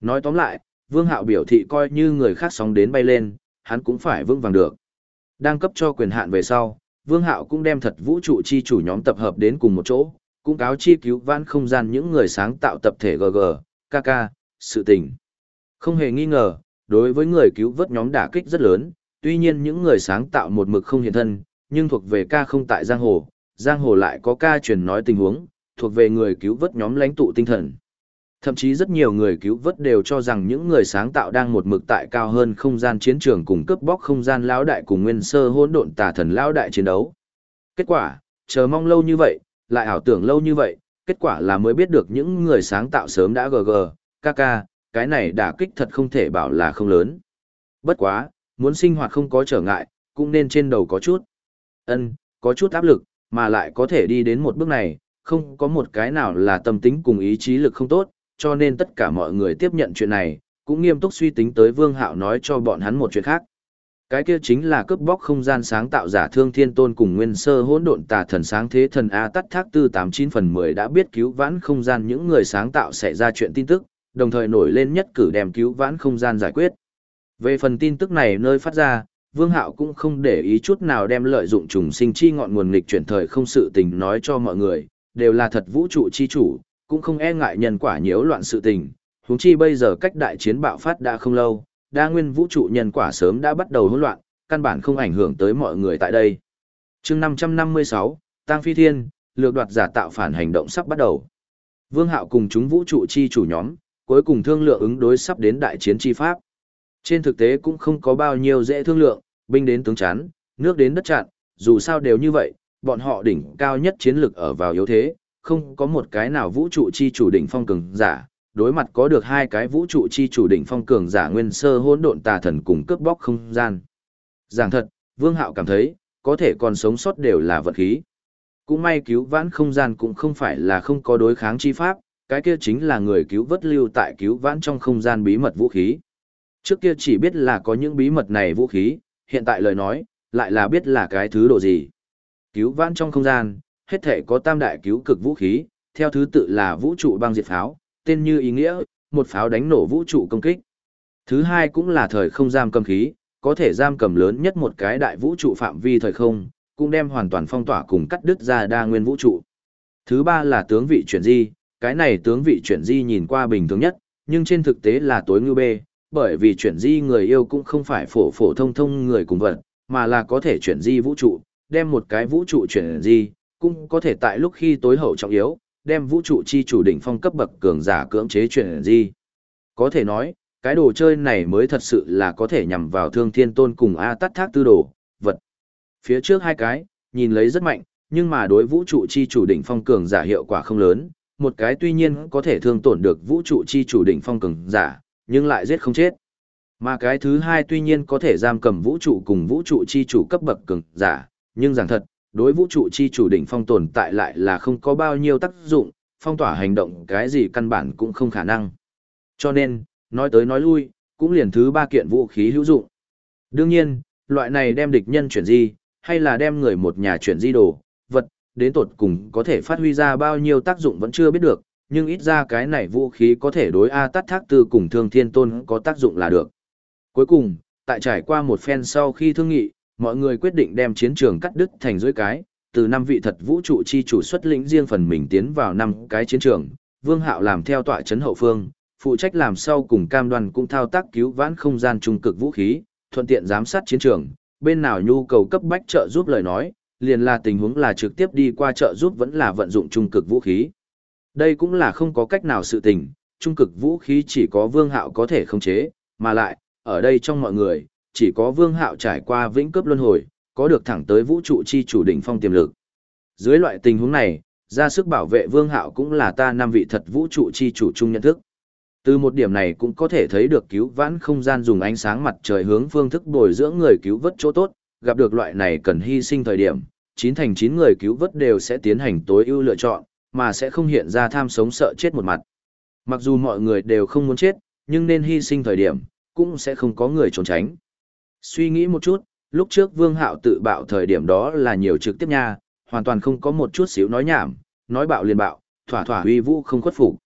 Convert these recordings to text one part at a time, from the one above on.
Nói tóm lại, Vương Hạo biểu thị coi như người khác sóng đến bay lên, hắn cũng phải vững vàng được. Đang cấp cho quyền hạn về sau, Vương Hạo cũng đem thật vũ trụ chi chủ nhóm tập hợp đến cùng một chỗ, cũng cáo chi cứu vãn không gian những người sáng tạo tập thể GG, KK, sự tình. Không hề nghi ngờ, đối với người cứu vớt nhóm đả kích rất lớn, tuy nhiên những người sáng tạo một mực không hiện thân, nhưng thuộc về ca không tại giang hồ, giang hồ lại có ca truyền nói tình huống, thuộc về người cứu vớt nhóm lãnh tụ tinh thần. Thậm chí rất nhiều người cứu vớt đều cho rằng những người sáng tạo đang một mực tại cao hơn không gian chiến trường cùng cướp bóc không gian lão đại cùng nguyên sơ hỗn độn tà thần lão đại chiến đấu. Kết quả, chờ mong lâu như vậy, lại ảo tưởng lâu như vậy, kết quả là mới biết được những người sáng tạo sớm đã gg, kk, cái này đả kích thật không thể bảo là không lớn. Bất quá, muốn sinh hoạt không có trở ngại, cũng nên trên đầu có chút. ân có chút áp lực, mà lại có thể đi đến một bước này, không có một cái nào là tâm tính cùng ý chí lực không tốt, cho nên tất cả mọi người tiếp nhận chuyện này, cũng nghiêm túc suy tính tới Vương Hạo nói cho bọn hắn một chuyện khác. Cái kia chính là cướp bóc không gian sáng tạo giả thương thiên tôn cùng nguyên sơ hỗn độn tà thần sáng thế thần A tắt thác tư tám chín phần mười đã biết cứu vãn không gian những người sáng tạo sẽ ra chuyện tin tức, đồng thời nổi lên nhất cử đem cứu vãn không gian giải quyết. Về phần tin tức này nơi phát ra, Vương Hạo cũng không để ý chút nào đem lợi dụng trùng sinh chi ngọn nguồn nghịch chuyển thời không sự tình nói cho mọi người, đều là thật vũ trụ chi chủ, cũng không e ngại nhân quả nhiễu loạn sự tình, huống chi bây giờ cách đại chiến bạo phát đã không lâu, đa nguyên vũ trụ nhân quả sớm đã bắt đầu hỗn loạn, căn bản không ảnh hưởng tới mọi người tại đây. chương 556, Tăng Phi Thiên, lược đoạt giả tạo phản hành động sắp bắt đầu. Vương Hạo cùng chúng vũ trụ chi chủ nhóm, cuối cùng thương lượng ứng đối sắp đến đại chiến chi pháp. Trên thực tế cũng không có bao nhiêu dễ thương lượng, binh đến tướng chán, nước đến đất chặn, dù sao đều như vậy, bọn họ đỉnh cao nhất chiến lực ở vào yếu thế, không có một cái nào vũ trụ chi chủ đỉnh phong cường giả, đối mặt có được hai cái vũ trụ chi chủ đỉnh phong cường giả nguyên sơ hỗn độn tà thần cùng cướp bóc không gian. Giảng thật, Vương Hạo cảm thấy, có thể còn sống sót đều là vật khí. Cũng may cứu vãn không gian cũng không phải là không có đối kháng chi pháp, cái kia chính là người cứu vớt lưu tại cứu vãn trong không gian bí mật vũ khí. Trước kia chỉ biết là có những bí mật này vũ khí, hiện tại lời nói, lại là biết là cái thứ độ gì. Cứu vãn trong không gian, hết thể có tam đại cứu cực vũ khí, theo thứ tự là vũ trụ băng diệt pháo, tên như ý nghĩa, một pháo đánh nổ vũ trụ công kích. Thứ hai cũng là thời không giam cầm khí, có thể giam cầm lớn nhất một cái đại vũ trụ phạm vi thời không, cũng đem hoàn toàn phong tỏa cùng cắt đứt ra đa nguyên vũ trụ. Thứ ba là tướng vị chuyển di, cái này tướng vị chuyển di nhìn qua bình thường nhất, nhưng trên thực tế là tối ngưu bê, bởi vì chuyển di người yêu cũng không phải phổ phổ thông thông người cùng vật, mà là có thể chuyển di vũ trụ, đem một cái vũ trụ chuyển di, cũng có thể tại lúc khi tối hậu trọng yếu, đem vũ trụ chi chủ đỉnh phong cấp bậc cường giả cưỡng chế chuyển di. Có thể nói, cái đồ chơi này mới thật sự là có thể nhằm vào thương thiên tôn cùng A tắt thác tư đồ, vật. Phía trước hai cái, nhìn lấy rất mạnh, nhưng mà đối vũ trụ chi chủ đỉnh phong cường giả hiệu quả không lớn, một cái tuy nhiên có thể thương tổn được vũ trụ chi chủ đỉnh phong cường giả, nhưng lại giết không chết. Mà cái thứ hai tuy nhiên có thể giam cầm vũ trụ cùng vũ trụ chi chủ cấp bậc cường giả, nhưng rằng thật, đối vũ trụ chi chủ đỉnh phong tồn tại lại là không có bao nhiêu tác dụng, phong tỏa hành động cái gì căn bản cũng không khả năng. Cho nên, nói tới nói lui, cũng liền thứ ba kiện vũ khí hữu dụng. Đương nhiên, loại này đem địch nhân chuyển di, hay là đem người một nhà chuyển di đồ, vật, đến tột cùng có thể phát huy ra bao nhiêu tác dụng vẫn chưa biết được, nhưng ít ra cái này vũ khí có thể đối A tắt thác tư cùng thương thiên tôn có tác dụng là được. Cuối cùng, tại trải qua một phen sau khi thương nghị, mọi người quyết định đem chiến trường cắt đứt thành dưới cái, từ năm vị thật vũ trụ chi chủ xuất lĩnh riêng phần mình tiến vào năm cái chiến trường, Vương Hạo làm theo tọa chấn hậu phương, phụ trách làm sau cùng cam Đoàn cũng thao tác cứu vãn không gian trung cực vũ khí, thuận tiện giám sát chiến trường, bên nào nhu cầu cấp bách trợ giúp lời nói, liền là tình huống là trực tiếp đi qua trợ giúp vẫn là vận dụng trung cực vũ khí. Đây cũng là không có cách nào sự tình, trung cực vũ khí chỉ có Vương Hạo có thể khống chế, mà lại, ở đây trong mọi người, chỉ có Vương Hạo trải qua vĩnh cấp luân hồi, có được thẳng tới vũ trụ chi chủ đỉnh phong tiềm lực. Dưới loại tình huống này, ra sức bảo vệ Vương Hạo cũng là ta năm vị thật vũ trụ chi chủ chung nhận thức. Từ một điểm này cũng có thể thấy được cứu vãn không gian dùng ánh sáng mặt trời hướng phương thức bồi dưỡng người cứu vớt chỗ tốt, gặp được loại này cần hy sinh thời điểm, chín thành chín người cứu vớt đều sẽ tiến hành tối ưu lựa chọn, mà sẽ không hiện ra tham sống sợ chết một mặt. Mặc dù mọi người đều không muốn chết, nhưng nên hy sinh thời điểm, cũng sẽ không có người trốn tránh. Suy nghĩ một chút, lúc trước Vương Hạo tự bạo thời điểm đó là nhiều trực tiếp nha, hoàn toàn không có một chút xíu nói nhảm, nói bạo liền bạo, thỏa thỏa uy vũ không khuất phục.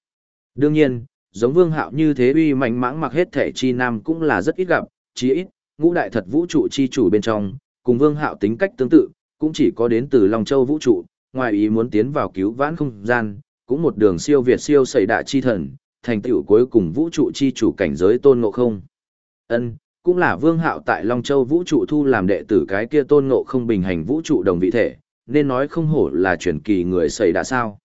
Đương nhiên, giống vương hạo như thế uy mạnh mãng mặc hết thể chi nam cũng là rất ít gặp, chí ít, ngũ đại thật vũ trụ chi chủ bên trong, cùng vương hạo tính cách tương tự, cũng chỉ có đến từ Long Châu vũ trụ, ngoài ý muốn tiến vào cứu vãn không gian, cũng một đường siêu việt siêu xảy đại chi thần, thành tựu cuối cùng vũ trụ chi chủ cảnh giới tôn ngộ không. Ân, cũng là vương hạo tại Long Châu vũ trụ thu làm đệ tử cái kia tôn ngộ không bình hành vũ trụ đồng vị thể, nên nói không hổ là truyền kỳ người xảy đã sao.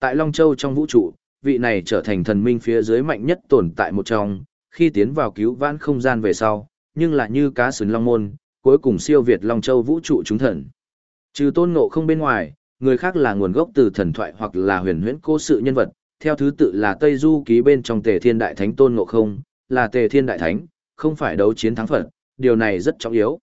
Tại Long Châu trong vũ trụ, vị này trở thành thần minh phía dưới mạnh nhất tồn tại một trong, khi tiến vào cứu vãn không gian về sau, nhưng lại như cá sừng long môn, cuối cùng siêu việt Long Châu vũ trụ chúng thần. Trừ tôn ngộ không bên ngoài, người khác là nguồn gốc từ thần thoại hoặc là huyền huyễn cô sự nhân vật, theo thứ tự là Tây Du ký bên trong Tề Thiên Đại Thánh tôn ngộ không, là Tề Thiên Đại Thánh, không phải đấu chiến thắng Phật, điều này rất trọng yếu.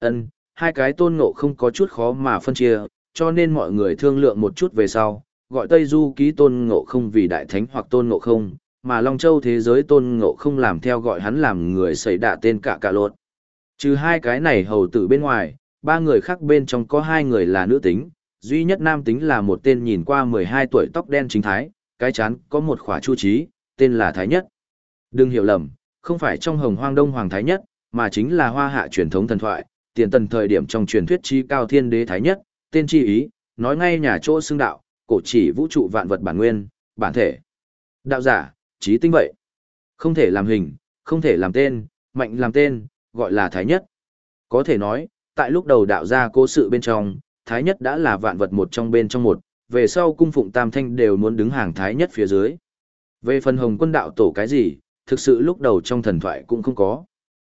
Ân, hai cái tôn ngộ không có chút khó mà phân chia, cho nên mọi người thương lượng một chút về sau, gọi Tây Du ký tôn ngộ không vì đại thánh hoặc tôn ngộ không, mà Long Châu thế giới tôn ngộ không làm theo gọi hắn làm người xảy đạ tên cả cả lột. Trừ hai cái này hầu tử bên ngoài, ba người khác bên trong có hai người là nữ tính, duy nhất nam tính là một tên nhìn qua 12 tuổi tóc đen chính thái, cái chán có một khỏa chu trí, tên là Thái Nhất. Đừng hiểu lầm, không phải trong hồng hoang đông hoàng Thái Nhất, mà chính là hoa hạ truyền thống thần thoại, tiền tần thời điểm trong truyền thuyết chi cao thiên đế Thái Nhất, tên chi ý, nói ngay nhà chỗ xưng đạo, cổ chỉ vũ trụ vạn vật bản nguyên, bản thể. Đạo giả, trí tinh vậy. Không thể làm hình, không thể làm tên, mạnh làm tên, gọi là Thái Nhất. Có thể nói, tại lúc đầu đạo gia cố sự bên trong, Thái Nhất đã là vạn vật một trong bên trong một, về sau cung phụng tam thanh đều muốn đứng hàng Thái Nhất phía dưới. Về phần hồng quân đạo tổ cái gì, thực sự lúc đầu trong thần thoại cũng không có.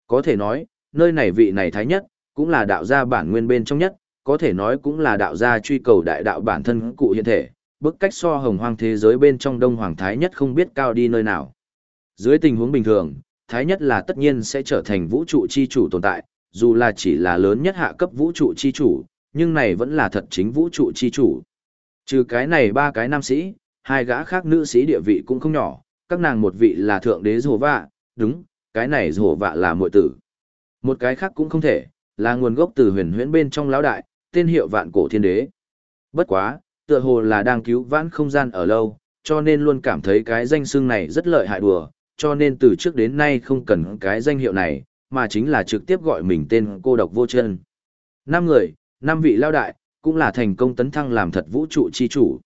Có thể nói, nơi này vị này Thái Nhất, cũng là đạo gia bản nguyên bên trong nhất, có thể nói cũng là đạo gia truy cầu đại đạo bản thân cụ hiện thể, bức cách so hồng hoang thế giới bên trong đông hoàng Thái Nhất không biết cao đi nơi nào. Dưới tình huống bình thường, Thái Nhất là tất nhiên sẽ trở thành vũ trụ chi chủ tồn tại, dù là chỉ là lớn nhất hạ cấp vũ trụ chi chủ, nhưng này vẫn là thật chính vũ trụ chi chủ. Trừ cái này ba cái nam sĩ, hai gã khác nữ sĩ địa vị cũng không nhỏ, các nàng một vị là thượng đế rổ vạ, đúng, cái này rổ vạ là muội tử. Một cái khác cũng không thể, là nguồn gốc từ huyền huyễn bên trong lão đại, tên hiệu vạn cổ thiên đế. Bất quá, tựa hồ là đang cứu vãn không gian ở lâu, cho nên luôn cảm thấy cái danh xưng này rất lợi hại đùa, cho nên từ trước đến nay không cần cái danh hiệu này, mà chính là trực tiếp gọi mình tên cô độc vô chân. Năm người, năm vị lao đại, cũng là thành công tấn thăng làm thật vũ trụ chi chủ.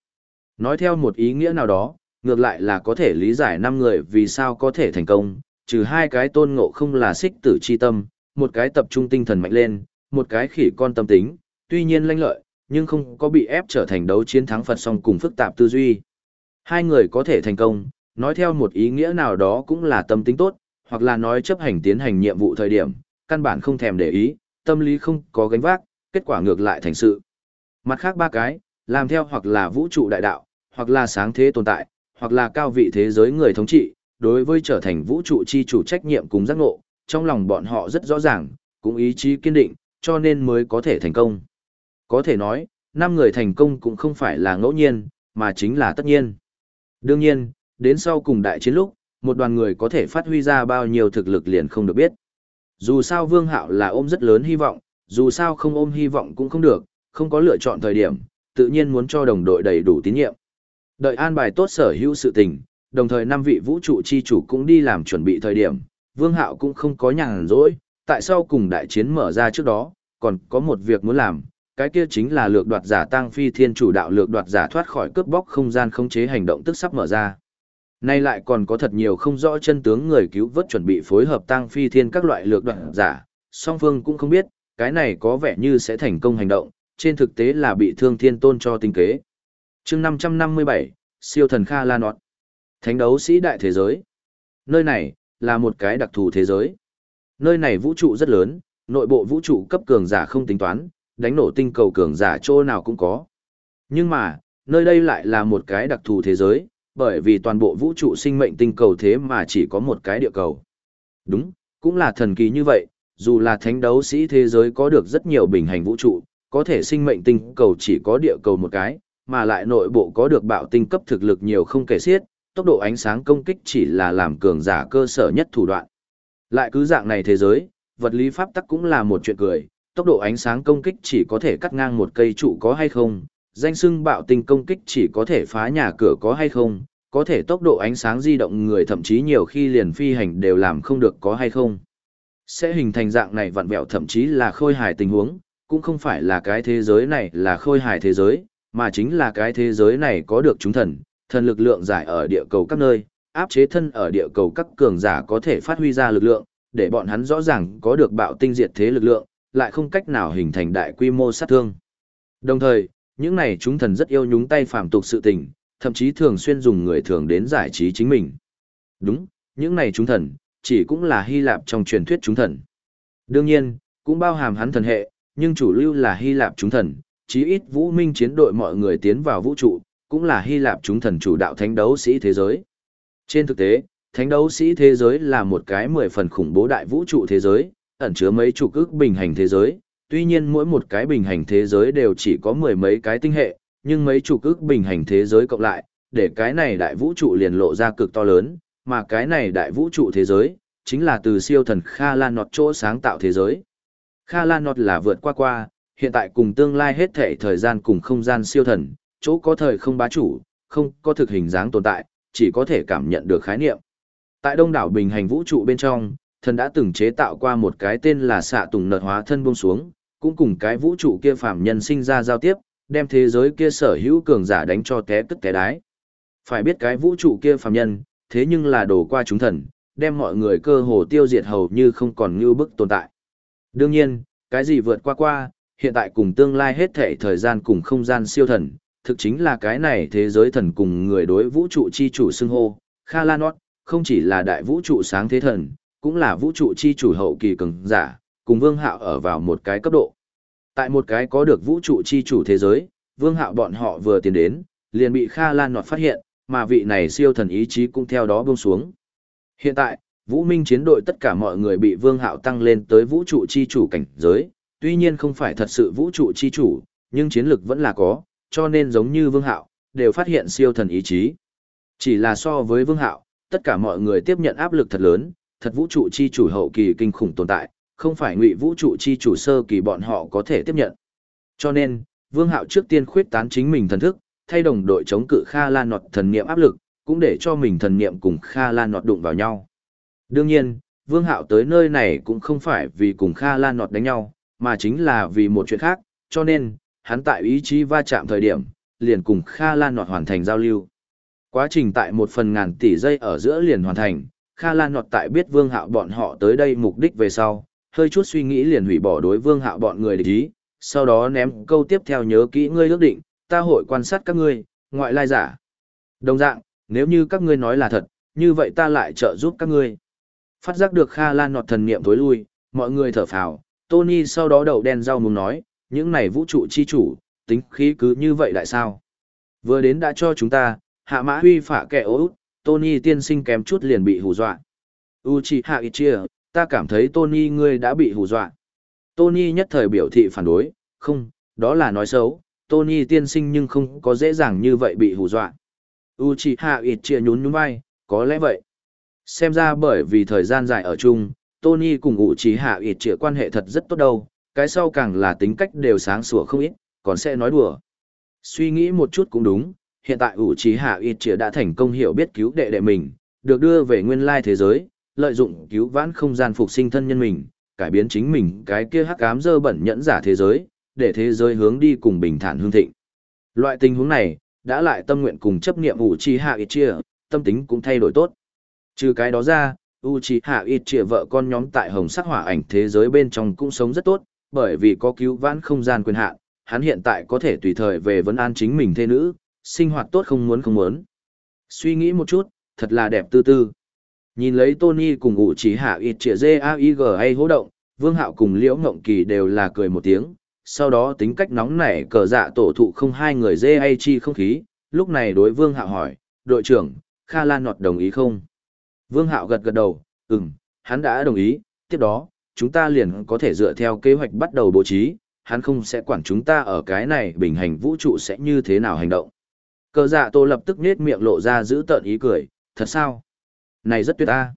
Nói theo một ý nghĩa nào đó, ngược lại là có thể lý giải năm người vì sao có thể thành công, trừ hai cái tôn ngộ không là xích tử chi tâm, một cái tập trung tinh thần mạnh lên, một cái khỉ con tâm tính, tuy nhiên lanh lợi, nhưng không có bị ép trở thành đấu chiến thắng Phật song cùng phức tạp tư duy. Hai người có thể thành công, nói theo một ý nghĩa nào đó cũng là tâm tính tốt, hoặc là nói chấp hành tiến hành nhiệm vụ thời điểm, căn bản không thèm để ý, tâm lý không có gánh vác, kết quả ngược lại thành sự. Mặt khác ba cái, làm theo hoặc là vũ trụ đại đạo, hoặc là sáng thế tồn tại, hoặc là cao vị thế giới người thống trị, đối với trở thành vũ trụ chi chủ trách nhiệm cùng giác ngộ, trong lòng bọn họ rất rõ ràng, cũng ý chí kiên định, cho nên mới có thể thành công. Có thể nói, năm người thành công cũng không phải là ngẫu nhiên, mà chính là tất nhiên. Đương nhiên, đến sau cùng đại chiến lúc, một đoàn người có thể phát huy ra bao nhiêu thực lực liền không được biết. Dù sao Vương Hạo là ôm rất lớn hy vọng, dù sao không ôm hy vọng cũng không được, không có lựa chọn thời điểm, tự nhiên muốn cho đồng đội đầy đủ tín nhiệm. Đợi an bài tốt sở hữu sự tình, đồng thời năm vị vũ trụ chi chủ cũng đi làm chuẩn bị thời điểm, Vương Hạo cũng không có nhàn rỗi, tại sao cùng đại chiến mở ra trước đó, còn có một việc muốn làm, cái kia chính là lược đoạt giả tăng phi thiên chủ đạo lược đoạt giả thoát khỏi cướp bóc không gian khống chế hành động tức sắp mở ra. Nay lại còn có thật nhiều không rõ chân tướng người cứu vớt chuẩn bị phối hợp tăng phi thiên các loại lược đoạt giả, song phương cũng không biết, cái này có vẻ như sẽ thành công hành động, trên thực tế là bị thương thiên tôn cho tinh kế chương 557, siêu thần Kha La Nọt. Thánh đấu sĩ đại thế giới. Nơi này, là một cái đặc thù thế giới. Nơi này vũ trụ rất lớn, nội bộ vũ trụ cấp cường giả không tính toán, đánh nổ tinh cầu cường giả chỗ nào cũng có. Nhưng mà, nơi đây lại là một cái đặc thù thế giới, bởi vì toàn bộ vũ trụ sinh mệnh tinh cầu thế mà chỉ có một cái địa cầu. Đúng, cũng là thần kỳ như vậy, dù là thánh đấu sĩ thế giới có được rất nhiều bình hành vũ trụ, có thể sinh mệnh tinh cầu chỉ có địa cầu một cái, mà lại nội bộ có được bạo tinh cấp thực lực nhiều không kể xiết, tốc độ ánh sáng công kích chỉ là làm cường giả cơ sở nhất thủ đoạn. Lại cứ dạng này thế giới, vật lý pháp tắc cũng là một chuyện cười, tốc độ ánh sáng công kích chỉ có thể cắt ngang một cây trụ có hay không, danh xưng bạo tinh công kích chỉ có thể phá nhà cửa có hay không, có thể tốc độ ánh sáng di động người thậm chí nhiều khi liền phi hành đều làm không được có hay không. Sẽ hình thành dạng này vặn vẹo thậm chí là khôi hài tình huống, cũng không phải là cái thế giới này là khôi hài thế giới, mà chính là cái thế giới này có được chúng thần, thần lực lượng giải ở địa cầu các nơi, áp chế thân ở địa cầu các cường giả có thể phát huy ra lực lượng, để bọn hắn rõ ràng có được bạo tinh diệt thế lực lượng, lại không cách nào hình thành đại quy mô sát thương. Đồng thời, những này chúng thần rất yêu nhúng tay phàm tục sự tình, thậm chí thường xuyên dùng người thường đến giải trí chính mình. Đúng, những này chúng thần, chỉ cũng là Hy Lạp trong truyền thuyết chúng thần. Đương nhiên, cũng bao hàm hắn thần hệ, nhưng chủ lưu là Hy Lạp chúng thần, chí ít vũ minh chiến đội mọi người tiến vào vũ trụ, cũng là Hy Lạp chúng thần chủ đạo thánh đấu sĩ thế giới. Trên thực tế, thánh đấu sĩ thế giới là một cái mười phần khủng bố đại vũ trụ thế giới, ẩn chứa mấy chục ức bình hành thế giới, tuy nhiên mỗi một cái bình hành thế giới đều chỉ có mười mấy cái tinh hệ, nhưng mấy chục ức bình hành thế giới cộng lại, để cái này đại vũ trụ liền lộ ra cực to lớn, mà cái này đại vũ trụ thế giới, chính là từ siêu thần Kha Lan Nọt chỗ sáng tạo thế giới. Kha Lan Nọt là vượt qua qua, hiện tại cùng tương lai hết thể thời gian cùng không gian siêu thần, chỗ có thời không bá chủ, không có thực hình dáng tồn tại, chỉ có thể cảm nhận được khái niệm. Tại đông đảo bình hành vũ trụ bên trong, thần đã từng chế tạo qua một cái tên là xạ tùng nợt hóa thân buông xuống, cũng cùng cái vũ trụ kia phàm nhân sinh ra giao tiếp, đem thế giới kia sở hữu cường giả đánh cho té tức té đái. Phải biết cái vũ trụ kia phàm nhân, thế nhưng là đổ qua chúng thần, đem mọi người cơ hồ tiêu diệt hầu như không còn như bức tồn tại. Đương nhiên, cái gì vượt qua qua, hiện tại cùng tương lai hết thể thời gian cùng không gian siêu thần, thực chính là cái này thế giới thần cùng người đối vũ trụ chi chủ xưng hô, Kha Lanot, không chỉ là đại vũ trụ sáng thế thần, cũng là vũ trụ chi chủ hậu kỳ cường giả, cùng Vương Hạo ở vào một cái cấp độ. Tại một cái có được vũ trụ chi chủ thế giới, Vương Hạo bọn họ vừa tiến đến, liền bị Kha Lan Nọt phát hiện, mà vị này siêu thần ý chí cũng theo đó buông xuống. Hiện tại, Vũ Minh chiến đội tất cả mọi người bị Vương Hạo tăng lên tới vũ trụ chi chủ cảnh giới, tuy nhiên không phải thật sự vũ trụ chi chủ, nhưng chiến lực vẫn là có, cho nên giống như Vương Hạo, đều phát hiện siêu thần ý chí. Chỉ là so với Vương Hạo, tất cả mọi người tiếp nhận áp lực thật lớn, thật vũ trụ chi chủ hậu kỳ kinh khủng tồn tại, không phải ngụy vũ trụ chi chủ sơ kỳ bọn họ có thể tiếp nhận. Cho nên, Vương Hạo trước tiên khuyết tán chính mình thần thức, thay đồng đội chống cự Kha Lan Nọt thần niệm áp lực, cũng để cho mình thần niệm cùng Kha Lan Nọt đụng vào nhau. Đương nhiên, Vương Hạo tới nơi này cũng không phải vì cùng Kha Lan Nọt đánh nhau, mà chính là vì một chuyện khác, cho nên, hắn tại ý chí va chạm thời điểm, liền cùng Kha Lan Nọt hoàn thành giao lưu. Quá trình tại một phần ngàn tỷ giây ở giữa liền hoàn thành, Kha Lan Nọt tại biết Vương Hạo bọn họ tới đây mục đích về sau, hơi chút suy nghĩ liền hủy bỏ đối Vương Hạo bọn người địch ý, sau đó ném câu tiếp theo nhớ kỹ ngươi ước định, ta hội quan sát các ngươi, ngoại lai giả. Đồng dạng, nếu như các ngươi nói là thật, như vậy ta lại trợ giúp các ngươi. Phát giác được Kha Lan nọt thần niệm tối lui, mọi người thở phào, Tony sau đó đầu đen rau muốn nói, những này vũ trụ chi chủ, tính khí cứ như vậy lại sao? Vừa đến đã cho chúng ta, hạ mã huy phả kẻ ố Tony tiên sinh kém chút liền bị hù dọa. Uchiha Ichia, ta cảm thấy Tony ngươi đã bị hù dọa. Tony nhất thời biểu thị phản đối, không, đó là nói xấu, Tony tiên sinh nhưng không có dễ dàng như vậy bị hù dọa. Uchiha Ichia nhún nhún vai, có lẽ vậy. Xem ra bởi vì thời gian dài ở chung, Tony cùng Uchiha trịa quan hệ thật rất tốt đâu, cái sau càng là tính cách đều sáng sủa không ít, còn sẽ nói đùa. Suy nghĩ một chút cũng đúng, hiện tại Uchiha trịa đã thành công hiểu biết cứu đệ đệ mình, được đưa về nguyên lai thế giới, lợi dụng cứu vãn không gian phục sinh thân nhân mình, cải biến chính mình cái kia hắc ám dơ bẩn nhẫn giả thế giới, để thế giới hướng đi cùng bình thản hương thịnh. Loại tình huống này, đã lại tâm nguyện cùng chấp niệm Uchiha Itchia, tâm tính cũng thay đổi tốt. Trừ cái đó ra, Uchiha Itchia vợ con nhóm tại hồng sắc hỏa ảnh thế giới bên trong cũng sống rất tốt, bởi vì có cứu vãn không gian quyền hạn, hắn hiện tại có thể tùy thời về vấn an chính mình thê nữ, sinh hoạt tốt không muốn không muốn. Suy nghĩ một chút, thật là đẹp tư tư. Nhìn lấy Tony cùng Uchiha Itchia hạ ít trịa dê a i g hay hỗ động, Vương Hạo cùng Liễu Ngộng Kỳ đều là cười một tiếng, sau đó tính cách nóng nảy cờ dạ tổ thụ không hai người dê không khí, lúc này đối Vương Hạo hỏi, đội trưởng, Kha Lan Nọt đồng ý không? Vương Hạo gật gật đầu, ừm, hắn đã đồng ý, tiếp đó, chúng ta liền có thể dựa theo kế hoạch bắt đầu bố trí, hắn không sẽ quản chúng ta ở cái này bình hành vũ trụ sẽ như thế nào hành động. Cờ dạ tô lập tức nết miệng lộ ra giữ tợn ý cười, thật sao? Này rất tuyệt ta.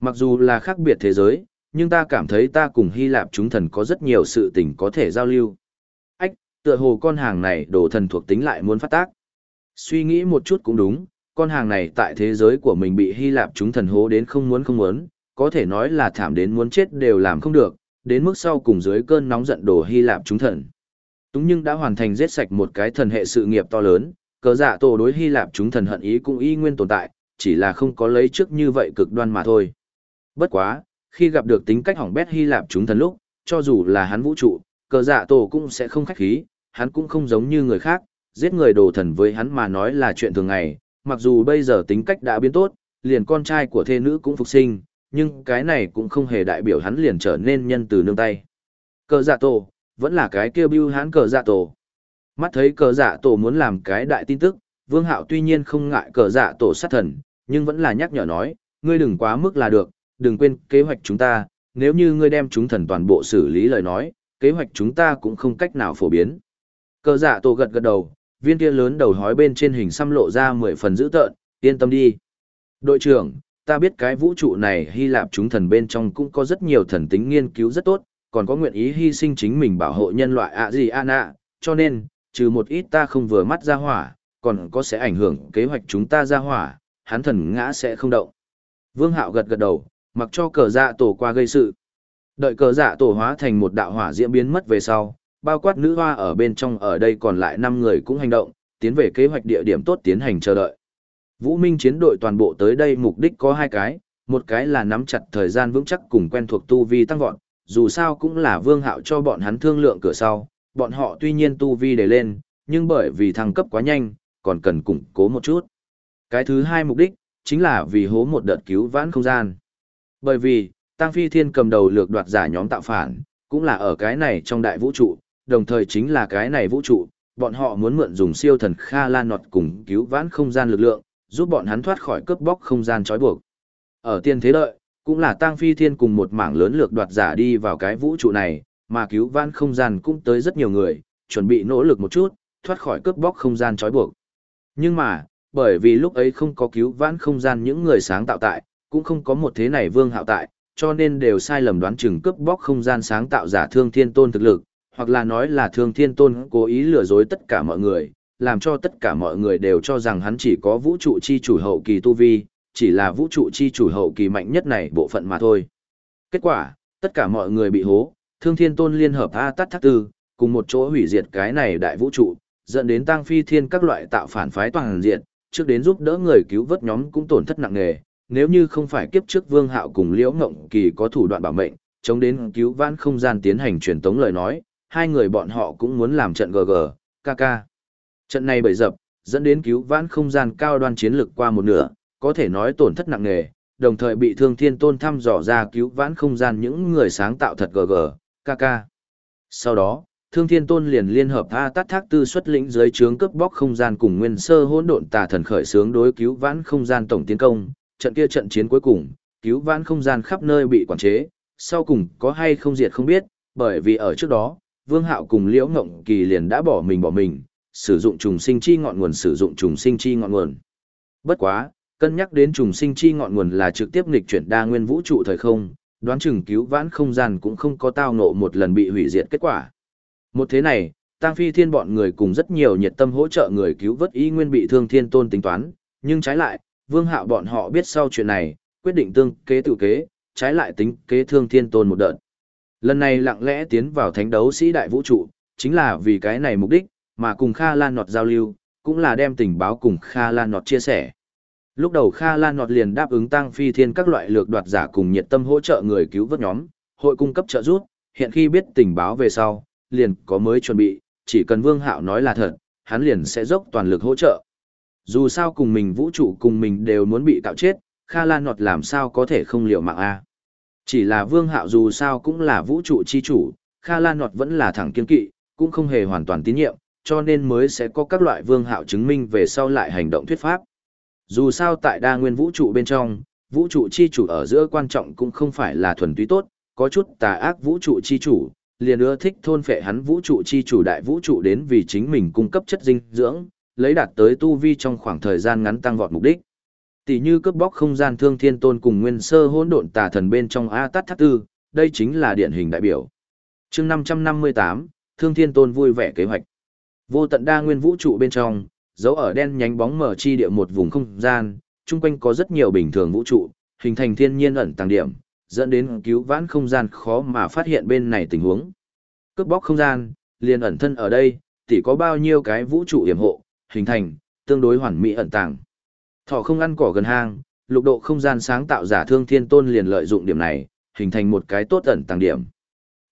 Mặc dù là khác biệt thế giới, nhưng ta cảm thấy ta cùng Hy Lạp chúng thần có rất nhiều sự tình có thể giao lưu. Ách, tựa hồ con hàng này đồ thần thuộc tính lại muốn phát tác. Suy nghĩ một chút cũng đúng, con hàng này tại thế giới của mình bị Hy Lạp chúng thần hố đến không muốn không muốn, có thể nói là thảm đến muốn chết đều làm không được, đến mức sau cùng dưới cơn nóng giận đổ Hy Lạp chúng thần. Túng nhưng đã hoàn thành giết sạch một cái thần hệ sự nghiệp to lớn, cờ dạ tổ đối Hy Lạp chúng thần hận ý cũng y nguyên tồn tại, chỉ là không có lấy trước như vậy cực đoan mà thôi. Bất quá, khi gặp được tính cách hỏng bét Hy Lạp chúng thần lúc, cho dù là hắn vũ trụ, cờ dạ tổ cũng sẽ không khách khí, hắn cũng không giống như người khác, giết người đồ thần với hắn mà nói là chuyện thường ngày, mặc dù bây giờ tính cách đã biến tốt, liền con trai của thê nữ cũng phục sinh, nhưng cái này cũng không hề đại biểu hắn liền trở nên nhân từ nương tay. Cờ dạ tổ, vẫn là cái kêu bưu hắn cờ dạ tổ. Mắt thấy cờ dạ tổ muốn làm cái đại tin tức, vương hạo tuy nhiên không ngại cờ dạ tổ sát thần, nhưng vẫn là nhắc nhở nói, ngươi đừng quá mức là được, đừng quên kế hoạch chúng ta, nếu như ngươi đem chúng thần toàn bộ xử lý lời nói, kế hoạch chúng ta cũng không cách nào phổ biến. Cờ dạ tổ gật gật đầu, viên kia lớn đầu hói bên trên hình xăm lộ ra mười phần dữ tợn, yên tâm đi. Đội trưởng, ta biết cái vũ trụ này Hy Lạp chúng thần bên trong cũng có rất nhiều thần tính nghiên cứu rất tốt, còn có nguyện ý hy sinh chính mình bảo hộ nhân loại ạ gì an nạ, cho nên, trừ một ít ta không vừa mắt ra hỏa, còn có sẽ ảnh hưởng kế hoạch chúng ta ra hỏa, hắn thần ngã sẽ không động. Vương Hạo gật gật đầu, mặc cho cờ dạ tổ qua gây sự. Đợi cờ dạ tổ hóa thành một đạo hỏa diễm biến mất về sau, bao quát nữ hoa ở bên trong ở đây còn lại 5 người cũng hành động, tiến về kế hoạch địa điểm tốt tiến hành chờ đợi. Vũ Minh chiến đội toàn bộ tới đây mục đích có hai cái, một cái là nắm chặt thời gian vững chắc cùng quen thuộc tu vi tăng vọt, dù sao cũng là vương hạo cho bọn hắn thương lượng cửa sau, bọn họ tuy nhiên tu vi để lên, nhưng bởi vì thăng cấp quá nhanh, còn cần củng cố một chút. Cái thứ hai mục đích, chính là vì hố một đợt cứu vãn không gian. Bởi vì, Tăng Phi Thiên cầm đầu lược đoạt giả nhóm tạo phản, cũng là ở cái này trong đại vũ trụ, đồng thời chính là cái này vũ trụ, bọn họ muốn mượn dùng siêu thần Kha Lan Nọt cùng cứu vãn không gian lực lượng, giúp bọn hắn thoát khỏi cướp bóc không gian trói buộc. Ở tiên thế đợi, cũng là Tăng Phi Thiên cùng một mảng lớn lược đoạt giả đi vào cái vũ trụ này, mà cứu vãn không gian cũng tới rất nhiều người, chuẩn bị nỗ lực một chút, thoát khỏi cướp bóc không gian trói buộc. Nhưng mà, bởi vì lúc ấy không có cứu vãn không gian những người sáng tạo tại, cũng không có một thế này vương hạo tại, cho nên đều sai lầm đoán chừng cướp bóc không gian sáng tạo giả thương thiên tôn thực lực, hoặc là nói là thương thiên tôn cố ý lừa dối tất cả mọi người, làm cho tất cả mọi người đều cho rằng hắn chỉ có vũ trụ chi chủ hậu kỳ tu vi, chỉ là vũ trụ chi chủ hậu kỳ mạnh nhất này bộ phận mà thôi. Kết quả, tất cả mọi người bị hố, thương thiên tôn liên hợp A Tát thác tư, cùng một chỗ hủy diệt cái này đại vũ trụ, dẫn đến tăng phi thiên các loại tạo phản phái toàn diện, trước đến giúp đỡ người cứu vớt nhóm cũng tổn thất nặng nề. Nếu như không phải kiếp trước Vương Hạo cùng Liễu Ngộng Kỳ có thủ đoạn bảo mệnh, chống đến cứu vãn không gian tiến hành truyền tống lời nói, hai người bọn họ cũng muốn làm trận GG, KK. Trận này bầy dập, dẫn đến cứu vãn không gian cao đoan chiến lực qua một nửa, có thể nói tổn thất nặng nề, đồng thời bị thương thiên tôn thăm dò ra cứu vãn không gian những người sáng tạo thật GG, KK. Sau đó, thương thiên tôn liền liên hợp A tát thác tư xuất lĩnh dưới trướng cướp bóc không gian cùng nguyên sơ hỗn độn tà thần khởi xướng đối cứu vãn không gian tổng tiến công, trận kia trận chiến cuối cùng, cứu vãn không gian khắp nơi bị quản chế, sau cùng có hay không diệt không biết, bởi vì ở trước đó, Vương Hạo cùng Liễu Ngộng Kỳ liền đã bỏ mình bỏ mình, sử dụng trùng sinh chi ngọn nguồn sử dụng trùng sinh chi ngọn nguồn. Bất quá, cân nhắc đến trùng sinh chi ngọn nguồn là trực tiếp nghịch chuyển đa nguyên vũ trụ thời không, đoán chừng cứu vãn không gian cũng không có tao ngộ một lần bị hủy diệt kết quả. Một thế này, Tăng Phi Thiên bọn người cùng rất nhiều nhiệt tâm hỗ trợ người cứu vớt y nguyên bị thương thiên tôn tính toán, nhưng trái lại, Vương Hạo bọn họ biết sau chuyện này, quyết định tương kế tự kế, trái lại tính kế thương thiên tôn một đợt. Lần này lặng lẽ tiến vào thánh đấu sĩ đại vũ trụ, chính là vì cái này mục đích, mà cùng Kha Lan Nọt giao lưu, cũng là đem tình báo cùng Kha Lan Nọt chia sẻ. Lúc đầu Kha Lan Nọt liền đáp ứng tăng phi thiên các loại lược đoạt giả cùng nhiệt tâm hỗ trợ người cứu vớt nhóm, hội cung cấp trợ giúp, hiện khi biết tình báo về sau, liền có mới chuẩn bị, chỉ cần Vương Hạo nói là thật, hắn liền sẽ dốc toàn lực hỗ trợ. Dù sao cùng mình vũ trụ cùng mình đều muốn bị cạo chết, Kha Lan Nọt làm sao có thể không liều mạng a? Chỉ là Vương Hạo dù sao cũng là vũ trụ chi chủ, Kha Lan Nọt vẫn là thẳng kiên kỵ, cũng không hề hoàn toàn tín nhiệm, cho nên mới sẽ có các loại Vương Hạo chứng minh về sau lại hành động thuyết pháp. Dù sao tại đa nguyên vũ trụ bên trong, vũ trụ chi chủ ở giữa quan trọng cũng không phải là thuần túy tốt, có chút tà ác vũ trụ chi chủ, liền ưa thích thôn phệ hắn vũ trụ chi chủ đại vũ trụ đến vì chính mình cung cấp chất dinh dưỡng, lấy đạt tới tu vi trong khoảng thời gian ngắn tăng vọt mục đích. Tỷ như cướp bóc không gian thương thiên tôn cùng nguyên sơ hỗn độn tà thần bên trong A Tát Thác Tư, đây chính là điển hình đại biểu. chương 558, thương thiên tôn vui vẻ kế hoạch. Vô tận đa nguyên vũ trụ bên trong, Dấu ở đen nhánh bóng mở chi địa một vùng không gian, chung quanh có rất nhiều bình thường vũ trụ, hình thành thiên nhiên ẩn tàng điểm, dẫn đến cứu vãn không gian khó mà phát hiện bên này tình huống. Cướp bóc không gian, liền ẩn thân ở đây, tỷ có bao nhiêu cái vũ trụ hiểm hộ, hình thành, tương đối hoàn mỹ ẩn tàng. Thỏ không ăn cỏ gần hang, lục độ không gian sáng tạo giả thương thiên tôn liền lợi dụng điểm này, hình thành một cái tốt ẩn tàng điểm.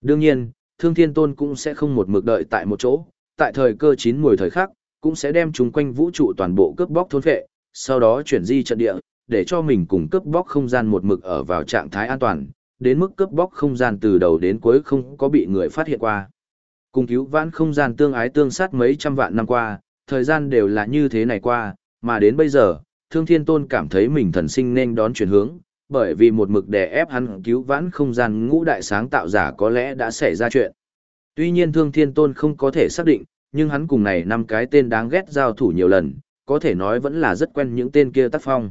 Đương nhiên, thương thiên tôn cũng sẽ không một mực đợi tại một chỗ, tại thời cơ chín mùi thời khắc, cũng sẽ đem chúng quanh vũ trụ toàn bộ cướp bóc thôn phệ, sau đó chuyển di trận địa, để cho mình cùng cướp bóc không gian một mực ở vào trạng thái an toàn, đến mức cướp bóc không gian từ đầu đến cuối không có bị người phát hiện qua. Cùng cứu vãn không gian tương ái tương sát mấy trăm vạn năm qua, thời gian đều là như thế này qua, mà đến bây giờ, Thương Thiên Tôn cảm thấy mình thần sinh nên đón chuyển hướng, bởi vì một mực đè ép hắn cứu vãn không gian ngũ đại sáng tạo giả có lẽ đã xảy ra chuyện. Tuy nhiên Thương Thiên Tôn không có thể xác định, nhưng hắn cùng này năm cái tên đáng ghét giao thủ nhiều lần, có thể nói vẫn là rất quen những tên kia tác phong.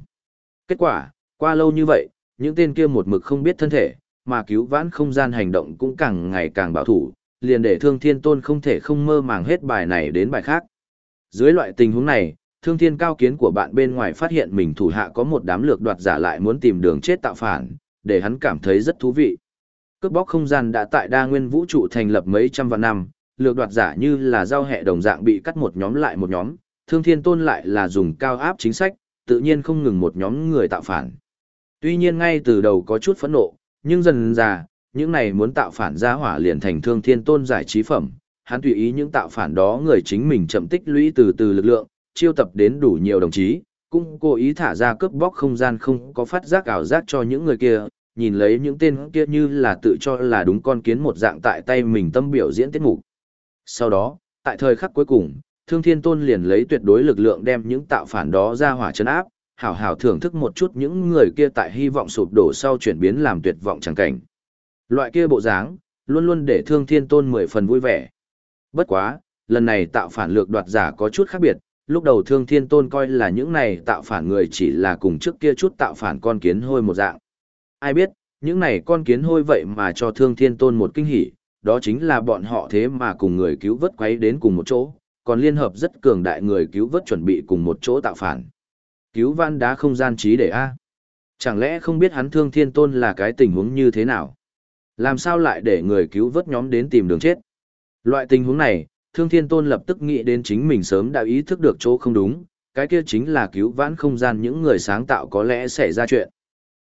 Kết quả, qua lâu như vậy, những tên kia một mực không biết thân thể, mà cứu vãn không gian hành động cũng càng ngày càng bảo thủ, liền để Thương Thiên Tôn không thể không mơ màng hết bài này đến bài khác. Dưới loại tình huống này, Thương Thiên cao kiến của bạn bên ngoài phát hiện mình thủ hạ có một đám lược đoạt giả lại muốn tìm đường chết tạo phản, để hắn cảm thấy rất thú vị. Cướp bóc không gian đã tại đa nguyên vũ trụ thành lập mấy trăm vạn năm, lược đoạt giả như là giao hệ đồng dạng bị cắt một nhóm lại một nhóm, Thương Thiên Tôn lại là dùng cao áp chính sách, tự nhiên không ngừng một nhóm người tạo phản. Tuy nhiên ngay từ đầu có chút phẫn nộ, nhưng dần dà, những này muốn tạo phản ra hỏa liền thành Thương Thiên Tôn giải trí phẩm, hắn tùy ý những tạo phản đó người chính mình chậm tích lũy từ từ lực lượng, chiêu tập đến đủ nhiều đồng chí, cũng cố ý thả ra cướp bóc không gian không có phát giác ảo giác cho những người kia, nhìn lấy những tên kia như là tự cho là đúng con kiến một dạng tại tay mình tâm biểu diễn tiết mục. Sau đó, tại thời khắc cuối cùng, Thương Thiên Tôn liền lấy tuyệt đối lực lượng đem những tạo phản đó ra hỏa chấn áp, hảo hảo thưởng thức một chút những người kia tại hy vọng sụp đổ sau chuyển biến làm tuyệt vọng chẳng cảnh. Loại kia bộ dáng, luôn luôn để Thương Thiên Tôn mười phần vui vẻ. Bất quá, lần này tạo phản lược đoạt giả có chút khác biệt, lúc đầu Thương Thiên Tôn coi là những này tạo phản người chỉ là cùng trước kia chút tạo phản con kiến hôi một dạng. Ai biết, những này con kiến hôi vậy mà cho Thương Thiên Tôn một kinh hỉ, đó chính là bọn họ thế mà cùng người cứu vớt quấy đến cùng một chỗ, còn liên hợp rất cường đại người cứu vớt chuẩn bị cùng một chỗ tạo phản. Cứu văn đá không gian trí để A. Chẳng lẽ không biết hắn thương thiên tôn là cái tình huống như thế nào? Làm sao lại để người cứu vớt nhóm đến tìm đường chết? Loại tình huống này, thương thiên tôn lập tức nghĩ đến chính mình sớm đã ý thức được chỗ không đúng, cái kia chính là cứu vãn không gian những người sáng tạo có lẽ sẽ ra chuyện.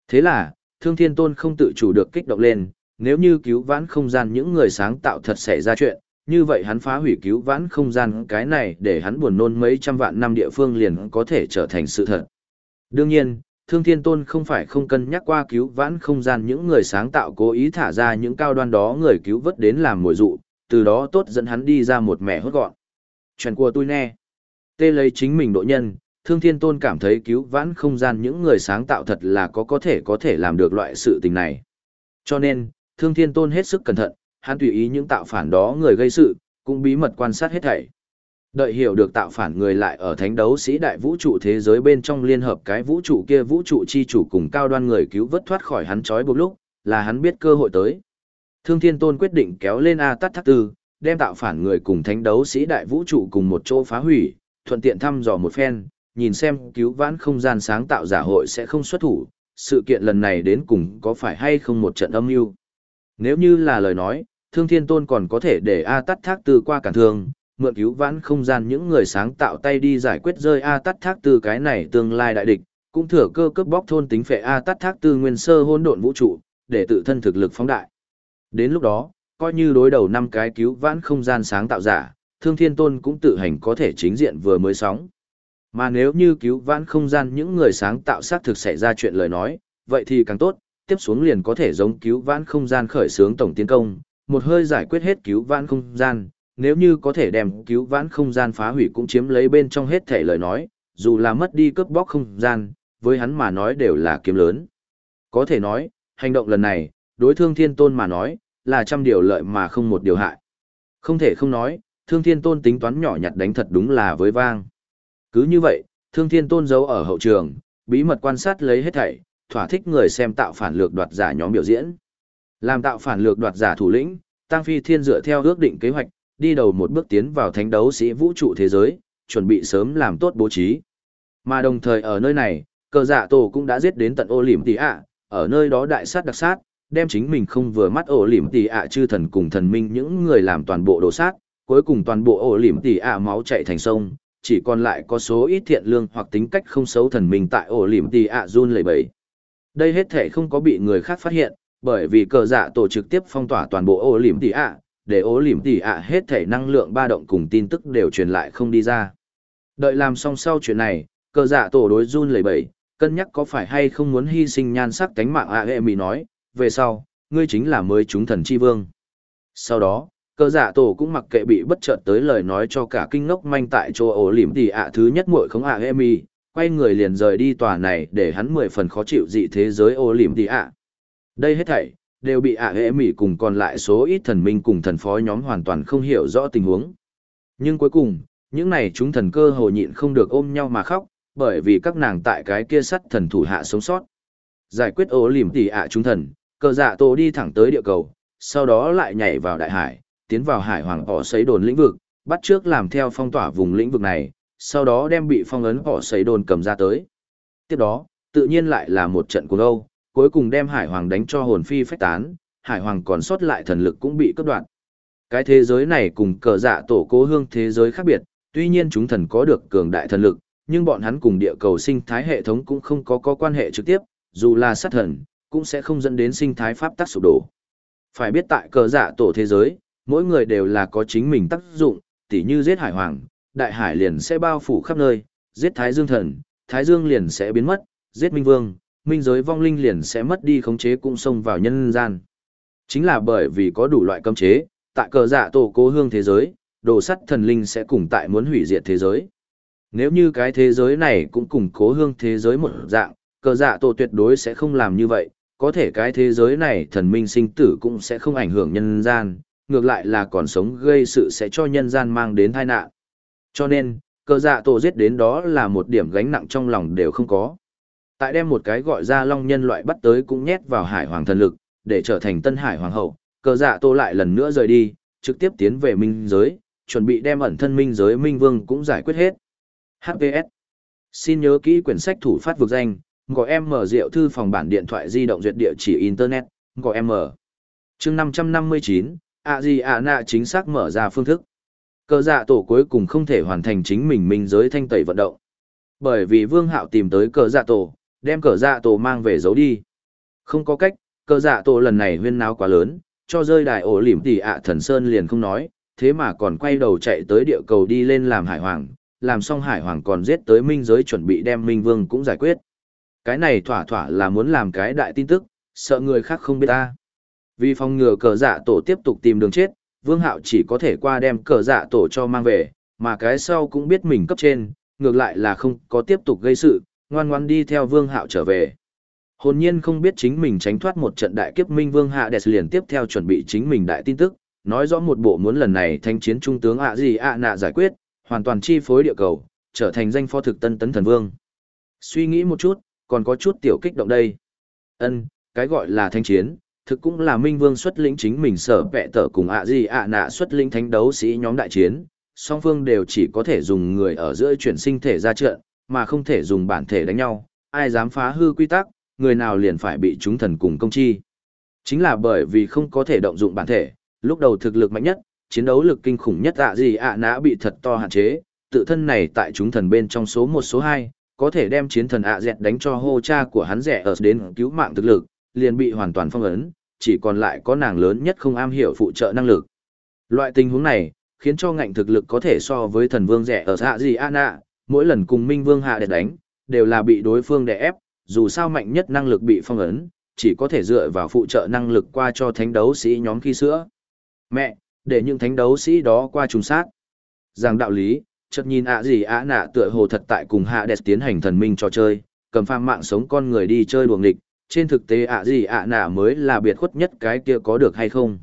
Thế là, thương thiên tôn không tự chủ được kích động lên, nếu như cứu vãn không gian những người sáng tạo thật xảy ra chuyện, như vậy hắn phá hủy cứu vãn không gian cái này để hắn buồn nôn mấy trăm vạn năm địa phương liền có thể trở thành sự thật. Đương nhiên, Thương Thiên Tôn không phải không cân nhắc qua cứu vãn không gian những người sáng tạo cố ý thả ra những cao đoan đó người cứu vớt đến làm mồi dụ, từ đó tốt dẫn hắn đi ra một mẻ hốt gọn. Chuyện của tôi nè. Tê lấy chính mình độ nhân, Thương Thiên Tôn cảm thấy cứu vãn không gian những người sáng tạo thật là có có thể có thể làm được loại sự tình này. Cho nên, Thương Thiên Tôn hết sức cẩn thận, hắn tùy ý những tạo phản đó người gây sự, cũng bí mật quan sát hết thảy. Đợi hiểu được tạo phản người lại ở thánh đấu sĩ đại vũ trụ thế giới bên trong liên hợp cái vũ trụ kia vũ trụ chi chủ cùng cao đoan người cứu vớt thoát khỏi hắn trói buộc lúc, là hắn biết cơ hội tới. Thương Thiên Tôn quyết định kéo lên A Tát Thác Tư, đem tạo phản người cùng thánh đấu sĩ đại vũ trụ cùng một chỗ phá hủy, thuận tiện thăm dò một phen, nhìn xem cứu vãn không gian sáng tạo giả hội sẽ không xuất thủ, sự kiện lần này đến cùng có phải hay không một trận âm mưu. Nếu như là lời nói, Thương Thiên Tôn còn có thể để A Tát Thác Tư qua cản thương, mượn cứu vãn không gian những người sáng tạo tay đi giải quyết rơi A Tát Thác Tư cái này tương lai đại địch, cũng thừa cơ cướp bóc thôn tính phệ A Tát Thác Tư nguyên sơ hỗn độn vũ trụ, để tự thân thực lực phóng đại. Đến lúc đó, coi như đối đầu năm cái cứu vãn không gian sáng tạo giả, Thương Thiên Tôn cũng tự hành có thể chính diện vừa mới sóng. Mà nếu như cứu vãn không gian những người sáng tạo sát thực xảy ra chuyện lời nói, vậy thì càng tốt, tiếp xuống liền có thể giống cứu vãn không gian khởi xướng tổng tiến công, một hơi giải quyết hết cứu vãn không gian, nếu như có thể đem cứu vãn không gian phá hủy cũng chiếm lấy bên trong hết thể lời nói, dù là mất đi cướp bóc không gian, với hắn mà nói đều là kiếm lớn. Có thể nói, hành động lần này, đối thương thiên tôn mà nói, là trăm điều lợi mà không một điều hại. Không thể không nói, thương thiên tôn tính toán nhỏ nhặt đánh thật đúng là với vang. Cứ như vậy, thương thiên tôn giấu ở hậu trường, bí mật quan sát lấy hết thảy, thỏa thích người xem tạo phản lược đoạt giả nhóm biểu diễn. Làm tạo phản lược đoạt giả thủ lĩnh, Tăng Phi Thiên dựa theo ước định kế hoạch, đi đầu một bước tiến vào thánh đấu sĩ vũ trụ thế giới, chuẩn bị sớm làm tốt bố trí. Mà đồng thời ở nơi này, cờ giả tổ cũng đã giết đến tận ô liềm tỷ ạ, ở nơi đó đại sát đặc sát, đem chính mình không vừa mắt ổ liềm tỷ ạ chư thần cùng thần minh những người làm toàn bộ đồ sát, cuối cùng toàn bộ ổ liềm tỷ ạ máu chạy thành sông, chỉ còn lại có số ít thiện lương hoặc tính cách không xấu thần minh tại ổ liềm tỷ ạ run lẩy bẩy. Đây hết thể không có bị người khác phát hiện, bởi vì cờ dạ tổ trực tiếp phong tỏa toàn bộ ổ liềm tỷ ạ, để ổ liềm tỷ ạ hết thể năng lượng ba động cùng tin tức đều truyền lại không đi ra. Đợi làm xong sau chuyện này, cờ dạ tổ đối run lẩy bẩy, cân nhắc có phải hay không muốn hy sinh nhan sắc cánh mạng ạ hệ mỹ nói, về sau, ngươi chính là mới chúng thần chi vương. Sau đó, cơ dạ tổ cũng mặc kệ bị bất chợt tới lời nói cho cả kinh ngốc manh tại chỗ ổ lỉm tỷ ạ thứ nhất muội không ạ hệ mỹ, quay người liền rời đi tòa này để hắn mười phần khó chịu dị thế giới ổ lỉm tỷ ạ. Đây hết thảy, đều bị ạ emi cùng còn lại số ít thần minh cùng thần phó nhóm hoàn toàn không hiểu rõ tình huống. Nhưng cuối cùng, những này chúng thần cơ hồ nhịn không được ôm nhau mà khóc, bởi vì các nàng tại cái kia sắt thần thủ hạ sống sót. Giải quyết ố lỉm tỉ ạ chúng thần, cờ dạ tổ đi thẳng tới địa cầu, sau đó lại nhảy vào đại hải, tiến vào hải hoàng họ sấy đồn lĩnh vực, bắt trước làm theo phong tỏa vùng lĩnh vực này, sau đó đem bị phong ấn họ sấy đồn cầm ra tới. Tiếp đó, tự nhiên lại là một trận cuồng âu, cuối cùng đem hải hoàng đánh cho hồn phi phách tán, hải hoàng còn sót lại thần lực cũng bị cắt đoạn. Cái thế giới này cùng cờ dạ tổ cố hương thế giới khác biệt, tuy nhiên chúng thần có được cường đại thần lực, nhưng bọn hắn cùng địa cầu sinh thái hệ thống cũng không có có quan hệ trực tiếp, dù là sát thần, cũng sẽ không dẫn đến sinh thái pháp tắc sụp đổ. Phải biết tại cờ dạ tổ thế giới, mỗi người đều là có chính mình tác dụng, tỉ như giết hải hoàng, đại hải liền sẽ bao phủ khắp nơi, giết thái dương thần, thái dương liền sẽ biến mất, giết minh vương, minh giới vong linh liền sẽ mất đi khống chế cũng xông vào nhân gian. Chính là bởi vì có đủ loại cấm chế, tại cờ dạ tổ cố hương thế giới, đồ sắt thần linh sẽ cùng tại muốn hủy diệt thế giới. Nếu như cái thế giới này cũng cùng cố hương thế giới một dạng, cờ dạ tổ tuyệt đối sẽ không làm như vậy, có thể cái thế giới này thần minh sinh tử cũng sẽ không ảnh hưởng nhân gian, ngược lại là còn sống gây sự sẽ cho nhân gian mang đến tai nạn. Cho nên, cờ dạ tổ giết đến đó là một điểm gánh nặng trong lòng đều không có. Tại đem một cái gọi ra long nhân loại bắt tới cũng nhét vào hải hoàng thần lực, để trở thành tân hải hoàng hậu, cờ dạ tổ lại lần nữa rời đi, trực tiếp tiến về minh giới, chuẩn bị đem ẩn thân minh giới minh vương cũng giải quyết hết. HPS. Xin nhớ kỹ quyển sách thủ phát vực danh, gọi em mở rượu thư phòng bản điện thoại di động duyệt địa chỉ Internet, gọi em mở. chương 559, ạ gì ạ nạ chính xác mở ra phương thức. Cờ dạ tổ cuối cùng không thể hoàn thành chính mình minh giới thanh tẩy vận động. Bởi vì vương hạo tìm tới cờ dạ tổ, đem cờ dạ tổ mang về giấu đi. Không có cách, cờ dạ tổ lần này huyên náo quá lớn, cho rơi đài ổ lỉm tỷ ạ thần sơn liền không nói, thế mà còn quay đầu chạy tới địa cầu đi lên làm hải hoàng, làm xong hải hoàng còn giết tới minh giới chuẩn bị đem minh vương cũng giải quyết. Cái này thỏa thỏa là muốn làm cái đại tin tức, sợ người khác không biết ta. Vì phòng ngừa cờ dạ tổ tiếp tục tìm đường chết, vương hạo chỉ có thể qua đem cờ dạ tổ cho mang về, mà cái sau cũng biết mình cấp trên, ngược lại là không có tiếp tục gây sự, ngoan ngoan đi theo vương hạo trở về. Hồn nhiên không biết chính mình tránh thoát một trận đại kiếp minh vương hạ đẹp liền tiếp theo chuẩn bị chính mình đại tin tức, nói rõ một bộ muốn lần này thanh chiến trung tướng ạ gì ạ nạ giải quyết, hoàn toàn chi phối địa cầu, trở thành danh phó thực tân tấn thần vương. Suy nghĩ một chút, còn có chút tiểu kích động đây. Ân, cái gọi là thanh chiến, thực cũng là Minh Vương xuất lĩnh chính mình sở vẹ tở cùng ạ gì ạ nạ xuất lĩnh thánh đấu sĩ nhóm đại chiến, song phương đều chỉ có thể dùng người ở giữa chuyển sinh thể ra trận, mà không thể dùng bản thể đánh nhau, ai dám phá hư quy tắc, người nào liền phải bị chúng thần cùng công chi. Chính là bởi vì không có thể động dụng bản thể, lúc đầu thực lực mạnh nhất, chiến đấu lực kinh khủng nhất ạ gì ạ nã bị thật to hạn chế, tự thân này tại chúng thần bên trong số một số hai có thể đem chiến thần ạ dẹt đánh cho hô cha của hắn rẻ ở đến cứu mạng thực lực, liền bị hoàn toàn phong ấn, chỉ còn lại có nàng lớn nhất không am hiểu phụ trợ năng lực. Loại tình huống này, khiến cho ngạnh thực lực có thể so với thần vương rẻ ở hạ gì Anna, mỗi lần cùng minh vương hạ để đánh, đều là bị đối phương đè ép, dù sao mạnh nhất năng lực bị phong ấn, chỉ có thể dựa vào phụ trợ năng lực qua cho thánh đấu sĩ nhóm khi sữa. Mẹ, để những thánh đấu sĩ đó qua trùng sát. Rằng đạo lý, chợt nhìn ạ gì ạ nạ tựa hồ thật tại cùng hạ đẹp tiến hành thần minh trò chơi, cầm phang mạng sống con người đi chơi đuồng địch, trên thực tế ạ gì ạ nạ mới là biệt khuất nhất cái kia có được hay không.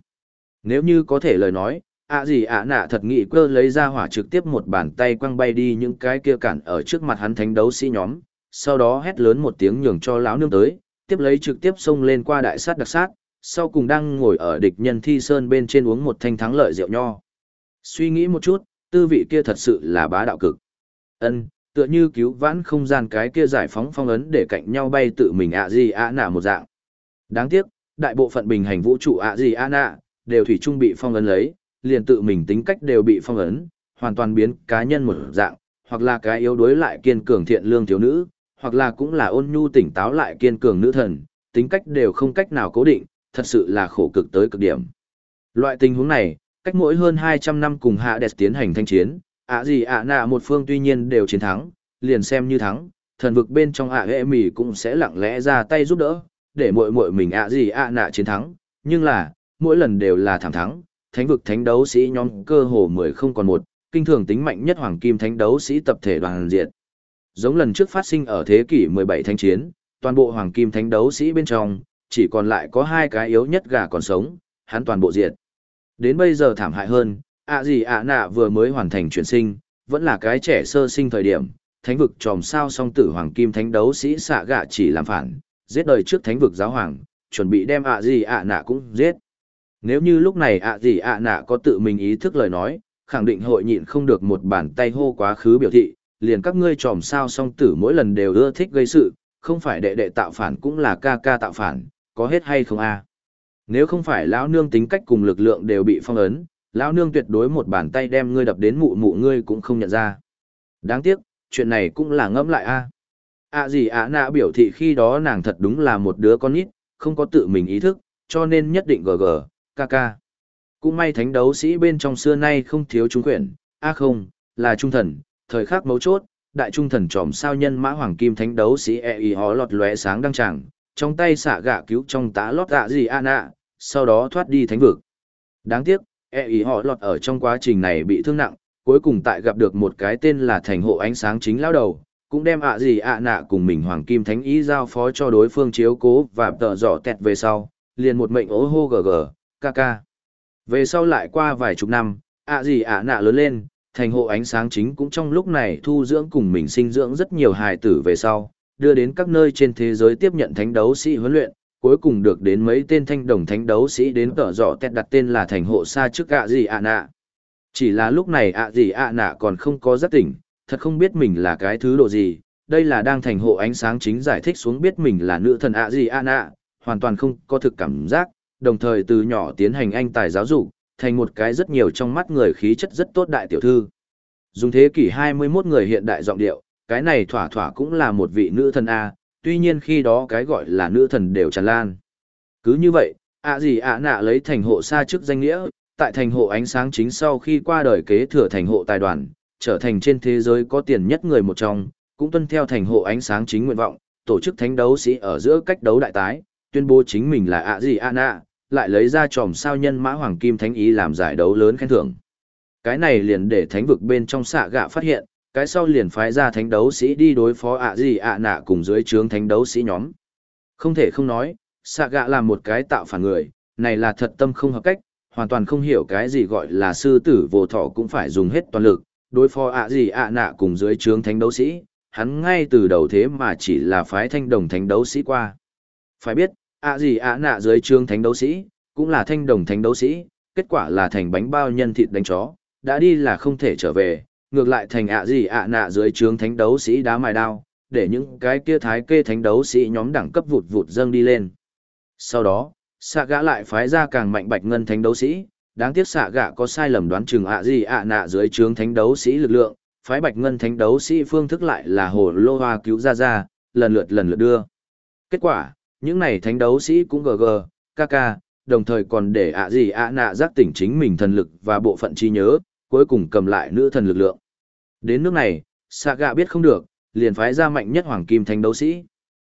Nếu như có thể lời nói, ạ gì ạ nạ thật nghị cơ lấy ra hỏa trực tiếp một bàn tay quăng bay đi những cái kia cản ở trước mặt hắn thánh đấu sĩ nhóm, sau đó hét lớn một tiếng nhường cho lão nương tới, tiếp lấy trực tiếp xông lên qua đại sát đặc sát, sau cùng đang ngồi ở địch nhân thi sơn bên trên uống một thanh thắng lợi rượu nho. Suy nghĩ một chút, tư vị kia thật sự là bá đạo cực. Ân, tựa như cứu vãn không gian cái kia giải phóng phong ấn để cạnh nhau bay tự mình ạ gì ạ nạ một dạng. Đáng tiếc, đại bộ phận bình hành vũ trụ ạ gì ạ nạ, đều thủy chung bị phong ấn lấy, liền tự mình tính cách đều bị phong ấn, hoàn toàn biến cá nhân một dạng, hoặc là cái yếu đuối lại kiên cường thiện lương thiếu nữ, hoặc là cũng là ôn nhu tỉnh táo lại kiên cường nữ thần, tính cách đều không cách nào cố định, thật sự là khổ cực tới cực điểm. Loại tình huống này, cách mỗi hơn 200 năm cùng hạ đẹp tiến hành thanh chiến, ạ gì ạ nạ một phương tuy nhiên đều chiến thắng, liền xem như thắng, thần vực bên trong ạ hệ mì cũng sẽ lặng lẽ ra tay giúp đỡ, để muội muội mình ạ gì ạ nạ chiến thắng, nhưng là, mỗi lần đều là thảm thắng, thánh vực thánh đấu sĩ nhóm cơ hồ mười không còn một, kinh thường tính mạnh nhất hoàng kim thánh đấu sĩ tập thể đoàn diệt. Giống lần trước phát sinh ở thế kỷ 17 thánh chiến, toàn bộ hoàng kim thánh đấu sĩ bên trong, chỉ còn lại có hai cái yếu nhất gà còn sống, hắn toàn bộ diệt. Đến bây giờ thảm hại hơn, ạ gì ạ nạ vừa mới hoàn thành chuyển sinh, vẫn là cái trẻ sơ sinh thời điểm, thánh vực tròm sao song tử hoàng kim thánh đấu sĩ xạ gạ chỉ làm phản, giết đời trước thánh vực giáo hoàng, chuẩn bị đem ạ gì ạ nạ cũng giết. Nếu như lúc này ạ gì ạ nạ có tự mình ý thức lời nói, khẳng định hội nhịn không được một bàn tay hô quá khứ biểu thị, liền các ngươi tròm sao song tử mỗi lần đều ưa thích gây sự, không phải đệ đệ tạo phản cũng là ca ca tạo phản, có hết hay không a? Nếu không phải lão nương tính cách cùng lực lượng đều bị phong ấn, lão nương tuyệt đối một bàn tay đem ngươi đập đến mụ mụ ngươi cũng không nhận ra. Đáng tiếc, chuyện này cũng là ngẫm lại a. À. gì ạ nạ biểu thị khi đó nàng thật đúng là một đứa con nít, không có tự mình ý thức, cho nên nhất định gờ gờ, ca ca. Cũng may thánh đấu sĩ bên trong xưa nay không thiếu trung quyển, a không, là trung thần, thời khắc mấu chốt, đại trung thần tròm sao nhân mã hoàng kim thánh đấu sĩ e y hó lọt lóe sáng đăng tràng, trong tay xạ gạ cứu trong tá lót gạ gì ạ nạ, sau đó thoát đi thánh vực. Đáng tiếc, e ý họ lọt ở trong quá trình này bị thương nặng, cuối cùng tại gặp được một cái tên là thành hộ ánh sáng chính lao đầu, cũng đem ạ gì ạ nạ cùng mình hoàng kim thánh ý giao phó cho đối phương chiếu cố và tợ dọ tẹt về sau, liền một mệnh ố hô gờ gờ, ca ca. Về sau lại qua vài chục năm, ạ gì ạ nạ lớn lên, thành hộ ánh sáng chính cũng trong lúc này thu dưỡng cùng mình sinh dưỡng rất nhiều hài tử về sau, đưa đến các nơi trên thế giới tiếp nhận thánh đấu sĩ huấn luyện, cuối cùng được đến mấy tên thanh đồng thánh đấu sĩ đến tở dọ tẹt đặt tên là thành hộ xa trước ạ gì ạ nạ. Chỉ là lúc này ạ gì ạ nạ còn không có giác tỉnh, thật không biết mình là cái thứ độ gì, đây là đang thành hộ ánh sáng chính giải thích xuống biết mình là nữ thần ạ gì ạ nạ, hoàn toàn không có thực cảm giác, đồng thời từ nhỏ tiến hành anh tài giáo dục, thành một cái rất nhiều trong mắt người khí chất rất tốt đại tiểu thư. Dùng thế kỷ 21 người hiện đại giọng điệu, cái này thỏa thỏa cũng là một vị nữ thần A, tuy nhiên khi đó cái gọi là nữ thần đều tràn lan. Cứ như vậy, ạ gì ạ nạ lấy thành hộ xa trước danh nghĩa, tại thành hộ ánh sáng chính sau khi qua đời kế thừa thành hộ tài đoàn, trở thành trên thế giới có tiền nhất người một trong, cũng tuân theo thành hộ ánh sáng chính nguyện vọng, tổ chức thánh đấu sĩ ở giữa cách đấu đại tái, tuyên bố chính mình là ạ gì ạ nạ, lại lấy ra tròm sao nhân mã hoàng kim thánh ý làm giải đấu lớn khen thưởng. Cái này liền để thánh vực bên trong xạ gạ phát hiện, cái sau liền phái ra thánh đấu sĩ đi đối phó ạ gì ạ nạ cùng dưới trướng thánh đấu sĩ nhóm. Không thể không nói, xạ gạ là một cái tạo phản người, này là thật tâm không hợp cách, hoàn toàn không hiểu cái gì gọi là sư tử vô thọ cũng phải dùng hết toàn lực, đối phó ạ gì ạ nạ cùng dưới trướng thánh đấu sĩ, hắn ngay từ đầu thế mà chỉ là phái thanh đồng thánh đấu sĩ qua. Phải biết, ạ gì ạ nạ dưới trướng thánh đấu sĩ, cũng là thanh đồng thánh đấu sĩ, kết quả là thành bánh bao nhân thịt đánh chó, đã đi là không thể trở về, ngược lại thành ạ gì ạ nạ dưới trướng thánh đấu sĩ đá mài đao, để những cái kia thái kê thánh đấu sĩ nhóm đẳng cấp vụt vụt dâng đi lên. Sau đó, xạ gã lại phái ra càng mạnh bạch ngân thánh đấu sĩ, đáng tiếc xạ gã có sai lầm đoán chừng ạ gì ạ nạ dưới trướng thánh đấu sĩ lực lượng, phái bạch ngân thánh đấu sĩ phương thức lại là hồ lô hoa cứu ra ra, lần lượt lần lượt đưa. Kết quả, những này thánh đấu sĩ cũng gg, kk, đồng thời còn để ạ gì ạ nạ giác tỉnh chính mình thần lực và bộ phận trí nhớ, cuối cùng cầm lại nữ thần lực lượng. Đến nước này, xạ gạ biết không được, liền phái ra mạnh nhất hoàng kim thánh đấu sĩ.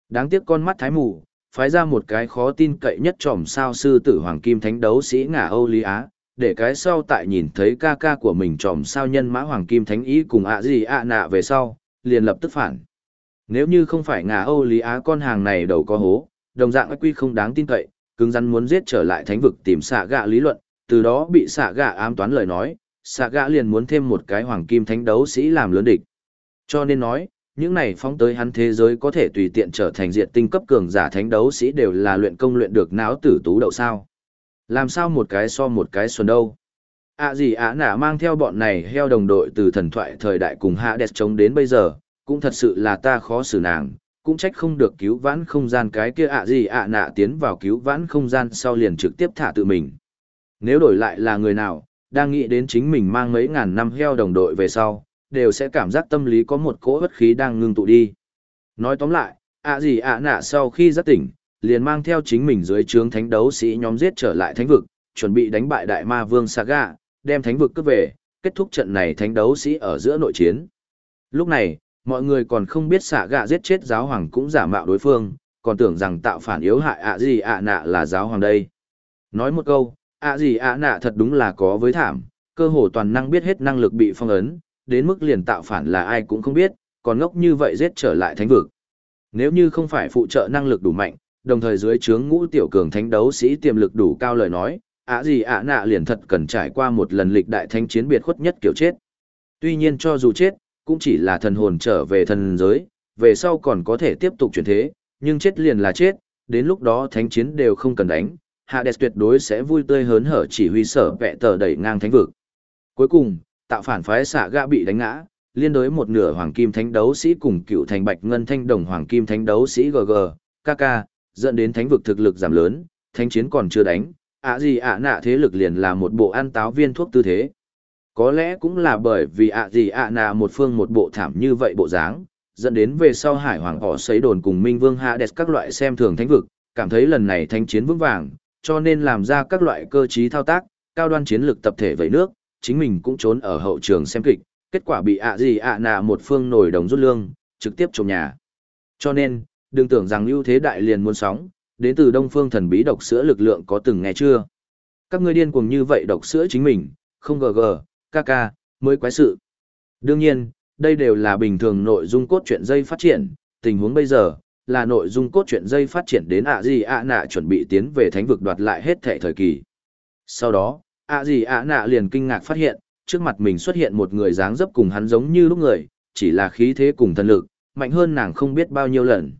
Đáng tiếc con mắt thái mù, phái ra một cái khó tin cậy nhất tròm sao sư tử hoàng kim thánh đấu sĩ ngả Âu Lý Á, để cái sau tại nhìn thấy ca ca của mình tròm sao nhân mã hoàng kim thánh ý cùng ạ gì ạ nạ về sau, liền lập tức phản. Nếu như không phải ngả Âu Lý Á con hàng này đầu có hố, đồng dạng quy không đáng tin cậy, cứng rắn muốn giết trở lại thánh vực tìm xạ gạ lý luận, từ đó bị xạ gạ ám toán lời nói, xạ gã liền muốn thêm một cái hoàng kim thánh đấu sĩ làm lớn địch. Cho nên nói, những này phóng tới hắn thế giới có thể tùy tiện trở thành diện tinh cấp cường giả thánh đấu sĩ đều là luyện công luyện được não tử tú đậu sao. Làm sao một cái so một cái xuân đâu. ạ gì ạ nạ mang theo bọn này heo đồng đội từ thần thoại thời đại cùng hạ đẹp chống đến bây giờ, cũng thật sự là ta khó xử nàng, cũng trách không được cứu vãn không gian cái kia ạ gì ạ nạ tiến vào cứu vãn không gian sau liền trực tiếp thả tự mình. Nếu đổi lại là người nào, đang nghĩ đến chính mình mang mấy ngàn năm heo đồng đội về sau, đều sẽ cảm giác tâm lý có một cỗ bất khí đang ngưng tụ đi. Nói tóm lại, ạ gì ạ nạ sau khi giác tỉnh, liền mang theo chính mình dưới trướng thánh đấu sĩ nhóm giết trở lại thánh vực, chuẩn bị đánh bại đại ma vương Saga, đem thánh vực cướp về, kết thúc trận này thánh đấu sĩ ở giữa nội chiến. Lúc này, mọi người còn không biết Saga giết chết giáo hoàng cũng giả mạo đối phương, còn tưởng rằng tạo phản yếu hại ạ gì ạ nạ là giáo hoàng đây. Nói một câu, ạ gì ạ nạ thật đúng là có với thảm, cơ hồ toàn năng biết hết năng lực bị phong ấn, đến mức liền tạo phản là ai cũng không biết, còn ngốc như vậy giết trở lại thánh vực. Nếu như không phải phụ trợ năng lực đủ mạnh, đồng thời dưới trướng ngũ tiểu cường thánh đấu sĩ tiềm lực đủ cao lời nói, ạ gì ạ nạ liền thật cần trải qua một lần lịch đại thánh chiến biệt khuất nhất kiểu chết. Tuy nhiên cho dù chết, cũng chỉ là thần hồn trở về thần giới, về sau còn có thể tiếp tục chuyển thế, nhưng chết liền là chết, đến lúc đó thánh chiến đều không cần đánh, Hades tuyệt đối sẽ vui tươi hớn hở chỉ huy sở vẹ tờ đẩy ngang thánh vực. Cuối cùng, tạo phản phái xạ gã bị đánh ngã, liên đối một nửa hoàng kim thánh đấu sĩ cùng cựu thành bạch ngân thanh đồng hoàng kim thánh đấu sĩ GG, KK, dẫn đến thánh vực thực lực giảm lớn, thánh chiến còn chưa đánh, ạ gì ạ nạ thế lực liền là một bộ ăn táo viên thuốc tư thế. Có lẽ cũng là bởi vì ạ gì ạ nạ một phương một bộ thảm như vậy bộ dáng, dẫn đến về sau hải hoàng họ sấy đồn cùng minh vương hạ đẹp các loại xem thường thánh vực, cảm thấy lần này thánh chiến vững vàng, cho nên làm ra các loại cơ trí thao tác, cao đoan chiến lược tập thể vẫy nước, chính mình cũng trốn ở hậu trường xem kịch, kết quả bị ạ gì ạ nạ một phương nổi đồng rút lương, trực tiếp trộm nhà. Cho nên, đừng tưởng rằng ưu thế đại liền muốn sóng, đến từ đông phương thần bí độc sữa lực lượng có từng nghe chưa? Các ngươi điên cuồng như vậy độc sữa chính mình, không gg, kk, mới quái sự. Đương nhiên, đây đều là bình thường nội dung cốt truyện dây phát triển, tình huống bây giờ, là nội dung cốt truyện dây phát triển đến ạ gì ạ nạ chuẩn bị tiến về thánh vực đoạt lại hết thệ thời kỳ. Sau đó, ạ gì ạ nạ liền kinh ngạc phát hiện, trước mặt mình xuất hiện một người dáng dấp cùng hắn giống như lúc người, chỉ là khí thế cùng thần lực, mạnh hơn nàng không biết bao nhiêu lần.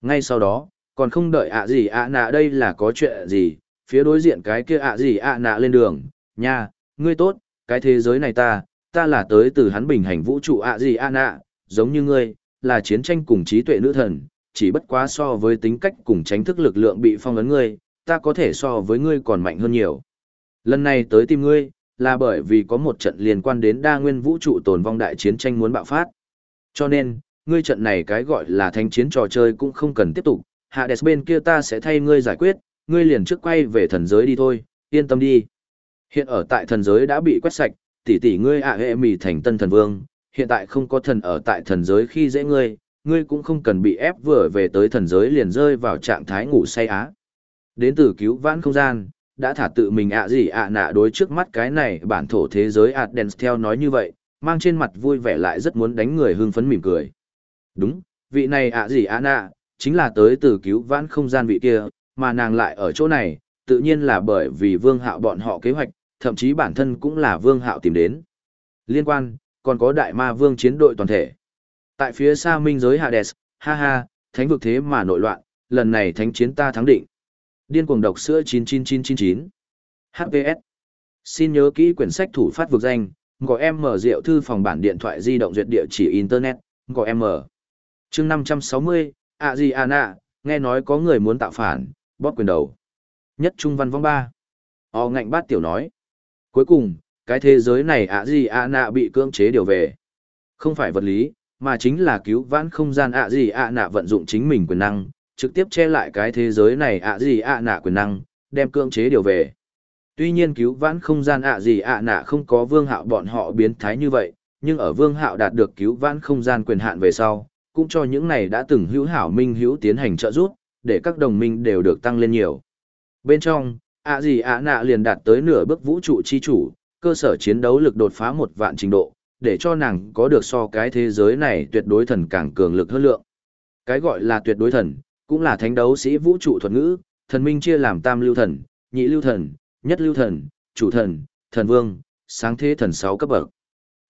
Ngay sau đó, còn không đợi ạ gì ạ nạ đây là có chuyện gì, phía đối diện cái kia ạ gì ạ nạ lên đường, nha, ngươi tốt, cái thế giới này ta, ta là tới từ hắn bình hành vũ trụ ạ gì ạ nạ, giống như ngươi, là chiến tranh cùng trí tuệ nữ thần, chỉ bất quá so với tính cách cùng tránh thức lực lượng bị phong ấn ngươi, ta có thể so với ngươi còn mạnh hơn nhiều. Lần này tới tìm ngươi, là bởi vì có một trận liên quan đến đa nguyên vũ trụ tồn vong đại chiến tranh muốn bạo phát. Cho nên, ngươi trận này cái gọi là thanh chiến trò chơi cũng không cần tiếp tục, Hades bên kia ta sẽ thay ngươi giải quyết, ngươi liền trước quay về thần giới đi thôi, yên tâm đi. Hiện ở tại thần giới đã bị quét sạch, tỷ tỷ ngươi ạ hệ mì thành tân thần vương, hiện tại không có thần ở tại thần giới khi dễ ngươi, ngươi cũng không cần bị ép vừa về tới thần giới liền rơi vào trạng thái ngủ say á. Đến từ cứu vãn không gian, đã thả tự mình ạ gì ạ nạ đối trước mắt cái này bản thổ thế giới Adens theo nói như vậy, mang trên mặt vui vẻ lại rất muốn đánh người hưng phấn mỉm cười. Đúng, vị này ạ gì ạ nạ, chính là tới từ cứu vãn không gian vị kia, mà nàng lại ở chỗ này, tự nhiên là bởi vì vương hạo bọn họ kế hoạch, thậm chí bản thân cũng là vương hạo tìm đến. Liên quan, còn có đại ma vương chiến đội toàn thể. Tại phía xa minh giới Hades, ha ha, thánh vực thế mà nội loạn, lần này thánh chiến ta thắng định. Điên cuồng độc sữa 99999. HPS. Xin nhớ kỹ quyển sách thủ phát vực danh, gọi em mở rượu thư phòng bản điện thoại di động duyệt địa chỉ Internet, gọi em mở. chương 560, ạ gì à nạ, nghe nói có người muốn tạo phản, bóp quyền đầu. Nhất trung văn vong ba. O ngạnh bát tiểu nói. Cuối cùng, cái thế giới này ạ gì ạ nạ bị cưỡng chế điều về. Không phải vật lý, mà chính là cứu vãn không gian ạ gì ạ nạ vận dụng chính mình quyền năng, trực tiếp che lại cái thế giới này ạ gì ạ nạ quyền năng, đem cưỡng chế điều về. Tuy nhiên cứu vãn không gian ạ gì ạ nạ không có vương hạo bọn họ biến thái như vậy, nhưng ở vương hạo đạt được cứu vãn không gian quyền hạn về sau, cũng cho những này đã từng hữu hảo minh hữu tiến hành trợ giúp, để các đồng minh đều được tăng lên nhiều. Bên trong, ạ gì ạ nạ liền đạt tới nửa bước vũ trụ chi chủ, cơ sở chiến đấu lực đột phá một vạn trình độ, để cho nàng có được so cái thế giới này tuyệt đối thần càng cường lực hơn lượng. Cái gọi là tuyệt đối thần, cũng là thánh đấu sĩ vũ trụ thuật ngữ, thần minh chia làm tam lưu thần, nhị lưu thần, nhất lưu thần, chủ thần, thần vương, sáng thế thần 6 cấp bậc.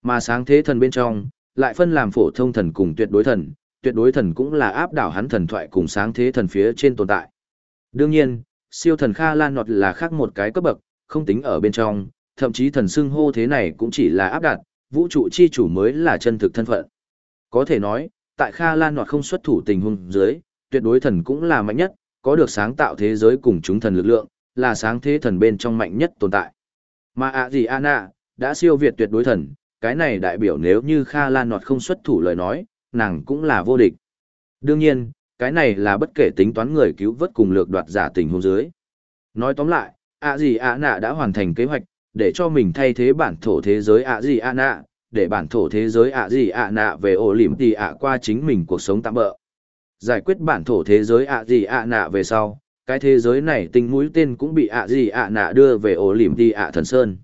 Mà sáng thế thần bên trong, lại phân làm phổ thông thần cùng tuyệt đối thần, tuyệt đối thần cũng là áp đảo hắn thần thoại cùng sáng thế thần phía trên tồn tại. Đương nhiên, siêu thần Kha Lan Nọt là khác một cái cấp bậc, không tính ở bên trong, thậm chí thần xưng hô thế này cũng chỉ là áp đặt, vũ trụ chi chủ mới là chân thực thân phận. Có thể nói, tại Kha Lan Nọt không xuất thủ tình huống dưới, tuyệt đối thần cũng là mạnh nhất, có được sáng tạo thế giới cùng chúng thần lực lượng, là sáng thế thần bên trong mạnh nhất tồn tại. Mà ạ gì Anna, đã siêu việt tuyệt đối thần, cái này đại biểu nếu như Kha Lan Nọt không xuất thủ lời nói, nàng cũng là vô địch. Đương nhiên, cái này là bất kể tính toán người cứu vớt cùng lược đoạt giả tình huống dưới. Nói tóm lại, ạ gì ạ nạ đã hoàn thành kế hoạch, để cho mình thay thế bản thổ thế giới ạ gì ạ nạ, để bản thổ thế giới ạ gì ạ nạ về ổ lỉm tì ạ qua chính mình cuộc sống tạm bỡ. Giải quyết bản thổ thế giới ạ gì ạ nạ về sau, cái thế giới này tinh mũi tên cũng bị ạ gì ạ nạ đưa về ổ lỉm tì ạ thần sơn.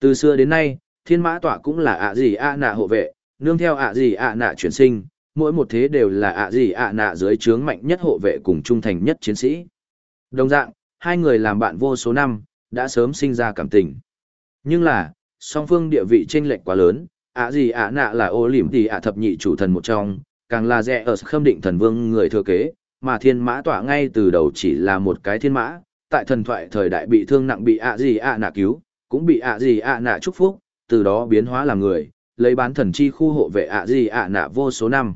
Từ xưa đến nay, thiên mã tọa cũng là ạ gì ạ nạ hộ vệ, nương theo ạ gì ạ nạ chuyển sinh, mỗi một thế đều là ạ gì ạ nạ dưới trướng mạnh nhất hộ vệ cùng trung thành nhất chiến sĩ. Đồng dạng, hai người làm bạn vô số năm, đã sớm sinh ra cảm tình. Nhưng là, song phương địa vị chênh lệch quá lớn, ạ gì ạ nạ là ô liềm thì ạ thập nhị chủ thần một trong, càng là rẻ ở khâm định thần vương người thừa kế, mà thiên mã tỏa ngay từ đầu chỉ là một cái thiên mã, tại thần thoại thời đại bị thương nặng bị ạ gì ạ nạ cứu, cũng bị ạ gì ạ nạ chúc phúc, từ đó biến hóa làm người, lấy bán thần chi khu hộ vệ ạ gì ạ nạ vô số năm.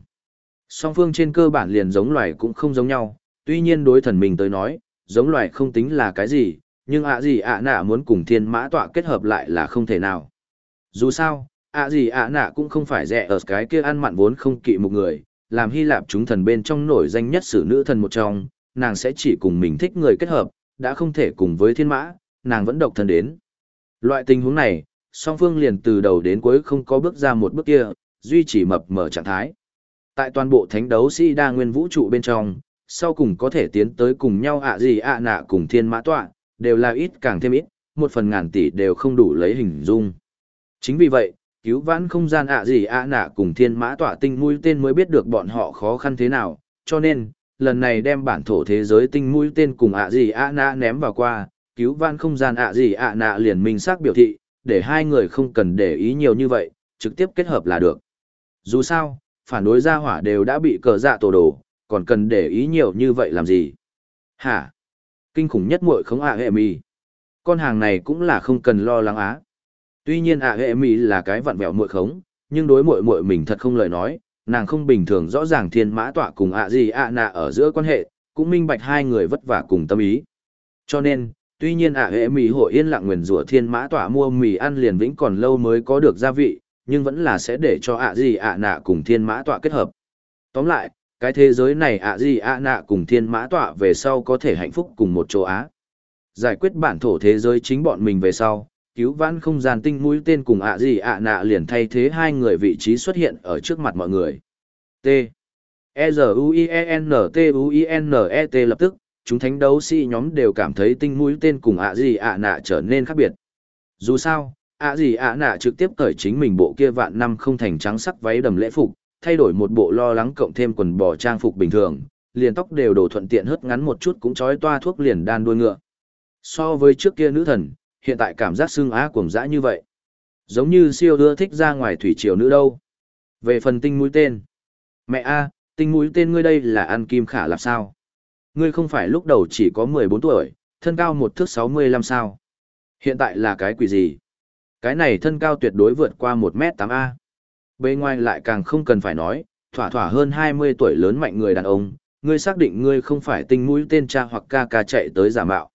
Song phương trên cơ bản liền giống loài cũng không giống nhau, tuy nhiên đối thần mình tới nói, giống loài không tính là cái gì, nhưng ạ gì ạ nạ muốn cùng thiên mã tọa kết hợp lại là không thể nào. Dù sao, ạ gì ạ nạ cũng không phải rẻ ở cái kia ăn mặn vốn không kỵ một người, làm Hy Lạp chúng thần bên trong nổi danh nhất sử nữ thần một trong, nàng sẽ chỉ cùng mình thích người kết hợp, đã không thể cùng với thiên mã, nàng vẫn độc thân đến. Loại tình huống này, song phương liền từ đầu đến cuối không có bước ra một bước kia, duy trì mập mở trạng thái. Tại toàn bộ thánh đấu si đa nguyên vũ trụ bên trong, sau cùng có thể tiến tới cùng nhau ạ gì ạ nạ cùng thiên mã tọa, đều là ít càng thêm ít, một phần ngàn tỷ đều không đủ lấy hình dung. Chính vì vậy, cứu vãn không gian ạ gì ạ nạ cùng thiên mã tọa tinh mũi tên mới biết được bọn họ khó khăn thế nào, cho nên, lần này đem bản thổ thế giới tinh mũi tên cùng ạ gì ạ nạ ném vào qua, cứu vãn không gian ạ gì ạ nạ liền minh xác biểu thị, để hai người không cần để ý nhiều như vậy, trực tiếp kết hợp là được. Dù sao, phản đối gia hỏa đều đã bị cờ dạ tổ đồ, còn cần để ý nhiều như vậy làm gì? Hả? Kinh khủng nhất muội không ạ hệ mì. Con hàng này cũng là không cần lo lắng á. Tuy nhiên ạ hệ mì là cái vặn vẹo muội khống, nhưng đối muội muội mình thật không lời nói, nàng không bình thường rõ ràng thiên mã tọa cùng ạ gì ạ nạ ở giữa quan hệ, cũng minh bạch hai người vất vả cùng tâm ý. Cho nên, tuy nhiên ạ hệ mì hội yên lặng nguyền rủa thiên mã tọa mua mì ăn liền vĩnh còn lâu mới có được gia vị, nhưng vẫn là sẽ để cho ạ gì ạ nạ cùng thiên mã tọa kết hợp. Tóm lại, cái thế giới này ạ gì ạ nạ cùng thiên mã tọa về sau có thể hạnh phúc cùng một chỗ Á. Giải quyết bản thổ thế giới chính bọn mình về sau, cứu vãn không gian tinh mũi tên cùng ạ gì ạ nạ liền thay thế hai người vị trí xuất hiện ở trước mặt mọi người. T. E-Z-U-I-E-N-T-U-I-N-E-T lập tức, chúng thánh đấu sĩ nhóm đều cảm thấy tinh mũi tên cùng ạ gì ạ nạ trở nên khác biệt. Dù sao, ạ gì ạ nạ trực tiếp cởi chính mình bộ kia vạn năm không thành trắng sắc váy đầm lễ phục, thay đổi một bộ lo lắng cộng thêm quần bò trang phục bình thường, liền tóc đều đổ thuận tiện hớt ngắn một chút cũng trói toa thuốc liền đan đuôi ngựa. So với trước kia nữ thần, hiện tại cảm giác xương á cuồng dã như vậy. Giống như siêu đưa thích ra ngoài thủy triều nữ đâu. Về phần tinh mũi tên. Mẹ a, tinh mũi tên ngươi đây là ăn kim khả làm sao? Ngươi không phải lúc đầu chỉ có 14 tuổi, thân cao một thước 65 sao? Hiện tại là cái quỷ gì? Cái này thân cao tuyệt đối vượt qua 1m8A. Bề ngoài lại càng không cần phải nói, thỏa thỏa hơn 20 tuổi lớn mạnh người đàn ông, ngươi xác định ngươi không phải tinh mũi tên cha hoặc ca ca chạy tới giả mạo.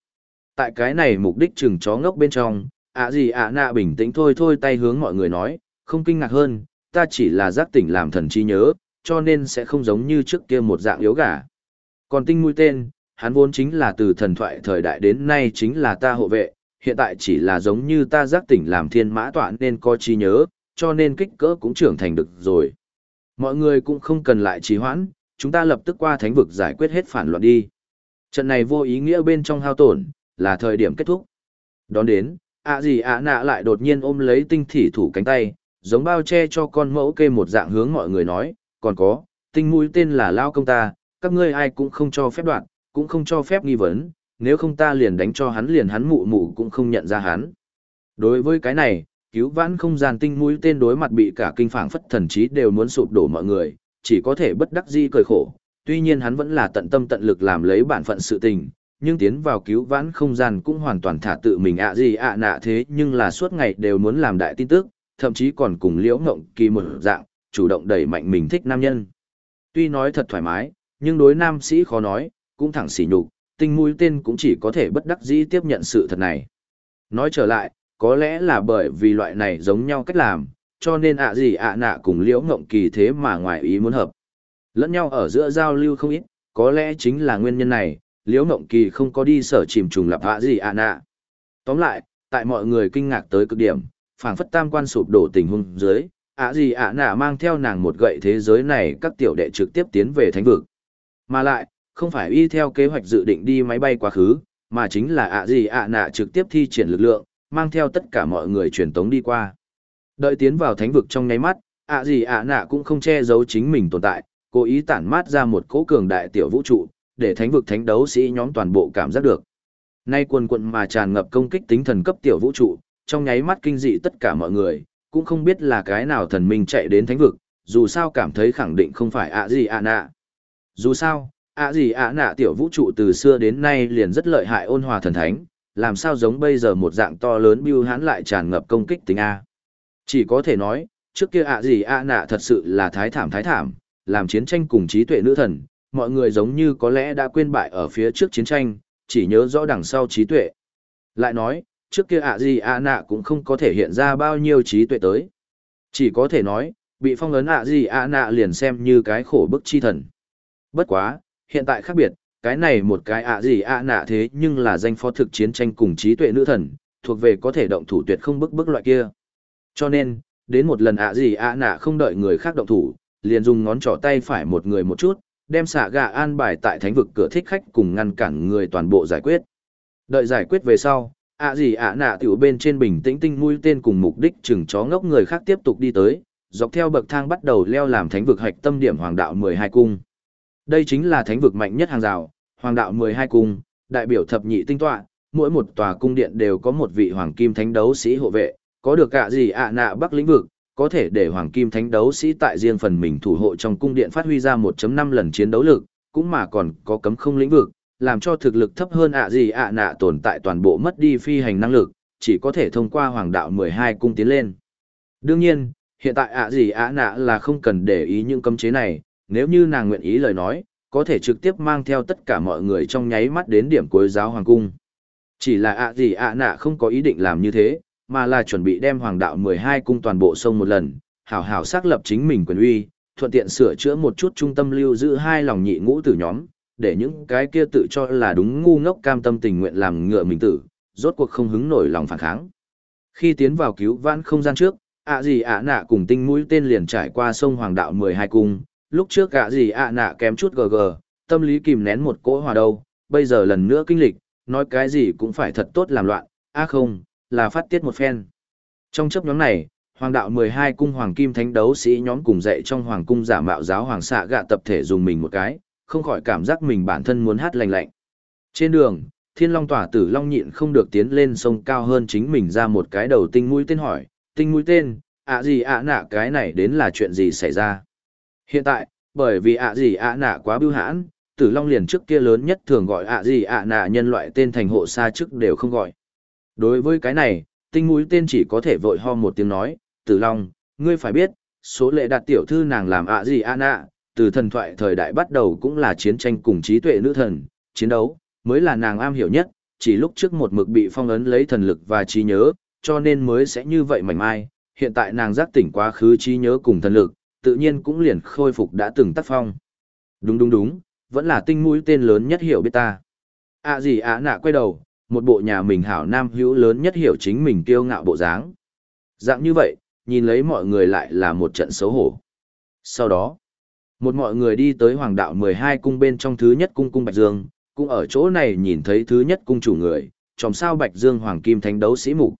Tại cái này mục đích chừng chó ngốc bên trong, ạ gì ạ nạ bình tĩnh thôi thôi tay hướng mọi người nói, không kinh ngạc hơn, ta chỉ là giác tỉnh làm thần trí nhớ, cho nên sẽ không giống như trước kia một dạng yếu gà. Còn tinh mũi tên, hắn vốn chính là từ thần thoại thời đại đến nay chính là ta hộ vệ, hiện tại chỉ là giống như ta giác tỉnh làm thiên mã tọa nên có trí nhớ, cho nên kích cỡ cũng trưởng thành được rồi. Mọi người cũng không cần lại trì hoãn, chúng ta lập tức qua thánh vực giải quyết hết phản loạn đi. Trận này vô ý nghĩa bên trong hao tổn, là thời điểm kết thúc. Đón đến, ạ gì ạ nạ lại đột nhiên ôm lấy tinh thỉ thủ cánh tay, giống bao che cho con mẫu kê một dạng hướng mọi người nói, còn có, tinh mũi tên là lao công ta, các ngươi ai cũng không cho phép đoạn, cũng không cho phép nghi vấn, nếu không ta liền đánh cho hắn liền hắn mụ mụ cũng không nhận ra hắn. Đối với cái này, cứu vãn không gian tinh mũi tên đối mặt bị cả kinh phảng phất thần trí đều muốn sụp đổ mọi người, chỉ có thể bất đắc dĩ cười khổ. Tuy nhiên hắn vẫn là tận tâm tận lực làm lấy bản phận sự tình, nhưng tiến vào cứu vãn không gian cũng hoàn toàn thả tự mình ạ gì ạ nạ thế nhưng là suốt ngày đều muốn làm đại tin tức, thậm chí còn cùng liễu ngộng kỳ một dạng, chủ động đẩy mạnh mình thích nam nhân. Tuy nói thật thoải mái, nhưng đối nam sĩ khó nói, cũng thẳng xỉ nhục, tinh mũi tên cũng chỉ có thể bất đắc dĩ tiếp nhận sự thật này. Nói trở lại, có lẽ là bởi vì loại này giống nhau cách làm, cho nên ạ gì ạ nạ cùng liễu ngộng kỳ thế mà ngoài ý muốn hợp. Lẫn nhau ở giữa giao lưu không ít, có lẽ chính là nguyên nhân này, liễu ngộng kỳ không có đi sở chìm trùng lập ạ gì ạ nạ. Tóm lại, tại mọi người kinh ngạc tới cực điểm, phảng phất tam quan sụp đổ tình huống dưới, ạ gì ạ nạ mang theo nàng một gậy thế giới này các tiểu đệ trực tiếp tiến về thánh vực. Mà lại, không phải y theo kế hoạch dự định đi máy bay quá khứ, mà chính là ạ gì ạ nạ trực tiếp thi triển lực lượng, mang theo tất cả mọi người truyền tống đi qua. Đợi tiến vào thánh vực trong nháy mắt, ạ gì ạ nạ cũng không che giấu chính mình tồn tại, cố ý tản mát ra một cỗ cường đại tiểu vũ trụ, để thánh vực thánh đấu sĩ nhóm toàn bộ cảm giác được. Nay quần quận mà tràn ngập công kích tính thần cấp tiểu vũ trụ, trong nháy mắt kinh dị tất cả mọi người, cũng không biết là cái nào thần minh chạy đến thánh vực, dù sao cảm thấy khẳng định không phải ạ gì ạ nạ. Dù sao, ạ gì ạ nạ tiểu vũ trụ từ xưa đến nay liền rất lợi hại ôn hòa thần thánh, làm sao giống bây giờ một dạng to lớn bưu hãn lại tràn ngập công kích tính A. Chỉ có thể nói, trước kia ạ gì ạ nạ thật sự là thái thảm thái thảm, làm chiến tranh cùng trí tuệ nữ thần, mọi người giống như có lẽ đã quên bại ở phía trước chiến tranh, chỉ nhớ rõ đằng sau trí tuệ. Lại nói, trước kia ạ gì ạ nạ cũng không có thể hiện ra bao nhiêu trí tuệ tới. Chỉ có thể nói, bị phong ấn ạ gì ạ nạ liền xem như cái khổ bức chi thần. Bất quá, hiện tại khác biệt, cái này một cái ạ gì ạ nạ thế nhưng là danh phó thực chiến tranh cùng trí tuệ nữ thần, thuộc về có thể động thủ tuyệt không bức bức loại kia. Cho nên, đến một lần ạ gì ạ nạ không đợi người khác động thủ, liền dùng ngón trỏ tay phải một người một chút, đem xạ gà an bài tại thánh vực cửa thích khách cùng ngăn cản người toàn bộ giải quyết. Đợi giải quyết về sau, ạ gì ạ nạ tiểu bên trên bình tĩnh tinh mũi tên cùng mục đích chừng chó ngốc người khác tiếp tục đi tới, dọc theo bậc thang bắt đầu leo làm thánh vực hạch tâm điểm hoàng đạo 12 cung. Đây chính là thánh vực mạnh nhất hàng rào, hoàng đạo 12 cung, đại biểu thập nhị tinh tọa, mỗi một tòa cung điện đều có một vị hoàng kim thánh đấu sĩ hộ vệ, có được cả gì ạ nạ bắc lĩnh vực, có thể để hoàng kim thánh đấu sĩ tại riêng phần mình thủ hộ trong cung điện phát huy ra 1.5 lần chiến đấu lực, cũng mà còn có cấm không lĩnh vực, làm cho thực lực thấp hơn ạ gì ạ nạ tồn tại toàn bộ mất đi phi hành năng lực, chỉ có thể thông qua hoàng đạo 12 cung tiến lên. Đương nhiên, hiện tại ạ gì ạ nạ là không cần để ý những cấm chế này, nếu như nàng nguyện ý lời nói, có thể trực tiếp mang theo tất cả mọi người trong nháy mắt đến điểm cuối giáo hoàng cung. Chỉ là ạ gì ạ nạ không có ý định làm như thế, mà là chuẩn bị đem hoàng đạo 12 cung toàn bộ sông một lần, hảo hảo xác lập chính mình quyền uy, thuận tiện sửa chữa một chút trung tâm lưu giữ hai lòng nhị ngũ tử nhóm, để những cái kia tự cho là đúng ngu ngốc cam tâm tình nguyện làm ngựa mình tử, rốt cuộc không hứng nổi lòng phản kháng. Khi tiến vào cứu vãn không gian trước, ạ gì ạ nạ cùng tinh mũi tên liền trải qua sông hoàng đạo 12 cung, lúc trước gạ gì ạ nạ kém chút gg, tâm lý kìm nén một cỗ hòa đâu, bây giờ lần nữa kinh lịch, nói cái gì cũng phải thật tốt làm loạn, a không, là phát tiết một phen. Trong chấp nhóm này, hoàng đạo 12 cung hoàng kim thánh đấu sĩ nhóm cùng dạy trong hoàng cung giả mạo giáo hoàng xạ gạ tập thể dùng mình một cái, không khỏi cảm giác mình bản thân muốn hát lành lạnh. Trên đường, thiên long tỏa tử long nhịn không được tiến lên sông cao hơn chính mình ra một cái đầu tinh mũi tên hỏi, tinh mũi tên, ạ gì ạ nạ cái này đến là chuyện gì xảy ra. Hiện tại, bởi vì ạ gì ạ nạ quá bưu hãn, tử long liền trước kia lớn nhất thường gọi ạ gì ạ nạ nhân loại tên thành hộ xa trước đều không gọi. Đối với cái này, tinh mũi tên chỉ có thể vội ho một tiếng nói, tử long, ngươi phải biết, số lệ đạt tiểu thư nàng làm ạ gì ạ nạ, từ thần thoại thời đại bắt đầu cũng là chiến tranh cùng trí tuệ nữ thần, chiến đấu, mới là nàng am hiểu nhất, chỉ lúc trước một mực bị phong ấn lấy thần lực và trí nhớ, cho nên mới sẽ như vậy mảnh mai, hiện tại nàng giác tỉnh quá khứ trí nhớ cùng thần lực, tự nhiên cũng liền khôi phục đã từng tác phong. Đúng đúng đúng, vẫn là tinh mũi tên lớn nhất hiểu biết ta. À gì ạ nạ quay đầu, một bộ nhà mình hảo nam hữu lớn nhất hiểu chính mình kiêu ngạo bộ dáng. Dạng như vậy, nhìn lấy mọi người lại là một trận xấu hổ. Sau đó, một mọi người đi tới hoàng đạo 12 cung bên trong thứ nhất cung cung Bạch Dương, cũng ở chỗ này nhìn thấy thứ nhất cung chủ người, tròm sao Bạch Dương hoàng kim thánh đấu sĩ mục.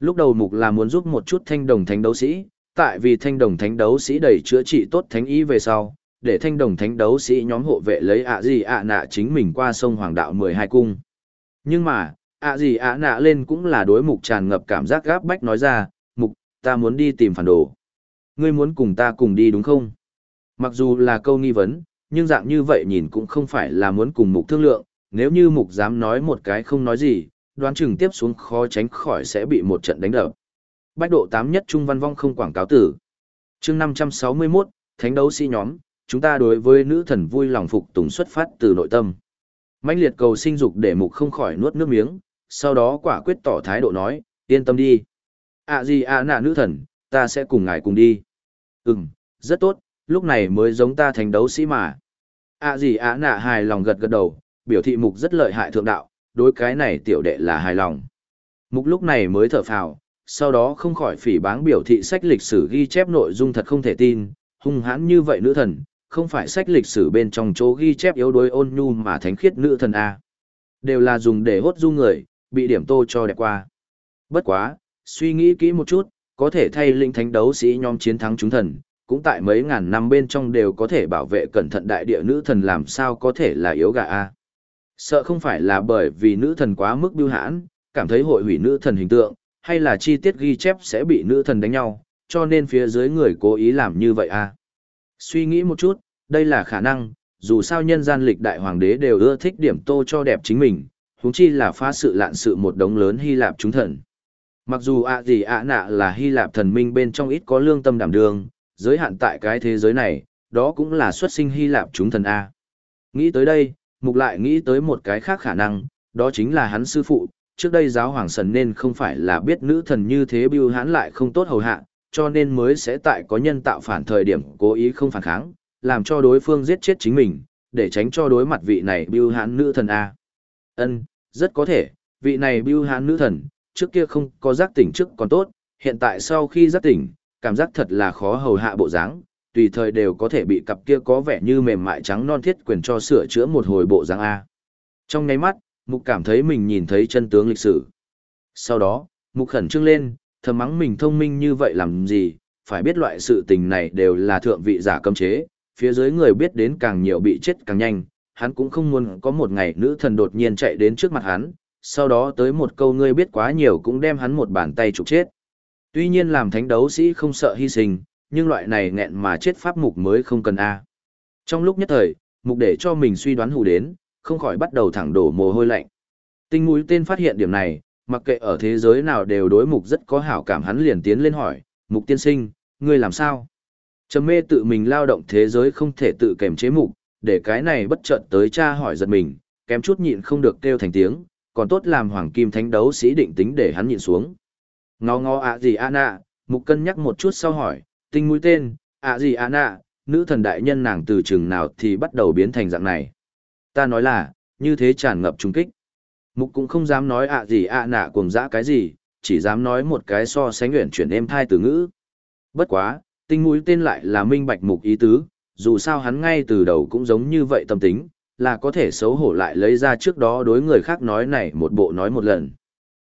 Lúc đầu mục là muốn giúp một chút thanh đồng thánh đấu sĩ, tại vì thanh đồng thánh đấu sĩ đầy chữa trị tốt thánh ý về sau, để thanh đồng thánh đấu sĩ nhóm hộ vệ lấy ạ gì ạ nạ chính mình qua sông hoàng đạo 12 cung. Nhưng mà, ạ gì ạ nạ lên cũng là đối mục tràn ngập cảm giác gáp bách nói ra, mục, ta muốn đi tìm phản đồ. Ngươi muốn cùng ta cùng đi đúng không? Mặc dù là câu nghi vấn, nhưng dạng như vậy nhìn cũng không phải là muốn cùng mục thương lượng, Nếu như mục dám nói một cái không nói gì, đoán chừng tiếp xuống khó tránh khỏi sẽ bị một trận đánh đập. Bách độ tám nhất trung văn vong không quảng cáo tử. chương 561, Thánh đấu sĩ nhóm, chúng ta đối với nữ thần vui lòng phục tùng xuất phát từ nội tâm. mãnh liệt cầu sinh dục để mục không khỏi nuốt nước miếng, sau đó quả quyết tỏ thái độ nói, yên tâm đi. À gì à nạ nữ thần, ta sẽ cùng ngài cùng đi. Ừm, rất tốt, lúc này mới giống ta thành đấu sĩ mà. À gì ạ nạ hài lòng gật gật đầu, biểu thị mục rất lợi hại thượng đạo, đối cái này tiểu đệ là hài lòng. Mục lúc này mới thở phào, sau đó không khỏi phỉ báng biểu thị sách lịch sử ghi chép nội dung thật không thể tin, hung hãn như vậy nữ thần, không phải sách lịch sử bên trong chỗ ghi chép yếu đuối ôn nhu mà thánh khiết nữ thần A. Đều là dùng để hốt du người, bị điểm tô cho đẹp qua. Bất quá, suy nghĩ kỹ một chút, có thể thay linh thánh đấu sĩ nhóm chiến thắng chúng thần, cũng tại mấy ngàn năm bên trong đều có thể bảo vệ cẩn thận đại địa nữ thần làm sao có thể là yếu gà A. Sợ không phải là bởi vì nữ thần quá mức biêu hãn, cảm thấy hội hủy nữ thần hình tượng, hay là chi tiết ghi chép sẽ bị nữ thần đánh nhau, cho nên phía dưới người cố ý làm như vậy à. Suy nghĩ một chút, đây là khả năng, dù sao nhân gian lịch đại hoàng đế đều ưa thích điểm tô cho đẹp chính mình, huống chi là phá sự lạn sự một đống lớn Hy Lạp chúng thần. Mặc dù ạ gì ạ nạ là Hy Lạp thần minh bên trong ít có lương tâm đảm đường, giới hạn tại cái thế giới này, đó cũng là xuất sinh Hy Lạp chúng thần A. Nghĩ tới đây, mục lại nghĩ tới một cái khác khả năng, đó chính là hắn sư phụ, trước đây giáo hoàng sần nên không phải là biết nữ thần như thế bưu hãn lại không tốt hầu hạ, cho nên mới sẽ tại có nhân tạo phản thời điểm cố ý không phản kháng, làm cho đối phương giết chết chính mình, để tránh cho đối mặt vị này bưu hãn nữ thần A. Ân, rất có thể, vị này bưu hãn nữ thần, trước kia không có giác tỉnh trước còn tốt, hiện tại sau khi giác tỉnh, cảm giác thật là khó hầu hạ bộ dáng, tùy thời đều có thể bị cặp kia có vẻ như mềm mại trắng non thiết quyền cho sửa chữa một hồi bộ dáng A. Trong nháy mắt, Mục cảm thấy mình nhìn thấy chân tướng lịch sử. Sau đó, Mục khẩn trương lên, thầm mắng mình thông minh như vậy làm gì, phải biết loại sự tình này đều là thượng vị giả cấm chế, phía dưới người biết đến càng nhiều bị chết càng nhanh, hắn cũng không muốn có một ngày nữ thần đột nhiên chạy đến trước mặt hắn, sau đó tới một câu ngươi biết quá nhiều cũng đem hắn một bàn tay trục chết. Tuy nhiên làm thánh đấu sĩ không sợ hy sinh, nhưng loại này nghẹn mà chết pháp mục mới không cần a. Trong lúc nhất thời, mục để cho mình suy đoán hù đến, không khỏi bắt đầu thẳng đổ mồ hôi lạnh. Tinh mũi tên phát hiện điểm này, mặc kệ ở thế giới nào đều đối mục rất có hảo cảm hắn liền tiến lên hỏi, mục tiên sinh, ngươi làm sao? Trầm mê tự mình lao động thế giới không thể tự kềm chế mục, để cái này bất chợt tới cha hỏi giật mình, kém chút nhịn không được kêu thành tiếng, còn tốt làm hoàng kim thánh đấu sĩ định tính để hắn nhịn xuống. Ngó ngó ạ gì ạ nạ, mục cân nhắc một chút sau hỏi, tinh mũi tên, ạ gì ạ nạ, nữ thần đại nhân nàng từ chừng nào thì bắt đầu biến thành dạng này. Ta nói là, như thế tràn ngập trung kích. Mục cũng không dám nói ạ gì ạ nạ cuồng dã cái gì, chỉ dám nói một cái so sánh nguyện chuyển êm thai từ ngữ. Bất quá, tinh mũi tên lại là minh bạch mục ý tứ, dù sao hắn ngay từ đầu cũng giống như vậy tâm tính, là có thể xấu hổ lại lấy ra trước đó đối người khác nói này một bộ nói một lần.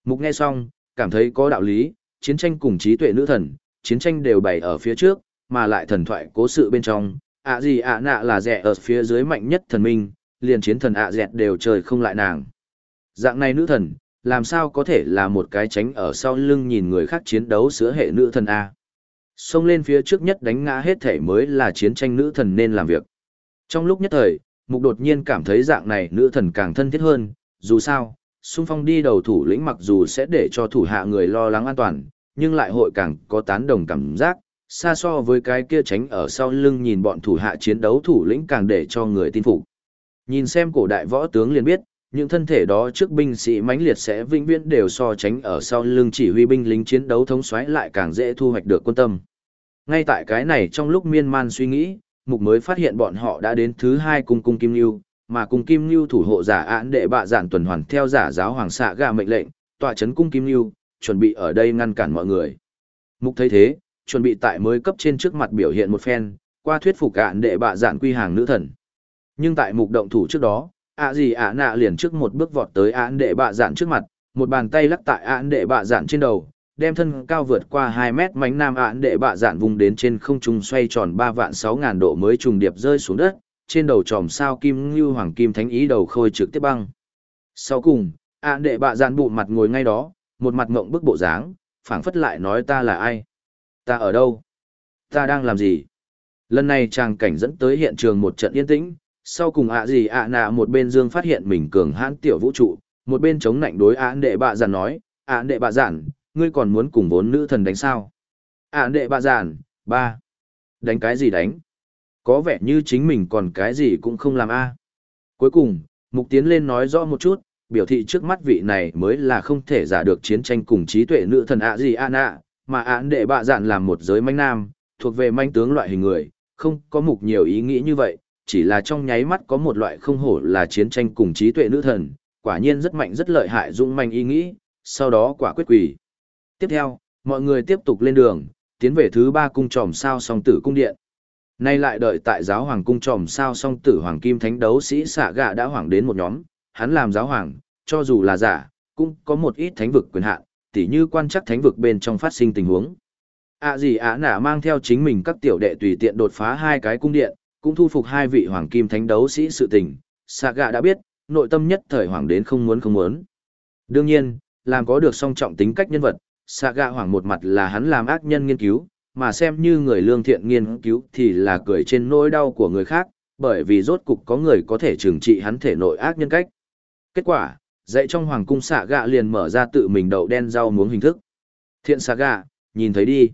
Mục nghe xong, cảm thấy có đạo lý, chiến tranh cùng trí tuệ nữ thần, chiến tranh đều bày ở phía trước, mà lại thần thoại cố sự bên trong, ạ gì ạ nạ là rẻ ở phía dưới mạnh nhất thần minh, liền chiến thần ạ dẹt đều trời không lại nàng. Dạng này nữ thần, làm sao có thể là một cái tránh ở sau lưng nhìn người khác chiến đấu sữa hệ nữ thần A. Xông lên phía trước nhất đánh ngã hết thể mới là chiến tranh nữ thần nên làm việc. Trong lúc nhất thời, mục đột nhiên cảm thấy dạng này nữ thần càng thân thiết hơn, dù sao, xung phong đi đầu thủ lĩnh mặc dù sẽ để cho thủ hạ người lo lắng an toàn, nhưng lại hội càng có tán đồng cảm giác, xa so với cái kia tránh ở sau lưng nhìn bọn thủ hạ chiến đấu thủ lĩnh càng để cho người tin phục. Nhìn xem cổ đại võ tướng liền biết, những thân thể đó trước binh sĩ mãnh liệt sẽ vĩnh viễn đều so tránh ở sau lưng chỉ huy binh lính chiến đấu thống soái lại càng dễ thu hoạch được quân tâm. Ngay tại cái này trong lúc miên man suy nghĩ, mục mới phát hiện bọn họ đã đến thứ hai cung cung kim lưu, mà cung kim lưu thủ hộ giả án đệ bạ giản tuần hoàn theo giả giáo hoàng xạ gà mệnh lệnh, tọa chấn cung kim lưu, chuẩn bị ở đây ngăn cản mọi người. Mục thấy thế, chuẩn bị tại mới cấp trên trước mặt biểu hiện một phen, qua thuyết phục án đệ bạ giản quy hàng nữ thần. Nhưng tại mục động thủ trước đó, ạ gì ạ nạ liền trước một bước vọt tới án đệ bạ giản trước mặt, một bàn tay lắc tại án đệ bạ giản trên đầu, đem thân cao vượt qua hai mét mánh nam án đệ bạ giản vùng đến trên không trung xoay tròn ba vạn sáu ngàn độ mới trùng điệp rơi xuống đất, trên đầu tròm sao kim ngưu hoàng kim thánh ý đầu khôi trực tiếp băng. Sau cùng, án đệ bạ giản bụng mặt ngồi ngay đó, một mặt ngộng bức bộ dáng, phảng phất lại nói ta là ai? Ta ở đâu? Ta đang làm gì? Lần này chàng cảnh dẫn tới hiện trường một trận yên tĩnh, sau cùng ạ gì ạ nạ một bên dương phát hiện mình cường hãn tiểu vũ trụ, một bên chống nạnh đối án đệ bạ giản nói, án đệ bạ giản, ngươi còn muốn cùng vốn nữ thần đánh sao? Án đệ bạ giản, ba. Đánh cái gì đánh? Có vẻ như chính mình còn cái gì cũng không làm a. Cuối cùng, mục tiến lên nói rõ một chút, biểu thị trước mắt vị này mới là không thể giả được chiến tranh cùng trí tuệ nữ thần ạ gì ạ nạ, mà án đệ bạ giản làm một giới manh nam, thuộc về manh tướng loại hình người, không có mục nhiều ý nghĩ như vậy, chỉ là trong nháy mắt có một loại không hổ là chiến tranh cùng trí tuệ nữ thần, quả nhiên rất mạnh rất lợi hại dũng manh ý nghĩ, sau đó quả quyết quỷ. Tiếp theo, mọi người tiếp tục lên đường, tiến về thứ ba cung tròm sao song tử cung điện. Nay lại đợi tại giáo hoàng cung tròm sao song tử hoàng kim thánh đấu sĩ xạ gạ đã hoàng đến một nhóm, hắn làm giáo hoàng, cho dù là giả, cũng có một ít thánh vực quyền hạn, tỉ như quan chắc thánh vực bên trong phát sinh tình huống. À gì ạ à nả mang theo chính mình các tiểu đệ tùy tiện đột phá hai cái cung điện, cũng thu phục hai vị hoàng kim thánh đấu sĩ sự tình, Saga đã biết, nội tâm nhất thời hoàng đến không muốn không muốn. Đương nhiên, làm có được song trọng tính cách nhân vật, Saga hoàng một mặt là hắn làm ác nhân nghiên cứu, mà xem như người lương thiện nghiên cứu thì là cười trên nỗi đau của người khác, bởi vì rốt cục có người có thể trừng trị hắn thể nội ác nhân cách. Kết quả, dạy trong hoàng cung xạ gạ liền mở ra tự mình đậu đen rau muống hình thức. Thiện xạ gạ, nhìn thấy đi.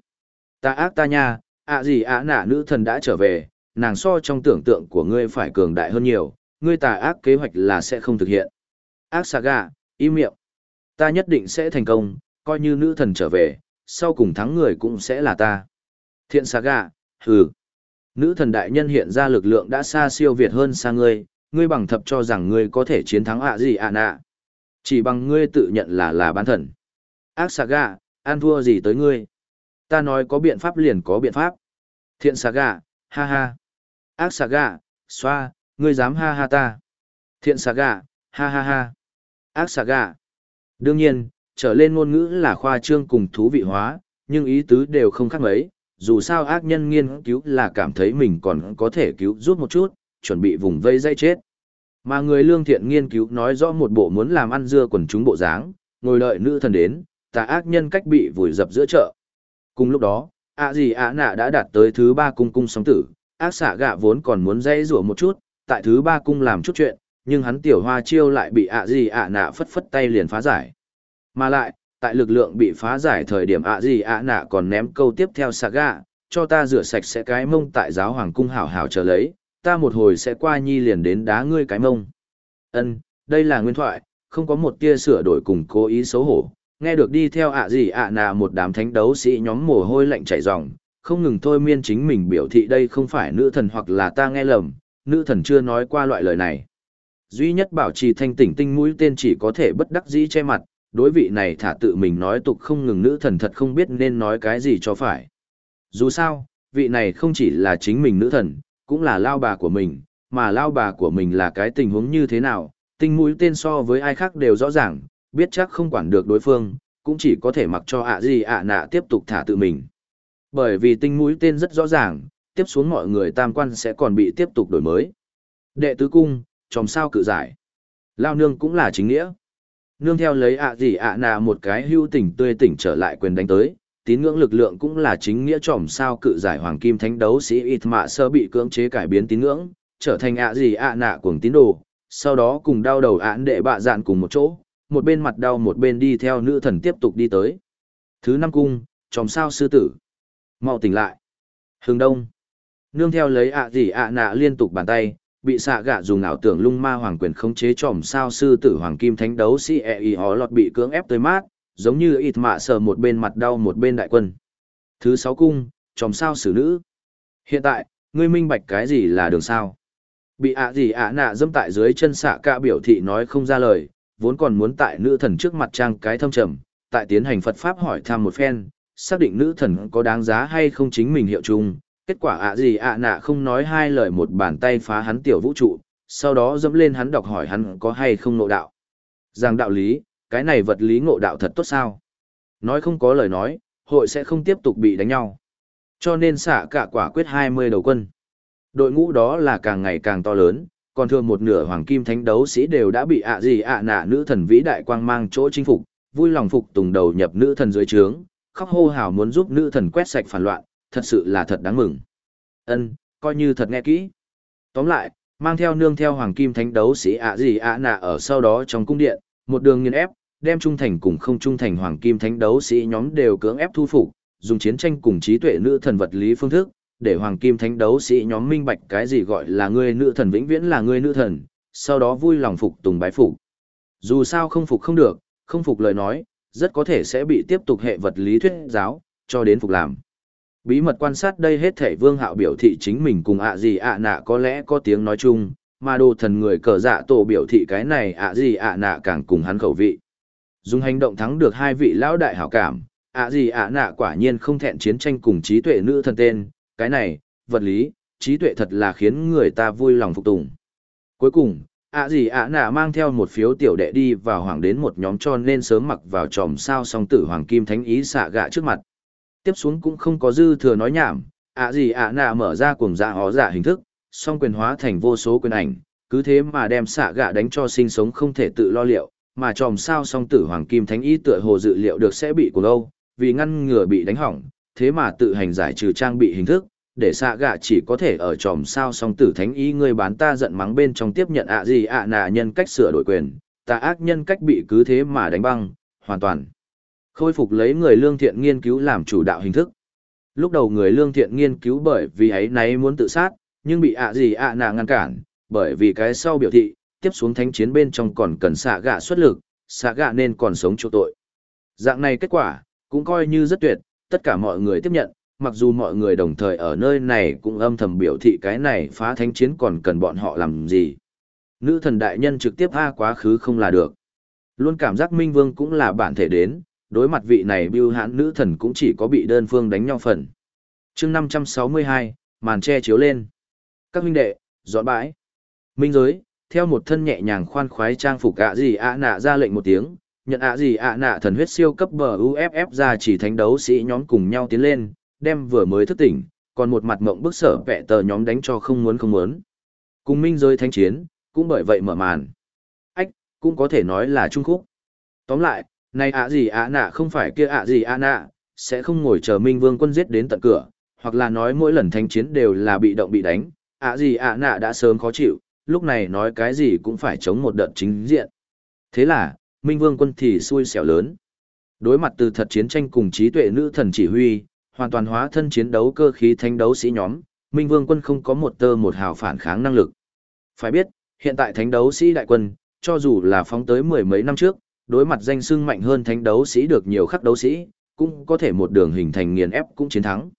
Ta ác ta nha, ạ gì ạ nả nữ thần đã trở về, nàng so trong tưởng tượng của ngươi phải cường đại hơn nhiều, ngươi tà ác kế hoạch là sẽ không thực hiện. Ác Saga, im miệng. Ta nhất định sẽ thành công, coi như nữ thần trở về, sau cùng thắng người cũng sẽ là ta. Thiện Saga, hừ. Nữ thần đại nhân hiện ra lực lượng đã xa siêu việt hơn xa ngươi, ngươi bằng thập cho rằng ngươi có thể chiến thắng ạ gì ạ nạ. Chỉ bằng ngươi tự nhận là là bán thần. Ác Saga, an thua gì tới ngươi? Ta nói có biện pháp liền có biện pháp. Thiện Saga, ha ha. Ác xà gà, xoa, ngươi dám ha ha ta. Thiện xà gà, ha ha ha. Ác xà gà. Đương nhiên, trở lên ngôn ngữ là khoa trương cùng thú vị hóa, nhưng ý tứ đều không khác mấy. Dù sao ác nhân nghiên cứu là cảm thấy mình còn có thể cứu giúp một chút, chuẩn bị vùng vây dây chết. Mà người lương thiện nghiên cứu nói rõ một bộ muốn làm ăn dưa quần chúng bộ dáng, ngồi đợi nữ thần đến, tà ác nhân cách bị vùi dập giữa chợ. Cùng lúc đó, ạ gì ạ nạ đã đạt tới thứ ba cung cung sóng tử, ác xạ gạ vốn còn muốn dây rủa một chút, tại thứ ba cung làm chút chuyện, nhưng hắn tiểu hoa chiêu lại bị ạ gì ạ nạ phất phất tay liền phá giải. Mà lại, tại lực lượng bị phá giải thời điểm ạ gì ạ nạ còn ném câu tiếp theo xạ gạ, cho ta rửa sạch sẽ cái mông tại giáo hoàng cung hảo hảo chờ lấy, ta một hồi sẽ qua nhi liền đến đá ngươi cái mông. Ân, đây là nguyên thoại, không có một tia sửa đổi cùng cố ý xấu hổ. Nghe được đi theo ạ gì ạ nạ một đám thánh đấu sĩ nhóm mồ hôi lạnh chảy ròng, không ngừng thôi miên chính mình biểu thị đây không phải nữ thần hoặc là ta nghe lầm, nữ thần chưa nói qua loại lời này. Duy nhất bảo trì thanh tỉnh tinh mũi tên chỉ có thể bất đắc dĩ che mặt, đối vị này thả tự mình nói tục không ngừng nữ thần thật không biết nên nói cái gì cho phải. Dù sao, vị này không chỉ là chính mình nữ thần, cũng là lao bà của mình, mà lao bà của mình là cái tình huống như thế nào, tinh mũi tên so với ai khác đều rõ ràng, biết chắc không quản được đối phương, cũng chỉ có thể mặc cho ạ gì ạ nạ tiếp tục thả tự mình. Bởi vì tinh mũi tên rất rõ ràng, tiếp xuống mọi người tam quan sẽ còn bị tiếp tục đổi mới. Đệ tứ cung, tròm sao cự giải. Lao nương cũng là chính nghĩa. Nương theo lấy ạ gì ạ nà một cái hưu tỉnh tươi tỉnh trở lại quyền đánh tới, tín ngưỡng lực lượng cũng là chính nghĩa tròm sao cự giải hoàng kim thánh đấu sĩ ít mạ sơ bị cưỡng chế cải biến tín ngưỡng, trở thành ạ gì ạ nà cuồng tín đồ, sau đó cùng đau đầu án đệ bạ dạn cùng một chỗ, một bên mặt đau một bên đi theo nữ thần tiếp tục đi tới. Thứ năm cung, tròm sao sư tử mau tỉnh lại. Hướng đông. Nương theo lấy ạ gì ạ nạ liên tục bàn tay, bị xạ gạ dùng ảo tưởng lung ma hoàng quyền khống chế tròm sao sư tử hoàng kim thánh đấu si e y ó lọt bị cưỡng ép tới mát, giống như ít mạ sờ một bên mặt đau một bên đại quân. Thứ sáu cung, tròm sao xử nữ. Hiện tại, ngươi minh bạch cái gì là đường sao? Bị ạ gì ạ nạ dâm tại dưới chân xạ ca biểu thị nói không ra lời, vốn còn muốn tại nữ thần trước mặt trang cái thâm trầm, tại tiến hành phật pháp hỏi thăm một phen xác định nữ thần có đáng giá hay không chính mình hiệu chung. Kết quả ạ gì ạ nạ không nói hai lời một bàn tay phá hắn tiểu vũ trụ, sau đó dẫm lên hắn đọc hỏi hắn có hay không ngộ đạo. Rằng đạo lý, cái này vật lý ngộ đạo thật tốt sao? Nói không có lời nói, hội sẽ không tiếp tục bị đánh nhau. Cho nên xả cả quả quyết 20 đầu quân. Đội ngũ đó là càng ngày càng to lớn, còn thường một nửa hoàng kim thánh đấu sĩ đều đã bị ạ gì ạ nạ nữ thần vĩ đại quang mang chỗ chinh phục, vui lòng phục tùng đầu nhập nữ thần dưới trướng, khóc hô hào muốn giúp nữ thần quét sạch phản loạn, thật sự là thật đáng mừng. Ân, coi như thật nghe kỹ. Tóm lại, mang theo nương theo hoàng kim thánh đấu sĩ ạ gì ạ nạ ở sau đó trong cung điện, một đường nghiền ép, đem trung thành cùng không trung thành hoàng kim thánh đấu sĩ nhóm đều cưỡng ép thu phục, dùng chiến tranh cùng trí tuệ nữ thần vật lý phương thức, để hoàng kim thánh đấu sĩ nhóm minh bạch cái gì gọi là ngươi nữ thần vĩnh viễn là ngươi nữ thần, sau đó vui lòng phục tùng bái phục. Dù sao không phục không được, không phục lời nói, rất có thể sẽ bị tiếp tục hệ vật lý thuyết giáo, cho đến phục làm. Bí mật quan sát đây hết thể vương hạo biểu thị chính mình cùng ạ gì ạ nạ có lẽ có tiếng nói chung, mà đồ thần người cờ dạ tổ biểu thị cái này ạ gì ạ nạ càng cùng hắn khẩu vị. Dùng hành động thắng được hai vị lão đại hảo cảm, ạ gì ạ nạ quả nhiên không thẹn chiến tranh cùng trí tuệ nữ thần tên, cái này, vật lý, trí tuệ thật là khiến người ta vui lòng phục tùng. Cuối cùng, ạ gì ạ nạ mang theo một phiếu tiểu đệ đi vào hoàng đến một nhóm cho nên sớm mặc vào tròm sao song tử hoàng kim thánh ý xạ gạ trước mặt. Tiếp xuống cũng không có dư thừa nói nhảm, ạ gì ạ nạ mở ra cuồng dạ hó dạ hình thức, song quyền hóa thành vô số quyền ảnh, cứ thế mà đem xạ gạ đánh cho sinh sống không thể tự lo liệu, mà tròm sao song tử hoàng kim thánh ý tựa hồ dự liệu được sẽ bị cuồng âu, vì ngăn ngừa bị đánh hỏng, thế mà tự hành giải trừ trang bị hình thức, để xạ gạ chỉ có thể ở tròm sao song tử thánh ý người bán ta giận mắng bên trong tiếp nhận ạ gì ạ nà nhân cách sửa đổi quyền, ta ác nhân cách bị cứ thế mà đánh băng, hoàn toàn. Khôi phục lấy người lương thiện nghiên cứu làm chủ đạo hình thức. Lúc đầu người lương thiện nghiên cứu bởi vì ấy nấy muốn tự sát, nhưng bị ạ gì ạ nà ngăn cản, bởi vì cái sau biểu thị, tiếp xuống thánh chiến bên trong còn cần xạ gạ xuất lực, xạ gạ nên còn sống chỗ tội. Dạng này kết quả, cũng coi như rất tuyệt, tất cả mọi người tiếp nhận, mặc dù mọi người đồng thời ở nơi này cũng âm thầm biểu thị cái này phá thánh chiến còn cần bọn họ làm gì. Nữ thần đại nhân trực tiếp A quá khứ không là được. Luôn cảm giác Minh Vương cũng là bản thể đến, đối mặt vị này bưu hãn nữ thần cũng chỉ có bị đơn phương đánh nhau phần. chương 562, màn che chiếu lên. Các huynh đệ, dọn bãi. Minh giới, theo một thân nhẹ nhàng khoan khoái trang phục ạ gì ạ nạ ra lệnh một tiếng, nhận ạ gì ạ nạ thần huyết siêu cấp bờ UFF ra chỉ thánh đấu sĩ nhóm cùng nhau tiến lên, đem vừa mới thức tỉnh, còn một mặt mộng bức sở vẹ tờ nhóm đánh cho không muốn không muốn. Cùng minh giới thanh chiến, cũng bởi vậy mở màn. Ách, cũng có thể nói là trung khúc. Tóm lại, này ạ gì ạ nạ không phải kia ạ gì ạ nạ, sẽ không ngồi chờ minh vương quân giết đến tận cửa, hoặc là nói mỗi lần thanh chiến đều là bị động bị đánh, ạ gì ạ nạ đã sớm khó chịu, lúc này nói cái gì cũng phải chống một đợt chính diện. Thế là, minh vương quân thì xui xẻo lớn. Đối mặt từ thật chiến tranh cùng trí tuệ nữ thần chỉ huy, hoàn toàn hóa thân chiến đấu cơ khí thánh đấu sĩ nhóm, Minh Vương quân không có một tơ một hào phản kháng năng lực. Phải biết, hiện tại thánh đấu sĩ đại quân, cho dù là phóng tới mười mấy năm trước, đối mặt danh xưng mạnh hơn thánh đấu sĩ được nhiều khắc đấu sĩ, cũng có thể một đường hình thành nghiền ép cũng chiến thắng.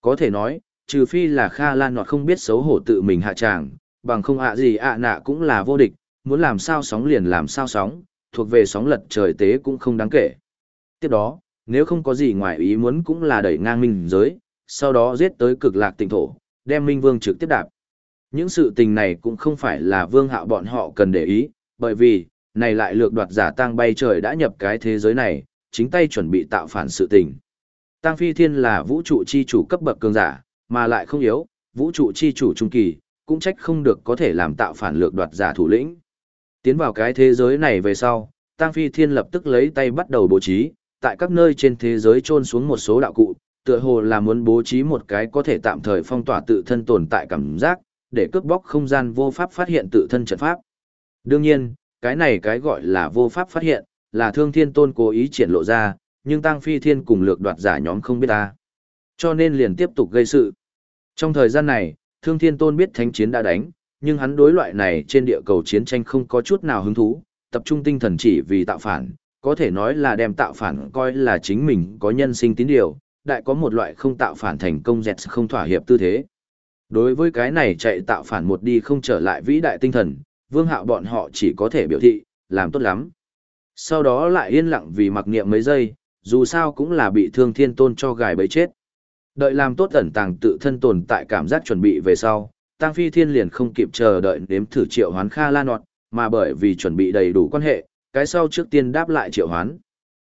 Có thể nói, trừ phi là Kha Lan Nọt không biết xấu hổ tự mình hạ tràng, bằng không ạ gì ạ nạ cũng là vô địch, muốn làm sao sóng liền làm sao sóng, thuộc về sóng lật trời tế cũng không đáng kể. Tiếp đó, nếu không có gì ngoài ý muốn cũng là đẩy ngang minh giới, sau đó giết tới cực lạc tỉnh thổ, đem minh vương trực tiếp đạp. Những sự tình này cũng không phải là vương hạo bọn họ cần để ý, bởi vì, này lại lược đoạt giả tăng bay trời đã nhập cái thế giới này, chính tay chuẩn bị tạo phản sự tình. Tăng phi thiên là vũ trụ chi chủ cấp bậc cường giả, mà lại không yếu, vũ trụ chi chủ trung kỳ, cũng trách không được có thể làm tạo phản lược đoạt giả thủ lĩnh. Tiến vào cái thế giới này về sau, Tăng phi thiên lập tức lấy tay bắt đầu bố trí, tại các nơi trên thế giới trôn xuống một số đạo cụ, tựa hồ là muốn bố trí một cái có thể tạm thời phong tỏa tự thân tồn tại cảm giác, để cướp bóc không gian vô pháp phát hiện tự thân trận pháp. Đương nhiên, cái này cái gọi là vô pháp phát hiện, là thương thiên tôn cố ý triển lộ ra, nhưng tăng phi thiên cùng lược đoạt giả nhóm không biết ta. Cho nên liền tiếp tục gây sự. Trong thời gian này, thương thiên tôn biết thánh chiến đã đánh, nhưng hắn đối loại này trên địa cầu chiến tranh không có chút nào hứng thú, tập trung tinh thần chỉ vì tạo phản, có thể nói là đem tạo phản coi là chính mình có nhân sinh tín điều, đại có một loại không tạo phản thành công dẹt không thỏa hiệp tư thế. Đối với cái này chạy tạo phản một đi không trở lại vĩ đại tinh thần, vương hạo bọn họ chỉ có thể biểu thị, làm tốt lắm. Sau đó lại yên lặng vì mặc niệm mấy giây, dù sao cũng là bị thương thiên tôn cho gài bấy chết. Đợi làm tốt ẩn tàng tự thân tồn tại cảm giác chuẩn bị về sau, Tăng Phi Thiên liền không kịp chờ đợi nếm thử triệu hoán Kha La Nọt, mà bởi vì chuẩn bị đầy đủ quan hệ, cái sau trước tiên đáp lại triệu hoán.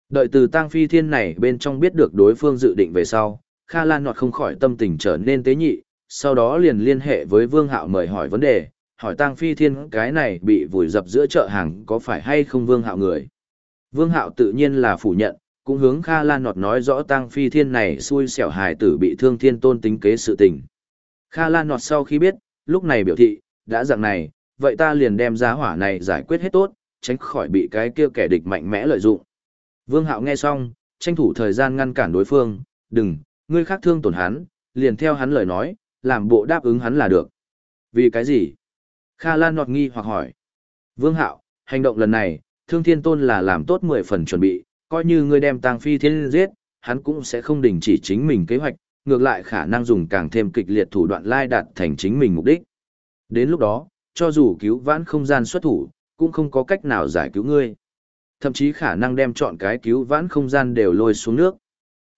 Đợi từ tang phi thiên này bên trong biết được đối phương dự định về sau, Kha Lan Nọt không khỏi tâm tình trở nên tế nhị, sau đó liền liên hệ với Vương Hạo mời hỏi vấn đề, hỏi tang phi thiên cái này bị vùi dập giữa chợ hàng có phải hay không Vương Hạo người. Vương Hạo tự nhiên là phủ nhận, cũng hướng Kha Lan Nọt nói rõ tang phi thiên này xui xẻo hài tử bị thương thiên tôn tính kế sự tình. Kha Lan Nọt sau khi biết, lúc này biểu thị, đã dạng này, vậy ta liền đem giá hỏa này giải quyết hết tốt, tránh khỏi bị cái kia kẻ địch mạnh mẽ lợi dụng. Vương Hạo nghe xong, tranh thủ thời gian ngăn cản đối phương, đừng, ngươi khác thương tổn hắn, liền theo hắn lời nói, làm bộ đáp ứng hắn là được. Vì cái gì? Kha Lan nọt nghi hoặc hỏi. Vương Hạo, hành động lần này, Thương Thiên Tôn là làm tốt 10 phần chuẩn bị, coi như ngươi đem Tang Phi Thiên giết, hắn cũng sẽ không đình chỉ chính mình kế hoạch, ngược lại khả năng dùng càng thêm kịch liệt thủ đoạn lai đạt thành chính mình mục đích. Đến lúc đó, cho dù cứu vãn không gian xuất thủ, cũng không có cách nào giải cứu ngươi. Thậm chí khả năng đem chọn cái cứu vãn không gian đều lôi xuống nước.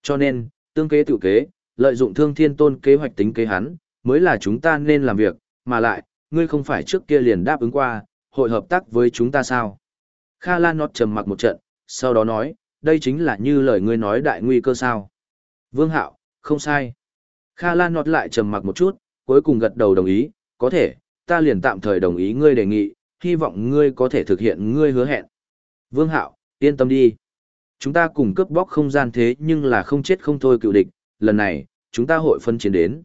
Cho nên, tương kế tự kế, lợi dụng thương thiên tôn kế hoạch tính kế hắn, mới là chúng ta nên làm việc, mà lại, ngươi không phải trước kia liền đáp ứng qua, hội hợp tác với chúng ta sao? Kha Lan Nọt trầm mặc một trận, sau đó nói, đây chính là như lời ngươi nói đại nguy cơ sao. Vương Hạo, không sai. Kha Lan Nọt lại trầm mặc một chút, cuối cùng gật đầu đồng ý, có thể, ta liền tạm thời đồng ý ngươi đề nghị, hy vọng ngươi có thể thực hiện ngươi hứa hẹn. Vương Hạo, yên tâm đi. Chúng ta cùng cướp bóc không gian thế nhưng là không chết không thôi cựu địch, lần này, chúng ta hội phân chiến đến.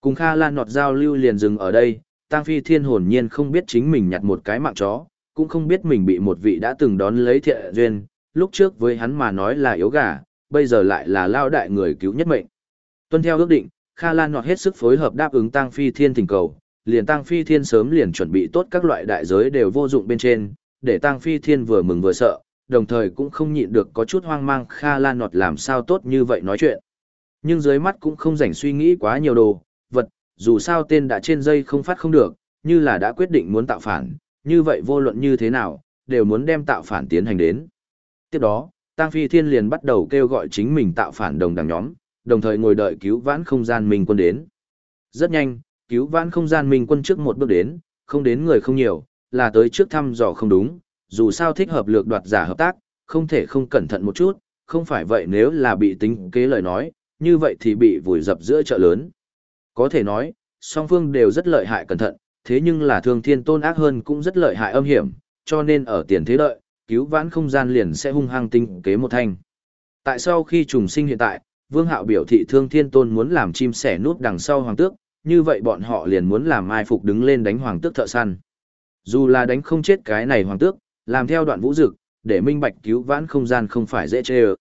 Cùng Kha Lan nọt giao lưu liền dừng ở đây, Tang Phi Thiên hồn nhiên không biết chính mình nhặt một cái mạng chó, cũng không biết mình bị một vị đã từng đón lấy thiện duyên, lúc trước với hắn mà nói là yếu gà, bây giờ lại là lao đại người cứu nhất mệnh. Tuân theo ước định, Kha Lan nọt hết sức phối hợp đáp ứng Tang Phi Thiên thỉnh cầu, liền Tang Phi Thiên sớm liền chuẩn bị tốt các loại đại giới đều vô dụng bên trên, để Tang Phi Thiên vừa mừng vừa sợ, đồng thời cũng không nhịn được có chút hoang mang Kha Lan nọt làm sao tốt như vậy nói chuyện. Nhưng dưới mắt cũng không rảnh suy nghĩ quá nhiều đồ, vật, dù sao tên đã trên dây không phát không được, như là đã quyết định muốn tạo phản, như vậy vô luận như thế nào, đều muốn đem tạo phản tiến hành đến. Tiếp đó, Tang Phi Thiên liền bắt đầu kêu gọi chính mình tạo phản đồng đảng nhóm, đồng thời ngồi đợi cứu vãn không gian minh quân đến. Rất nhanh, cứu vãn không gian minh quân trước một bước đến, không đến người không nhiều, là tới trước thăm dò không đúng, dù sao thích hợp lược đoạt giả hợp tác, không thể không cẩn thận một chút, không phải vậy nếu là bị tính kế lời nói, như vậy thì bị vùi dập giữa chợ lớn. Có thể nói, song phương đều rất lợi hại cẩn thận, thế nhưng là thương thiên tôn ác hơn cũng rất lợi hại âm hiểm, cho nên ở tiền thế đợi, cứu vãn không gian liền sẽ hung hăng tinh kế một thanh. Tại sau khi trùng sinh hiện tại, Vương Hạo biểu thị thương thiên tôn muốn làm chim sẻ nút đằng sau hoàng tước, như vậy bọn họ liền muốn làm mai phục đứng lên đánh hoàng tước thợ săn. Dù là đánh không chết cái này hoàng tước, làm theo đoạn vũ dực, để minh bạch cứu vãn không gian không phải dễ chê ơ.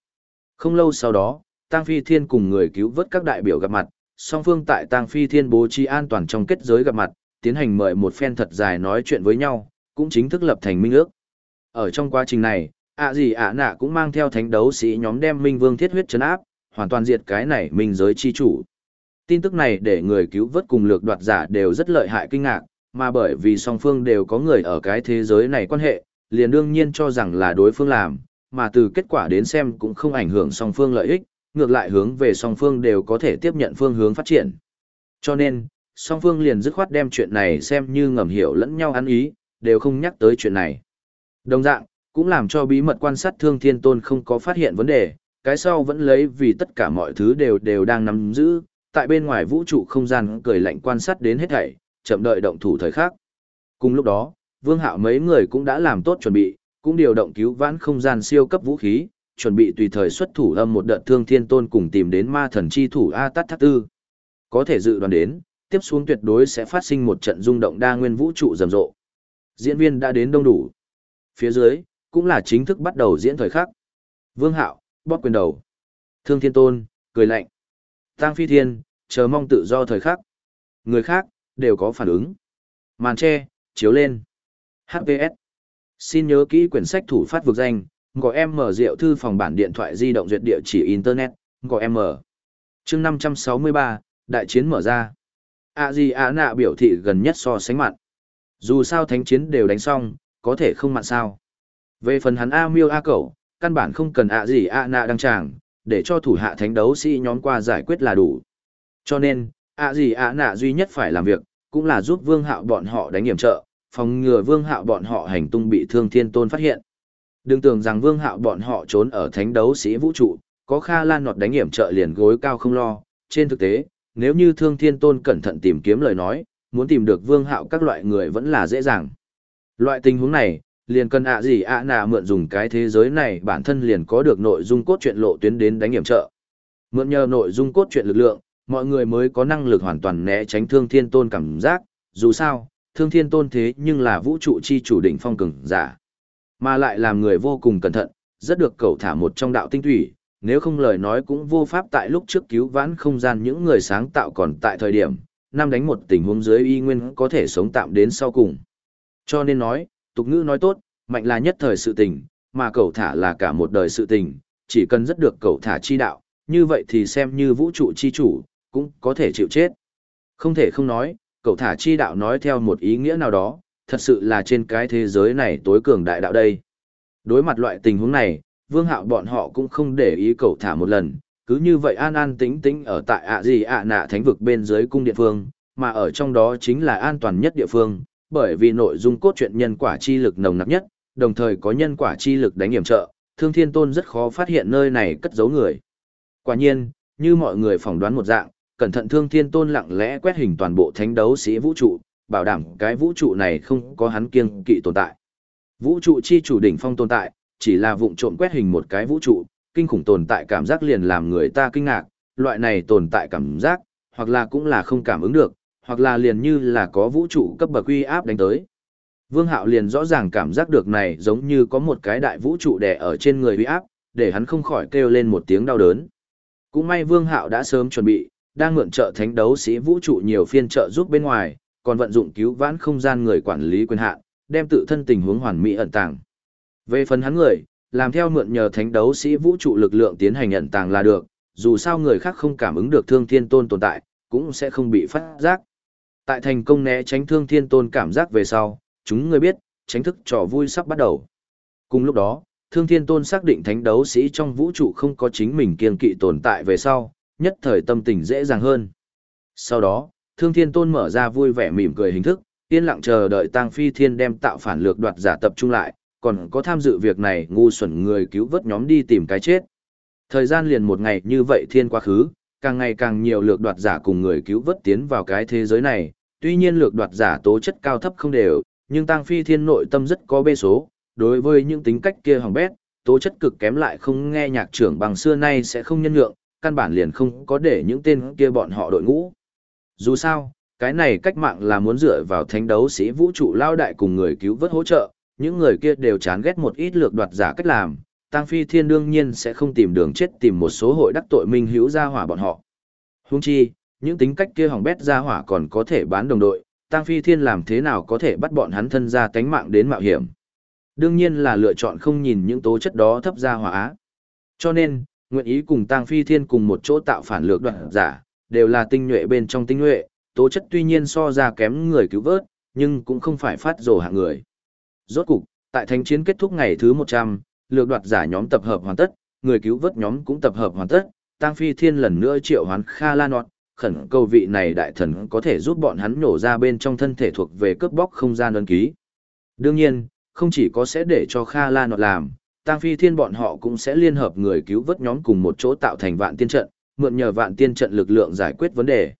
Không lâu sau đó, Tăng Phi Thiên cùng người cứu vớt các đại biểu gặp mặt, song phương tại Tăng Phi Thiên bố trí an toàn trong kết giới gặp mặt, tiến hành mời một phen thật dài nói chuyện với nhau, cũng chính thức lập thành minh ước. Ở trong quá trình này, ạ gì ạ nạ cũng mang theo thánh đấu sĩ nhóm đem Minh Vương thiết huyết chấn áp, hoàn toàn diệt cái này minh giới chi chủ. Tin tức này để người cứu vớt cùng lược đoạt giả đều rất lợi hại kinh ngạc, mà bởi vì song phương đều có người ở cái thế giới này quan hệ, liền đương nhiên cho rằng là đối phương làm, mà từ kết quả đến xem cũng không ảnh hưởng song phương lợi ích, ngược lại hướng về song phương đều có thể tiếp nhận phương hướng phát triển. Cho nên, song phương liền dứt khoát đem chuyện này xem như ngầm hiểu lẫn nhau ăn ý, đều không nhắc tới chuyện này. Đồng dạng, cũng làm cho bí mật quan sát thương thiên tôn không có phát hiện vấn đề, cái sau vẫn lấy vì tất cả mọi thứ đều đều đang nắm giữ, tại bên ngoài vũ trụ không gian cười lạnh quan sát đến hết thảy, chậm đợi động thủ thời khắc. Cùng lúc đó, Vương Hạo mấy người cũng đã làm tốt chuẩn bị, cũng điều động cứu vãn không gian siêu cấp vũ khí, chuẩn bị tùy thời xuất thủ âm một đợt thương thiên tôn cùng tìm đến ma thần chi thủ A Tát Thác Tư. Có thể dự đoán đến, tiếp xuống tuyệt đối sẽ phát sinh một trận rung động đa nguyên vũ trụ rầm rộ. Diễn viên đã đến đông đủ. Phía dưới, cũng là chính thức bắt đầu diễn thời khắc. Vương Hạo, bóp quyền đầu. Thương Thiên Tôn, cười lạnh. Tang Phi Thiên, chờ mong tự do thời khắc. Người khác, đều có phản ứng. Màn che, chiếu lên. HVS. Xin nhớ kỹ quyển sách thủ phát vực danh, gọi em mở rượu thư phòng bản điện thoại di động duyệt địa chỉ Internet, gọi em mở. chương 563, đại chiến mở ra. À gì à nạ biểu thị gần nhất so sánh mặn. Dù sao thánh chiến đều đánh xong, có thể không mặn sao. Về phần hắn A miêu A cẩu, căn bản không cần ạ gì ạ nạ đăng tràng, để cho thủ hạ thánh đấu sĩ nhóm qua giải quyết là đủ. Cho nên, ạ gì ạ nạ duy nhất phải làm việc, cũng là giúp vương hạo bọn họ đánh hiểm trợ, phòng ngừa vương hạo bọn họ hành tung bị thương thiên tôn phát hiện. Đừng tưởng rằng vương hạo bọn họ trốn ở thánh đấu sĩ vũ trụ, có Kha Lan nọt đánh hiểm trợ liền gối cao không lo. Trên thực tế, nếu như thương thiên tôn cẩn thận tìm kiếm lời nói, muốn tìm được vương hạo các loại người vẫn là dễ dàng. Loại tình huống này, liền cần ạ gì ạ nà mượn dùng cái thế giới này bản thân liền có được nội dung cốt truyện lộ tuyến đến đánh hiểm trợ. Mượn nhờ nội dung cốt truyện lực lượng, mọi người mới có năng lực hoàn toàn né tránh thương thiên tôn cảm giác, dù sao, thương thiên tôn thế nhưng là vũ trụ chi chủ đỉnh phong cường giả. Mà lại làm người vô cùng cẩn thận, rất được cầu thả một trong đạo tinh thủy, nếu không lời nói cũng vô pháp tại lúc trước cứu vãn không gian những người sáng tạo còn tại thời điểm, năm đánh một tình huống dưới y nguyên có thể sống tạm đến sau cùng. Cho nên nói, tục ngữ nói tốt, mạnh là nhất thời sự tình, mà cầu thả là cả một đời sự tình, chỉ cần rất được cầu thả chi đạo, như vậy thì xem như vũ trụ chi chủ, cũng có thể chịu chết. Không thể không nói, cầu thả chi đạo nói theo một ý nghĩa nào đó, thật sự là trên cái thế giới này tối cường đại đạo đây. Đối mặt loại tình huống này, vương hạo bọn họ cũng không để ý cầu thả một lần, cứ như vậy an an tĩnh tĩnh ở tại ạ gì ạ nạ thánh vực bên dưới cung địa phương, mà ở trong đó chính là an toàn nhất địa phương, bởi vì nội dung cốt truyện nhân quả chi lực nồng nặc nhất, đồng thời có nhân quả chi lực đánh hiểm trợ, thương thiên tôn rất khó phát hiện nơi này cất giấu người. Quả nhiên, như mọi người phỏng đoán một dạng, cẩn thận thương thiên tôn lặng lẽ quét hình toàn bộ thánh đấu sĩ vũ trụ, bảo đảm cái vũ trụ này không có hắn kiêng kỵ tồn tại. Vũ trụ chi chủ đỉnh phong tồn tại, chỉ là vụng trộm quét hình một cái vũ trụ, kinh khủng tồn tại cảm giác liền làm người ta kinh ngạc, loại này tồn tại cảm giác, hoặc là cũng là không cảm ứng được, hoặc là liền như là có vũ trụ cấp bậc uy áp đánh tới. Vương Hạo liền rõ ràng cảm giác được này giống như có một cái đại vũ trụ đè ở trên người uy áp, để hắn không khỏi kêu lên một tiếng đau đớn. Cũng may Vương Hạo đã sớm chuẩn bị, đang mượn trợ thánh đấu sĩ vũ trụ nhiều phiên trợ giúp bên ngoài, còn vận dụng cứu vãn không gian người quản lý quyền hạn, đem tự thân tình huống hoàn mỹ ẩn tàng. Về phần hắn người, làm theo mượn nhờ thánh đấu sĩ vũ trụ lực lượng tiến hành ẩn tàng là được, dù sao người khác không cảm ứng được thương thiên tôn tồn tại, cũng sẽ không bị phát giác. Tại thành công né tránh thương thiên tôn cảm giác về sau, chúng người biết, tránh thức trò vui sắp bắt đầu. Cùng lúc đó, thương thiên tôn xác định thánh đấu sĩ trong vũ trụ không có chính mình kiên kỵ tồn tại về sau, nhất thời tâm tình dễ dàng hơn. Sau đó, thương thiên tôn mở ra vui vẻ mỉm cười hình thức, yên lặng chờ đợi tang phi thiên đem tạo phản lược đoạt giả tập trung lại, còn có tham dự việc này ngu xuẩn người cứu vớt nhóm đi tìm cái chết. Thời gian liền một ngày như vậy thiên quá khứ, càng ngày càng nhiều lược đoạt giả cùng người cứu vớt tiến vào cái thế giới này, tuy nhiên lược đoạt giả tố chất cao thấp không đều, nhưng Tăng Phi Thiên nội tâm rất có bê số, đối với những tính cách kia hỏng bét, tố chất cực kém lại không nghe nhạc trưởng bằng xưa nay sẽ không nhân nhượng, căn bản liền không có để những tên kia bọn họ đội ngũ. Dù sao, cái này cách mạng là muốn dựa vào thánh đấu sĩ vũ trụ lao đại cùng người cứu vớt hỗ trợ, những người kia đều chán ghét một ít lược đoạt giả cách làm, Tang Phi Thiên đương nhiên sẽ không tìm đường chết tìm một số hội đắc tội minh hữu gia hỏa bọn họ. Huống chi, những tính cách kia hỏng bét gia hỏa còn có thể bán đồng đội, Tang Phi Thiên làm thế nào có thể bắt bọn hắn thân ra tánh mạng đến mạo hiểm. Đương nhiên là lựa chọn không nhìn những tố chất đó thấp gia hỏa. Cho nên, nguyện ý cùng Tang Phi Thiên cùng một chỗ tạo phản lược đoạn giả, đều là tinh nhuệ bên trong tinh nhuệ, tố chất tuy nhiên so ra kém người cứu vớt, nhưng cũng không phải phát rồ hạng người. Rốt cục, tại thánh chiến kết thúc ngày thứ 100, lược đoạt giả nhóm tập hợp hoàn tất, người cứu vớt nhóm cũng tập hợp hoàn tất, Tang Phi Thiên lần nữa triệu hoán Kha La Nọt, khẩn cầu vị này đại thần có thể giúp bọn hắn nổ ra bên trong thân thể thuộc về cướp bóc không gian ấn ký. Đương nhiên, không chỉ có sẽ để cho Kha La Nọt làm, Tang Phi Thiên bọn họ cũng sẽ liên hợp người cứu vớt nhóm cùng một chỗ tạo thành vạn tiên trận, mượn nhờ vạn tiên trận lực lượng giải quyết vấn đề.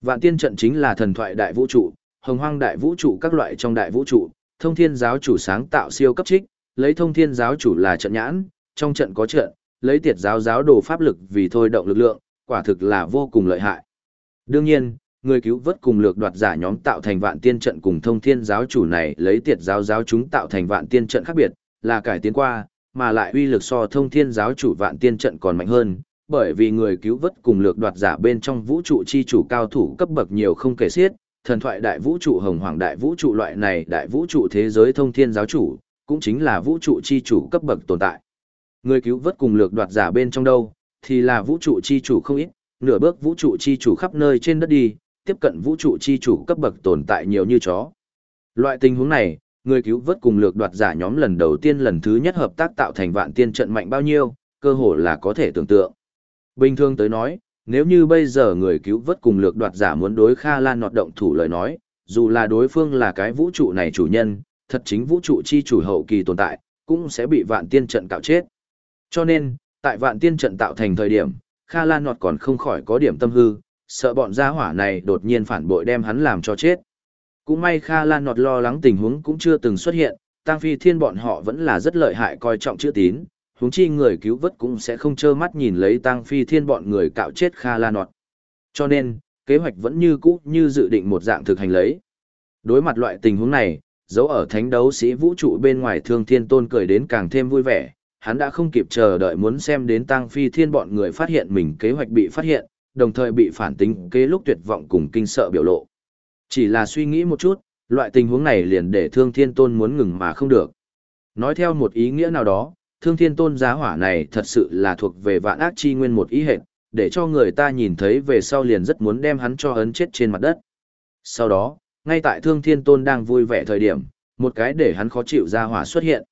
Vạn tiên trận chính là thần thoại đại vũ trụ, hồng hoang đại vũ trụ các loại trong đại vũ trụ, thông thiên giáo chủ sáng tạo siêu cấp trích, lấy thông thiên giáo chủ là trận nhãn, trong trận có trận, lấy tiệt giáo giáo đồ pháp lực vì thôi động lực lượng, quả thực là vô cùng lợi hại. Đương nhiên, người cứu vớt cùng lược đoạt giả nhóm tạo thành vạn tiên trận cùng thông thiên giáo chủ này lấy tiệt giáo giáo chúng tạo thành vạn tiên trận khác biệt, là cải tiến qua, mà lại uy lực so thông thiên giáo chủ vạn tiên trận còn mạnh hơn, bởi vì người cứu vớt cùng lược đoạt giả bên trong vũ trụ chi chủ cao thủ cấp bậc nhiều không kể xiết, thần thoại đại vũ trụ hồng hoàng đại vũ trụ loại này đại vũ trụ thế giới thông thiên giáo chủ, cũng chính là vũ trụ chi chủ cấp bậc tồn tại. Người cứu vớt cùng lược đoạt giả bên trong đâu, thì là vũ trụ chi chủ không ít, nửa bước vũ trụ chi chủ khắp nơi trên đất đi, tiếp cận vũ trụ chi chủ cấp bậc tồn tại nhiều như chó. Loại tình huống này, người cứu vớt cùng lược đoạt giả nhóm lần đầu tiên lần thứ nhất hợp tác tạo thành vạn tiên trận mạnh bao nhiêu, cơ hội là có thể tưởng tượng. Bình thường tới nói, nếu như bây giờ người cứu vớt cùng lược đoạt giả muốn đối Kha Lan nọt động thủ lời nói, dù là đối phương là cái vũ trụ này chủ nhân, thật chính vũ trụ chi chủ hậu kỳ tồn tại, cũng sẽ bị vạn tiên trận cạo chết. Cho nên, tại vạn tiên trận tạo thành thời điểm, Kha Lan nọt còn không khỏi có điểm tâm hư, sợ bọn gia hỏa này đột nhiên phản bội đem hắn làm cho chết. Cũng may Kha Lan nọt lo lắng tình huống cũng chưa từng xuất hiện, Tăng Phi Thiên bọn họ vẫn là rất lợi hại coi trọng chữ tín, huống chi người cứu vớt cũng sẽ không trơ mắt nhìn lấy Tăng Phi Thiên bọn người cạo chết Kha Lan nọt. Cho nên, kế hoạch vẫn như cũ như dự định một dạng thực hành lấy. Đối mặt loại tình huống này, dấu ở thánh đấu sĩ vũ trụ bên ngoài thương thiên tôn cười đến càng thêm vui vẻ, hắn đã không kịp chờ đợi muốn xem đến tăng phi thiên bọn người phát hiện mình kế hoạch bị phát hiện, đồng thời bị phản tính kế lúc tuyệt vọng cùng kinh sợ biểu lộ. Chỉ là suy nghĩ một chút, loại tình huống này liền để thương thiên tôn muốn ngừng mà không được. Nói theo một ý nghĩa nào đó, thương thiên tôn giá hỏa này thật sự là thuộc về vạn ác chi nguyên một ý hệt, để cho người ta nhìn thấy về sau liền rất muốn đem hắn cho ấn chết trên mặt đất. Sau đó, ngay tại thương thiên tôn đang vui vẻ thời điểm, một cái để hắn khó chịu ra hỏa xuất hiện.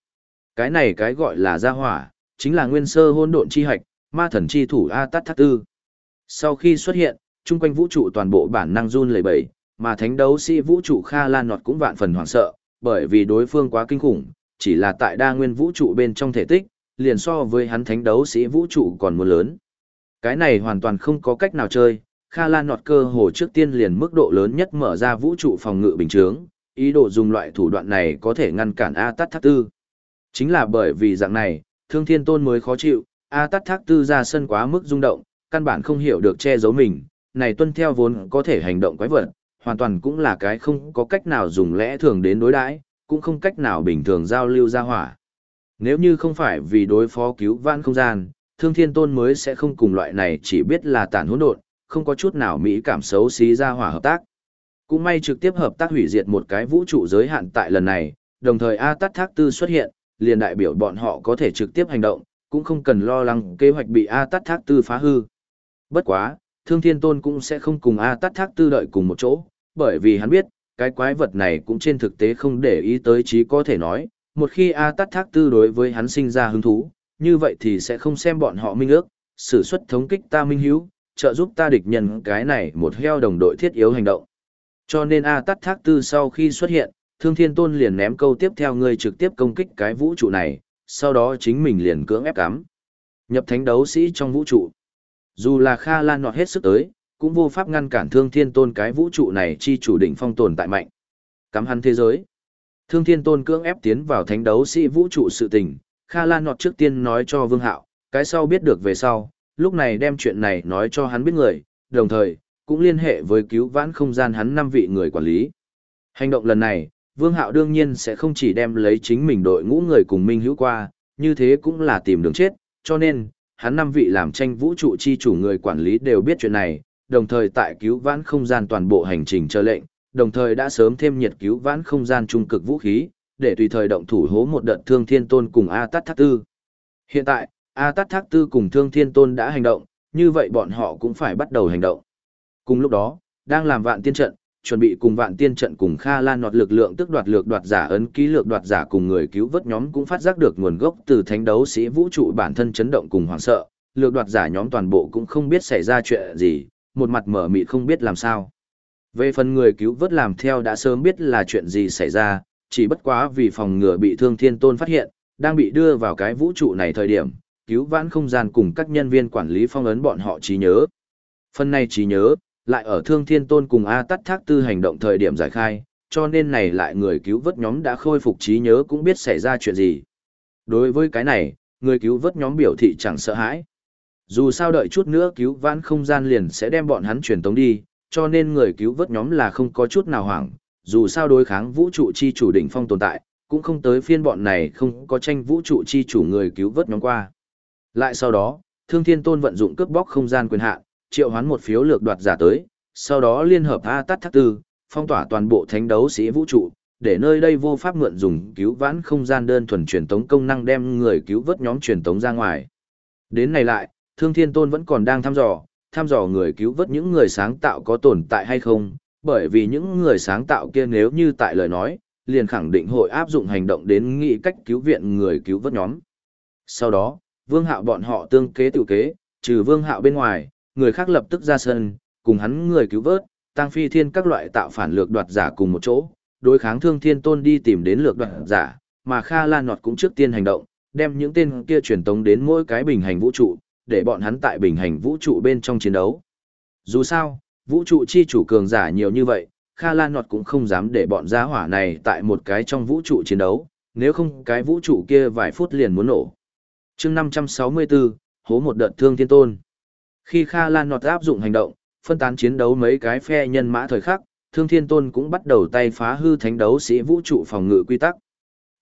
Cái này cái gọi là ra hỏa, chính là nguyên sơ hôn độn chi hạch, ma thần chi thủ A Tát Thác Tư. Sau khi xuất hiện, chung quanh vũ trụ toàn bộ bản năng run lẩy bẩy, mà thánh đấu sĩ vũ trụ Kha Lan Nọt cũng vạn phần hoảng sợ, bởi vì đối phương quá kinh khủng, chỉ là tại đa nguyên vũ trụ bên trong thể tích, liền so với hắn thánh đấu sĩ vũ trụ còn muốn lớn. Cái này hoàn toàn không có cách nào chơi, Kha Lan Nọt cơ hồ trước tiên liền mức độ lớn nhất mở ra vũ trụ phòng ngự bình chướng, ý đồ dùng loại thủ đoạn này có thể ngăn cản A Tát Thác Tư. Chính là bởi vì dạng này, Thương Thiên Tôn mới khó chịu, A Tát Thác Tư ra sân quá mức rung động, căn bản không hiểu được che giấu mình, này tuân theo vốn có thể hành động quái vật, hoàn toàn cũng là cái không có cách nào dùng lẽ thường đến đối đãi, cũng không cách nào bình thường giao lưu ra hỏa. Nếu như không phải vì đối phó cứu vãn không gian, Thương Thiên Tôn mới sẽ không cùng loại này chỉ biết là tàn hỗn độn, không có chút nào mỹ cảm xấu xí ra hỏa hợp tác. Cũng may trực tiếp hợp tác hủy diệt một cái vũ trụ giới hạn tại lần này, đồng thời A Tát Thác Tư xuất hiện, liền đại biểu bọn họ có thể trực tiếp hành động, cũng không cần lo lắng kế hoạch bị A Tát Thác Tư phá hư. Bất quá, Thương Thiên Tôn cũng sẽ không cùng A Tát Thác Tư đợi cùng một chỗ, bởi vì hắn biết, cái quái vật này cũng trên thực tế không để ý tới trí có thể nói, một khi A Tát Thác Tư đối với hắn sinh ra hứng thú, như vậy thì sẽ không xem bọn họ minh ước, sử xuất thống kích ta minh hiếu, trợ giúp ta địch nhân cái này một heo đồng đội thiết yếu hành động. Cho nên A Tát Thác Tư sau khi xuất hiện, Thương Thiên Tôn liền ném câu tiếp theo ngươi trực tiếp công kích cái vũ trụ này, sau đó chính mình liền cưỡng ép cắm. Nhập thánh đấu sĩ trong vũ trụ. Dù là Kha Lan nọt hết sức tới, cũng vô pháp ngăn cản Thương Thiên Tôn cái vũ trụ này chi chủ đỉnh phong tồn tại mạnh. Cắm hắn thế giới. Thương Thiên Tôn cưỡng ép tiến vào thánh đấu sĩ vũ trụ sự tình, Kha Lan nọt trước tiên nói cho Vương Hạo, cái sau biết được về sau, lúc này đem chuyện này nói cho hắn biết người, đồng thời, cũng liên hệ với cứu vãn không gian hắn năm vị người quản lý. Hành động lần này, Vương Hạo đương nhiên sẽ không chỉ đem lấy chính mình đội ngũ người cùng Minh Hữu qua, như thế cũng là tìm đường chết, cho nên, hắn năm vị làm tranh vũ trụ chi chủ người quản lý đều biết chuyện này, đồng thời tại cứu vãn không gian toàn bộ hành trình chờ lệnh, đồng thời đã sớm thêm nhiệt cứu vãn không gian trung cực vũ khí, để tùy thời động thủ hố một đợt thương thiên tôn cùng A Tát Thác Tư. Hiện tại, A Tát Thác Tư cùng thương thiên tôn đã hành động, như vậy bọn họ cũng phải bắt đầu hành động. Cùng lúc đó, đang làm vạn tiên trận, chuẩn bị cùng vạn tiên trận cùng Kha Lan nọt lực lượng tức đoạt lược đoạt giả ấn ký lược đoạt giả cùng người cứu vớt nhóm cũng phát giác được nguồn gốc từ thánh đấu sĩ vũ trụ bản thân chấn động cùng hoảng sợ, lược đoạt giả nhóm toàn bộ cũng không biết xảy ra chuyện gì, một mặt mở mịt không biết làm sao. Về phần người cứu vớt làm theo đã sớm biết là chuyện gì xảy ra, chỉ bất quá vì phòng ngừa bị thương thiên tôn phát hiện, đang bị đưa vào cái vũ trụ này thời điểm, cứu vãn không gian cùng các nhân viên quản lý phong ấn bọn họ trí nhớ. Phần này trí nhớ, lại ở thương thiên tôn cùng A tắt thác tư hành động thời điểm giải khai, cho nên này lại người cứu vớt nhóm đã khôi phục trí nhớ cũng biết xảy ra chuyện gì. Đối với cái này, người cứu vớt nhóm biểu thị chẳng sợ hãi. Dù sao đợi chút nữa cứu vãn không gian liền sẽ đem bọn hắn truyền tống đi, cho nên người cứu vớt nhóm là không có chút nào hoảng, dù sao đối kháng vũ trụ chi chủ đỉnh phong tồn tại, cũng không tới phiên bọn này không có tranh vũ trụ chi chủ người cứu vớt nhóm qua. Lại sau đó, Thương Thiên Tôn vận dụng cướp bóc không gian quyền hạn, triệu hoán một phiếu lược đoạt giả tới, sau đó liên hợp A Tát Thác Tư, phong tỏa toàn bộ thánh đấu sĩ vũ trụ, để nơi đây vô pháp mượn dùng cứu vãn không gian đơn thuần truyền tống công năng đem người cứu vớt nhóm truyền tống ra ngoài. Đến này lại, Thương Thiên Tôn vẫn còn đang thăm dò, thăm dò người cứu vớt những người sáng tạo có tồn tại hay không, bởi vì những người sáng tạo kia nếu như tại lời nói, liền khẳng định hội áp dụng hành động đến nghị cách cứu viện người cứu vớt nhóm. Sau đó, Vương Hạo bọn họ tương kế tự kế, trừ Vương Hạo bên ngoài, người khác lập tức ra sân, cùng hắn người cứu vớt, tăng phi thiên các loại tạo phản lược đoạt giả cùng một chỗ, đối kháng thương thiên tôn đi tìm đến lược đoạt giả, mà Kha Lan Nọt cũng trước tiên hành động, đem những tên kia truyền tống đến mỗi cái bình hành vũ trụ, để bọn hắn tại bình hành vũ trụ bên trong chiến đấu. Dù sao, vũ trụ chi chủ cường giả nhiều như vậy, Kha Lan Nọt cũng không dám để bọn giá hỏa này tại một cái trong vũ trụ chiến đấu, nếu không cái vũ trụ kia vài phút liền muốn nổ chương 564, hố một đợt thương thiên tôn. Khi Kha Lan Nọt áp dụng hành động, phân tán chiến đấu mấy cái phe nhân mã thời khắc, Thương Thiên Tôn cũng bắt đầu tay phá hư thánh đấu sĩ vũ trụ phòng ngự quy tắc.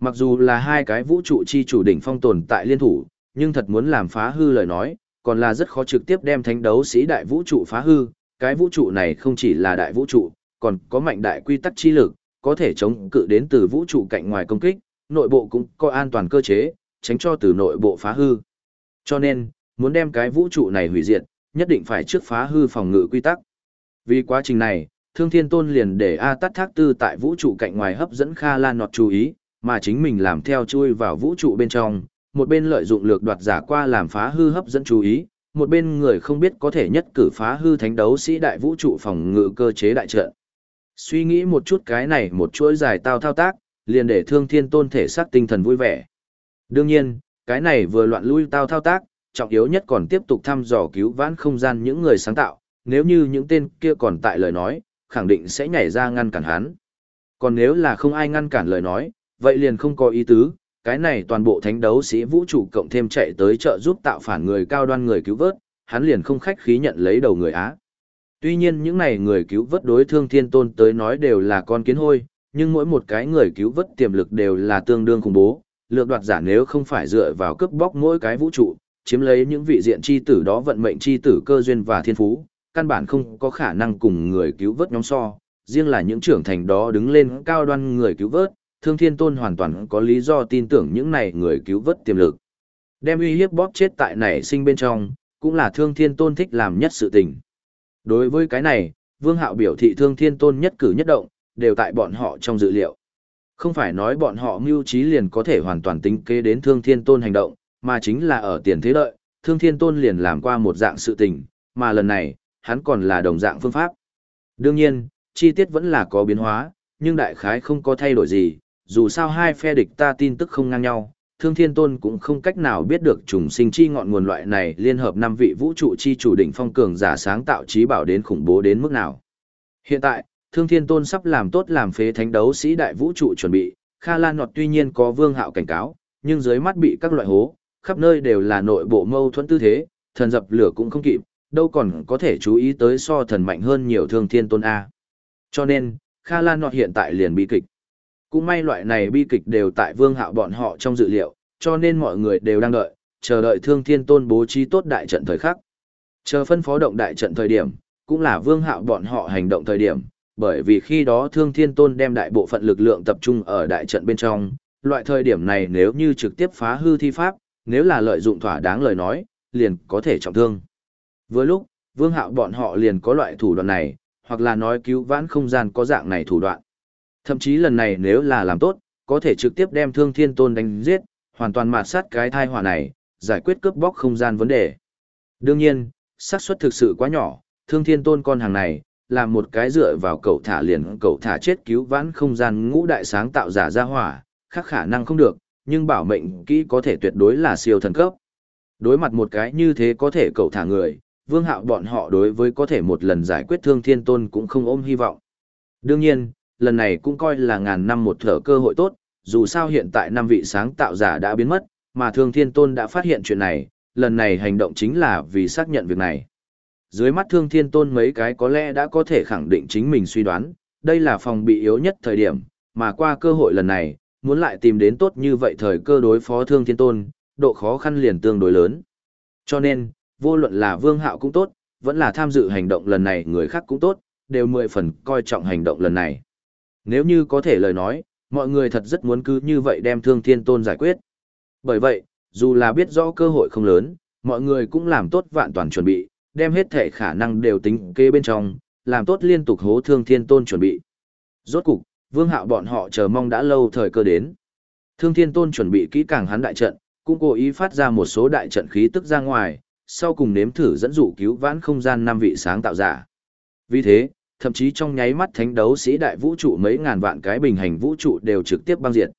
Mặc dù là hai cái vũ trụ chi chủ đỉnh phong tồn tại liên thủ, nhưng thật muốn làm phá hư lời nói, còn là rất khó trực tiếp đem thánh đấu sĩ đại vũ trụ phá hư, cái vũ trụ này không chỉ là đại vũ trụ, còn có mạnh đại quy tắc chi lực, có thể chống cự đến từ vũ trụ cạnh ngoài công kích, nội bộ cũng có an toàn cơ chế, tránh cho từ nội bộ phá hư. Cho nên, muốn đem cái vũ trụ này hủy diệt, nhất định phải trước phá hư phòng ngự quy tắc. Vì quá trình này, Thương Thiên Tôn liền để A Tát Thác Tư tại vũ trụ cạnh ngoài hấp dẫn Kha Lan Nọt chú ý, mà chính mình làm theo chui vào vũ trụ bên trong, một bên lợi dụng lược đoạt giả qua làm phá hư hấp dẫn chú ý, một bên người không biết có thể nhất cử phá hư thánh đấu sĩ đại vũ trụ phòng ngự cơ chế đại trận. Suy nghĩ một chút cái này một chuỗi dài tao thao tác, liền để thương thiên tôn thể xác tinh thần vui vẻ. Đương nhiên, cái này vừa loạn lui tao thao tác, trọng yếu nhất còn tiếp tục thăm dò cứu vãn không gian những người sáng tạo, nếu như những tên kia còn tại lời nói, khẳng định sẽ nhảy ra ngăn cản hắn. Còn nếu là không ai ngăn cản lời nói, vậy liền không có ý tứ, cái này toàn bộ thánh đấu sĩ vũ trụ cộng thêm chạy tới trợ giúp tạo phản người cao đoan người cứu vớt, hắn liền không khách khí nhận lấy đầu người Á. Tuy nhiên những này người cứu vớt đối thương thiên tôn tới nói đều là con kiến hôi, nhưng mỗi một cái người cứu vớt tiềm lực đều là tương đương khủng bố, lược đoạt giả nếu không phải dựa vào cướp bóc mỗi cái vũ trụ, chiếm lấy những vị diện chi tử đó vận mệnh chi tử cơ duyên và thiên phú, căn bản không có khả năng cùng người cứu vớt nhóm so, riêng là những trưởng thành đó đứng lên cao đoan người cứu vớt, Thương Thiên Tôn hoàn toàn có lý do tin tưởng những này người cứu vớt tiềm lực. Đem uy hiếp bóp chết tại nảy sinh bên trong, cũng là Thương Thiên Tôn thích làm nhất sự tình. Đối với cái này, Vương Hạo biểu thị Thương Thiên Tôn nhất cử nhất động, đều tại bọn họ trong dự liệu. Không phải nói bọn họ mưu trí liền có thể hoàn toàn tính kế đến Thương Thiên Tôn hành động, mà chính là ở tiền thế đợi, Thương Thiên Tôn liền làm qua một dạng sự tình, mà lần này, hắn còn là đồng dạng phương pháp. Đương nhiên, chi tiết vẫn là có biến hóa, nhưng đại khái không có thay đổi gì, dù sao hai phe địch ta tin tức không ngang nhau, Thương Thiên Tôn cũng không cách nào biết được trùng sinh chi ngọn nguồn loại này liên hợp năm vị vũ trụ chi chủ đỉnh phong cường giả sáng tạo trí bảo đến khủng bố đến mức nào. Hiện tại, Thương Thiên Tôn sắp làm tốt làm phế thánh đấu sĩ đại vũ trụ chuẩn bị, Kha Lan Nọt tuy nhiên có vương hạo cảnh cáo, nhưng dưới mắt bị các loại hố, khắp nơi đều là nội bộ mâu thuẫn tư thế, thần dập lửa cũng không kịp, đâu còn có thể chú ý tới so thần mạnh hơn nhiều Thương Thiên Tôn A. Cho nên, Kha Lan Nọt hiện tại liền bị kịch. Cũng may loại này bi kịch đều tại vương hạo bọn họ trong dự liệu, cho nên mọi người đều đang đợi, chờ đợi thương thiên tôn bố trí tốt đại trận thời khắc. Chờ phân phó động đại trận thời điểm, cũng là vương hạo bọn họ hành động thời điểm, bởi vì khi đó thương thiên tôn đem đại bộ phận lực lượng tập trung ở đại trận bên trong, loại thời điểm này nếu như trực tiếp phá hư thi pháp, nếu là lợi dụng thỏa đáng lời nói, liền có thể trọng thương. Với lúc, vương hạo bọn họ liền có loại thủ đoạn này, hoặc là nói cứu vãn không gian có dạng này thủ đoạn. Thậm chí lần này nếu là làm tốt, có thể trực tiếp đem thương thiên tôn đánh giết, hoàn toàn mạt sát cái thai hỏa này, giải quyết cướp bóc không gian vấn đề. Đương nhiên, xác suất thực sự quá nhỏ, thương thiên tôn con hàng này, là một cái dựa vào cậu thả liền cậu thả chết cứu vãn không gian ngũ đại sáng tạo giả ra hỏa, khác khả năng không được, nhưng bảo mệnh kỹ có thể tuyệt đối là siêu thần cấp. Đối mặt một cái như thế có thể cậu thả người, vương hạo bọn họ đối với có thể một lần giải quyết thương thiên tôn cũng không ôm hy vọng. Đương nhiên, lần này cũng coi là ngàn năm một thở cơ hội tốt, dù sao hiện tại năm vị sáng tạo giả đã biến mất, mà Thương Thiên Tôn đã phát hiện chuyện này, lần này hành động chính là vì xác nhận việc này. Dưới mắt Thương Thiên Tôn mấy cái có lẽ đã có thể khẳng định chính mình suy đoán, đây là phòng bị yếu nhất thời điểm, mà qua cơ hội lần này, muốn lại tìm đến tốt như vậy thời cơ đối phó Thương Thiên Tôn, độ khó khăn liền tương đối lớn. Cho nên, vô luận là Vương Hạo cũng tốt, vẫn là tham dự hành động lần này người khác cũng tốt, đều mười phần coi trọng hành động lần này. Nếu như có thể lời nói, mọi người thật rất muốn cứ như vậy đem thương thiên tôn giải quyết. Bởi vậy, dù là biết rõ cơ hội không lớn, mọi người cũng làm tốt vạn toàn chuẩn bị, đem hết thể khả năng đều tính kế bên trong, làm tốt liên tục hố thương thiên tôn chuẩn bị. Rốt cục, vương hạo bọn họ chờ mong đã lâu thời cơ đến. Thương thiên tôn chuẩn bị kỹ càng hắn đại trận, cũng cố ý phát ra một số đại trận khí tức ra ngoài, sau cùng nếm thử dẫn dụ cứu vãn không gian năm vị sáng tạo giả. Vì thế, thậm chí trong nháy mắt thánh đấu sĩ đại vũ trụ mấy ngàn vạn cái bình hành vũ trụ đều trực tiếp băng diệt.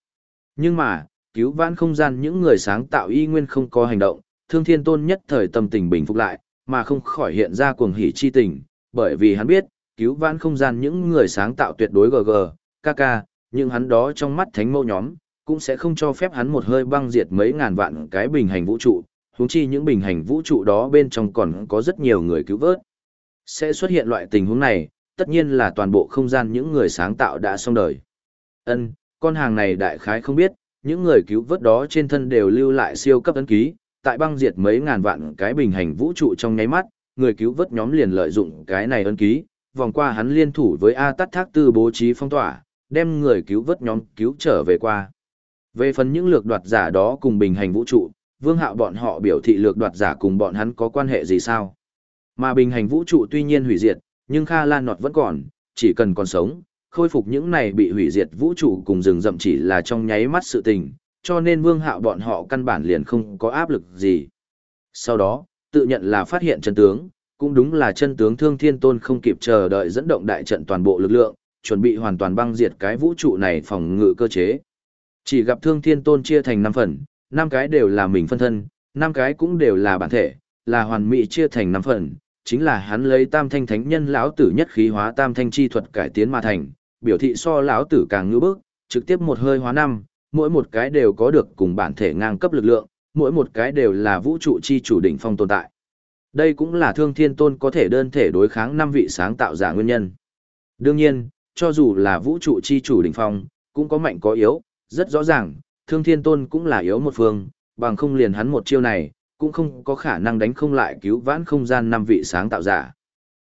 Nhưng mà, cứu vãn không gian những người sáng tạo y nguyên không có hành động, thương thiên tôn nhất thời tâm tình bình phục lại, mà không khỏi hiện ra cuồng hỉ chi tình, bởi vì hắn biết, cứu vãn không gian những người sáng tạo tuyệt đối GG, KK, nhưng hắn đó trong mắt thánh mâu nhóm, cũng sẽ không cho phép hắn một hơi băng diệt mấy ngàn vạn cái bình hành vũ trụ, huống chi những bình hành vũ trụ đó bên trong còn có rất nhiều người cứu vớt. Sẽ xuất hiện loại tình huống này, tất nhiên là toàn bộ không gian những người sáng tạo đã xong đời. Ân, con hàng này đại khái không biết, những người cứu vớt đó trên thân đều lưu lại siêu cấp ấn ký, tại băng diệt mấy ngàn vạn cái bình hành vũ trụ trong nháy mắt, người cứu vớt nhóm liền lợi dụng cái này ấn ký, vòng qua hắn liên thủ với A Tát Thác Tư bố trí phong tỏa, đem người cứu vớt nhóm cứu trở về qua. Về phần những lược đoạt giả đó cùng bình hành vũ trụ, vương hạo bọn họ biểu thị lược đoạt giả cùng bọn hắn có quan hệ gì sao? Mà bình hành vũ trụ tuy nhiên hủy diệt, nhưng Kha Lan Nọt vẫn còn, chỉ cần còn sống, khôi phục những này bị hủy diệt vũ trụ cùng rừng rậm chỉ là trong nháy mắt sự tình, cho nên vương hạo bọn họ căn bản liền không có áp lực gì. Sau đó, tự nhận là phát hiện chân tướng, cũng đúng là chân tướng thương thiên tôn không kịp chờ đợi dẫn động đại trận toàn bộ lực lượng, chuẩn bị hoàn toàn băng diệt cái vũ trụ này phòng ngự cơ chế. Chỉ gặp thương thiên tôn chia thành 5 phần, 5 cái đều là mình phân thân, 5 cái cũng đều là bản thể, là hoàn mỹ chia thành 5 phần, chính là hắn lấy tam thanh thánh nhân lão tử nhất khí hóa tam thanh chi thuật cải tiến mà thành, biểu thị so lão tử càng ngữ bức, trực tiếp một hơi hóa năm, mỗi một cái đều có được cùng bản thể ngang cấp lực lượng, mỗi một cái đều là vũ trụ chi chủ đỉnh phong tồn tại. Đây cũng là thương thiên tôn có thể đơn thể đối kháng năm vị sáng tạo giả nguyên nhân. Đương nhiên, cho dù là vũ trụ chi chủ đỉnh phong, cũng có mạnh có yếu, rất rõ ràng, thương thiên tôn cũng là yếu một phương, bằng không liền hắn một chiêu này, cũng không có khả năng đánh không lại cứu vãn không gian năm vị sáng tạo giả.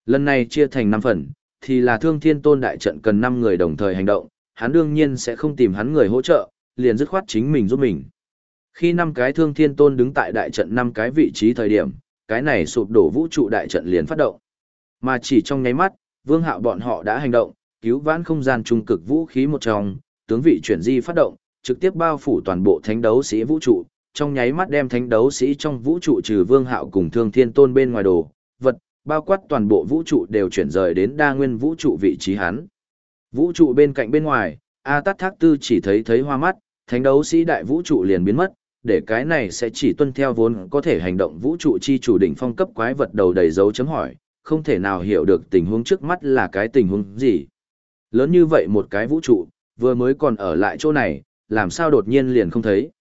Lần này chia thành năm phần, thì là thương thiên tôn đại trận cần năm người đồng thời hành động, hắn đương nhiên sẽ không tìm hắn người hỗ trợ, liền dứt khoát chính mình giúp mình. Khi năm cái thương thiên tôn đứng tại đại trận năm cái vị trí thời điểm, cái này sụp đổ vũ trụ đại trận liền phát động. Mà chỉ trong nháy mắt, vương hạo bọn họ đã hành động, cứu vãn không gian trung cực vũ khí một trong, tướng vị chuyển di phát động, trực tiếp bao phủ toàn bộ thánh đấu sĩ vũ trụ, trong nháy mắt đem thánh đấu sĩ trong vũ trụ trừ vương hạo cùng thương thiên tôn bên ngoài đồ, vật, bao quát toàn bộ vũ trụ đều chuyển rời đến đa nguyên vũ trụ vị trí hắn. Vũ trụ bên cạnh bên ngoài, A Tát Thác Tư chỉ thấy thấy hoa mắt, thánh đấu sĩ đại vũ trụ liền biến mất, để cái này sẽ chỉ tuân theo vốn có thể hành động vũ trụ chi chủ đỉnh phong cấp quái vật đầu đầy dấu chấm hỏi, không thể nào hiểu được tình huống trước mắt là cái tình huống gì. Lớn như vậy một cái vũ trụ, vừa mới còn ở lại chỗ này, làm sao đột nhiên liền không thấy.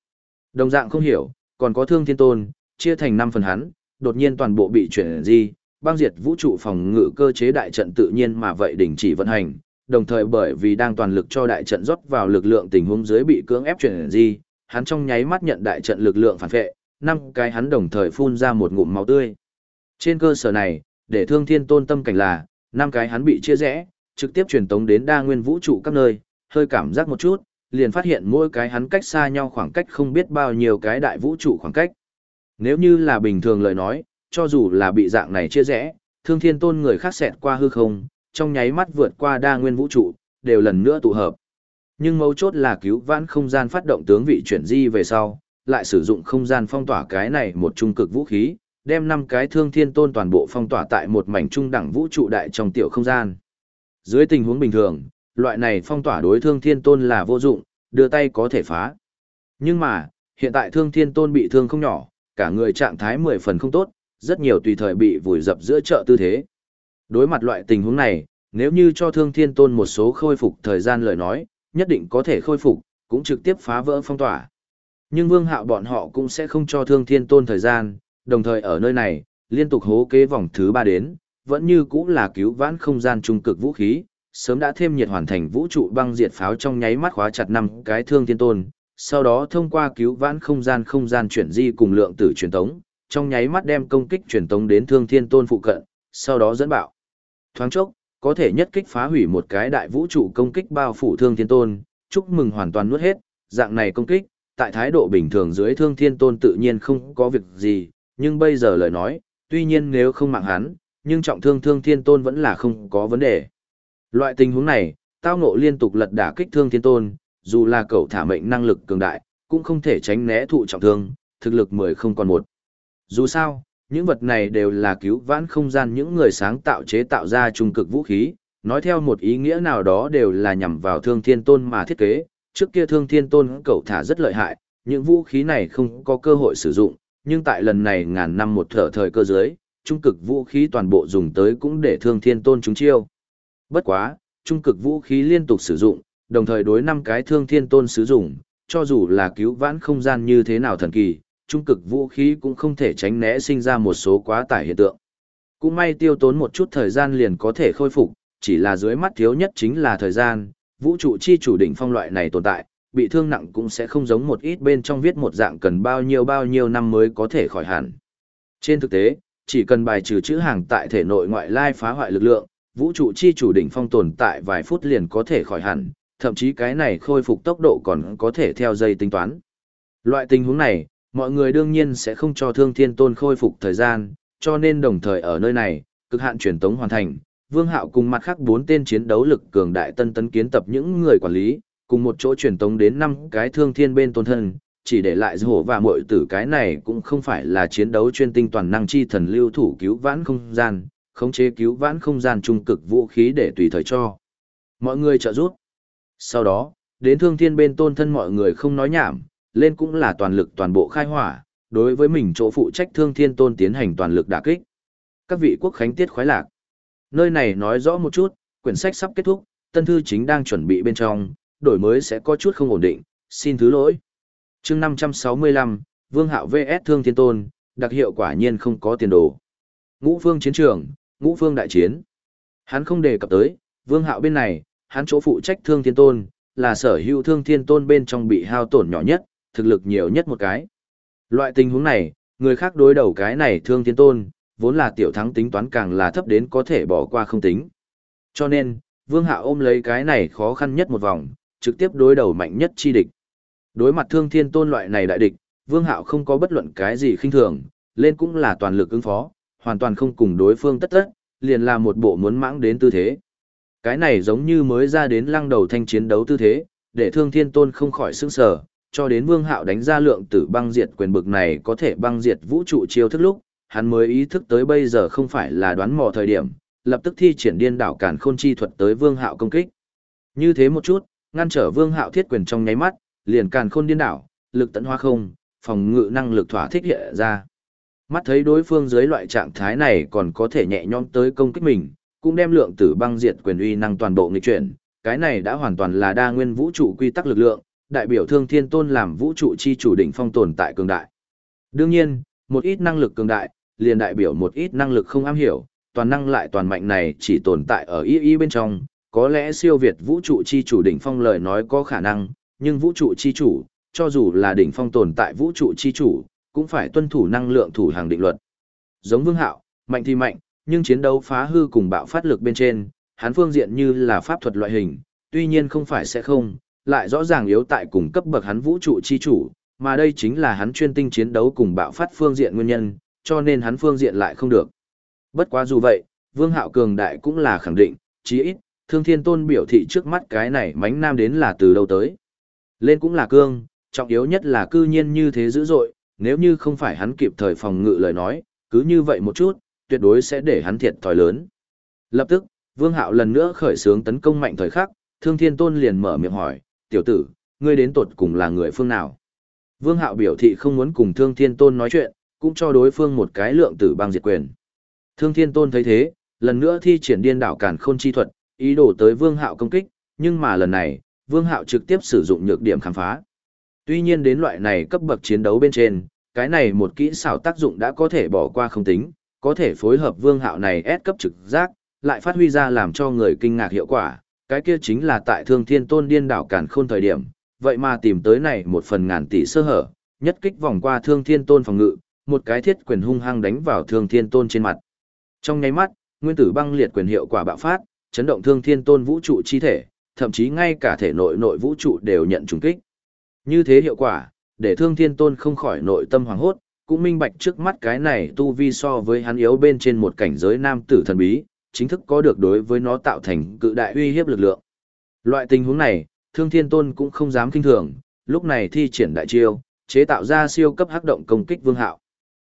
Đồng dạng không hiểu, còn có thương thiên tôn, chia thành năm phần hắn, đột nhiên toàn bộ bị chuyển di, băng diệt vũ trụ phòng ngự cơ chế đại trận tự nhiên mà vậy đình chỉ vận hành, đồng thời bởi vì đang toàn lực cho đại trận rót vào lực lượng tình huống dưới bị cưỡng ép chuyển di, hắn trong nháy mắt nhận đại trận lực lượng phản vệ, năm cái hắn đồng thời phun ra một ngụm máu tươi. Trên cơ sở này, để thương thiên tôn tâm cảnh là, năm cái hắn bị chia rẽ, trực tiếp truyền tống đến đa nguyên vũ trụ các nơi, hơi cảm giác một chút, liền phát hiện mỗi cái hắn cách xa nhau khoảng cách không biết bao nhiêu cái đại vũ trụ khoảng cách. Nếu như là bình thường lời nói, cho dù là bị dạng này chia rẽ, thương thiên tôn người khác xẹt qua hư không, trong nháy mắt vượt qua đa nguyên vũ trụ, đều lần nữa tụ hợp. Nhưng mấu chốt là cứu vãn không gian phát động tướng vị chuyển di về sau, lại sử dụng không gian phong tỏa cái này một trung cực vũ khí, đem năm cái thương thiên tôn toàn bộ phong tỏa tại một mảnh trung đẳng vũ trụ đại trong tiểu không gian. Dưới tình huống bình thường, loại này phong tỏa đối thương thiên tôn là vô dụng, đưa tay có thể phá. Nhưng mà, hiện tại thương thiên tôn bị thương không nhỏ, cả người trạng thái mười phần không tốt, rất nhiều tùy thời bị vùi dập giữa chợ tư thế. Đối mặt loại tình huống này, nếu như cho thương thiên tôn một số khôi phục thời gian lời nói, nhất định có thể khôi phục, cũng trực tiếp phá vỡ phong tỏa. Nhưng vương hạo bọn họ cũng sẽ không cho thương thiên tôn thời gian, đồng thời ở nơi này, liên tục hố kế vòng thứ ba đến, vẫn như cũng là cứu vãn không gian trung cực vũ khí, sớm đã thêm nhiệt hoàn thành vũ trụ băng diệt pháo trong nháy mắt khóa chặt năm cái thương thiên tôn, sau đó thông qua cứu vãn không gian không gian chuyển di cùng lượng tử truyền tống, trong nháy mắt đem công kích truyền tống đến thương thiên tôn phụ cận, sau đó dẫn bạo. Thoáng chốc, có thể nhất kích phá hủy một cái đại vũ trụ công kích bao phủ thương thiên tôn, chúc mừng hoàn toàn nuốt hết, dạng này công kích, tại thái độ bình thường dưới thương thiên tôn tự nhiên không có việc gì, nhưng bây giờ lời nói, tuy nhiên nếu không mạng hắn, nhưng trọng thương thương thiên tôn vẫn là không có vấn đề. Loại tình huống này, tao ngộ liên tục lật đả kích thương thiên tôn, dù là cậu thả mệnh năng lực cường đại, cũng không thể tránh né thụ trọng thương, thực lực mười không còn một. Dù sao, những vật này đều là cứu vãn không gian những người sáng tạo chế tạo ra trung cực vũ khí, nói theo một ý nghĩa nào đó đều là nhằm vào thương thiên tôn mà thiết kế, trước kia thương thiên tôn cậu thả rất lợi hại, những vũ khí này không có cơ hội sử dụng, nhưng tại lần này ngàn năm một thở thời cơ giới, trung cực vũ khí toàn bộ dùng tới cũng để thương thiên tôn chúng chiêu. Bất quá, trung cực vũ khí liên tục sử dụng, đồng thời đối năm cái thương thiên tôn sử dụng, cho dù là cứu vãn không gian như thế nào thần kỳ, trung cực vũ khí cũng không thể tránh né sinh ra một số quá tải hiện tượng. Cũng may tiêu tốn một chút thời gian liền có thể khôi phục, chỉ là dưới mắt thiếu nhất chính là thời gian, vũ trụ chi chủ đỉnh phong loại này tồn tại, bị thương nặng cũng sẽ không giống một ít bên trong viết một dạng cần bao nhiêu bao nhiêu năm mới có thể khỏi hẳn. Trên thực tế, chỉ cần bài trừ chữ hàng tại thể nội ngoại lai phá hoại lực lượng, vũ trụ chi chủ đỉnh phong tồn tại vài phút liền có thể khỏi hẳn, thậm chí cái này khôi phục tốc độ còn có thể theo dây tính toán. Loại tình huống này, mọi người đương nhiên sẽ không cho thương thiên tôn khôi phục thời gian, cho nên đồng thời ở nơi này, cực hạn truyền tống hoàn thành, Vương Hạo cùng mặt khác bốn tên chiến đấu lực cường đại tân tấn kiến tập những người quản lý, cùng một chỗ truyền tống đến năm cái thương thiên bên tôn thân, chỉ để lại hổ và muội tử cái này cũng không phải là chiến đấu chuyên tinh toàn năng chi thần lưu thủ cứu vãn không gian, khống chế cứu vãn không gian trung cực vũ khí để tùy thời cho. Mọi người trợ giúp. Sau đó, đến thương thiên bên tôn thân mọi người không nói nhảm, lên cũng là toàn lực toàn bộ khai hỏa, đối với mình chỗ phụ trách thương thiên tôn tiến hành toàn lực đả kích. Các vị quốc khánh tiết khoái lạc. Nơi này nói rõ một chút, quyển sách sắp kết thúc, tân thư chính đang chuẩn bị bên trong, đổi mới sẽ có chút không ổn định, xin thứ lỗi. chương 565, Vương Hạo VS Thương Thiên Tôn, đặc hiệu quả nhiên không có tiền đồ. Ngũ phương chiến trường, ngũ phương đại chiến. Hắn không đề cập tới, Vương Hạo bên này, hắn chỗ phụ trách Thương Thiên Tôn, là sở hữu Thương Thiên Tôn bên trong bị hao tổn nhỏ nhất, thực lực nhiều nhất một cái. Loại tình huống này, người khác đối đầu cái này Thương Thiên Tôn, vốn là tiểu thắng tính toán càng là thấp đến có thể bỏ qua không tính. Cho nên, Vương Hạo ôm lấy cái này khó khăn nhất một vòng, trực tiếp đối đầu mạnh nhất chi địch. Đối mặt Thương Thiên Tôn loại này đại địch, Vương Hạo không có bất luận cái gì khinh thường, lên cũng là toàn lực ứng phó, hoàn toàn không cùng đối phương tất tất, liền là một bộ muốn mãng đến tư thế. Cái này giống như mới ra đến lăng đầu thanh chiến đấu tư thế, để Thương Thiên Tôn không khỏi sững sờ, cho đến Vương Hạo đánh ra lượng tử băng diệt quyền bực này có thể băng diệt vũ trụ chiêu thức lúc, hắn mới ý thức tới bây giờ không phải là đoán mò thời điểm, lập tức thi triển điên đảo cản khôn chi thuật tới Vương Hạo công kích. Như thế một chút, ngăn trở Vương Hạo thiết quyền trong nháy mắt, liền càn khôn điên đảo, lực tận hoa không, phòng ngự năng lực thỏa thích hiện ra. Mắt thấy đối phương dưới loại trạng thái này còn có thể nhẹ nhõm tới công kích mình, cũng đem lượng tử băng diệt quyền uy năng toàn bộ nghịch chuyển, cái này đã hoàn toàn là đa nguyên vũ trụ quy tắc lực lượng, đại biểu Thương Thiên Tôn làm vũ trụ chi chủ đỉnh phong tồn tại cường đại. Đương nhiên, một ít năng lực cường đại, liền đại biểu một ít năng lực không am hiểu, toàn năng lại toàn mạnh này chỉ tồn tại ở y y bên trong, có lẽ siêu việt vũ trụ chi chủ đỉnh phong lời nói có khả năng, nhưng vũ trụ chi chủ, cho dù là đỉnh phong tồn tại vũ trụ chi chủ, cũng phải tuân thủ năng lượng thủ hàng định luật. Giống Vương Hạo, mạnh thì mạnh, nhưng chiến đấu phá hư cùng bạo phát lực bên trên, hắn phương diện như là pháp thuật loại hình, tuy nhiên không phải sẽ không, lại rõ ràng yếu tại cùng cấp bậc hắn vũ trụ chi chủ, mà đây chính là hắn chuyên tinh chiến đấu cùng bạo phát phương diện nguyên nhân, cho nên hắn phương diện lại không được. Bất quá dù vậy, Vương Hạo cường đại cũng là khẳng định, chí ít, Thương Thiên Tôn biểu thị trước mắt cái này mánh nam đến là từ đâu tới. Lên cũng là cương, trọng yếu nhất là cư nhiên như thế dữ dội, nếu như không phải hắn kịp thời phòng ngự lời nói, cứ như vậy một chút, tuyệt đối sẽ để hắn thiệt thòi lớn. Lập tức, Vương Hạo lần nữa khởi xướng tấn công mạnh thời khắc, Thương Thiên Tôn liền mở miệng hỏi, tiểu tử, ngươi đến tột cùng là người phương nào? Vương Hạo biểu thị không muốn cùng Thương Thiên Tôn nói chuyện, cũng cho đối phương một cái lượng tử băng diệt quyền. Thương Thiên Tôn thấy thế, lần nữa thi triển điên đảo cản khôn chi thuật, ý đồ tới Vương Hạo công kích, nhưng mà lần này, Vương Hạo trực tiếp sử dụng nhược điểm khám phá. Tuy nhiên đến loại này cấp bậc chiến đấu bên trên, cái này một kỹ xảo tác dụng đã có thể bỏ qua không tính, có thể phối hợp Vương Hạo này ép cấp trực giác, lại phát huy ra làm cho người kinh ngạc hiệu quả, cái kia chính là tại Thương Thiên Tôn điên đảo cản khôn thời điểm, vậy mà tìm tới này một phần ngàn tỷ sơ hở, nhất kích vòng qua Thương Thiên Tôn phòng ngự, một cái thiết quyền hung hăng đánh vào Thương Thiên Tôn trên mặt. Trong nháy mắt, nguyên tử băng liệt quyền hiệu quả bạo phát, chấn động Thương Thiên Tôn vũ trụ chi thể, thậm chí ngay cả thể nội nội vũ trụ đều nhận trùng kích. Như thế hiệu quả, để Thương Thiên Tôn không khỏi nội tâm hoàng hốt, cũng minh bạch trước mắt cái này tu vi so với hắn yếu bên trên một cảnh giới nam tử thần bí, chính thức có được đối với nó tạo thành cự đại uy hiếp lực lượng. Loại tình huống này, Thương Thiên Tôn cũng không dám kinh thường, lúc này thi triển đại chiêu, chế tạo ra siêu cấp hắc động công kích Vương Hạo.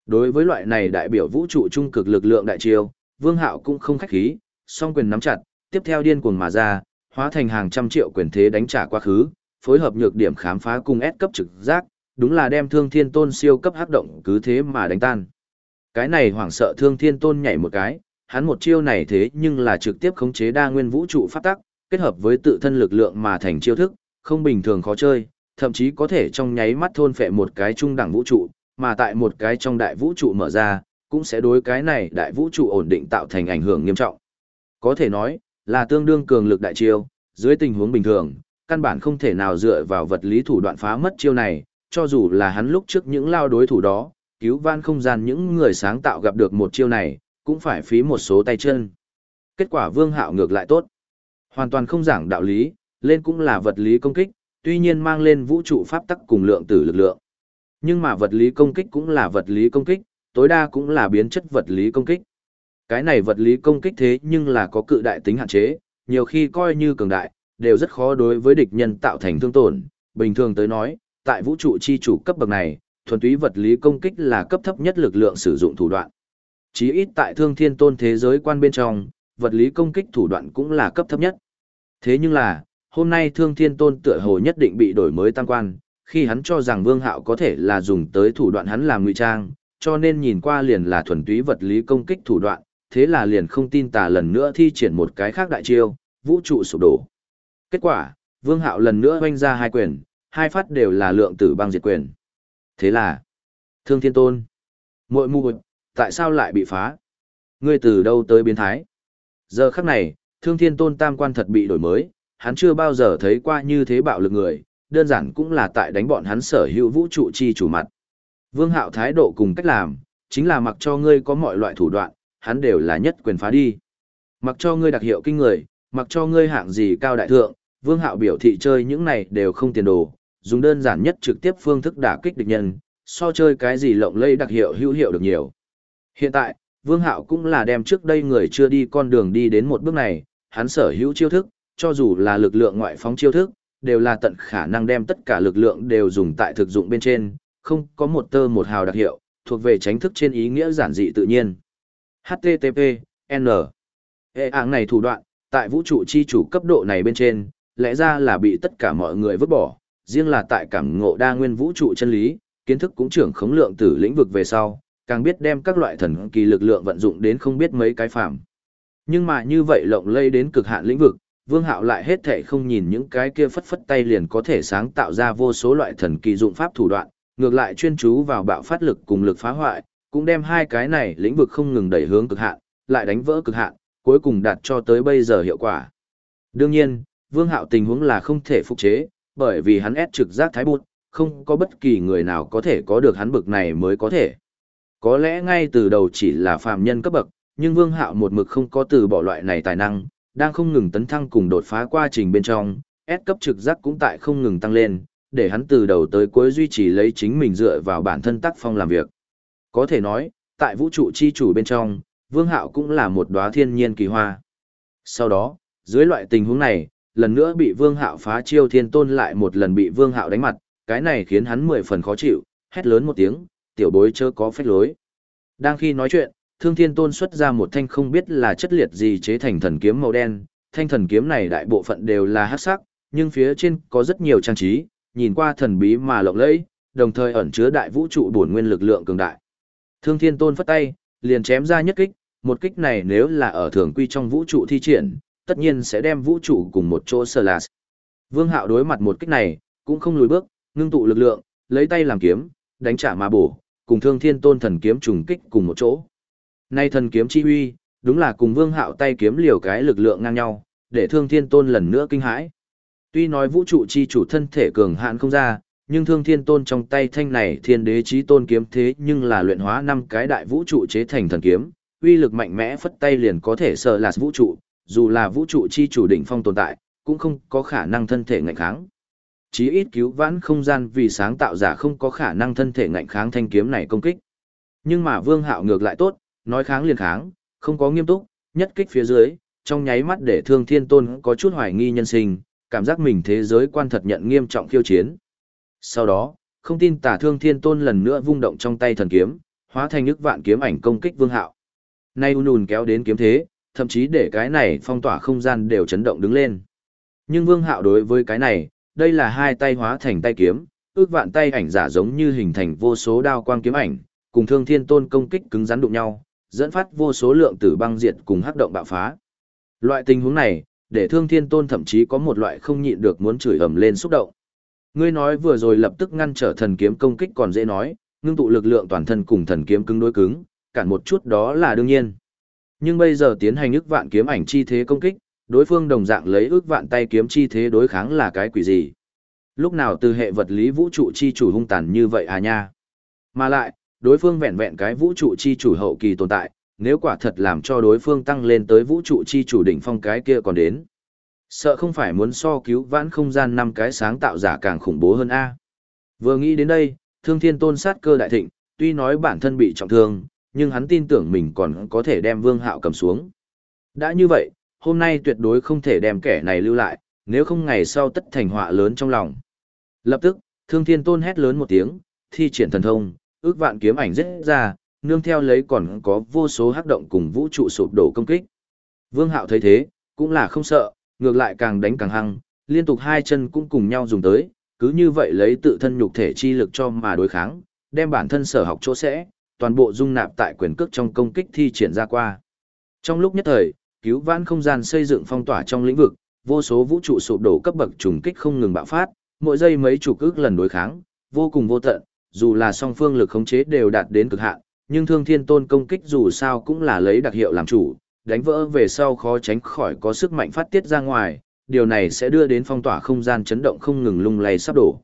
Đối với loại này đại biểu vũ trụ trung cực lực lượng đại chiêu, Vương Hạo cũng không khách khí, song quyền nắm chặt, tiếp theo điên cuồng mà ra, hóa thành hàng trăm triệu quyền thế đánh trả quá khứ, phối hợp nhược điểm khám phá cùng S cấp trực giác, đúng là đem Thương Thiên Tôn siêu cấp hắc động cứ thế mà đánh tan. Cái này hoảng sợ Thương Thiên Tôn nhảy một cái, hắn một chiêu này thế nhưng là trực tiếp khống chế đa nguyên vũ trụ pháp tắc, kết hợp với tự thân lực lượng mà thành chiêu thức, không bình thường khó chơi, thậm chí có thể trong nháy mắt thôn phệ một cái trung đẳng vũ trụ, mà tại một cái trong đại vũ trụ mở ra, cũng sẽ đối cái này đại vũ trụ ổn định tạo thành ảnh hưởng nghiêm trọng. Có thể nói, là tương đương cường lực đại chiêu, dưới tình huống bình thường, căn bản không thể nào dựa vào vật lý thủ đoạn phá mất chiêu này, cho dù là hắn lúc trước những lao đối thủ đó, cứu van không gian những người sáng tạo gặp được một chiêu này, cũng phải phí một số tay chân. Kết quả Vương Hạo ngược lại tốt. Hoàn toàn không giảng đạo lý, lên cũng là vật lý công kích, tuy nhiên mang lên vũ trụ pháp tắc cùng lượng tử lực lượng. Nhưng mà vật lý công kích cũng là vật lý công kích, tối đa cũng là biến chất vật lý công kích. Cái này vật lý công kích thế nhưng là có cự đại tính hạn chế, nhiều khi coi như cường đại, đều rất khó đối với địch nhân tạo thành thương tổn. Bình thường tới nói, tại vũ trụ chi chủ cấp bậc này, thuần túy vật lý công kích là cấp thấp nhất lực lượng sử dụng thủ đoạn. Chí ít tại thương thiên tôn thế giới quan bên trong, vật lý công kích thủ đoạn cũng là cấp thấp nhất. Thế nhưng là, hôm nay thương thiên tôn tựa hồ nhất định bị đổi mới tăng quan, khi hắn cho rằng vương hạo có thể là dùng tới thủ đoạn hắn làm ngụy trang, cho nên nhìn qua liền là thuần túy vật lý công kích thủ đoạn, thế là liền không tin tà lần nữa thi triển một cái khác đại chiêu, vũ trụ sụp đổ. Kết quả, vương hạo lần nữa oanh ra hai quyền, hai phát đều là lượng tử băng diệt quyền. Thế là, thương thiên tôn, muội mù tại sao lại bị phá? Ngươi từ đâu tới biến thái? Giờ khắc này, thương thiên tôn tam quan thật bị đổi mới, hắn chưa bao giờ thấy qua như thế bạo lực người, đơn giản cũng là tại đánh bọn hắn sở hữu vũ trụ chi chủ mặt. Vương hạo thái độ cùng cách làm, chính là mặc cho ngươi có mọi loại thủ đoạn, hắn đều là nhất quyền phá đi. Mặc cho ngươi đặc hiệu kinh người, mặc cho ngươi hạng gì cao đại thượng, vương hạo biểu thị chơi những này đều không tiền đồ, dùng đơn giản nhất trực tiếp phương thức đả kích địch nhân, so chơi cái gì lộng lây đặc hiệu hữu hiệu được nhiều. Hiện tại, Vương Hạo cũng là đem trước đây người chưa đi con đường đi đến một bước này, hắn sở hữu chiêu thức, cho dù là lực lượng ngoại phóng chiêu thức, đều là tận khả năng đem tất cả lực lượng đều dùng tại thực dụng bên trên, không có một tơ một hào đặc hiệu, thuộc về tránh thức trên ý nghĩa giản dị tự nhiên. HTTP, N. Hệ ạng này thủ đoạn, tại vũ trụ chi chủ cấp độ này bên trên, lẽ ra là bị tất cả mọi người vứt bỏ, riêng là tại cảm ngộ đa nguyên vũ trụ chân lý, kiến thức cũng trưởng khống lượng tử lĩnh vực về sau, càng biết đem các loại thần kỳ lực lượng vận dụng đến không biết mấy cái phạm. Nhưng mà như vậy lộng lây đến cực hạn lĩnh vực, Vương Hạo lại hết thể không nhìn những cái kia phất phất tay liền có thể sáng tạo ra vô số loại thần kỳ dụng pháp thủ đoạn, ngược lại chuyên chú vào bạo phát lực cùng lực phá hoại, cũng đem hai cái này lĩnh vực không ngừng đẩy hướng cực hạn, lại đánh vỡ cực hạn, cuối cùng đạt cho tới bây giờ hiệu quả. Đương nhiên, Vương Hạo tình huống là không thể phục chế, bởi vì hắn ép trực giác thái bút, không có bất kỳ người nào có thể có được hắn bực này mới có thể. Có lẽ ngay từ đầu chỉ là phàm nhân cấp bậc, nhưng Vương Hạo một mực không có từ bỏ loại này tài năng, đang không ngừng tấn thăng cùng đột phá quá trình bên trong, S cấp trực giác cũng tại không ngừng tăng lên, để hắn từ đầu tới cuối duy trì lấy chính mình dựa vào bản thân tác phong làm việc. Có thể nói, tại vũ trụ chi chủ bên trong, Vương Hạo cũng là một đóa thiên nhiên kỳ hoa. Sau đó, dưới loại tình huống này, lần nữa bị Vương Hạo phá chiêu thiên tôn lại một lần bị Vương Hạo đánh mặt, cái này khiến hắn mười phần khó chịu, hét lớn một tiếng, tiểu bối chớ có phách lối. Đang khi nói chuyện, Thương Thiên Tôn xuất ra một thanh không biết là chất liệt gì chế thành thần kiếm màu đen, thanh thần kiếm này đại bộ phận đều là hắc sắc, nhưng phía trên có rất nhiều trang trí, nhìn qua thần bí mà lộng lẫy, đồng thời ẩn chứa đại vũ trụ bổn nguyên lực lượng cường đại. Thương Thiên Tôn phất tay, liền chém ra nhất kích, một kích này nếu là ở thường quy trong vũ trụ thi triển, tất nhiên sẽ đem vũ trụ cùng một chỗ sờ lạt. Vương Hạo đối mặt một kích này, cũng không lùi bước, ngưng tụ lực lượng, lấy tay làm kiếm, đánh trả mà bổ, cùng Thương Thiên Tôn thần kiếm trùng kích cùng một chỗ. Nay thần kiếm chi huy, đúng là cùng Vương Hạo tay kiếm liều cái lực lượng ngang nhau, để Thương Thiên Tôn lần nữa kinh hãi. Tuy nói vũ trụ chi chủ thân thể cường hạn không ra, nhưng Thương Thiên Tôn trong tay thanh này Thiên Đế chí tôn kiếm thế nhưng là luyện hóa năm cái đại vũ trụ chế thành thần kiếm, uy lực mạnh mẽ phất tay liền có thể sợ lạt vũ trụ, dù là vũ trụ chi chủ đỉnh phong tồn tại, cũng không có khả năng thân thể ngạnh kháng. Chí ít cứu vãn không gian vì sáng tạo giả không có khả năng thân thể ngạnh kháng thanh kiếm này công kích. Nhưng mà Vương Hạo ngược lại tốt, nói kháng liền kháng, không có nghiêm túc, nhất kích phía dưới, trong nháy mắt để Thương Thiên Tôn có chút hoài nghi nhân sinh, cảm giác mình thế giới quan thật nhận nghiêm trọng khiêu chiến. Sau đó, không tin tả Thương Thiên Tôn lần nữa vung động trong tay thần kiếm, hóa thành nước vạn kiếm ảnh công kích Vương Hạo. Nay u nùn kéo đến kiếm thế, thậm chí để cái này phong tỏa không gian đều chấn động đứng lên. Nhưng Vương Hạo đối với cái này, đây là hai tay hóa thành tay kiếm, ước vạn tay ảnh giả giống như hình thành vô số đao quang kiếm ảnh, cùng Thương Thiên Tôn công kích cứng rắn đụng nhau, dẫn phát vô số lượng tử băng diệt cùng hắc động bạo phá. Loại tình huống này, để Thương Thiên Tôn thậm chí có một loại không nhịn được muốn chửi ầm lên xúc động. Ngươi nói vừa rồi lập tức ngăn trở thần kiếm công kích còn dễ nói, ngưng tụ lực lượng toàn thân cùng thần kiếm cứng đối cứng, cản một chút đó là đương nhiên. Nhưng bây giờ tiến hành ức vạn kiếm ảnh chi thế công kích, Đối phương đồng dạng lấy ước vạn tay kiếm chi thế đối kháng là cái quỷ gì? Lúc nào từ hệ vật lý vũ trụ chi chủ hung tàn như vậy à nha? Mà lại, đối phương vẹn vẹn cái vũ trụ chi chủ hậu kỳ tồn tại, nếu quả thật làm cho đối phương tăng lên tới vũ trụ chi chủ đỉnh phong cái kia còn đến. Sợ không phải muốn so cứu vãn không gian năm cái sáng tạo giả càng khủng bố hơn A. Vừa nghĩ đến đây, thương thiên tôn sát cơ đại thịnh, tuy nói bản thân bị trọng thương, nhưng hắn tin tưởng mình còn có thể đem vương hạo cầm xuống. Đã như vậy, hôm nay tuyệt đối không thể đem kẻ này lưu lại, nếu không ngày sau tất thành họa lớn trong lòng. Lập tức, thương thiên tôn hét lớn một tiếng, thi triển thần thông, ước vạn kiếm ảnh rất ra, nương theo lấy còn có vô số hắc động cùng vũ trụ sụp đổ công kích. Vương Hạo thấy thế, cũng là không sợ, ngược lại càng đánh càng hăng, liên tục hai chân cũng cùng nhau dùng tới, cứ như vậy lấy tự thân nhục thể chi lực cho mà đối kháng, đem bản thân sở học chỗ sẽ, toàn bộ dung nạp tại quyền cước trong công kích thi triển ra qua. Trong lúc nhất thời, cứu vãn không gian xây dựng phong tỏa trong lĩnh vực, vô số vũ trụ sụp đổ cấp bậc trùng kích không ngừng bạo phát, mỗi giây mấy chục ước lần đối kháng, vô cùng vô tận, dù là song phương lực khống chế đều đạt đến cực hạn, nhưng Thương Thiên Tôn công kích dù sao cũng là lấy đặc hiệu làm chủ, đánh vỡ về sau khó tránh khỏi có sức mạnh phát tiết ra ngoài, điều này sẽ đưa đến phong tỏa không gian chấn động không ngừng lung lay sắp đổ.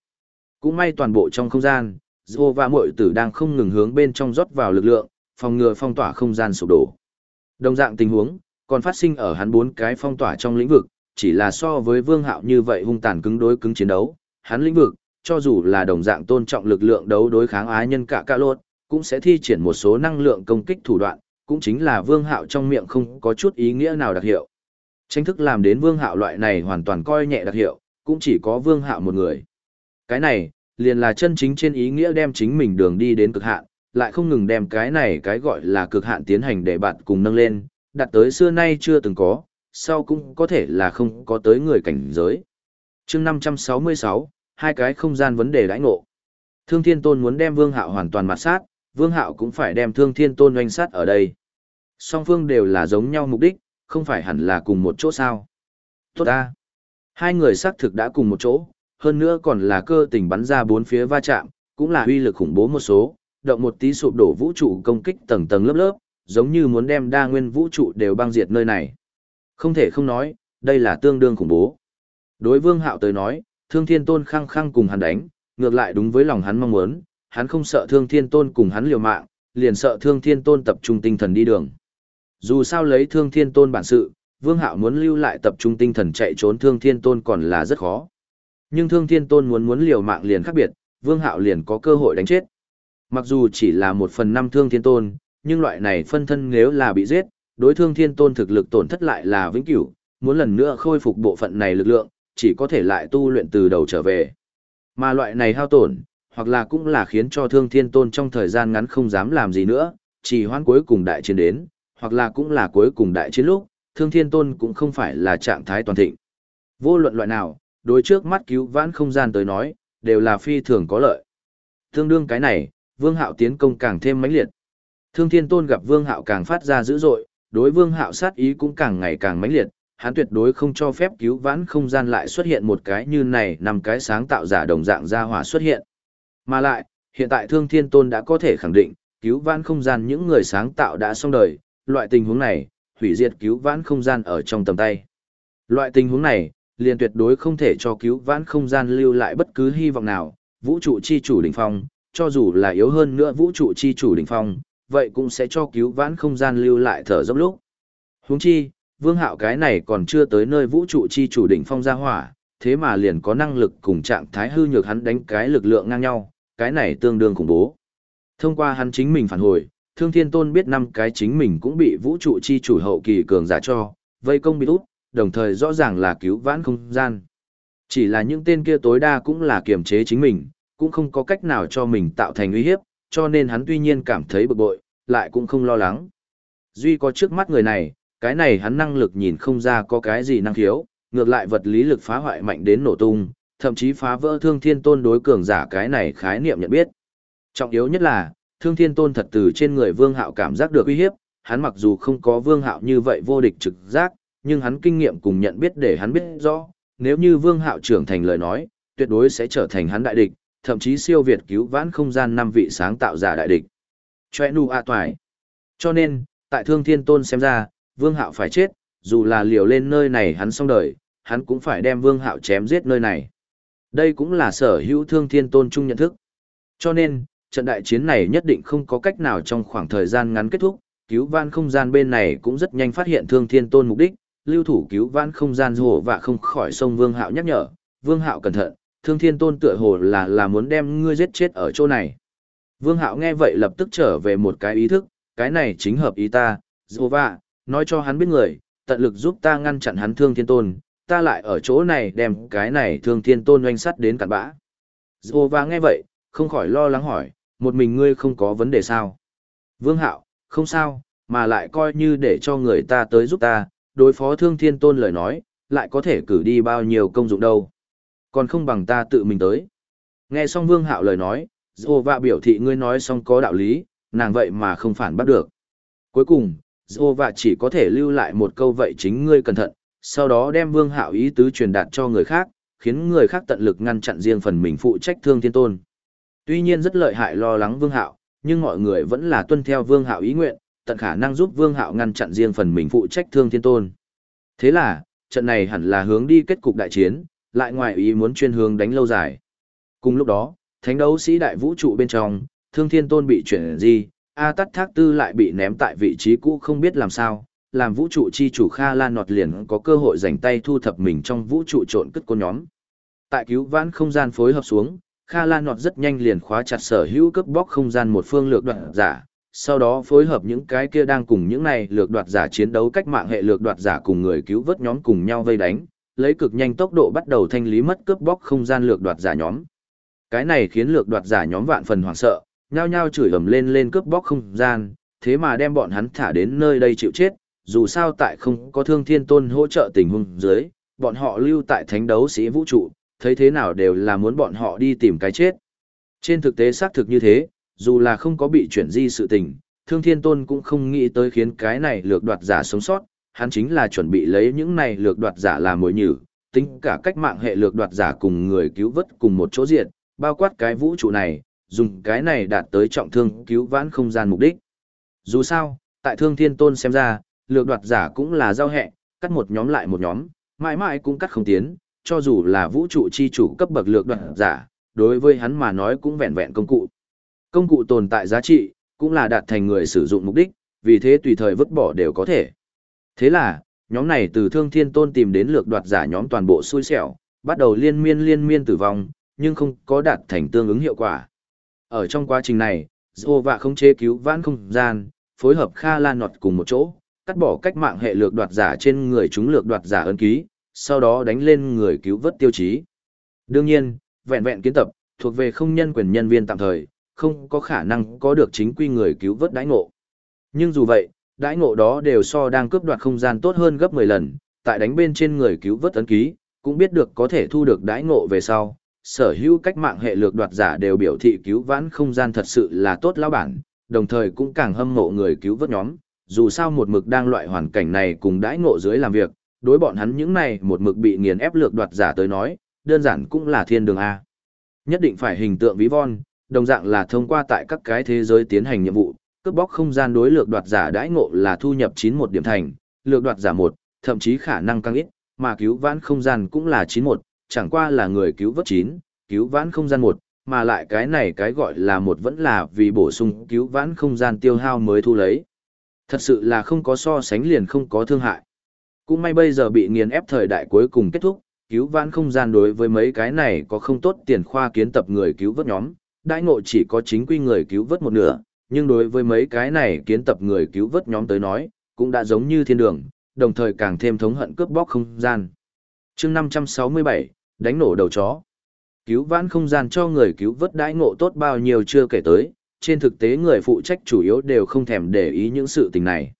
Cũng may toàn bộ trong không gian, Dô và Mội Tử đang không ngừng hướng bên trong rót vào lực lượng, phòng ngừa phong tỏa không gian sụp đổ. Đồng dạng tình huống, còn phát sinh ở hắn bốn cái phong tỏa trong lĩnh vực, chỉ là so với Vương Hạo như vậy hung tàn cứng đối cứng chiến đấu, hắn lĩnh vực, cho dù là đồng dạng tôn trọng lực lượng đấu đối kháng á nhân cả cả lột, cũng sẽ thi triển một số năng lượng công kích thủ đoạn, cũng chính là Vương Hạo trong miệng không có chút ý nghĩa nào đặc hiệu. Tranh thức làm đến Vương Hạo loại này hoàn toàn coi nhẹ đặc hiệu, cũng chỉ có Vương Hạo một người. Cái này, liền là chân chính trên ý nghĩa đem chính mình đường đi đến cực hạn, lại không ngừng đem cái này cái gọi là cực hạn tiến hành để bạn cùng nâng lên, đạt tới xưa nay chưa từng có, sau cũng có thể là không có tới người cảnh giới. chương 566, hai cái không gian vấn đề đãi ngộ. Thương Thiên Tôn muốn đem Vương Hạo hoàn toàn mặt sát, Vương Hạo cũng phải đem Thương Thiên Tôn oanh sát ở đây. Song phương đều là giống nhau mục đích, không phải hẳn là cùng một chỗ sao. Tốt ta. Hai người xác thực đã cùng một chỗ, hơn nữa còn là cơ tình bắn ra bốn phía va chạm, cũng là uy lực khủng bố một số, động một tí sụp đổ vũ trụ công kích tầng tầng lớp lớp, giống như muốn đem đa nguyên vũ trụ đều băng diệt nơi này. Không thể không nói, đây là tương đương khủng bố. Đối Vương Hạo tới nói, Thương Thiên Tôn khăng khăng cùng hắn đánh, ngược lại đúng với lòng hắn mong muốn, hắn không sợ Thương Thiên Tôn cùng hắn liều mạng, liền sợ Thương Thiên Tôn tập trung tinh thần đi đường. Dù sao lấy Thương Thiên Tôn bản sự, Vương Hạo muốn lưu lại tập trung tinh thần chạy trốn Thương Thiên Tôn còn là rất khó. Nhưng Thương Thiên Tôn muốn muốn liều mạng liền khác biệt, Vương Hạo liền có cơ hội đánh chết. Mặc dù chỉ là một phần năm Thương Thiên Tôn, nhưng loại này phân thân nếu là bị giết, đối Thương Thiên Tôn thực lực tổn thất lại là vĩnh cửu, muốn lần nữa khôi phục bộ phận này lực lượng, chỉ có thể lại tu luyện từ đầu trở về. Mà loại này hao tổn, hoặc là cũng là khiến cho Thương Thiên Tôn trong thời gian ngắn không dám làm gì nữa, chỉ hoãn cuối cùng đại chiến đến, hoặc là cũng là cuối cùng đại chiến lúc, Thương Thiên Tôn cũng không phải là trạng thái toàn thịnh. Vô luận loại nào, đối trước mắt cứu vãn không gian tới nói, đều là phi thường có lợi. Tương đương cái này, Vương Hạo tiến công càng thêm mãnh liệt. Thương Thiên Tôn gặp Vương Hạo càng phát ra dữ dội, đối Vương Hạo sát ý cũng càng ngày càng mãnh liệt, hắn tuyệt đối không cho phép cứu vãn không gian lại xuất hiện một cái như này năm cái sáng tạo giả đồng dạng ra hỏa xuất hiện. Mà lại, hiện tại Thương Thiên Tôn đã có thể khẳng định, cứu vãn không gian những người sáng tạo đã xong đời, loại tình huống này, hủy diệt cứu vãn không gian ở trong tầm tay. Loại tình huống này, liền tuyệt đối không thể cho cứu vãn không gian lưu lại bất cứ hy vọng nào, vũ trụ chi chủ đỉnh phong, cho dù là yếu hơn nữa vũ trụ chi chủ đỉnh phong, vậy cũng sẽ cho cứu vãn không gian lưu lại thở dốc lúc. Huống chi, vương hạo cái này còn chưa tới nơi vũ trụ chi chủ đỉnh phong gia hỏa, thế mà liền có năng lực cùng trạng thái hư nhược hắn đánh cái lực lượng ngang nhau, cái này tương đương khủng bố. Thông qua hắn chính mình phản hồi, Thương Thiên Tôn biết năm cái chính mình cũng bị vũ trụ chi chủ hậu kỳ cường giả cho, vây công bị út, đồng thời rõ ràng là cứu vãn không gian. Chỉ là những tên kia tối đa cũng là kiềm chế chính mình, cũng không có cách nào cho mình tạo thành uy hiếp, cho nên hắn tuy nhiên cảm thấy bực bội, lại cũng không lo lắng. Duy có trước mắt người này, cái này hắn năng lực nhìn không ra có cái gì năng khiếu, ngược lại vật lý lực phá hoại mạnh đến nổ tung, thậm chí phá vỡ thương thiên tôn đối cường giả cái này khái niệm nhận biết. Trọng yếu nhất là, thương thiên tôn thật từ trên người vương hạo cảm giác được uy hiếp, hắn mặc dù không có vương hạo như vậy vô địch trực giác, nhưng hắn kinh nghiệm cùng nhận biết để hắn biết rõ, nếu như vương hạo trưởng thành lời nói, tuyệt đối sẽ trở thành hắn đại địch, thậm chí siêu việt cứu vãn không gian năm vị sáng tạo giả đại địch. Choe nu a toài. Cho nên, tại thương thiên tôn xem ra, vương hạo phải chết, dù là liều lên nơi này hắn xong đời, hắn cũng phải đem Vương Hạo chém giết nơi này. Đây cũng là sở hữu thương thiên tôn chung nhận thức. Cho nên, trận đại chiến này nhất định không có cách nào trong khoảng thời gian ngắn kết thúc, cứu vãn không gian bên này cũng rất nhanh phát hiện thương thiên tôn mục đích, lưu thủ cứu vãn không gian hồ và không khỏi sông Vương Hạo nhắc nhở, Vương Hạo cẩn thận, thương thiên tôn tựa hồ là là muốn đem ngươi giết chết ở chỗ này. Vương Hạo nghe vậy lập tức trở về một cái ý thức, cái này chính hợp ý ta, Jehovah, nói cho hắn biết người, tận lực giúp ta ngăn chặn hắn thương thiên tôn, ta lại ở chỗ này đem cái này thương thiên tôn oanh sắt đến cặn bã. Jehovah nghe vậy, không khỏi lo lắng hỏi, một mình ngươi không có vấn đề sao? Vương Hạo, không sao, mà lại coi như để cho người ta tới giúp ta, đối phó thương thiên tôn lời nói, lại có thể cử đi bao nhiêu công dụng đâu. Còn không bằng ta tự mình tới. Nghe xong Vương Hạo lời nói, Jehovah biểu thị ngươi nói xong có đạo lý, nàng vậy mà không phản bắt được. Cuối cùng, Jehovah chỉ có thể lưu lại một câu vậy chính ngươi cẩn thận, sau đó đem Vương Hạo ý tứ truyền đạt cho người khác, khiến người khác tận lực ngăn chặn riêng phần mình phụ trách thương thiên tôn. Tuy nhiên rất lợi hại lo lắng Vương Hạo, nhưng mọi người vẫn là tuân theo Vương Hạo ý nguyện, tận khả năng giúp Vương Hạo ngăn chặn riêng phần mình phụ trách thương thiên tôn. Thế là, trận này hẳn là hướng đi kết cục đại chiến, lại ngoài ý muốn chuyên hướng đánh lâu dài. Cùng lúc đó, thánh đấu sĩ đại vũ trụ bên trong, thương thiên tôn bị chuyển di, A tắt thác tư lại bị ném tại vị trí cũ không biết làm sao, làm vũ trụ chi chủ Kha Lan nọt liền có cơ hội giành tay thu thập mình trong vũ trụ trộn cất cô nhóm. Tại cứu vãn không gian phối hợp xuống, Kha Lan nọt rất nhanh liền khóa chặt sở hữu cướp bóc không gian một phương lược đoạn giả, sau đó phối hợp những cái kia đang cùng những này lược đoạt giả chiến đấu cách mạng hệ lược đoạt giả cùng người cứu vớt nhóm cùng nhau vây đánh, lấy cực nhanh tốc độ bắt đầu thanh lý mất cướp bóc không gian lược đoạt giả nhóm. Cái này khiến lược đoạt giả nhóm vạn phần hoảng sợ, nhao nhao chửi ầm lên lên cướp bóc không gian, thế mà đem bọn hắn thả đến nơi đây chịu chết, dù sao tại không có thương thiên tôn hỗ trợ tình huống dưới, bọn họ lưu tại thánh đấu sĩ vũ trụ, thấy thế nào đều là muốn bọn họ đi tìm cái chết. Trên thực tế xác thực như thế, dù là không có bị chuyển di sự tình, thương thiên tôn cũng không nghĩ tới khiến cái này lược đoạt giả sống sót, hắn chính là chuẩn bị lấy những này lược đoạt giả làm mồi nhử, tính cả cách mạng hệ lược đoạt giả cùng người cứu vớt cùng một chỗ diện, bao quát cái vũ trụ này, dùng cái này đạt tới trọng thương cứu vãn không gian mục đích. Dù sao, tại thương thiên tôn xem ra, lược đoạt giả cũng là giao hẹ, cắt một nhóm lại một nhóm, mãi mãi cũng cắt không tiến, cho dù là vũ trụ chi chủ cấp bậc lược đoạt giả, đối với hắn mà nói cũng vẹn vẹn công cụ. Công cụ tồn tại giá trị, cũng là đạt thành người sử dụng mục đích, vì thế tùy thời vứt bỏ đều có thể. Thế là, nhóm này từ thương thiên tôn tìm đến lược đoạt giả nhóm toàn bộ xui xẻo, bắt đầu liên miên liên miên tử vong, nhưng không có đạt thành tương ứng hiệu quả. Ở trong quá trình này, Dô vạ không chế cứu vãn không gian, phối hợp Kha Lan Nọt cùng một chỗ, cắt bỏ cách mạng hệ lược đoạt giả trên người chúng lược đoạt giả ấn ký, sau đó đánh lên người cứu vớt tiêu chí. Đương nhiên, vẹn vẹn kiến tập, thuộc về không nhân quyền nhân viên tạm thời, không có khả năng có được chính quy người cứu vớt đãi ngộ. Nhưng dù vậy, đãi ngộ đó đều so đang cướp đoạt không gian tốt hơn gấp 10 lần, tại đánh bên trên người cứu vớt ấn ký, cũng biết được có thể thu được đãi ngộ về sau. Sở hữu cách mạng hệ lược đoạt giả đều biểu thị cứu vãn không gian thật sự là tốt lão bản, đồng thời cũng càng hâm mộ người cứu vớt nhóm, dù sao một mực đang loại hoàn cảnh này cùng đãi ngộ dưới làm việc, đối bọn hắn những này một mực bị nghiền ép lược đoạt giả tới nói, đơn giản cũng là thiên đường A. Nhất định phải hình tượng ví von, đồng dạng là thông qua tại các cái thế giới tiến hành nhiệm vụ, cướp bóc không gian đối lược đoạt giả đãi ngộ là thu nhập 91 điểm thành, lược đoạt giả 1, thậm chí khả năng càng ít, mà cứu vãn không gian cũng là 91, chẳng qua là người cứu vớt 9, cứu vãn không gian 1, mà lại cái này cái gọi là một vẫn là vì bổ sung cứu vãn không gian tiêu hao mới thu lấy. Thật sự là không có so sánh liền không có thương hại. Cũng may bây giờ bị nghiền ép thời đại cuối cùng kết thúc, cứu vãn không gian đối với mấy cái này có không tốt tiền khoa kiến tập người cứu vớt nhóm, đãi ngộ chỉ có chính quy người cứu vớt một nửa, nhưng đối với mấy cái này kiến tập người cứu vớt nhóm tới nói, cũng đã giống như thiên đường, đồng thời càng thêm thống hận cướp bóc không gian. chương 567, đánh nổ đầu chó. Cứu vãn không gian cho người cứu vớt đãi ngộ tốt bao nhiêu chưa kể tới, trên thực tế người phụ trách chủ yếu đều không thèm để ý những sự tình này.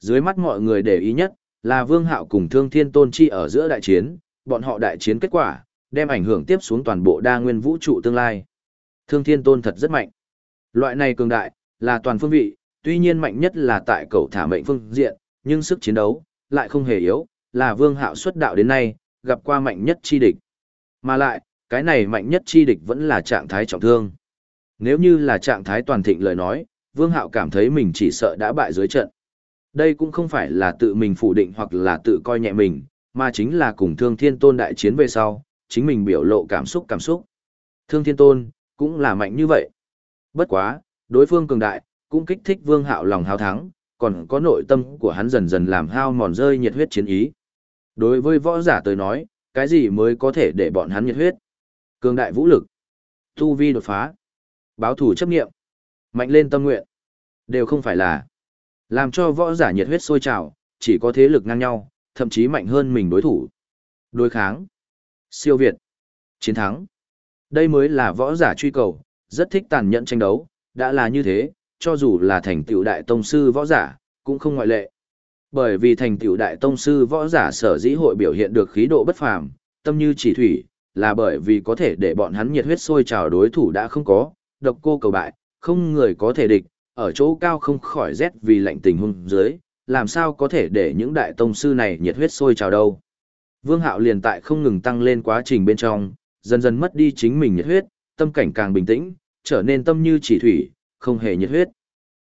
Dưới mắt mọi người để ý nhất, là Vương Hạo cùng Thương Thiên Tôn Chi ở giữa đại chiến, bọn họ đại chiến kết quả, đem ảnh hưởng tiếp xuống toàn bộ đa nguyên vũ trụ tương lai. Thương Thiên Tôn thật rất mạnh. Loại này cường đại, là toàn phương vị, tuy nhiên mạnh nhất là tại cầu thả mệnh phương diện, nhưng sức chiến đấu, lại không hề yếu, là vương hạo xuất đạo đến nay, gặp qua mạnh nhất chi địch. Mà lại, cái này mạnh nhất chi địch vẫn là trạng thái trọng thương. Nếu như là trạng thái toàn thịnh lời nói, vương hạo cảm thấy mình chỉ sợ đã bại dưới trận. Đây cũng không phải là tự mình phủ định hoặc là tự coi nhẹ mình, mà chính là cùng Thương Thiên Tôn đại chiến về sau, chính mình biểu lộ cảm xúc cảm xúc. Thương Thiên Tôn, cũng là mạnh như vậy. Bất quá, đối phương cường đại, cũng kích thích Vương Hạo lòng hào thắng, còn có nội tâm của hắn dần dần làm hao mòn rơi nhiệt huyết chiến ý. Đối với võ giả tới nói, cái gì mới có thể để bọn hắn nhiệt huyết? Cường đại vũ lực, tu vi đột phá, báo thủ chấp nghiệm, mạnh lên tâm nguyện, đều không phải là làm cho võ giả nhiệt huyết sôi trào, chỉ có thế lực ngang nhau, thậm chí mạnh hơn mình đối thủ. Đối kháng, siêu việt, chiến thắng. Đây mới là võ giả truy cầu, rất thích tàn nhẫn tranh đấu, đã là như thế, cho dù là thành tựu đại tông sư võ giả, cũng không ngoại lệ. Bởi vì thành tựu đại tông sư võ giả sở dĩ hội biểu hiện được khí độ bất phàm, tâm như chỉ thủy, là bởi vì có thể để bọn hắn nhiệt huyết sôi trào đối thủ đã không có, độc cô cầu bại, không người có thể địch, ở chỗ cao không khỏi rét vì lạnh tình hung dưới, làm sao có thể để những đại tông sư này nhiệt huyết sôi trào đâu. Vương Hạo liền tại không ngừng tăng lên quá trình bên trong, dần dần mất đi chính mình nhiệt huyết, tâm cảnh càng bình tĩnh, trở nên tâm như chỉ thủy, không hề nhiệt huyết.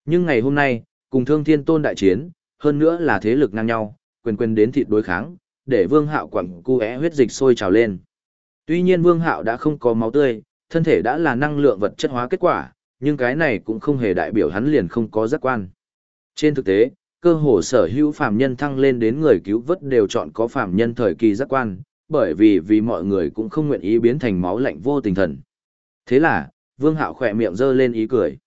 Nhưng ngày hôm nay, cùng Thương Thiên Tôn đại chiến, hơn nữa là thế lực ngang nhau, quyền quyền đến thịt đối kháng, để Vương Hạo quẳng cu é huyết dịch sôi trào lên. Tuy nhiên Vương Hạo đã không có máu tươi, thân thể đã là năng lượng vật chất hóa kết quả, nhưng cái này cũng không hề đại biểu hắn liền không có giác quan. Trên thực tế, cơ hồ sở hữu phàm nhân thăng lên đến người cứu vớt đều chọn có phàm nhân thời kỳ giác quan, bởi vì vì mọi người cũng không nguyện ý biến thành máu lạnh vô tình thần. Thế là, Vương Hạo khỏe miệng giơ lên ý cười.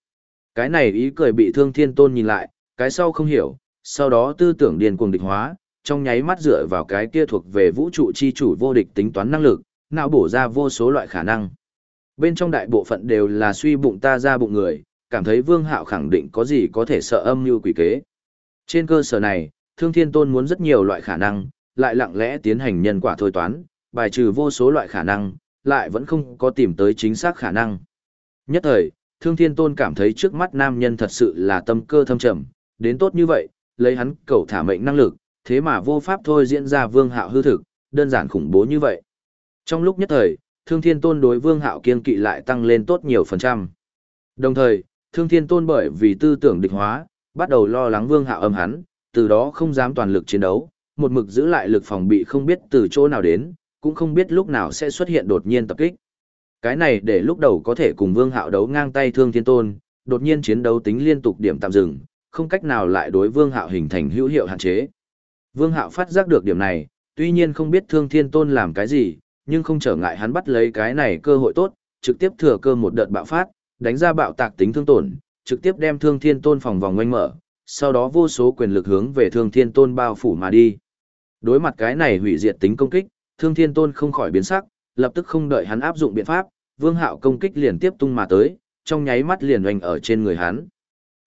Cái này ý cười bị Thương Thiên Tôn nhìn lại, cái sau không hiểu, sau đó tư tưởng điền cuồng địch hóa, trong nháy mắt dựa vào cái kia thuộc về vũ trụ chi chủ vô địch tính toán năng lực, não bổ ra vô số loại khả năng. Bên trong đại bộ phận đều là suy bụng ta ra bụng người, cảm thấy Vương Hạo khẳng định có gì có thể sợ âm mưu quỷ kế. Trên cơ sở này, Thương Thiên Tôn muốn rất nhiều loại khả năng, lại lặng lẽ tiến hành nhân quả thôi toán, bài trừ vô số loại khả năng, lại vẫn không có tìm tới chính xác khả năng. Nhất thời, Thương Thiên Tôn cảm thấy trước mắt nam nhân thật sự là tâm cơ thâm trầm, đến tốt như vậy, lấy hắn cầu thả mệnh năng lực, thế mà vô pháp thôi diễn ra Vương Hạo hư thực, đơn giản khủng bố như vậy. Trong lúc nhất thời, Thương Thiên Tôn đối Vương Hạo kiên kỵ lại tăng lên tốt nhiều phần trăm. Đồng thời, Thương Thiên Tôn bởi vì tư tưởng địch hóa, bắt đầu lo lắng Vương Hạo âm hắn, từ đó không dám toàn lực chiến đấu, một mực giữ lại lực phòng bị không biết từ chỗ nào đến, cũng không biết lúc nào sẽ xuất hiện đột nhiên tập kích. Cái này để lúc đầu có thể cùng Vương Hạo đấu ngang tay Thương Thiên Tôn, đột nhiên chiến đấu tính liên tục điểm tạm dừng, không cách nào lại đối Vương Hạo hình thành hữu hiệu hạn chế. Vương Hạo phát giác được điểm này, tuy nhiên không biết Thương Thiên Tôn làm cái gì, nhưng không trở ngại hắn bắt lấy cái này cơ hội tốt, trực tiếp thừa cơ một đợt bạo phát, đánh ra bạo tạc tính thương tổn, trực tiếp đem Thương Thiên Tôn phòng vòng oanh mở, sau đó vô số quyền lực hướng về Thương Thiên Tôn bao phủ mà đi. Đối mặt cái này hủy diệt tính công kích, Thương Thiên Tôn không khỏi biến sắc, lập tức không đợi hắn áp dụng biện pháp, Vương Hạo công kích liền tiếp tung mà tới, trong nháy mắt liền oanh ở trên người hắn.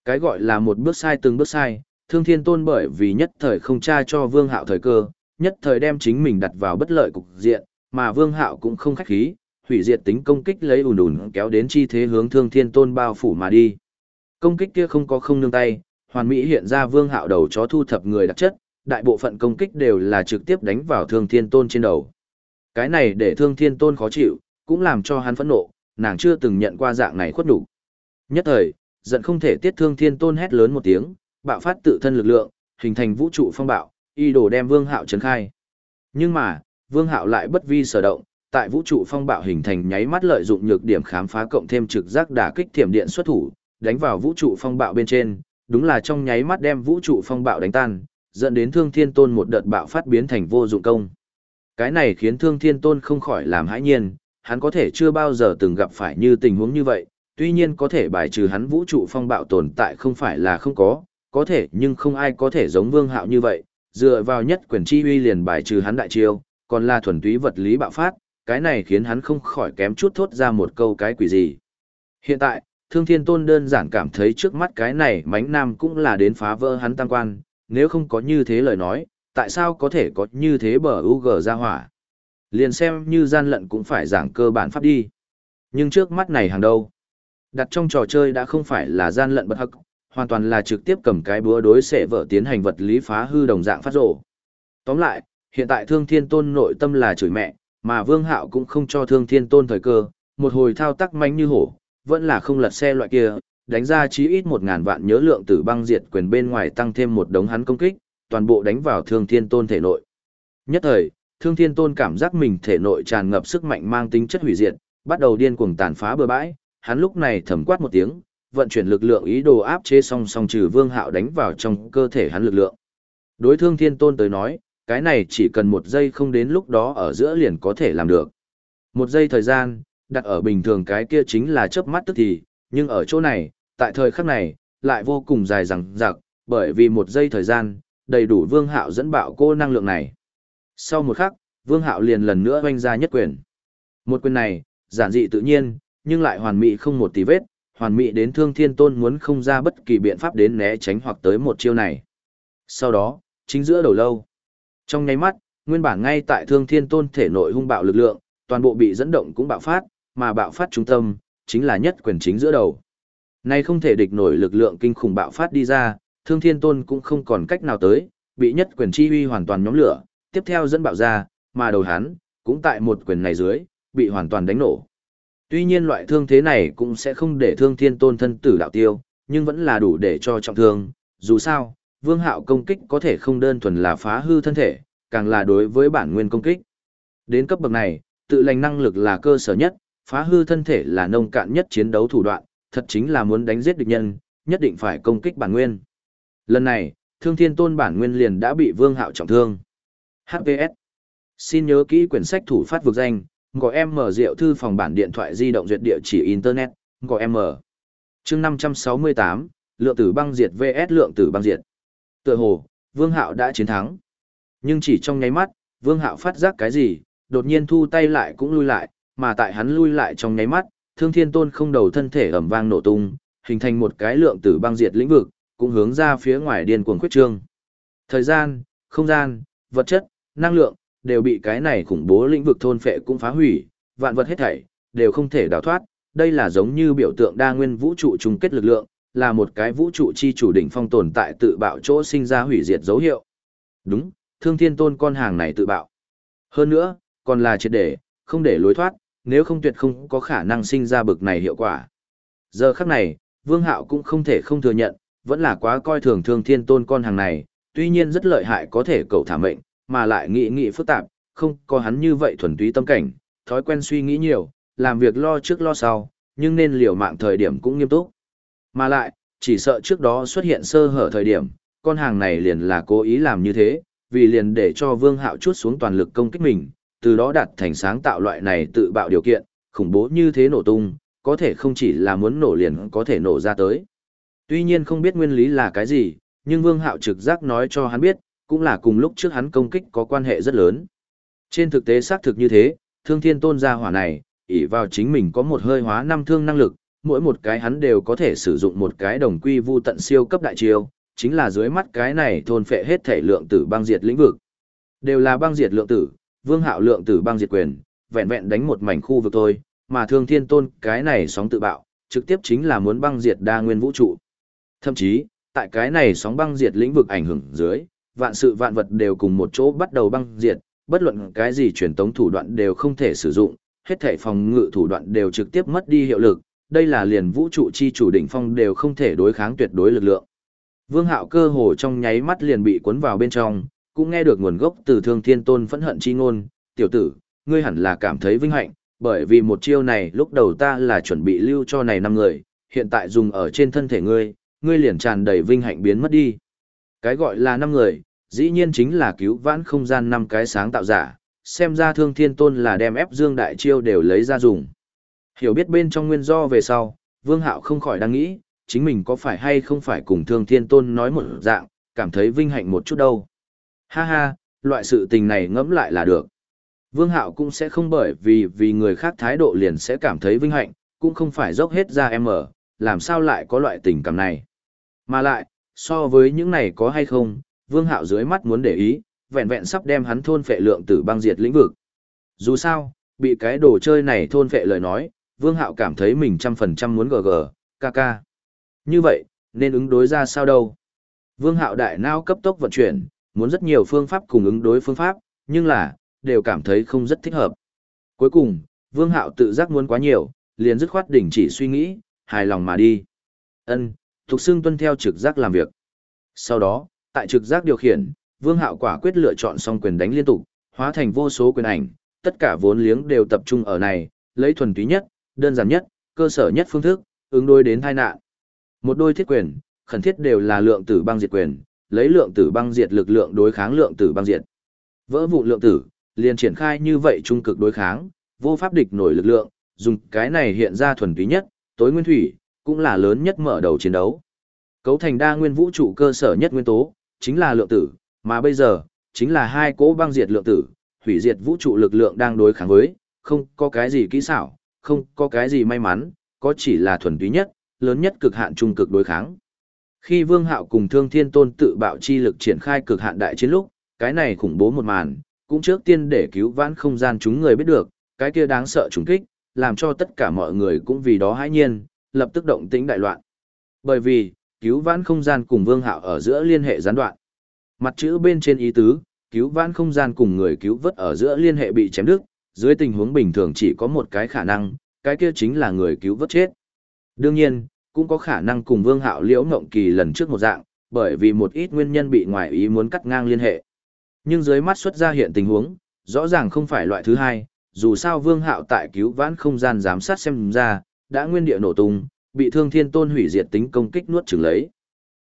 Cái gọi là một bước sai từng bước sai, Thương Thiên Tôn bởi vì nhất thời không tra cho Vương Hạo thời cơ, nhất thời đem chính mình đặt vào bất lợi cục diện, mà Vương Hạo cũng không khách khí, hủy diệt tính công kích lấy ùn ùn kéo đến chi thế hướng Thương Thiên Tôn bao phủ mà đi. Công kích kia không có không nương tay, hoàn mỹ hiện ra Vương Hạo đầu chó thu thập người đặc chất, đại bộ phận công kích đều là trực tiếp đánh vào Thương Thiên Tôn trên đầu. Cái này để Thương Thiên Tôn khó chịu, cũng làm cho hắn phẫn nộ, nàng chưa từng nhận qua dạng này khuất đủ. Nhất thời, giận không thể tiết Thương Thiên Tôn hét lớn một tiếng, bạo phát tự thân lực lượng, hình thành vũ trụ phong bạo, y đồ đem Vương Hạo trấn khai. Nhưng mà, Vương Hạo lại bất vi sở động, tại vũ trụ phong bạo hình thành nháy mắt lợi dụng nhược điểm khám phá cộng thêm trực giác đả kích thiểm điện xuất thủ, đánh vào vũ trụ phong bạo bên trên, đúng là trong nháy mắt đem vũ trụ phong bạo đánh tan, dẫn đến Thương Thiên Tôn một đợt bạo phát biến thành vô dụng công. Cái này khiến Thương Thiên Tôn không khỏi làm hãi nhiên, hắn có thể chưa bao giờ từng gặp phải như tình huống như vậy, tuy nhiên có thể bài trừ hắn vũ trụ phong bạo tồn tại không phải là không có, có thể nhưng không ai có thể giống Vương Hạo như vậy, dựa vào nhất quyền chi uy liền bài trừ hắn đại chiêu, còn là thuần túy vật lý bạo phát, cái này khiến hắn không khỏi kém chút thốt ra một câu cái quỷ gì. Hiện tại, Thương Thiên Tôn đơn giản cảm thấy trước mắt cái này mánh nam cũng là đến phá vỡ hắn tam quan, nếu không có như thế lời nói, tại sao có thể có như thế bờ UG ra hỏa. Liền xem như gian lận cũng phải giảng cơ bản pháp đi. Nhưng trước mắt này hàng đâu. Đặt trong trò chơi đã không phải là gian lận bất hắc, hoàn toàn là trực tiếp cầm cái búa đối xệ vợ tiến hành vật lý phá hư đồng dạng phát rổ. Tóm lại, hiện tại Thương Thiên Tôn nội tâm là chửi mẹ, mà Vương Hạo cũng không cho Thương Thiên Tôn thời cơ, một hồi thao tác manh như hổ, vẫn là không lật xe loại kia, đánh ra chí ít một ngàn vạn nhớ lượng tử băng diệt quyền bên ngoài tăng thêm một đống hắn công kích, toàn bộ đánh vào thương thiên tôn thể nội. Nhất thời, thương thiên tôn cảm giác mình thể nội tràn ngập sức mạnh mang tính chất hủy diệt, bắt đầu điên cuồng tàn phá bừa bãi, hắn lúc này thầm quát một tiếng, vận chuyển lực lượng ý đồ áp chế song song trừ vương hạo đánh vào trong cơ thể hắn lực lượng. Đối thương thiên tôn tới nói, cái này chỉ cần một giây không đến lúc đó ở giữa liền có thể làm được. Một giây thời gian, đặt ở bình thường cái kia chính là chớp mắt tức thì, nhưng ở chỗ này, tại thời khắc này, lại vô cùng dài dằng dặc, bởi vì một giây thời gian, đầy đủ vương hạo dẫn bạo cô năng lượng này. Sau một khắc, vương hạo liền lần nữa oanh ra nhất quyền. Một quyền này, giản dị tự nhiên, nhưng lại hoàn mỹ không một tí vết, hoàn mỹ đến thương thiên tôn muốn không ra bất kỳ biện pháp đến né tránh hoặc tới một chiêu này. Sau đó, chính giữa đầu lâu. Trong nháy mắt, nguyên bản ngay tại thương thiên tôn thể nội hung bạo lực lượng, toàn bộ bị dẫn động cũng bạo phát, mà bạo phát trung tâm, chính là nhất quyền chính giữa đầu. Nay không thể địch nổi lực lượng kinh khủng bạo phát đi ra, thương thiên tôn cũng không còn cách nào tới, bị nhất quyền chi huy hoàn toàn nhóm lửa, tiếp theo dẫn bạo ra, mà đầu hắn, cũng tại một quyền này dưới, bị hoàn toàn đánh nổ. Tuy nhiên loại thương thế này cũng sẽ không để thương thiên tôn thân tử đạo tiêu, nhưng vẫn là đủ để cho trọng thương, dù sao, vương hạo công kích có thể không đơn thuần là phá hư thân thể, càng là đối với bản nguyên công kích. Đến cấp bậc này, tự lành năng lực là cơ sở nhất, phá hư thân thể là nông cạn nhất chiến đấu thủ đoạn, thật chính là muốn đánh giết địch nhân, nhất định phải công kích bản nguyên. Lần này, thương thiên tôn bản nguyên liền đã bị vương hạo trọng thương. HVS Xin nhớ kỹ quyển sách thủ phát vực danh, gọi em mở rượu thư phòng bản điện thoại di động duyệt địa chỉ Internet, gọi em mở. chương 568, lượng tử băng diệt VS lượng tử băng diệt. Tựa hồ, Vương Hạo đã chiến thắng. Nhưng chỉ trong nháy mắt, Vương Hạo phát giác cái gì, đột nhiên thu tay lại cũng lui lại, mà tại hắn lui lại trong nháy mắt, Thương Thiên Tôn không đầu thân thể ầm vang nổ tung, hình thành một cái lượng tử băng diệt lĩnh vực, cũng hướng ra phía ngoài điên cuồng khuyết trương. Thời gian, không gian, vật chất, năng lượng, đều bị cái này khủng bố lĩnh vực thôn phệ cũng phá hủy, vạn vật hết thảy, đều không thể đào thoát, đây là giống như biểu tượng đa nguyên vũ trụ chung kết lực lượng, là một cái vũ trụ chi chủ đỉnh phong tồn tại tự bạo chỗ sinh ra hủy diệt dấu hiệu. Đúng, thương thiên tôn con hàng này tự bạo. Hơn nữa, còn là triệt để, không để lối thoát, nếu không tuyệt không có khả năng sinh ra bực này hiệu quả. Giờ khắc này, Vương Hạo cũng không thể không thừa nhận, vẫn là quá coi thường thương thiên tôn con hàng này, tuy nhiên rất lợi hại có thể cầu thả mệnh, mà lại nghĩ nghĩ phức tạp, không có hắn như vậy thuần túy tâm cảnh, thói quen suy nghĩ nhiều, làm việc lo trước lo sau, nhưng nên liều mạng thời điểm cũng nghiêm túc. Mà lại, chỉ sợ trước đó xuất hiện sơ hở thời điểm, con hàng này liền là cố ý làm như thế, vì liền để cho Vương Hạo chút xuống toàn lực công kích mình, từ đó đạt thành sáng tạo loại này tự bạo điều kiện, khủng bố như thế nổ tung, có thể không chỉ là muốn nổ liền có thể nổ ra tới. Tuy nhiên không biết nguyên lý là cái gì, nhưng Vương Hạo trực giác nói cho hắn biết, cũng là cùng lúc trước hắn công kích có quan hệ rất lớn. Trên thực tế xác thực như thế, thương thiên tôn gia hỏa này, ỷ vào chính mình có một hơi hóa năm thương năng lực, mỗi một cái hắn đều có thể sử dụng một cái đồng quy vu tận siêu cấp đại chiêu, chính là dưới mắt cái này thôn phệ hết thể lượng tử băng diệt lĩnh vực. Đều là băng diệt lượng tử, vương hạo lượng tử băng diệt quyền, vẹn vẹn đánh một mảnh khu vực thôi, mà thương thiên tôn cái này sóng tự bạo, trực tiếp chính là muốn băng diệt đa nguyên vũ trụ. Thậm chí, tại cái này sóng băng diệt lĩnh vực ảnh hưởng dưới, vạn sự vạn vật đều cùng một chỗ bắt đầu băng diệt, bất luận cái gì truyền tống thủ đoạn đều không thể sử dụng, hết thể phòng ngự thủ đoạn đều trực tiếp mất đi hiệu lực, đây là liền vũ trụ chi chủ đỉnh phong đều không thể đối kháng tuyệt đối lực lượng. Vương Hạo cơ hồ trong nháy mắt liền bị cuốn vào bên trong, cũng nghe được nguồn gốc từ Thương Thiên Tôn phẫn hận chi ngôn, "Tiểu tử, ngươi hẳn là cảm thấy vinh hạnh, bởi vì một chiêu này lúc đầu ta là chuẩn bị lưu cho này năm người, hiện tại dùng ở trên thân thể ngươi, ngươi liền tràn đầy vinh hạnh biến mất đi." Cái gọi là năm người, dĩ nhiên chính là cứu vãn không gian năm cái sáng tạo giả, xem ra Thương Thiên Tôn là đem ép Dương đại chiêu đều lấy ra dùng. Hiểu biết bên trong nguyên do về sau, Vương Hạo không khỏi đang nghĩ, chính mình có phải hay không phải cùng Thương Thiên Tôn nói một dạng, cảm thấy vinh hạnh một chút đâu. Ha ha, loại sự tình này ngẫm lại là được. Vương Hạo cũng sẽ không bởi vì vì người khác thái độ liền sẽ cảm thấy vinh hạnh, cũng không phải dốc hết ra em ở, làm sao lại có loại tình cảm này. Mà lại, so với những này có hay không, Vương Hạo dưới mắt muốn để ý, vẹn vẹn sắp đem hắn thôn phệ lượng tử băng diệt lĩnh vực. Dù sao, bị cái đồ chơi này thôn phệ lời nói, Vương Hạo cảm thấy mình trăm phần trăm muốn GG, KK. Như vậy, nên ứng đối ra sao đâu? Vương Hạo đại não cấp tốc vận chuyển, muốn rất nhiều phương pháp cùng ứng đối phương pháp, nhưng là, đều cảm thấy không rất thích hợp. Cuối cùng, Vương Hạo tự giác muốn quá nhiều, liền dứt khoát đỉnh chỉ suy nghĩ, hài lòng mà đi. Ân, thuộc xương tuân theo trực giác làm việc. Sau đó, tại trực giác điều khiển, Vương Hạo quả quyết lựa chọn xong quyền đánh liên tục, hóa thành vô số quyền ảnh, tất cả vốn liếng đều tập trung ở này, lấy thuần túy nhất, đơn giản nhất, cơ sở nhất phương thức, ứng đối đến tai nạn. Một đôi thiết quyền, khẩn thiết đều là lượng tử băng diệt quyền, lấy lượng tử băng diệt lực lượng đối kháng lượng tử băng diệt. Vỡ vụ lượng tử, liền triển khai như vậy trung cực đối kháng, vô pháp địch nổi lực lượng, dùng cái này hiện ra thuần túy nhất, tối nguyên thủy, cũng là lớn nhất mở đầu chiến đấu. Cấu thành đa nguyên vũ trụ cơ sở nhất nguyên tố, chính là lượng tử, mà bây giờ, chính là hai cỗ băng diệt lượng tử, hủy diệt vũ trụ lực lượng đang đối kháng với, không có cái gì kỹ xảo, không có cái gì may mắn, có chỉ là thuần túy nhất, lớn nhất cực hạn trung cực đối kháng. Khi Vương Hạo cùng Thương Thiên Tôn tự bạo chi lực triển khai cực hạn đại chiến lúc, cái này khủng bố một màn, cũng trước tiên để cứu vãn không gian chúng người biết được, cái kia đáng sợ trùng kích, làm cho tất cả mọi người cũng vì đó hãi nhiên, lập tức động tĩnh đại loạn. Bởi vì, cứu vãn không gian cùng Vương Hạo ở giữa liên hệ gián đoạn. Mặt chữ bên trên ý tứ, cứu vãn không gian cùng người cứu vớt ở giữa liên hệ bị chém đứt, dưới tình huống bình thường chỉ có một cái khả năng, cái kia chính là người cứu vớt chết. Đương nhiên, cũng có khả năng cùng Vương Hạo Liễu Ngộng Kỳ lần trước một dạng, bởi vì một ít nguyên nhân bị ngoại ý muốn cắt ngang liên hệ. Nhưng dưới mắt xuất ra hiện tình huống, rõ ràng không phải loại thứ hai, dù sao Vương Hạo tại cứu vãn không gian giám sát xem ra, đã nguyên địa nổ tung, bị Thương Thiên Tôn hủy diệt tính công kích nuốt chửng lấy.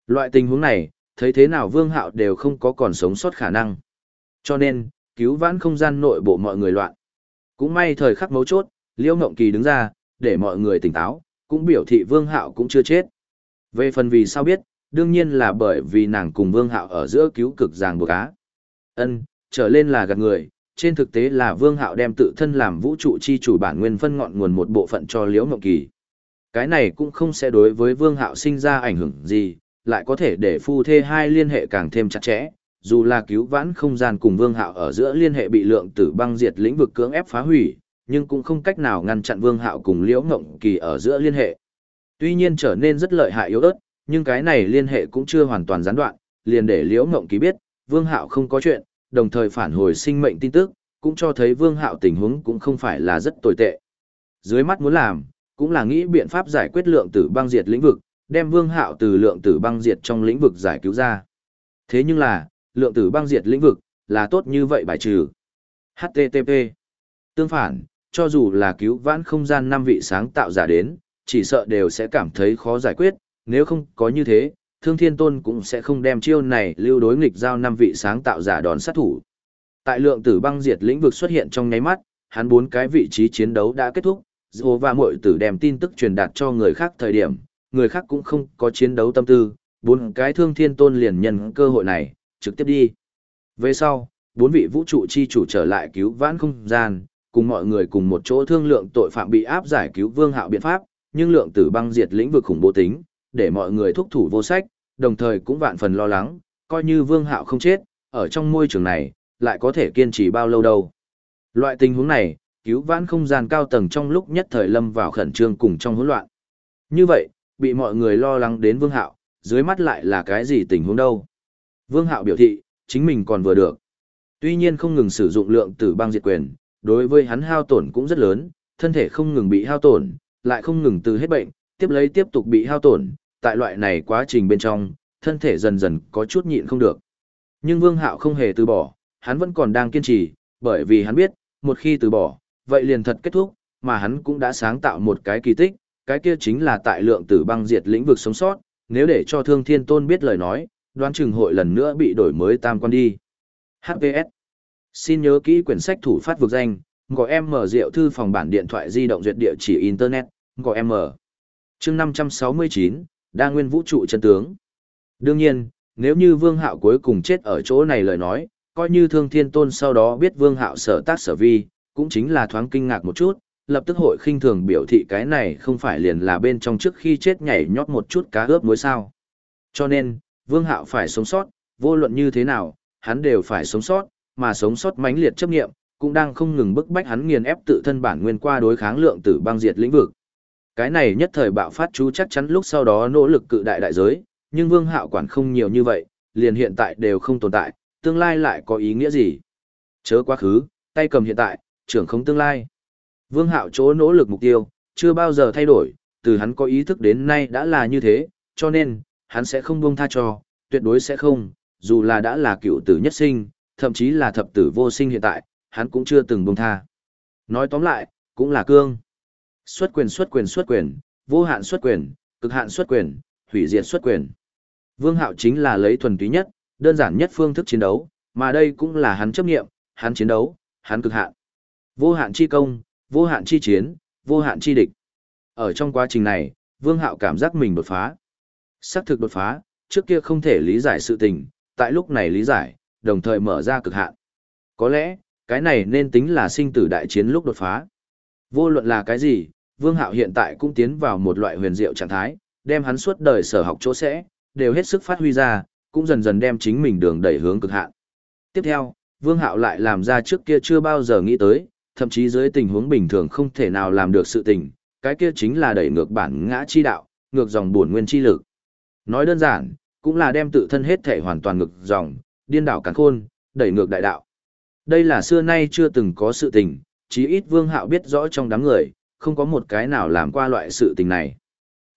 Loại tình huống này, thấy thế nào Vương Hạo đều không có còn sống sót khả năng. Cho nên, cứu vãn không gian nội bộ mọi người loạn. Cũng may thời khắc mấu chốt, Liễu Ngộng Kỳ đứng ra, để mọi người tỉnh táo, cũng biểu thị Vương Hạo cũng chưa chết. Về phần vì sao biết, đương nhiên là bởi vì nàng cùng Vương Hạo ở giữa cứu cực ràng buộc á. Ân, trở lên là gạt người, trên thực tế là Vương Hạo đem tự thân làm vũ trụ chi chủ bản nguyên phân ngọn nguồn một bộ phận cho Liễu Mộng Kỳ. Cái này cũng không sẽ đối với Vương Hạo sinh ra ảnh hưởng gì, lại có thể để phu thê hai liên hệ càng thêm chặt chẽ, dù là cứu vãn không gian cùng Vương Hạo ở giữa liên hệ bị lượng tử băng diệt lĩnh vực cưỡng ép phá hủy, nhưng cũng không cách nào ngăn chặn Vương Hạo cùng Liễu Ngộng Kỳ ở giữa liên hệ. Tuy nhiên trở nên rất lợi hại yếu ớt, nhưng cái này liên hệ cũng chưa hoàn toàn gián đoạn, liền để Liễu Ngộng Kỳ biết, Vương Hạo không có chuyện, đồng thời phản hồi sinh mệnh tin tức, cũng cho thấy Vương Hạo tình huống cũng không phải là rất tồi tệ. Dưới mắt muốn làm, cũng là nghĩ biện pháp giải quyết lượng tử băng diệt lĩnh vực, đem Vương Hạo từ lượng tử băng diệt trong lĩnh vực giải cứu ra. Thế nhưng là, lượng tử băng diệt lĩnh vực, là tốt như vậy bài trừ. HTTP. Tương phản, cho dù là cứu vãn không gian năm vị sáng tạo giả đến, chỉ sợ đều sẽ cảm thấy khó giải quyết, nếu không có như thế, Thương Thiên Tôn cũng sẽ không đem chiêu này lưu đối nghịch giao năm vị sáng tạo giả đòn sát thủ. Tại lượng tử băng diệt lĩnh vực xuất hiện trong nháy mắt, hắn bốn cái vị trí chiến đấu đã kết thúc, Dù và muội tử đem tin tức truyền đạt cho người khác thời điểm, người khác cũng không có chiến đấu tâm tư, bốn cái Thương Thiên Tôn liền nhân cơ hội này, trực tiếp đi. Về sau, bốn vị vũ trụ chi chủ trở lại cứu vãn không gian, cùng mọi người cùng một chỗ thương lượng tội phạm bị áp giải cứu vương hạo biện pháp, nhưng lượng tử băng diệt lĩnh vực khủng bố tính, để mọi người thúc thủ vô sách, đồng thời cũng vạn phần lo lắng, coi như vương hạo không chết, ở trong môi trường này, lại có thể kiên trì bao lâu đâu. Loại tình huống này, cứu vãn không gian cao tầng trong lúc nhất thời lâm vào khẩn trương cùng trong hỗn loạn. Như vậy, bị mọi người lo lắng đến vương hạo, dưới mắt lại là cái gì tình huống đâu. Vương hạo biểu thị, chính mình còn vừa được. Tuy nhiên không ngừng sử dụng lượng tử băng diệt quyền, đối với hắn hao tổn cũng rất lớn, thân thể không ngừng bị hao tổn, lại không ngừng từ hết bệnh, tiếp lấy tiếp tục bị hao tổn, tại loại này quá trình bên trong, thân thể dần dần có chút nhịn không được. Nhưng Vương Hạo không hề từ bỏ, hắn vẫn còn đang kiên trì, bởi vì hắn biết, một khi từ bỏ, vậy liền thật kết thúc, mà hắn cũng đã sáng tạo một cái kỳ tích, cái kia chính là tại lượng tử băng diệt lĩnh vực sống sót, nếu để cho Thương Thiên Tôn biết lời nói, đoán chừng hội lần nữa bị đổi mới tam quan đi. HPS Xin nhớ kỹ quyển sách thủ phát vực danh, gọi em mở rượu thư phòng bản điện thoại di động duyệt địa chỉ Internet, gọi em mở chương 569, đa nguyên vũ trụ chân tướng. Đương nhiên, nếu như Vương Hạo cuối cùng chết ở chỗ này lời nói, coi như Thương Thiên Tôn sau đó biết Vương Hạo sở tác sở vi, cũng chính là thoáng kinh ngạc một chút, lập tức hội khinh thường biểu thị cái này không phải liền là bên trong trước khi chết nhảy nhót một chút cá ướp muối sao. Cho nên, Vương Hạo phải sống sót, vô luận như thế nào, hắn đều phải sống sót, mà sống sót mãnh liệt chấp nghiệm, cũng đang không ngừng bức bách hắn nghiền ép tự thân bản nguyên qua đối kháng lượng tử băng diệt lĩnh vực. Cái này nhất thời bạo phát chú chắc chắn lúc sau đó nỗ lực cự đại đại giới, nhưng Vương Hạo quản không nhiều như vậy, liền hiện tại đều không tồn tại, tương lai lại có ý nghĩa gì? Chớ quá khứ, tay cầm hiện tại, trưởng không tương lai. Vương Hạo chỗ nỗ lực mục tiêu, chưa bao giờ thay đổi, từ hắn có ý thức đến nay đã là như thế, cho nên, hắn sẽ không buông tha cho, tuyệt đối sẽ không, dù là đã là cựu tử nhất sinh, thậm chí là thập tử vô sinh hiện tại, hắn cũng chưa từng buông tha. Nói tóm lại, cũng là cương. Xuất quyền xuất quyền xuất quyền, vô hạn xuất quyền, cực hạn xuất quyền, hủy diệt xuất quyền. Vương Hạo chính là lấy thuần túy nhất, đơn giản nhất phương thức chiến đấu, mà đây cũng là hắn chấp nghiệm, hắn chiến đấu, hắn cực hạn. Vô hạn chi công, vô hạn chi chiến, vô hạn chi địch. Ở trong quá trình này, Vương Hạo cảm giác mình đột phá. Xác thực đột phá, trước kia không thể lý giải sự tình, tại lúc này lý giải, đồng thời mở ra cực hạn. Có lẽ, cái này nên tính là sinh tử đại chiến lúc đột phá. Vô luận là cái gì, Vương Hạo hiện tại cũng tiến vào một loại huyền diệu trạng thái, đem hắn suốt đời sở học chỗ sẽ, đều hết sức phát huy ra, cũng dần dần đem chính mình đường đẩy hướng cực hạn. Tiếp theo, Vương Hạo lại làm ra trước kia chưa bao giờ nghĩ tới, thậm chí dưới tình huống bình thường không thể nào làm được sự tình, cái kia chính là đẩy ngược bản ngã chi đạo, ngược dòng bổn nguyên chi lực. Nói đơn giản, cũng là đem tự thân hết thể hoàn toàn ngược dòng, điên đảo càn khôn, đẩy ngược đại đạo. Đây là xưa nay chưa từng có sự tình, chí ít Vương Hạo biết rõ trong đám người, không có một cái nào làm qua loại sự tình này.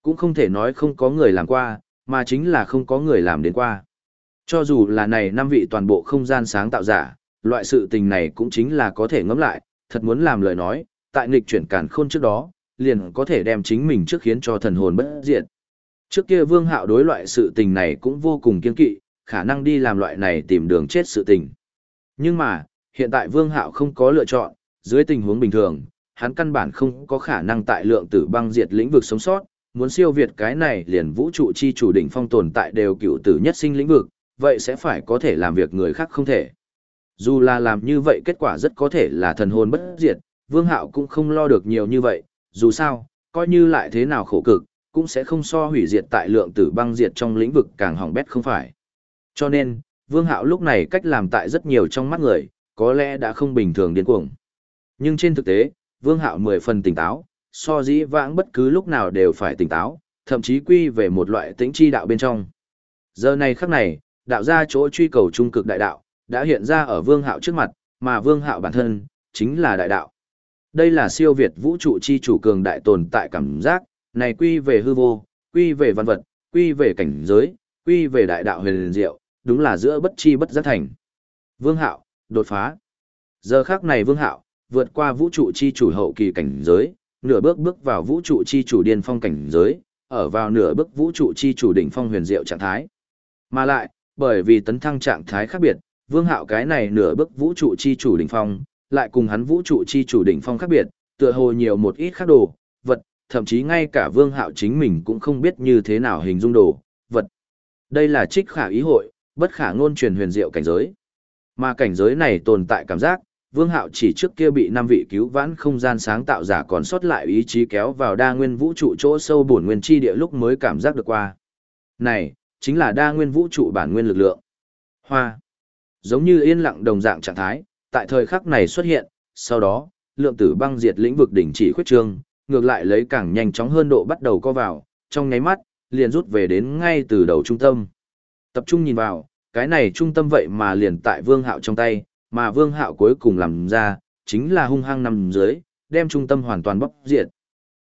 Cũng không thể nói không có người làm qua, mà chính là không có người làm đến qua. Cho dù là này năm vị toàn bộ không gian sáng tạo giả, loại sự tình này cũng chính là có thể ngẫm lại, thật muốn làm lời nói, tại nghịch chuyển càn khôn trước đó, liền có thể đem chính mình trước khiến cho thần hồn bất diệt. Trước kia Vương Hạo đối loại sự tình này cũng vô cùng kiên kỵ, khả năng đi làm loại này tìm đường chết sự tình. Nhưng mà, hiện tại Vương Hạo không có lựa chọn, dưới tình huống bình thường, hắn căn bản không có khả năng tại lượng tử băng diệt lĩnh vực sống sót, muốn siêu việt cái này liền vũ trụ chi chủ đỉnh phong tồn tại đều cựu tử nhất sinh lĩnh vực, vậy sẽ phải có thể làm việc người khác không thể. Dù là làm như vậy kết quả rất có thể là thần hồn bất diệt, Vương Hạo cũng không lo được nhiều như vậy, dù sao, coi như lại thế nào khổ cực, cũng sẽ không so hủy diệt tại lượng tử băng diệt trong lĩnh vực càng hỏng bét không phải. Cho nên, Vương Hạo lúc này cách làm tại rất nhiều trong mắt người, có lẽ đã không bình thường điên cuồng. Nhưng trên thực tế, Vương Hạo mười phần tỉnh táo, so dĩ vãng bất cứ lúc nào đều phải tỉnh táo, thậm chí quy về một loại tĩnh chi đạo bên trong. Giờ này khắc này, đạo ra chỗ truy cầu trung cực đại đạo, đã hiện ra ở Vương Hạo trước mặt, mà Vương Hạo bản thân, chính là đại đạo. Đây là siêu việt vũ trụ chi chủ cường đại tồn tại cảm giác, này quy về hư vô, quy về văn vật, quy về cảnh giới, quy về đại đạo huyền diệu, đúng là giữa bất chi bất giác thành. Vương Hạo, đột phá. Giờ khắc này Vương Hạo, vượt qua vũ trụ chi chủ hậu kỳ cảnh giới, nửa bước bước vào vũ trụ chi chủ điên phong cảnh giới, ở vào nửa bước vũ trụ chi chủ đỉnh phong huyền diệu trạng thái. Mà lại, bởi vì tấn thăng trạng thái khác biệt, Vương Hạo cái này nửa bước vũ trụ chi chủ đỉnh phong, lại cùng hắn vũ trụ chi chủ đỉnh phong khác biệt, tựa hồ nhiều một ít khác đồ, vật, thậm chí ngay cả Vương Hạo chính mình cũng không biết như thế nào hình dung đồ, vật. Đây là trích khả ý hội, bất khả ngôn truyền huyền diệu cảnh giới. Mà cảnh giới này tồn tại cảm giác, Vương Hạo chỉ trước kia bị năm vị cứu vãn không gian sáng tạo giả còn sót lại ý chí kéo vào đa nguyên vũ trụ chỗ sâu bổn nguyên chi địa lúc mới cảm giác được qua. Này, chính là đa nguyên vũ trụ bản nguyên lực lượng. Hoa. Giống như yên lặng đồng dạng trạng thái, tại thời khắc này xuất hiện, sau đó, lượng tử băng diệt lĩnh vực đỉnh chỉ khuyết trương, ngược lại lấy càng nhanh chóng hơn độ bắt đầu co vào, trong nháy mắt, liền rút về đến ngay từ đầu trung tâm. Tập trung nhìn vào, cái này trung tâm vậy mà liền tại Vương Hạo trong tay, mà Vương Hạo cuối cùng làm ra, chính là hung hăng nằm dưới, đem trung tâm hoàn toàn bóp diệt.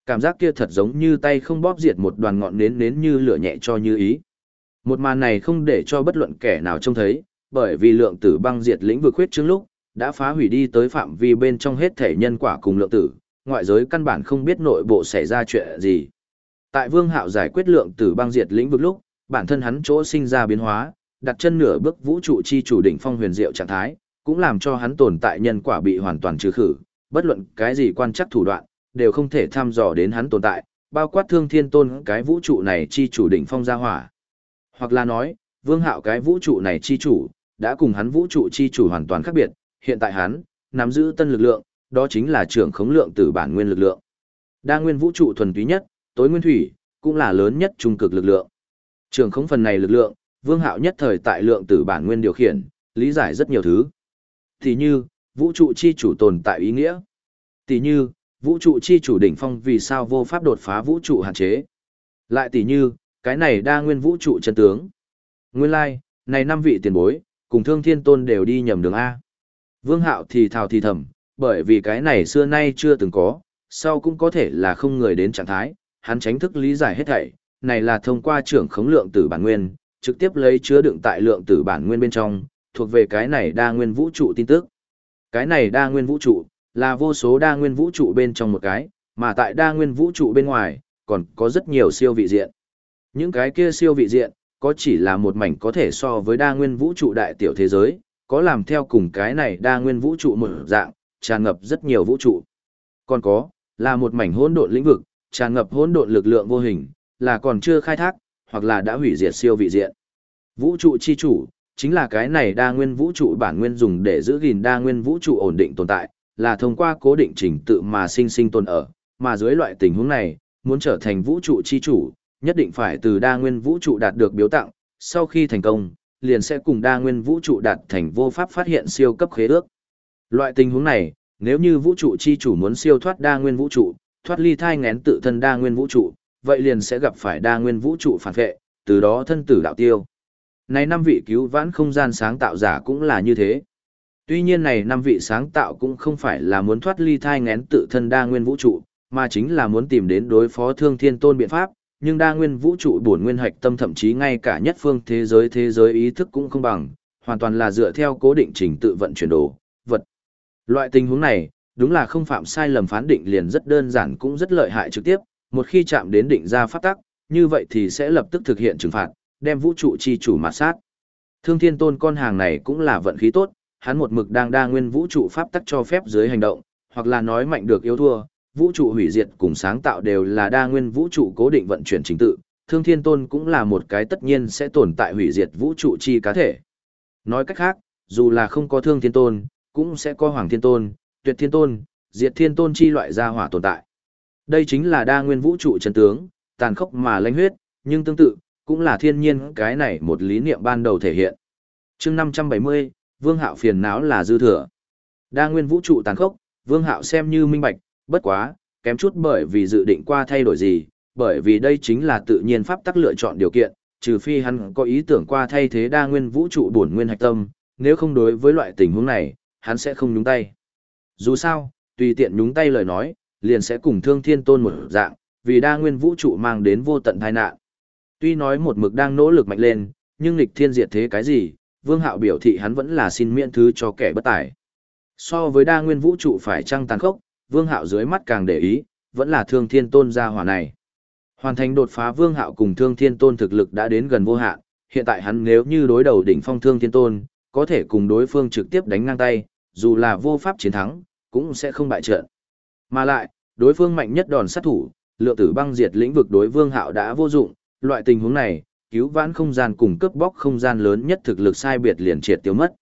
Cảm giác kia thật giống như tay không bóp diệt một đoàn ngọn nến nến như lửa nhẹ cho như ý. Một màn này không để cho bất luận kẻ nào trông thấy, bởi vì lượng tử băng diệt lĩnh vực huyết trước lúc, đã phá hủy đi tới phạm vi bên trong hết thể nhân quả cùng lượng tử, ngoại giới căn bản không biết nội bộ xảy ra chuyện gì. Tại Vương Hạo giải quyết lượng tử băng diệt lĩnh vực lúc, bản thân hắn chỗ sinh ra biến hóa, đặt chân nửa bước vũ trụ chi chủ đỉnh phong huyền diệu trạng thái, cũng làm cho hắn tồn tại nhân quả bị hoàn toàn trừ khử, bất luận cái gì quan chắc thủ đoạn, đều không thể thăm dò đến hắn tồn tại, bao quát thương thiên tôn cái vũ trụ này chi chủ đỉnh phong gia hỏa. Hoặc là nói, vương hạo cái vũ trụ này chi chủ, đã cùng hắn vũ trụ chi chủ hoàn toàn khác biệt, hiện tại hắn, nắm giữ tân lực lượng, đó chính là trưởng khống lượng từ bản nguyên lực lượng. Đa nguyên vũ trụ thuần túy nhất, tối nguyên thủy, cũng là lớn nhất trung cực lực lượng. Trưởng khống phần này lực lượng, vương hạo nhất thời tại lượng tử bản nguyên điều khiển, lý giải rất nhiều thứ. Tỷ như, vũ trụ chi chủ tồn tại ý nghĩa. Tỷ như, vũ trụ chi chủ đỉnh phong vì sao vô pháp đột phá vũ trụ hạn chế. Lại tỷ như, cái này đa nguyên vũ trụ chân tướng. Nguyên lai, like, này năm vị tiền bối, cùng thương thiên tôn đều đi nhầm đường A. Vương hạo thì thào thì thầm, bởi vì cái này xưa nay chưa từng có, sau cũng có thể là không người đến trạng thái, hắn tránh thức lý giải hết thảy, này là thông qua trưởng khống lượng tử bản nguyên, trực tiếp lấy chứa đựng tại lượng tử bản nguyên bên trong, thuộc về cái này đa nguyên vũ trụ tin tức. Cái này đa nguyên vũ trụ, là vô số đa nguyên vũ trụ bên trong một cái, mà tại đa nguyên vũ trụ bên ngoài, còn có rất nhiều siêu vị diện. Những cái kia siêu vị diện, có chỉ là một mảnh có thể so với đa nguyên vũ trụ đại tiểu thế giới, có làm theo cùng cái này đa nguyên vũ trụ một dạng, tràn ngập rất nhiều vũ trụ. Còn có, là một mảnh hỗn độn lĩnh vực, tràn ngập hỗn độn lực lượng vô hình, là còn chưa khai thác, hoặc là đã hủy diệt siêu vị diện. Vũ trụ chi chủ, chính là cái này đa nguyên vũ trụ bản nguyên dùng để giữ gìn đa nguyên vũ trụ ổn định tồn tại, là thông qua cố định trình tự mà sinh sinh tồn ở, mà dưới loại tình huống này, muốn trở thành vũ trụ chi chủ, nhất định phải từ đa nguyên vũ trụ đạt được biếu tặng, sau khi thành công, liền sẽ cùng đa nguyên vũ trụ đạt thành vô pháp phát hiện siêu cấp khế ước. Loại tình huống này, nếu như vũ trụ chi chủ muốn siêu thoát đa nguyên vũ trụ, thoát ly thai ngén tự thân đa nguyên vũ trụ, vậy liền sẽ gặp phải đa nguyên vũ trụ phản vệ, từ đó thân tử đạo tiêu. Này năm vị cứu vãn không gian sáng tạo giả cũng là như thế. Tuy nhiên này năm vị sáng tạo cũng không phải là muốn thoát ly thai ngén tự thân đa nguyên vũ trụ, mà chính là muốn tìm đến đối phó thương thiên tôn biện pháp, nhưng đa nguyên vũ trụ bổn nguyên hạch tâm thậm chí ngay cả nhất phương thế giới thế giới ý thức cũng không bằng, hoàn toàn là dựa theo cố định trình tự vận chuyển đồ, vật. Loại tình huống này, đúng là không phạm sai lầm phán định liền rất đơn giản cũng rất lợi hại trực tiếp, một khi chạm đến định ra pháp tắc, như vậy thì sẽ lập tức thực hiện trừng phạt, đem vũ trụ chi chủ mà sát. Thương Thiên Tôn con hàng này cũng là vận khí tốt, hắn một mực đang đa nguyên vũ trụ pháp tắc cho phép dưới hành động, hoặc là nói mạnh được yếu thua, vũ trụ hủy diệt cùng sáng tạo đều là đa nguyên vũ trụ cố định vận chuyển chính tự, Thương Thiên Tôn cũng là một cái tất nhiên sẽ tồn tại hủy diệt vũ trụ chi cá thể. Nói cách khác, dù là không có Thương Thiên Tôn, cũng sẽ có Hoàng Thiên Tôn, Tuyệt Thiên Tôn, Diệt Thiên Tôn chi loại gia hỏa tồn tại. Đây chính là đa nguyên vũ trụ chân tướng, tàn khốc mà lãnh huyết, nhưng tương tự, cũng là thiên nhiên cái này một lý niệm ban đầu thể hiện. chương 570, Vương Hạo phiền não là dư thừa. Đa nguyên vũ trụ tàn khốc, Vương Hạo xem như minh bạch, bất quá, kém chút bởi vì dự định qua thay đổi gì, bởi vì đây chính là tự nhiên pháp tắc lựa chọn điều kiện, trừ phi hắn có ý tưởng qua thay thế đa nguyên vũ trụ bổn nguyên hạch tâm, nếu không đối với loại tình huống này, hắn sẽ không nhúng tay. Dù sao, tùy tiện nhúng tay lời nói, liền sẽ cùng thương thiên tôn một dạng, vì đa nguyên vũ trụ mang đến vô tận tai nạn. Tuy nói một mực đang nỗ lực mạnh lên, nhưng lịch thiên diệt thế cái gì, Vương Hạo biểu thị hắn vẫn là xin miễn thứ cho kẻ bất tài. So với đa nguyên vũ trụ phải trăng tàn khốc, Vương Hạo dưới mắt càng để ý, vẫn là Thương Thiên Tôn gia hỏa này. Hoàn thành đột phá Vương Hạo cùng Thương Thiên Tôn thực lực đã đến gần vô hạn, hiện tại hắn nếu như đối đầu đỉnh phong Thương Thiên Tôn, có thể cùng đối phương trực tiếp đánh ngang tay, dù là vô pháp chiến thắng, cũng sẽ không bại trận. Mà lại, đối phương mạnh nhất đòn sát thủ, lượng tử băng diệt lĩnh vực đối Vương Hạo đã vô dụng, loại tình huống này, cứu vãn không gian cùng cướp bóc không gian lớn nhất thực lực sai biệt liền triệt tiêu mất.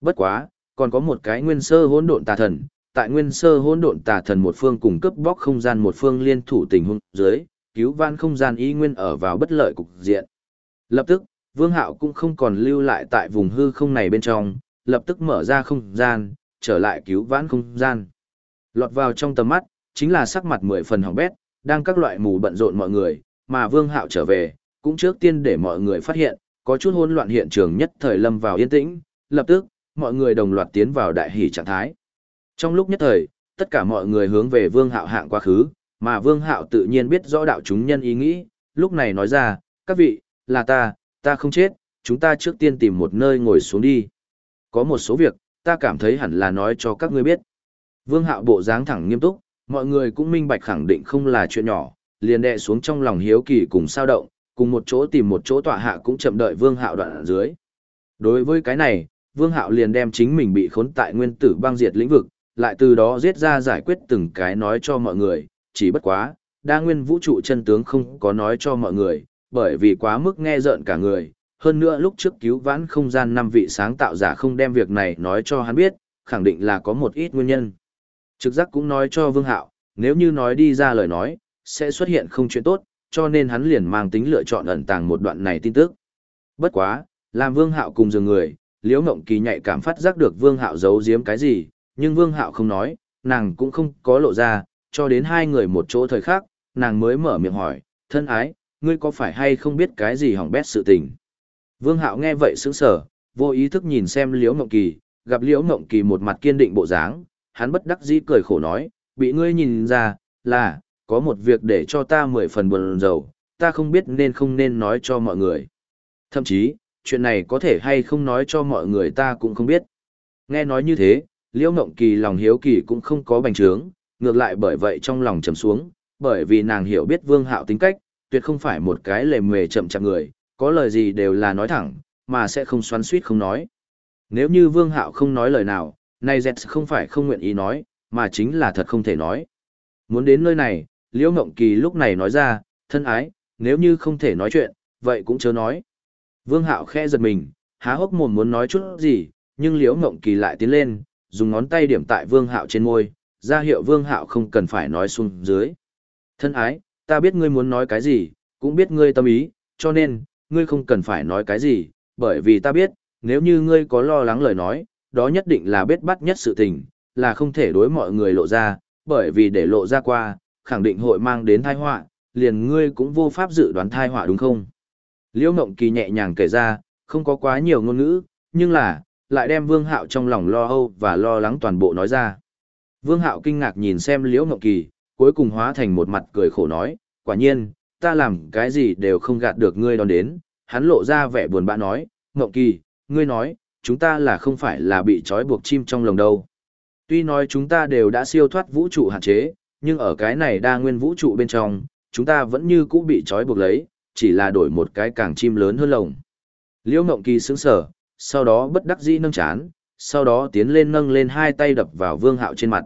Bất quá, còn có một cái nguyên sơ hỗn độn tà thần, tại nguyên sơ hỗn độn tà thần một phương cùng cướp bóc không gian một phương liên thủ tình huống dưới, cứu vãn không gian ý nguyên ở vào bất lợi cục diện. Lập tức, Vương Hạo cũng không còn lưu lại tại vùng hư không này bên trong, lập tức mở ra không gian, trở lại cứu vãn không gian. Lọt vào trong tầm mắt, chính là sắc mặt mười phần hỏng bét, đang các loại mù bận rộn mọi người, mà Vương Hạo trở về, cũng trước tiên để mọi người phát hiện, có chút hỗn loạn hiện trường nhất thời lâm vào yên tĩnh, lập tức, mọi người đồng loạt tiến vào đại hỷ trạng thái. Trong lúc nhất thời, tất cả mọi người hướng về Vương Hạo hạng quá khứ, mà Vương Hạo tự nhiên biết rõ đạo chúng nhân ý nghĩ, lúc này nói ra, các vị, là ta, ta không chết, chúng ta trước tiên tìm một nơi ngồi xuống đi. Có một số việc, ta cảm thấy hẳn là nói cho các ngươi biết. Vương Hạo bộ dáng thẳng nghiêm túc, mọi người cũng minh bạch khẳng định không là chuyện nhỏ, liền đè xuống trong lòng hiếu kỳ cùng sao động, cùng một chỗ tìm một chỗ tọa hạ cũng chậm đợi Vương Hạo đoạn ở dưới. Đối với cái này, Vương Hạo liền đem chính mình bị khốn tại nguyên tử băng diệt lĩnh vực, lại từ đó giết ra giải quyết từng cái nói cho mọi người, chỉ bất quá, đa nguyên vũ trụ chân tướng không có nói cho mọi người, bởi vì quá mức nghe rợn cả người. Hơn nữa lúc trước cứu vãn không gian năm vị sáng tạo giả không đem việc này nói cho hắn biết, khẳng định là có một ít nguyên nhân. Trực giác cũng nói cho Vương Hạo, nếu như nói đi ra lời nói, sẽ xuất hiện không chuyện tốt, cho nên hắn liền mang tính lựa chọn ẩn tàng một đoạn này tin tức. Bất quá, làm Vương Hạo cùng giường người, Liễu Ngộng Kỳ nhạy cảm phát giác được Vương Hạo giấu giếm cái gì, nhưng Vương Hạo không nói, nàng cũng không có lộ ra, cho đến hai người một chỗ thời khác, nàng mới mở miệng hỏi, thân ái, ngươi có phải hay không biết cái gì hỏng bét sự tình? Vương Hạo nghe vậy sững sờ, vô ý thức nhìn xem Liễu Ngộng Kỳ, gặp Liễu Ngộng Kỳ một mặt kiên định bộ dáng, hắn bất đắc dĩ cười khổ nói, bị ngươi nhìn ra, là, có một việc để cho ta mười phần buồn rầu, ta không biết nên không nên nói cho mọi người. Thậm chí, chuyện này có thể hay không nói cho mọi người ta cũng không biết. Nghe nói như thế, Liễu Ngộng Kỳ lòng hiếu kỳ cũng không có bành trướng, ngược lại bởi vậy trong lòng trầm xuống, bởi vì nàng hiểu biết Vương Hạo tính cách, tuyệt không phải một cái lề mề chậm chạp người, có lời gì đều là nói thẳng, mà sẽ không xoắn xuýt không nói. Nếu như Vương Hạo không nói lời nào, này dẹt không phải không nguyện ý nói, mà chính là thật không thể nói. Muốn đến nơi này, Liễu Ngộng Kỳ lúc này nói ra, thân ái, nếu như không thể nói chuyện, vậy cũng chớ nói. Vương Hạo khẽ giật mình, há hốc mồm muốn nói chút gì, nhưng Liễu Ngộng Kỳ lại tiến lên, dùng ngón tay điểm tại Vương Hạo trên môi, ra hiệu Vương Hạo không cần phải nói xuống dưới. Thân ái, ta biết ngươi muốn nói cái gì, cũng biết ngươi tâm ý, cho nên, ngươi không cần phải nói cái gì, bởi vì ta biết, nếu như ngươi có lo lắng lời nói, đó nhất định là biết bắt nhất sự tình, là không thể đối mọi người lộ ra, bởi vì để lộ ra qua, khẳng định hội mang đến tai họa, liền ngươi cũng vô pháp dự đoán tai họa đúng không? Liễu Ngộng Kỳ nhẹ nhàng kể ra, không có quá nhiều ngôn ngữ, nhưng là, lại đem Vương Hạo trong lòng lo âu và lo lắng toàn bộ nói ra. Vương Hạo kinh ngạc nhìn xem Liễu Ngộng Kỳ, cuối cùng hóa thành một mặt cười khổ nói, quả nhiên, ta làm cái gì đều không gạt được ngươi đón đến. Hắn lộ ra vẻ buồn bã nói, Ngộng Kỳ, ngươi nói, chúng ta là không phải là bị trói buộc chim trong lồng đâu. Tuy nói chúng ta đều đã siêu thoát vũ trụ hạn chế, nhưng ở cái này đa nguyên vũ trụ bên trong, chúng ta vẫn như cũ bị trói buộc lấy, chỉ là đổi một cái càng chim lớn hơn lồng. Liễu Ngộng Kỳ sững sờ, sau đó bất đắc dĩ nâng chán, sau đó tiến lên nâng lên hai tay đập vào Vương Hạo trên mặt.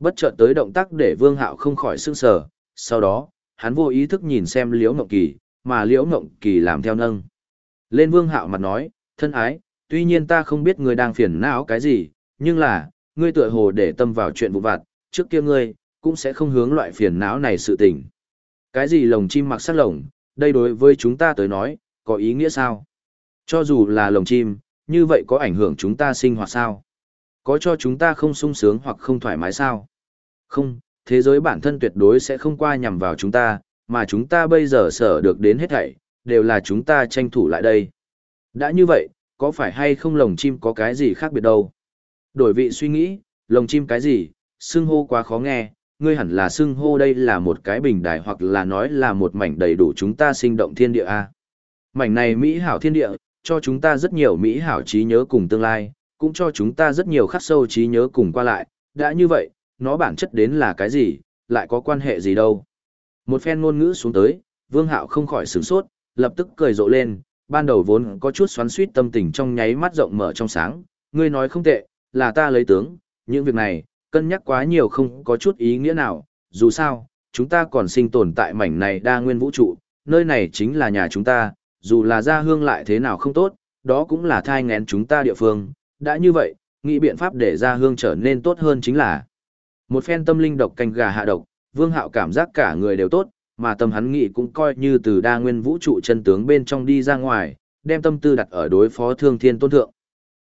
Bất chợt tới động tác để Vương Hạo không khỏi sững sờ, sau đó, hắn vô ý thức nhìn xem Liễu Ngộng Kỳ, mà Liễu Ngộng Kỳ làm theo nâng. Lên Vương Hạo mặt nói, thân ái, tuy nhiên ta không biết ngươi đang phiền não cái gì, nhưng là, ngươi tựa hồ để tâm vào chuyện vụ vặt, trước kia ngươi, cũng sẽ không hướng loại phiền não này sự tình. Cái gì lồng chim mặc sắc lồng, đây đối với chúng ta tới nói, có ý nghĩa sao? Cho dù là lồng chim, như vậy có ảnh hưởng chúng ta sinh hoạt sao? Có cho chúng ta không sung sướng hoặc không thoải mái sao? Không, thế giới bản thân tuyệt đối sẽ không qua nhằm vào chúng ta, mà chúng ta bây giờ sở được đến hết thảy, đều là chúng ta tranh thủ lại đây. Đã như vậy, có phải hay không lồng chim có cái gì khác biệt đâu? Đổi vị suy nghĩ, lồng chim cái gì, xưng hô quá khó nghe, ngươi hẳn là xưng hô đây là một cái bình đài hoặc là nói là một mảnh đầy đủ chúng ta sinh động thiên địa a. Mảnh này mỹ hảo thiên địa, cho chúng ta rất nhiều mỹ hảo trí nhớ cùng tương lai, cũng cho chúng ta rất nhiều khắc sâu trí nhớ cùng qua lại, đã như vậy, nó bản chất đến là cái gì, lại có quan hệ gì đâu. Một phen ngôn ngữ xuống tới, Vương Hạo không khỏi sửng sốt, lập tức cười rộ lên, ban đầu vốn có chút xoắn suýt tâm tình trong nháy mắt rộng mở trong sáng, ngươi nói không tệ, là ta lấy tướng, những việc này, cân nhắc quá nhiều không có chút ý nghĩa nào, dù sao, chúng ta còn sinh tồn tại mảnh này đa nguyên vũ trụ, nơi này chính là nhà chúng ta, dù là gia hương lại thế nào không tốt, đó cũng là thai ngén chúng ta địa phương, đã như vậy, nghĩ biện pháp để gia hương trở nên tốt hơn chính là một phen tâm linh độc canh gà hạ độc, vương hạo cảm giác cả người đều tốt, mà tâm hắn nghĩ cũng coi như từ đa nguyên vũ trụ chân tướng bên trong đi ra ngoài, đem tâm tư đặt ở đối phó thương thiên tôn thượng.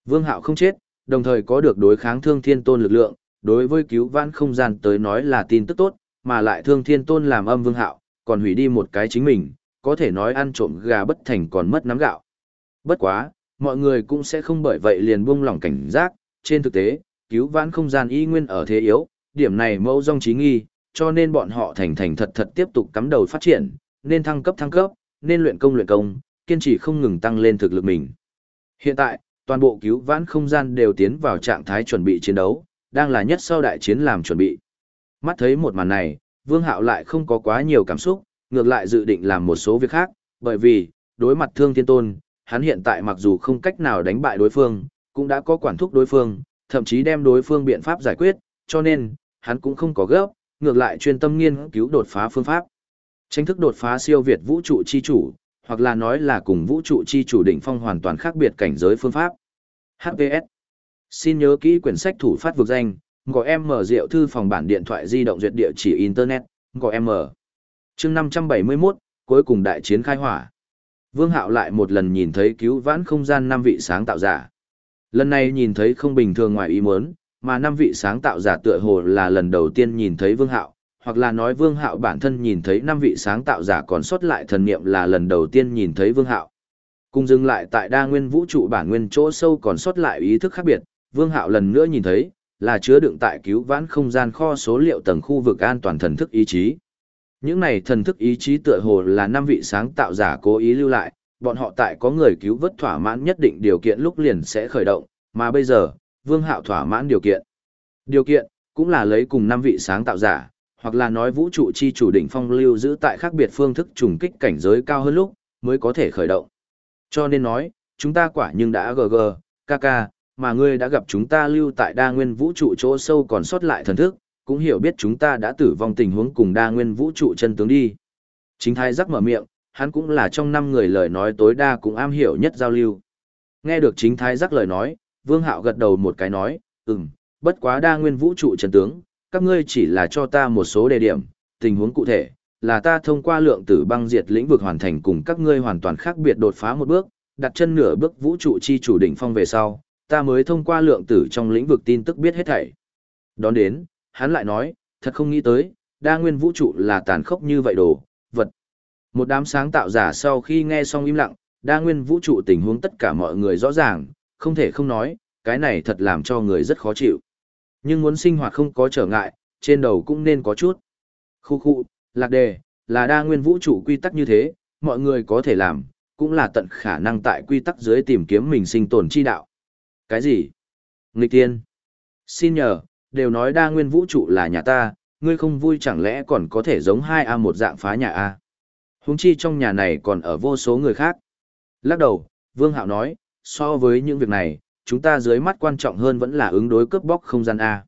Vương hạo không chết, đồng thời có được đối kháng thương thiên tôn lực lượng, đối với cứu vãn không gian tới nói là tin tức tốt, mà lại thương thiên tôn làm âm vương hạo, còn hủy đi một cái chính mình, có thể nói ăn trộm gà bất thành còn mất nắm gạo. Bất quá, mọi người cũng sẽ không bởi vậy liền buông lỏng cảnh giác, trên thực tế, cứu vãn không gian y nguyên ở thế yếu, điểm này mẫu dòng trí nghi, cho nên bọn họ thành thành thật thật tiếp tục cắm đầu phát triển, nên thăng cấp thăng cấp, nên luyện công luyện công, kiên trì không ngừng tăng lên thực lực mình. Hiện tại, toàn bộ cứu vãn không gian đều tiến vào trạng thái chuẩn bị chiến đấu, đang là nhất sau đại chiến làm chuẩn bị. Mắt thấy một màn này, Vương Hạo lại không có quá nhiều cảm xúc, ngược lại dự định làm một số việc khác, bởi vì, đối mặt Thương Thiên Tôn, hắn hiện tại mặc dù không cách nào đánh bại đối phương, cũng đã có quản thúc đối phương, thậm chí đem đối phương biện pháp giải quyết, cho nên, hắn cũng không có gấp, ngược lại chuyên tâm nghiên cứu đột phá phương pháp. Tranh thức đột phá siêu việt vũ trụ chi chủ, hoặc là nói là cùng vũ trụ chi chủ đỉnh phong hoàn toàn khác biệt cảnh giới phương pháp. HPS Xin nhớ kỹ quyển sách thủ phát vực danh, gọi em mở rượu thư phòng bản điện thoại di động duyệt địa chỉ Internet, gọi em mở. chương 571, cuối cùng đại chiến khai hỏa. Vương Hạo lại một lần nhìn thấy cứu vãn không gian năm vị sáng tạo giả. Lần này nhìn thấy không bình thường ngoài ý muốn, mà năm vị sáng tạo giả tựa hồ là lần đầu tiên nhìn thấy Vương Hạo, hoặc là nói Vương Hạo bản thân nhìn thấy năm vị sáng tạo giả còn sót lại thần niệm là lần đầu tiên nhìn thấy Vương Hạo. Cùng dừng lại tại đa nguyên vũ trụ bản nguyên chỗ sâu còn sót lại ý thức khác biệt, Vương Hạo lần nữa nhìn thấy, là chứa đựng tại cứu vãn không gian kho số liệu tầng khu vực an toàn thần thức ý chí. Những này thần thức ý chí tựa hồ là năm vị sáng tạo giả cố ý lưu lại, bọn họ tại có người cứu vớt thỏa mãn nhất định điều kiện lúc liền sẽ khởi động, mà bây giờ, Vương Hạo thỏa mãn điều kiện. Điều kiện, cũng là lấy cùng năm vị sáng tạo giả, hoặc là nói vũ trụ chi chủ đỉnh phong lưu giữ tại khác biệt phương thức trùng kích cảnh giới cao hơn lúc, mới có thể khởi động. Cho nên nói, chúng ta quả nhưng đã gg, kk, mà ngươi đã gặp chúng ta lưu tại đa nguyên vũ trụ chỗ sâu còn sót lại thần thức, cũng hiểu biết chúng ta đã tử vong tình huống cùng đa nguyên vũ trụ chân tướng đi. Chính thái giác mở miệng, hắn cũng là trong năm người lời nói tối đa cũng am hiểu nhất giao lưu. Nghe được chính thái giác lời nói, vương hạo gật đầu một cái nói, ừm, bất quá đa nguyên vũ trụ chân tướng, các ngươi chỉ là cho ta một số đề điểm, tình huống cụ thể, là ta thông qua lượng tử băng diệt lĩnh vực hoàn thành cùng các ngươi hoàn toàn khác biệt đột phá một bước, đặt chân nửa bước vũ trụ chi chủ đỉnh phong về sau, ta mới thông qua lượng tử trong lĩnh vực tin tức biết hết thảy. Đón đến, hắn lại nói, thật không nghĩ tới, đa nguyên vũ trụ là tàn khốc như vậy đồ, vật. Một đám sáng tạo giả sau khi nghe xong im lặng, đa nguyên vũ trụ tình huống tất cả mọi người rõ ràng, không thể không nói, cái này thật làm cho người rất khó chịu. Nhưng muốn sinh hoạt không có trở ngại, trên đầu cũng nên có chút. Khu khu, lạc đề, là đa nguyên vũ trụ quy tắc như thế, mọi người có thể làm, cũng là tận khả năng tại quy tắc dưới tìm kiếm mình sinh tồn chi đạo. Cái gì? Nghịch tiên. Xin nhờ, đều nói đa nguyên vũ trụ là nhà ta, ngươi không vui chẳng lẽ còn có thể giống hai a một dạng phá nhà A. Húng chi trong nhà này còn ở vô số người khác. Lắc đầu, Vương Hạo nói, so với những việc này, chúng ta dưới mắt quan trọng hơn vẫn là ứng đối cướp bóc không gian A.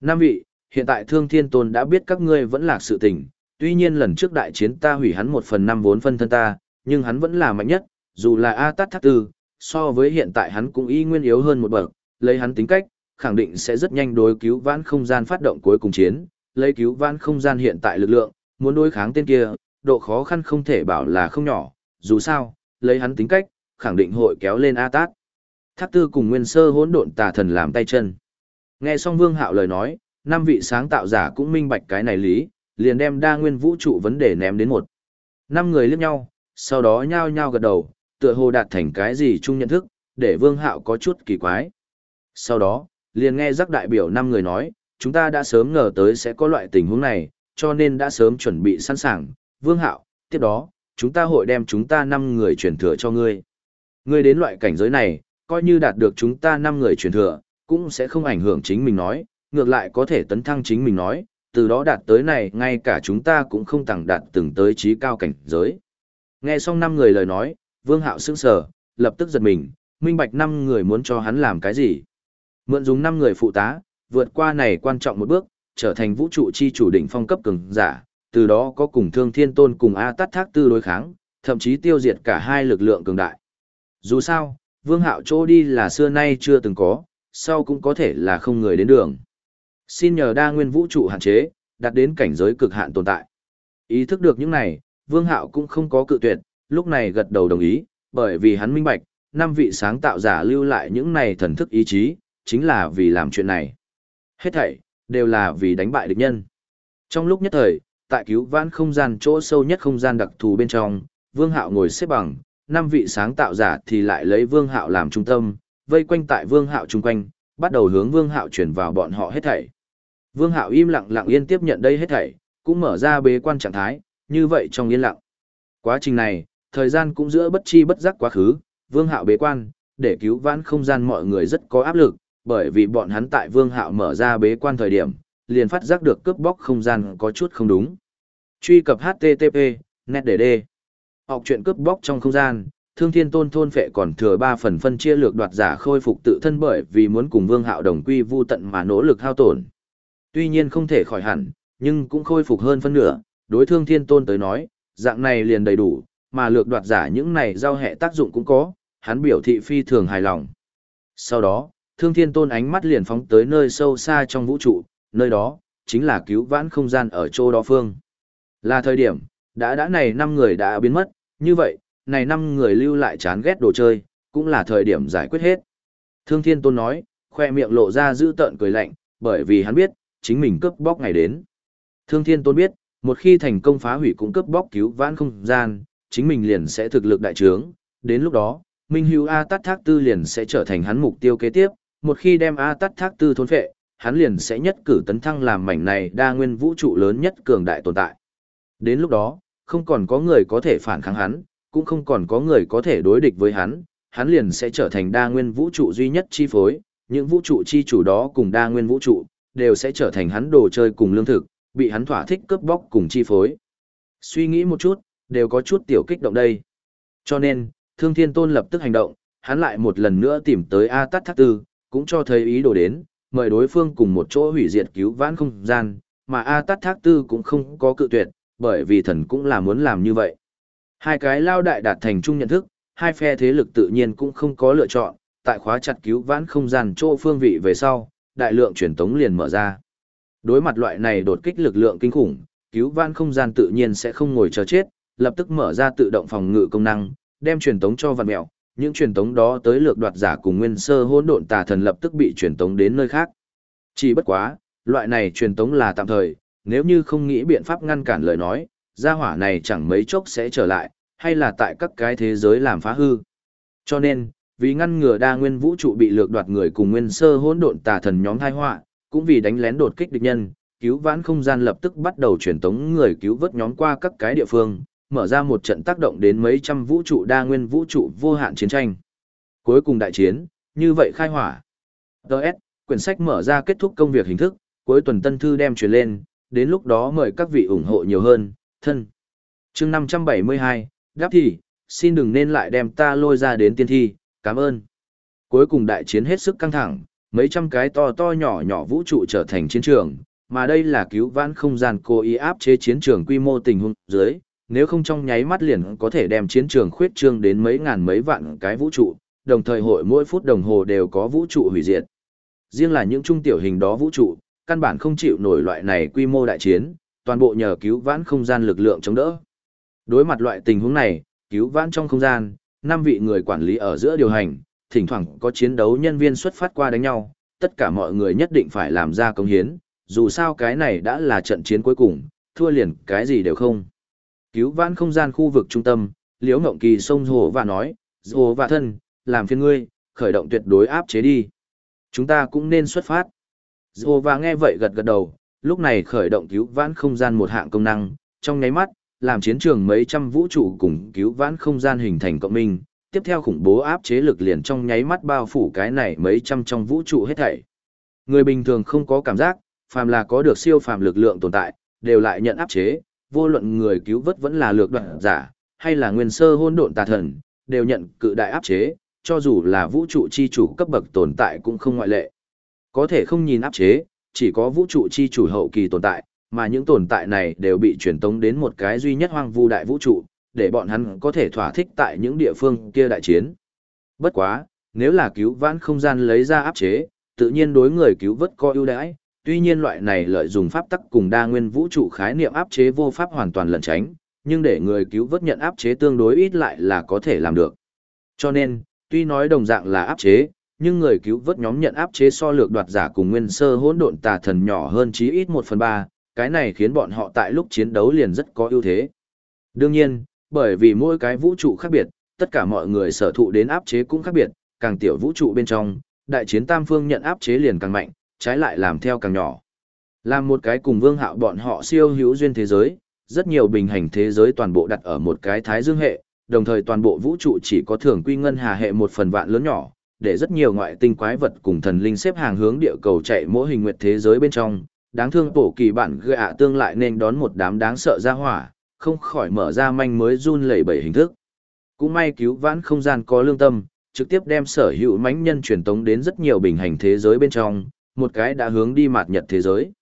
nam vị, hiện tại Thương Thiên Tôn đã biết các ngươi vẫn là sự tình, tuy nhiên lần trước đại chiến ta hủy hắn một phần năm vốn phân thân ta, nhưng hắn vẫn là mạnh nhất, dù là A Tát Thác Tư, so với hiện tại hắn cũng y nguyên yếu hơn một bậc, lấy hắn tính cách, khẳng định sẽ rất nhanh đối cứu vãn không gian phát động cuối cùng chiến, lấy cứu vãn không gian hiện tại lực lượng, muốn đối kháng tên kia, độ khó khăn không thể bảo là không nhỏ, dù sao, lấy hắn tính cách, khẳng định hội kéo lên A Tát. Thác Tư cùng Nguyên Sơ hỗn độn tà thần làm tay chân. Nghe xong Vương Hạo lời nói, năm vị sáng tạo giả cũng minh bạch cái này lý, liền đem đa nguyên vũ trụ vấn đề ném đến một. Năm người liếc nhau, sau đó nhao nhao gật đầu, tựa hồ đạt thành cái gì chung nhận thức, để Vương Hạo có chút kỳ quái. Sau đó, liền nghe giác đại biểu năm người nói, chúng ta đã sớm ngờ tới sẽ có loại tình huống này, cho nên đã sớm chuẩn bị sẵn sàng. Vương Hạo, tiếp đó, chúng ta hội đem chúng ta năm người truyền thừa cho ngươi. Ngươi đến loại cảnh giới này, coi như đạt được chúng ta năm người truyền thừa, cũng sẽ không ảnh hưởng chính mình nói, ngược lại có thể tấn thăng chính mình nói, từ đó đạt tới này ngay cả chúng ta cũng không tặng đạt từng tới trí cao cảnh giới. Nghe xong năm người lời nói, Vương Hạo sững sờ, lập tức giật mình, minh bạch năm người muốn cho hắn làm cái gì. Mượn dùng năm người phụ tá, vượt qua này quan trọng một bước, trở thành vũ trụ chi chủ đỉnh phong cấp cường giả, từ đó có cùng Thương Thiên Tôn cùng A Tát Thác Tư đối kháng, thậm chí tiêu diệt cả hai lực lượng cường đại. Dù sao, Vương Hạo chỗ đi là xưa nay chưa từng có, sau cũng có thể là không người đến đường. Xin nhờ đa nguyên vũ trụ hạn chế, đạt đến cảnh giới cực hạn tồn tại. Ý thức được những này, Vương Hạo cũng không có cự tuyệt, lúc này gật đầu đồng ý, bởi vì hắn minh bạch, năm vị sáng tạo giả lưu lại những này thần thức ý chí, chính là vì làm chuyện này. Hết thảy, đều là vì đánh bại địch nhân. Trong lúc nhất thời, tại cứu vãn không gian chỗ sâu nhất không gian đặc thù bên trong, Vương Hạo ngồi xếp bằng, năm vị sáng tạo giả thì lại lấy Vương Hạo làm trung tâm, vây quanh tại Vương Hạo chung quanh, bắt đầu hướng Vương Hạo chuyển vào bọn họ hết thảy. Vương Hạo im lặng lặng yên tiếp nhận đây hết thảy, cũng mở ra bế quan trạng thái, như vậy trong yên lặng. Quá trình này, thời gian cũng giữa bất chi bất giác quá khứ, Vương Hạo bế quan, để cứu vãn không gian mọi người rất có áp lực, bởi vì bọn hắn tại Vương Hạo mở ra bế quan thời điểm, liền phát giác được cướp bóc không gian có chút không đúng. Truy cập HTTP, NetDD. Học chuyện cướp bóc trong không gian, Thương Thiên Tôn thôn phệ còn thừa 3 phần phân chia lược đoạt giả khôi phục tự thân bởi vì muốn cùng Vương Hạo đồng quy vu tận mà nỗ lực hao tổn. Tuy nhiên không thể khỏi hẳn, nhưng cũng khôi phục hơn phân nửa, đối Thương Thiên Tôn tới nói, dạng này liền đầy đủ, mà lược đoạt giả những này giao hệ tác dụng cũng có, hắn biểu thị phi thường hài lòng. Sau đó, Thương Thiên Tôn ánh mắt liền phóng tới nơi sâu xa trong vũ trụ, nơi đó, chính là cứu vãn không gian ở chỗ đó phương. Là thời điểm, đã đã này năm người đã biến mất, như vậy, này năm người lưu lại chán ghét đồ chơi, cũng là thời điểm giải quyết hết. Thương Thiên Tôn nói, khoe miệng lộ ra giữ tợn cười lạnh, bởi vì hắn biết, chính mình cướp bóc ngày đến. Thương Thiên Tôn biết, một khi thành công phá hủy cũng cướp bóc cứu vãn không gian, chính mình liền sẽ thực lực đại trướng, đến lúc đó, Minh Hữu A Tát Thác Tư liền sẽ trở thành hắn mục tiêu kế tiếp, một khi đem A Tát Thác Tư thôn phệ, hắn liền sẽ nhất cử tấn thăng làm mảnh này đa nguyên vũ trụ lớn nhất cường đại tồn tại. Đến lúc đó, không còn có người có thể phản kháng hắn, cũng không còn có người có thể đối địch với hắn, hắn liền sẽ trở thành đa nguyên vũ trụ duy nhất chi phối, những vũ trụ chi chủ đó cùng đa nguyên vũ trụ, đều sẽ trở thành hắn đồ chơi cùng lương thực, bị hắn thỏa thích cướp bóc cùng chi phối. Suy nghĩ một chút, đều có chút tiểu kích động đây. Cho nên, Thương Thiên Tôn lập tức hành động, hắn lại một lần nữa tìm tới A Tát Thác Tư, cũng cho thấy ý đồ đến, mời đối phương cùng một chỗ hủy diệt cứu vãn không gian, mà A Tát Thác Tư cũng không có cự tuyệt, bởi vì thần cũng là muốn làm như vậy. Hai cái lao đại đạt thành chung nhận thức, hai phe thế lực tự nhiên cũng không có lựa chọn, tại khóa chặt cứu vãn không gian chỗ phương vị về sau, đại lượng truyền tống liền mở ra. Đối mặt loại này đột kích lực lượng kinh khủng, cứu vãn không gian tự nhiên sẽ không ngồi chờ chết, lập tức mở ra tự động phòng ngự công năng, đem truyền tống cho vạn mẹo, những truyền tống đó tới lược đoạt giả cùng nguyên sơ hỗn độn tà thần lập tức bị truyền tống đến nơi khác. Chỉ bất quá, loại này truyền tống là tạm thời, nếu như không nghĩ biện pháp ngăn cản lời nói, gia hỏa này chẳng mấy chốc sẽ trở lại, hay là tại các cái thế giới làm phá hư. Cho nên, vì ngăn ngừa đa nguyên vũ trụ bị lược đoạt người cùng nguyên sơ hỗn độn tà thần nhóm thai họa, cũng vì đánh lén đột kích địch nhân, cứu vãn không gian lập tức bắt đầu truyền tống người cứu vớt nhóm qua các cái địa phương, mở ra một trận tác động đến mấy trăm vũ trụ đa nguyên vũ trụ vô hạn chiến tranh. Cuối cùng đại chiến, như vậy khai hỏa. Đợt, quyển sách mở ra kết thúc công việc hình thức, cuối tuần tân thư đem truyền lên, đến lúc đó mời các vị ủng hộ nhiều hơn, thân. chương 572, đáp thì, xin đừng nên lại đem ta lôi ra đến tiên thi, cảm ơn. Cuối cùng đại chiến hết sức căng thẳng, mấy trăm cái to to nhỏ nhỏ vũ trụ trở thành chiến trường, mà đây là cứu vãn không gian cố ý áp chế chiến trường quy mô tình huống dưới, nếu không trong nháy mắt liền có thể đem chiến trường khuyết trương đến mấy ngàn mấy vạn cái vũ trụ, đồng thời hội mỗi phút đồng hồ đều có vũ trụ hủy diệt. Riêng là những trung tiểu hình đó vũ trụ, căn bản không chịu nổi loại này quy mô đại chiến, toàn bộ nhờ cứu vãn không gian lực lượng chống đỡ. Đối mặt loại tình huống này, cứu vãn trong không gian, năm vị người quản lý ở giữa điều hành, thỉnh thoảng có chiến đấu nhân viên xuất phát qua đánh nhau, tất cả mọi người nhất định phải làm ra công hiến, dù sao cái này đã là trận chiến cuối cùng, thua liền cái gì đều không. Cứu vãn không gian khu vực trung tâm, Liễu Ngộng Kỳ sông hồ và nói, "Hồ và thân, làm phiền ngươi, khởi động tuyệt đối áp chế đi. Chúng ta cũng nên xuất phát." Hồ và nghe vậy gật gật đầu, lúc này khởi động cứu vãn không gian một hạng công năng, trong nháy mắt, làm chiến trường mấy trăm vũ trụ cùng cứu vãn không gian hình thành cộng minh, tiếp theo khủng bố áp chế lực liền trong nháy mắt bao phủ cái này mấy trăm trong vũ trụ hết thảy. Người bình thường không có cảm giác, phàm là có được siêu phàm lực lượng tồn tại, đều lại nhận áp chế, vô luận người cứu vớt vẫn là lược đoạn giả, hay là nguyên sơ hôn độn tà thần, đều nhận cự đại áp chế, cho dù là vũ trụ chi chủ cấp bậc tồn tại cũng không ngoại lệ. Có thể không nhìn áp chế, chỉ có vũ trụ chi chủ hậu kỳ tồn tại, mà những tồn tại này đều bị truyền tống đến một cái duy nhất hoang vu đại vũ trụ, để bọn hắn có thể thỏa thích tại những địa phương kia đại chiến. Bất quá, nếu là cứu vãn không gian lấy ra áp chế, tự nhiên đối người cứu vớt có ưu đãi, tuy nhiên loại này lợi dụng pháp tắc cùng đa nguyên vũ trụ khái niệm áp chế vô pháp hoàn toàn lẩn tránh, nhưng để người cứu vớt nhận áp chế tương đối ít lại là có thể làm được. Cho nên, tuy nói đồng dạng là áp chế, nhưng người cứu vớt nhóm nhận áp chế so lược đoạt giả cùng nguyên sơ hỗn độn tà thần nhỏ hơn chí ít 1 phần 3, cái này khiến bọn họ tại lúc chiến đấu liền rất có ưu thế. Đương nhiên, bởi vì mỗi cái vũ trụ khác biệt, tất cả mọi người sở thụ đến áp chế cũng khác biệt, càng tiểu vũ trụ bên trong, đại chiến tam phương nhận áp chế liền càng mạnh, trái lại làm theo càng nhỏ. Làm một cái cùng vương hạo bọn họ siêu hữu duyên thế giới, rất nhiều bình hành thế giới toàn bộ đặt ở một cái thái dương hệ, đồng thời toàn bộ vũ trụ chỉ có thường quy ngân hà hệ một phần vạn lớn nhỏ, để rất nhiều ngoại tinh quái vật cùng thần linh xếp hàng hướng địa cầu chạy mỗi hình nguyệt thế giới bên trong. Đáng thương tổ kỳ bản gạ tương lại nên đón một đám đáng sợ ra hỏa, không khỏi mở ra manh mới run lẩy bẩy hình thức. Cũng may cứu vãn không gian có lương tâm, trực tiếp đem sở hữu mãnh nhân truyền tống đến rất nhiều bình hành thế giới bên trong, một cái đã hướng đi mạt nhật thế giới.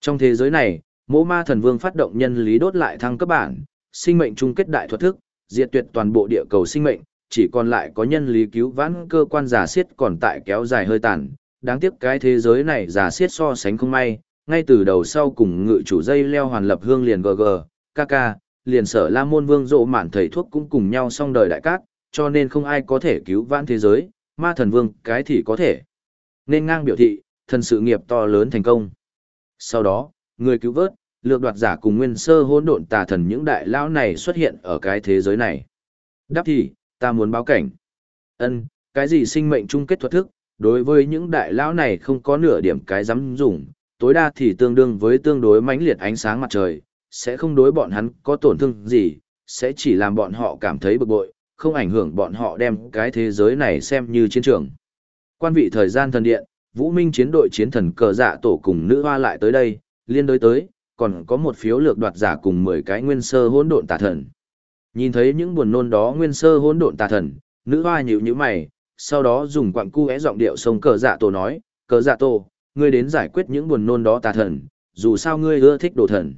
Trong thế giới này, mỗ ma thần vương phát động nhân lý đốt lại thăng cấp bản, sinh mệnh chung kết đại thuật thức, diệt tuyệt toàn bộ địa cầu sinh mệnh, chỉ còn lại có nhân lý cứu vãn cơ quan giả siết còn tại kéo dài hơi tàn. Đáng tiếc cái thế giới này giả siết so sánh không may, ngay từ đầu sau cùng ngự chủ dây leo hoàn lập hương liền GG, KK, liền sở la môn vương rộ mạn thầy thuốc cũng cùng nhau xong đời đại cát, cho nên không ai có thể cứu vãn thế giới, ma thần vương cái thì có thể. Nên ngang biểu thị, thần sự nghiệp to lớn thành công. Sau đó, người cứu vớt, lược đoạt giả cùng nguyên sơ hỗn độn tà thần những đại lão này xuất hiện ở cái thế giới này. Đáp thì, ta muốn báo cảnh. Ân, cái gì sinh mệnh chung kết thuật thức, đối với những đại lão này không có nửa điểm cái dám dùng, tối đa thì tương đương với tương đối mãnh liệt ánh sáng mặt trời, sẽ không đối bọn hắn có tổn thương gì, sẽ chỉ làm bọn họ cảm thấy bực bội, không ảnh hưởng bọn họ đem cái thế giới này xem như chiến trường. Quan vị thời gian thần điện, Vũ Minh chiến đội chiến thần cờ dạ tổ cùng nữ hoa lại tới đây, liên đối tới, còn có một phiếu lược đoạt giả cùng 10 cái nguyên sơ hỗn độn tà thần. Nhìn thấy những buồn nôn đó nguyên sơ hỗn độn tà thần, nữ hoa nhíu nhíu mày, sau đó dùng quặng cu é giọng điệu sông cờ dạ tổ nói, cờ dạ tổ, ngươi đến giải quyết những buồn nôn đó tà thần, dù sao ngươi ưa thích đồ thần.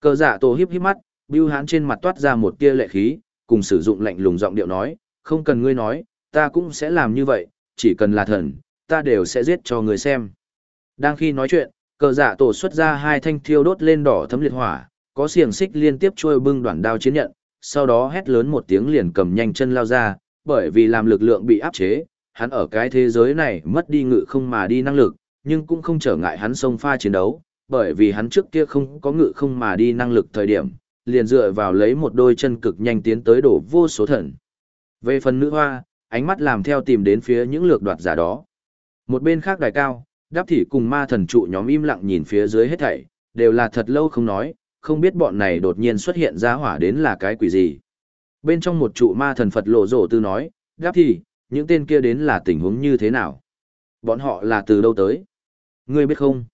Cờ dạ tổ híp híp mắt, bưu hán trên mặt toát ra một tia lệ khí, cùng sử dụng lạnh lùng giọng điệu nói, không cần ngươi nói, ta cũng sẽ làm như vậy, chỉ cần là thần, ta đều sẽ giết cho người xem. Đang khi nói chuyện, cờ giả tổ xuất ra hai thanh thiêu đốt lên đỏ thấm liệt hỏa, có xiềng xích liên tiếp trôi bưng đoạn đao chiến nhận, sau đó hét lớn một tiếng liền cầm nhanh chân lao ra, bởi vì làm lực lượng bị áp chế, hắn ở cái thế giới này mất đi ngự không mà đi năng lực, nhưng cũng không trở ngại hắn xông pha chiến đấu, bởi vì hắn trước kia không có ngự không mà đi năng lực thời điểm, liền dựa vào lấy một đôi chân cực nhanh tiến tới đổ vô số thần. Về phần nữ hoa, ánh mắt làm theo tìm đến phía những lược đoạt giả đó. Một bên khác đài cao, đáp thị cùng ma thần trụ nhóm im lặng nhìn phía dưới hết thảy, đều là thật lâu không nói, không biết bọn này đột nhiên xuất hiện ra hỏa đến là cái quỷ gì. Bên trong một trụ ma thần Phật lộ rổ tư nói, đáp thị, những tên kia đến là tình huống như thế nào? Bọn họ là từ đâu tới? Ngươi biết không?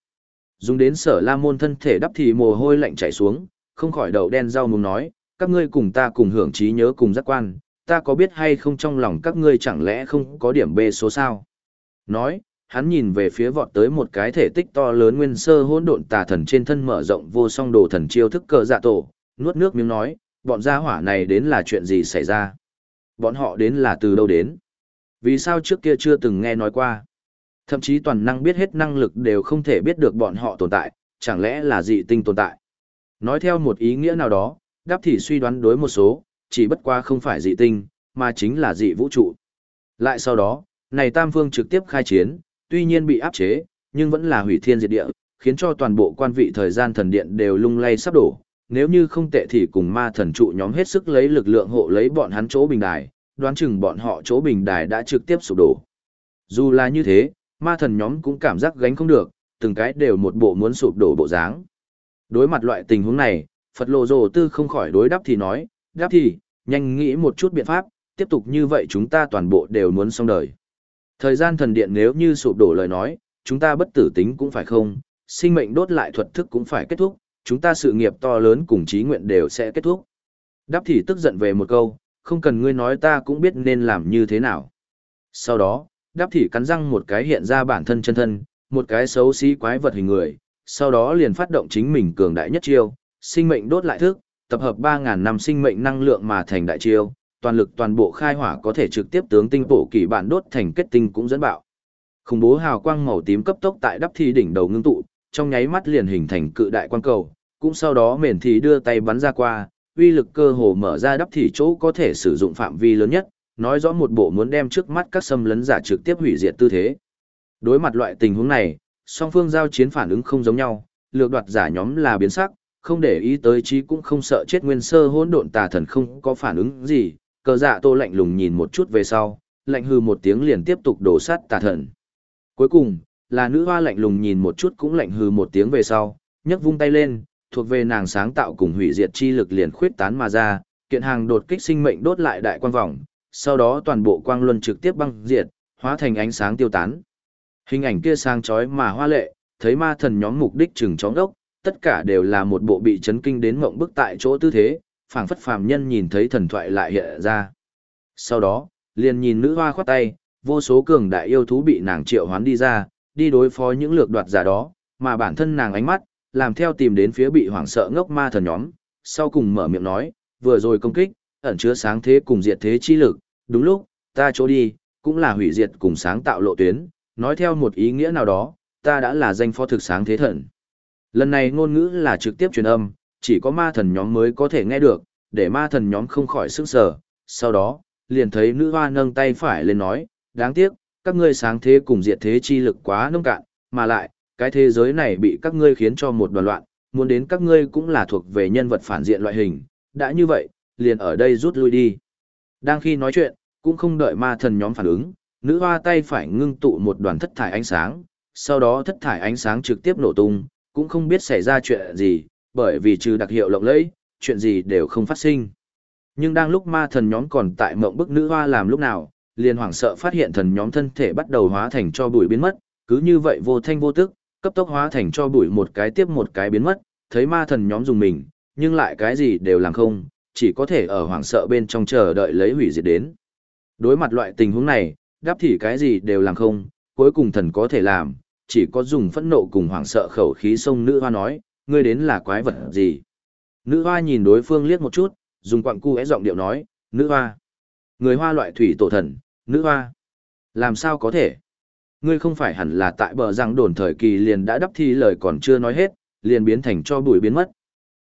Dùng đến sở la môn thân thể đắp thì mồ hôi lạnh chảy xuống, không khỏi đầu đen rau mùng nói, các ngươi cùng ta cùng hưởng trí nhớ cùng giác quan, ta có biết hay không trong lòng các ngươi chẳng lẽ không có điểm B số sao? Nói, hắn nhìn về phía vọt tới một cái thể tích to lớn nguyên sơ hỗn độn tà thần trên thân mở rộng vô song đồ thần chiêu thức cờ dạ tổ, nuốt nước miếng nói, bọn gia hỏa này đến là chuyện gì xảy ra? Bọn họ đến là từ đâu đến? Vì sao trước kia chưa từng nghe nói qua? Thậm chí toàn năng biết hết năng lực đều không thể biết được bọn họ tồn tại, chẳng lẽ là dị tinh tồn tại? Nói theo một ý nghĩa nào đó, đáp thì suy đoán đối một số, chỉ bất qua không phải dị tinh, mà chính là dị vũ trụ. Lại sau đó, này Tam Phương trực tiếp khai chiến, tuy nhiên bị áp chế, nhưng vẫn là hủy thiên diệt địa, khiến cho toàn bộ quan vị thời gian thần điện đều lung lay sắp đổ. Nếu như không tệ thì cùng ma thần trụ nhóm hết sức lấy lực lượng hộ lấy bọn hắn chỗ bình đài, đoán chừng bọn họ chỗ bình đài đã trực tiếp sụp đổ. Dù là như thế, ma thần nhóm cũng cảm giác gánh không được, từng cái đều một bộ muốn sụp đổ bộ dáng. Đối mặt loại tình huống này, Phật lộ rồ tư không khỏi đối đáp thì nói, đáp thì, nhanh nghĩ một chút biện pháp, tiếp tục như vậy chúng ta toàn bộ đều muốn xong đời. Thời gian thần điện nếu như sụp đổ lời nói, chúng ta bất tử tính cũng phải không, sinh mệnh đốt lại thuật thức cũng phải kết thúc, chúng ta sự nghiệp to lớn cùng trí nguyện đều sẽ kết thúc. Đáp thì tức giận về một câu, không cần ngươi nói ta cũng biết nên làm như thế nào. Sau đó, đáp thì cắn răng một cái hiện ra bản thân chân thân, một cái xấu xí quái vật hình người, sau đó liền phát động chính mình cường đại nhất chiêu, sinh mệnh đốt lại thức, tập hợp 3.000 năm sinh mệnh năng lượng mà thành đại chiêu, toàn lực toàn bộ khai hỏa có thể trực tiếp tướng tinh bổ kỳ bản đốt thành kết tinh cũng dẫn bạo. Khủng bố hào quang màu tím cấp tốc tại đắp thi đỉnh đầu ngưng tụ, trong nháy mắt liền hình thành cự đại quang cầu, cũng sau đó mền thì đưa tay bắn ra qua, uy lực cơ hồ mở ra đắp thì chỗ có thể sử dụng phạm vi lớn nhất, nói rõ một bộ muốn đem trước mắt các xâm lấn giả trực tiếp hủy diệt tư thế. Đối mặt loại tình huống này, song phương giao chiến phản ứng không giống nhau, lược đoạt giả nhóm là biến sắc, không để ý tới chí cũng không sợ chết nguyên sơ hỗn độn tà thần không có phản ứng gì, cờ dạ tô lạnh lùng nhìn một chút về sau, lạnh hư một tiếng liền tiếp tục đổ sát tà thần. Cuối cùng, là nữ hoa lạnh lùng nhìn một chút cũng lạnh hư một tiếng về sau, nhấc vung tay lên, thuộc về nàng sáng tạo cùng hủy diệt chi lực liền khuyết tán mà ra, kiện hàng đột kích sinh mệnh đốt lại đại quang vòng, sau đó toàn bộ quang luân trực tiếp băng diệt, hóa thành ánh sáng tiêu tán. Hình ảnh kia sáng chói mà hoa lệ, thấy ma thần nhóm mục đích chừng chóng đốc, tất cả đều là một bộ bị chấn kinh đến mộng bức tại chỗ tư thế, phảng phất phàm nhân nhìn thấy thần thoại lại hiện ra. Sau đó, liền nhìn nữ hoa khoát tay, vô số cường đại yêu thú bị nàng triệu hoán đi ra, đi đối phó những lược đoạt giả đó, mà bản thân nàng ánh mắt, làm theo tìm đến phía bị hoảng sợ ngốc ma thần nhóm, sau cùng mở miệng nói, vừa rồi công kích, ẩn chứa sáng thế cùng diệt thế chi lực, đúng lúc, ta chỗ đi, cũng là hủy diệt cùng sáng tạo lộ tuyến, nói theo một ý nghĩa nào đó, ta đã là danh phó thực sáng thế thần. Lần này ngôn ngữ là trực tiếp truyền âm, chỉ có ma thần nhóm mới có thể nghe được, để ma thần nhóm không khỏi sức sở. Sau đó, liền thấy nữ hoa nâng tay phải lên nói, đáng tiếc, các ngươi sáng thế cùng diệt thế chi lực quá nông cạn, mà lại, cái thế giới này bị các ngươi khiến cho một đoàn loạn, muốn đến các ngươi cũng là thuộc về nhân vật phản diện loại hình, đã như vậy, liền ở đây rút lui đi. Đang khi nói chuyện, cũng không đợi ma thần nhóm phản ứng, nữ hoa tay phải ngưng tụ một đoàn thất thải ánh sáng, sau đó thất thải ánh sáng trực tiếp nổ tung, cũng không biết xảy ra chuyện gì, bởi vì trừ đặc hiệu lộng lẫy, chuyện gì đều không phát sinh. Nhưng đang lúc ma thần nhóm còn tại mộng bức nữ hoa làm lúc nào, liền hoảng sợ phát hiện thần nhóm thân thể bắt đầu hóa thành cho bụi biến mất, cứ như vậy vô thanh vô tức, cấp tốc hóa thành cho bụi một cái tiếp một cái biến mất, thấy ma thần nhóm dùng mình, nhưng lại cái gì đều làm không, chỉ có thể ở hoảng sợ bên trong chờ đợi lấy hủy diệt đến. Đối mặt loại tình huống này, đáp thì cái gì đều làm không, cuối cùng thần có thể làm, chỉ có dùng phẫn nộ cùng hoảng sợ khẩu khí sông nữ hoa nói, ngươi đến là quái vật gì. Nữ hoa nhìn đối phương liếc một chút, dùng quặng cu é giọng điệu nói, nữ hoa. Người hoa loại thủy tổ thần, nữ hoa. Làm sao có thể? Ngươi không phải hẳn là tại bờ răng đồn thời kỳ liền đã đắp thi lời còn chưa nói hết, liền biến thành cho bụi biến mất.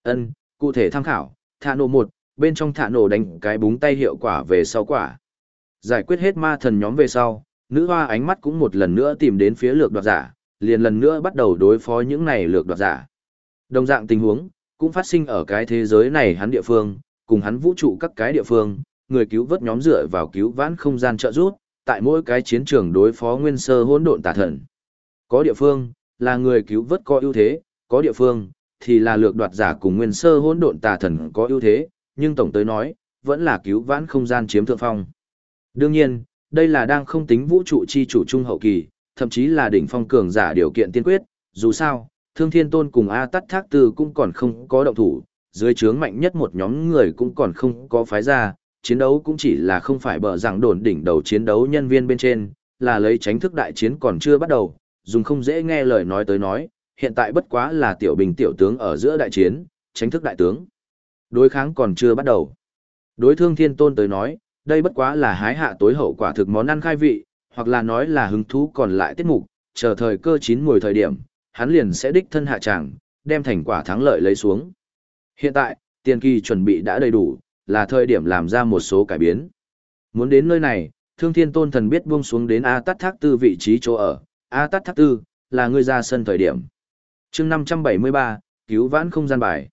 Ân, cụ thể tham khảo, thả nổ một, bên trong thả nổ đánh cái búng tay hiệu quả về sau quả. Giải quyết hết ma thần nhóm về sau, nữ hoa ánh mắt cũng một lần nữa tìm đến phía lược đoạt giả, liền lần nữa bắt đầu đối phó những này lược đoạt giả. Đồng dạng tình huống, cũng phát sinh ở cái thế giới này hắn địa phương, cùng hắn vũ trụ các cái địa phương, người cứu vớt nhóm dựa vào cứu vãn không gian trợ giúp, tại mỗi cái chiến trường đối phó nguyên sơ hỗn độn tà thần. Có địa phương, là người cứu vớt có ưu thế, có địa phương, thì là lược đoạt giả cùng nguyên sơ hỗn độn tà thần có ưu thế, nhưng tổng tới nói, vẫn là cứu vãn không gian chiếm thượng phong. Đương nhiên, đây là đang không tính vũ trụ chi chủ trung hậu kỳ, thậm chí là đỉnh phong cường giả điều kiện tiên quyết, dù sao, Thương Thiên Tôn cùng A Tắt Thác Tư cũng còn không có động thủ, dưới trướng mạnh nhất một nhóm người cũng còn không có phái ra, chiến đấu cũng chỉ là không phải bờ rằng đồn đỉnh đầu chiến đấu nhân viên bên trên, là lấy tránh thức đại chiến còn chưa bắt đầu, dùng không dễ nghe lời nói tới nói, hiện tại bất quá là tiểu bình tiểu tướng ở giữa đại chiến, tránh thức đại tướng. Đối kháng còn chưa bắt đầu. Đối thương thiên tôn tới nói, đây bất quá là hái hạ tối hậu quả thực món ăn khai vị, hoặc là nói là hứng thú còn lại tiết mục, chờ thời cơ chín mùi thời điểm, hắn liền sẽ đích thân hạ tràng, đem thành quả thắng lợi lấy xuống. Hiện tại, tiền kỳ chuẩn bị đã đầy đủ, là thời điểm làm ra một số cải biến. Muốn đến nơi này, Thương Thiên Tôn Thần biết buông xuống đến A Tát Thác Tư vị trí chỗ ở, A Tát Thác Tư, là người ra sân thời điểm. chương 573, cứu vãn không gian bài.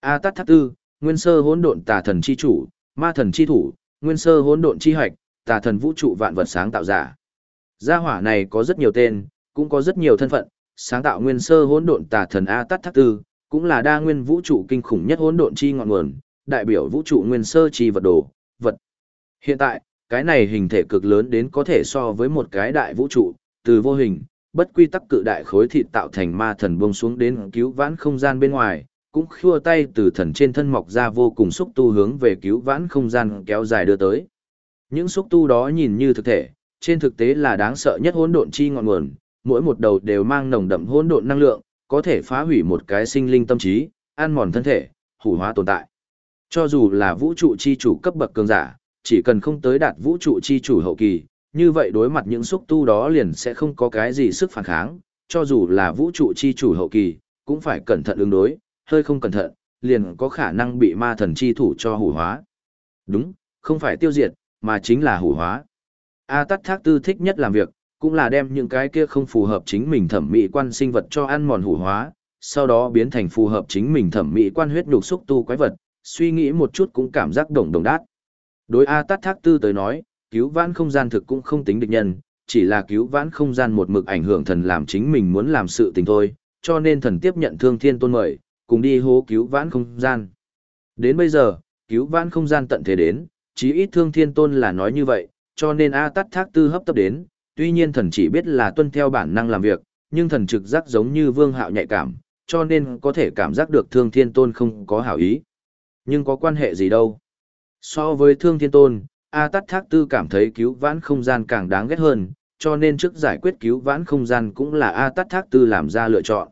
A Tát Thác Tư, nguyên sơ hỗn độn tà thần chi chủ, ma thần chi thủ, nguyên sơ hỗn độn chi hoạch, tà thần vũ trụ vạn vật sáng tạo giả. Gia hỏa này có rất nhiều tên, cũng có rất nhiều thân phận, sáng tạo nguyên sơ hỗn độn tà thần A Tát Thác Tư, cũng là đa nguyên vũ trụ kinh khủng nhất hỗn độn chi ngọn nguồn, đại biểu vũ trụ nguyên sơ chi vật đồ, vật. Hiện tại, cái này hình thể cực lớn đến có thể so với một cái đại vũ trụ, từ vô hình, bất quy tắc cự đại khối thịt tạo thành ma thần buông xuống đến cứu vãn không gian bên ngoài, cũng khua tay từ thần trên thân mọc ra vô cùng xúc tu hướng về cứu vãn không gian kéo dài đưa tới. Những xúc tu đó nhìn như thực thể, trên thực tế là đáng sợ nhất hỗn độn chi ngọn nguồn, mỗi một đầu đều mang nồng đậm hỗn độn năng lượng, có thể phá hủy một cái sinh linh tâm trí, ăn mòn thân thể, hủ hóa tồn tại. Cho dù là vũ trụ chi chủ cấp bậc cường giả, chỉ cần không tới đạt vũ trụ chi chủ hậu kỳ, như vậy đối mặt những xúc tu đó liền sẽ không có cái gì sức phản kháng, cho dù là vũ trụ chi chủ hậu kỳ, cũng phải cẩn thận ứng đối, hơi không cẩn thận, liền có khả năng bị ma thần chi thủ cho hủ hóa. Đúng, không phải tiêu diệt, mà chính là hủ hóa. A Tát thác tư thích nhất làm việc, cũng là đem những cái kia không phù hợp chính mình thẩm mỹ quan sinh vật cho ăn mòn hủ hóa, sau đó biến thành phù hợp chính mình thẩm mỹ quan huyết nhục xúc tu quái vật, suy nghĩ một chút cũng cảm giác đồng đồng đát. Đối A Tát Thác Tư tới nói, cứu vãn không gian thực cũng không tính địch nhân, chỉ là cứu vãn không gian một mực ảnh hưởng thần làm chính mình muốn làm sự tình thôi, cho nên thần tiếp nhận thương thiên tôn mời, cùng đi hố cứu vãn không gian. Đến bây giờ, cứu vãn không gian tận thế đến, chí ít thương thiên tôn là nói như vậy, cho nên A Tát Thác Tư hấp tấp đến, tuy nhiên thần chỉ biết là tuân theo bản năng làm việc, nhưng thần trực giác giống như vương hạo nhạy cảm, cho nên có thể cảm giác được thương thiên tôn không có hảo ý. Nhưng có quan hệ gì đâu. So với thương thiên tôn, A Tát Thác Tư cảm thấy cứu vãn không gian càng đáng ghét hơn, cho nên trước giải quyết cứu vãn không gian cũng là A Tát Thác Tư làm ra lựa chọn.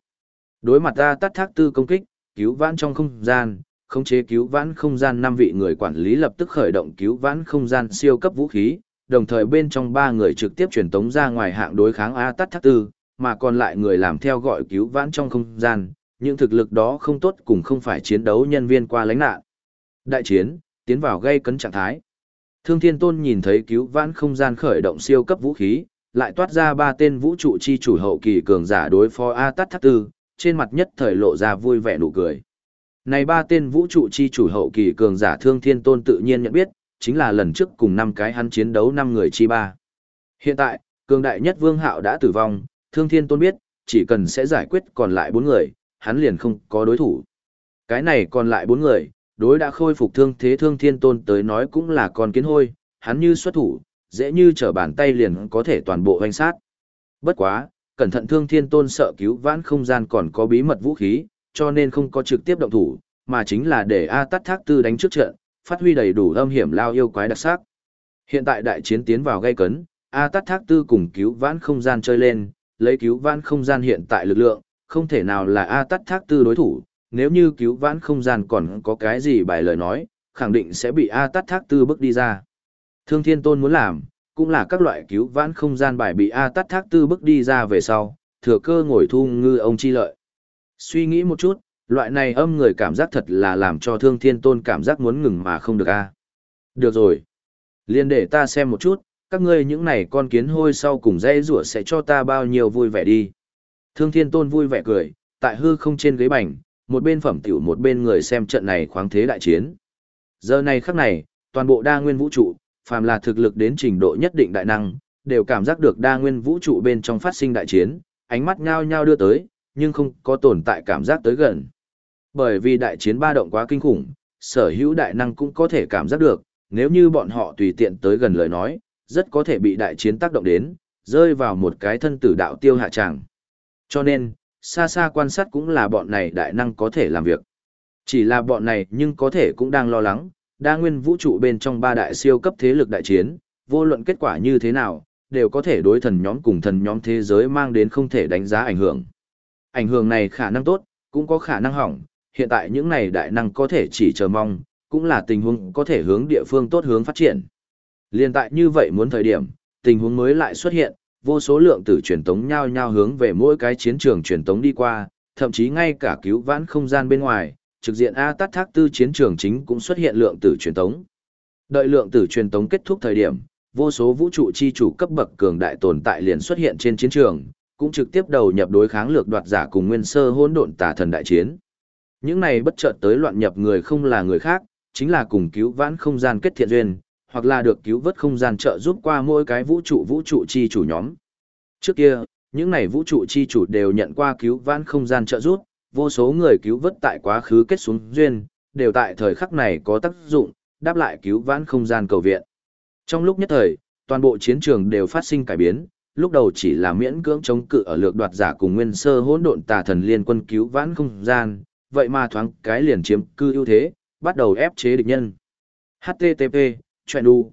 Đối mặt A Tát Thác Tư công kích, cứu vãn trong không gian, khống chế cứu vãn không gian năm vị người quản lý lập tức khởi động cứu vãn không gian siêu cấp vũ khí, đồng thời bên trong ba người trực tiếp truyền tống ra ngoài hạng đối kháng A Tắt Thác Tư, mà còn lại người làm theo gọi cứu vãn trong không gian, những thực lực đó không tốt cùng không phải chiến đấu nhân viên qua lánh nạn. Đại chiến, tiến vào gây cấn trạng thái. Thương Thiên Tôn nhìn thấy cứu vãn không gian khởi động siêu cấp vũ khí, lại toát ra ba tên vũ trụ chi chủ hậu kỳ cường giả đối phó A Tắt Thác Tư, trên mặt nhất thời lộ ra vui vẻ nụ cười. Này ba tên vũ trụ chi chủ hậu kỳ cường giả Thương Thiên Tôn tự nhiên nhận biết, chính là lần trước cùng năm cái hắn chiến đấu năm người chi ba. Hiện tại, cường đại nhất Vương Hạo đã tử vong, Thương Thiên Tôn biết, chỉ cần sẽ giải quyết còn lại bốn người, hắn liền không có đối thủ. Cái này còn lại bốn người, đối đã khôi phục thương thế thương thiên tôn tới nói cũng là con kiến hôi, hắn như xuất thủ, dễ như trở bàn tay liền có thể toàn bộ hoành sát. Bất quá, cẩn thận thương thiên tôn sợ cứu vãn không gian còn có bí mật vũ khí, cho nên không có trực tiếp động thủ, mà chính là để A Tát Thác Tư đánh trước trận, phát huy đầy đủ âm hiểm lao yêu quái đặc sắc. Hiện tại đại chiến tiến vào gây cấn, A Tát Thác Tư cùng cứu vãn không gian chơi lên, lấy cứu vãn không gian hiện tại lực lượng, không thể nào là A Tát Thác Tư đối thủ, nếu như cứu vãn không gian còn có cái gì bài lời nói, khẳng định sẽ bị A Tát Thác Tư bước đi ra. Thương Thiên Tôn muốn làm, cũng là các loại cứu vãn không gian bài bị A Tát Thác Tư bước đi ra về sau, thừa cơ ngồi thu ngư ông chi lợi. Suy nghĩ một chút, loại này âm người cảm giác thật là làm cho Thương Thiên Tôn cảm giác muốn ngừng mà không được a. Được rồi. liền để ta xem một chút, các ngươi những này con kiến hôi sau cùng dây rủa sẽ cho ta bao nhiêu vui vẻ đi. Thương Thiên Tôn vui vẻ cười, tại hư không trên ghế bành, một bên phẩm tiểu một bên người xem trận này khoáng thế đại chiến. Giờ này khắc này, toàn bộ đa nguyên vũ trụ, phàm là thực lực đến trình độ nhất định đại năng, đều cảm giác được đa nguyên vũ trụ bên trong phát sinh đại chiến, ánh mắt nhao nhao đưa tới, nhưng không có tồn tại cảm giác tới gần. Bởi vì đại chiến ba động quá kinh khủng, sở hữu đại năng cũng có thể cảm giác được, nếu như bọn họ tùy tiện tới gần lời nói, rất có thể bị đại chiến tác động đến, rơi vào một cái thân tử đạo tiêu hạ tràng. Cho nên, xa xa quan sát cũng là bọn này đại năng có thể làm việc. Chỉ là bọn này nhưng có thể cũng đang lo lắng, đa nguyên vũ trụ bên trong ba đại siêu cấp thế lực đại chiến, vô luận kết quả như thế nào, đều có thể đối thần nhóm cùng thần nhóm thế giới mang đến không thể đánh giá ảnh hưởng. Ảnh hưởng này khả năng tốt, cũng có khả năng hỏng, hiện tại những này đại năng có thể chỉ chờ mong, cũng là tình huống có thể hướng địa phương tốt hướng phát triển. Liên tại như vậy muốn thời điểm, tình huống mới lại xuất hiện, vô số lượng tử truyền tống nhau nhau hướng về mỗi cái chiến trường truyền tống đi qua, thậm chí ngay cả cứu vãn không gian bên ngoài, trực diện A Tát Thác Tư chiến trường chính cũng xuất hiện lượng tử truyền tống. Đợi lượng tử truyền tống kết thúc thời điểm, vô số vũ trụ chi chủ cấp bậc cường đại tồn tại liền xuất hiện trên chiến trường, cũng trực tiếp đầu nhập đối kháng lược đoạt giả cùng nguyên sơ hỗn độn tà thần đại chiến. Những này bất chợt tới loạn nhập người không là người khác, chính là cùng cứu vãn không gian kết thiện duyên, hoặc là được cứu vớt không gian trợ giúp qua mỗi cái vũ trụ vũ trụ chi chủ nhóm. Trước kia, những này vũ trụ chi chủ đều nhận qua cứu vãn không gian trợ giúp, vô số người cứu vớt tại quá khứ kết xuống duyên, đều tại thời khắc này có tác dụng, đáp lại cứu vãn không gian cầu viện. Trong lúc nhất thời, toàn bộ chiến trường đều phát sinh cải biến, lúc đầu chỉ là miễn cưỡng chống cự ở lược đoạt giả cùng nguyên sơ hỗn độn tà thần liên quân cứu vãn không gian, vậy mà thoáng cái liền chiếm cư ưu thế, bắt đầu ép chế địch nhân. HTTP, chuyện đu.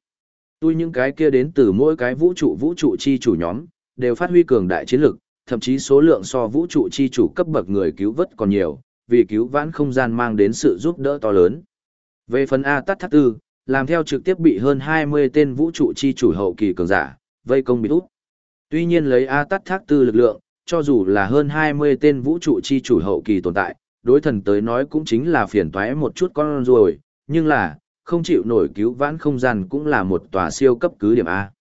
Tôi những cái kia đến từ mỗi cái vũ trụ vũ trụ chi chủ nhóm, đều phát huy cường đại chiến lực, thậm chí số lượng so vũ trụ chi chủ cấp bậc người cứu vớt còn nhiều, vì cứu vãn không gian mang đến sự giúp đỡ to lớn. Về phần A Tát Thác Tư, làm theo trực tiếp bị hơn 20 tên vũ trụ chi chủ hậu kỳ cường giả, vây công bị út. Tuy nhiên lấy A Tát Thác Tư lực lượng, cho dù là hơn 20 tên vũ trụ chi chủ hậu kỳ tồn tại, đối thần tới nói cũng chính là phiền toái một chút con rồi, nhưng là, không chịu nổi cứu vãn không gian cũng là một tòa siêu cấp cứ điểm A.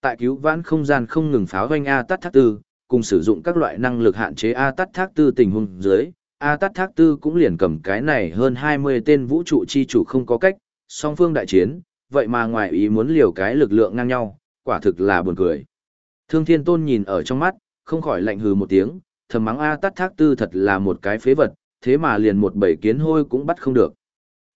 Tại cứu vãn không gian không ngừng pháo doanh A Tát Thác Tư, cùng sử dụng các loại năng lực hạn chế A Tát Thác Tư tình huống dưới, A Tát Thác Tư cũng liền cầm cái này hơn 20 tên vũ trụ chi chủ không có cách, song phương đại chiến, vậy mà ngoài ý muốn liều cái lực lượng ngang nhau, quả thực là buồn cười. Thương Thiên Tôn nhìn ở trong mắt, không khỏi lạnh hừ một tiếng, thầm mắng A Tát Thác Tư thật là một cái phế vật, thế mà liền một bầy kiến hôi cũng bắt không được.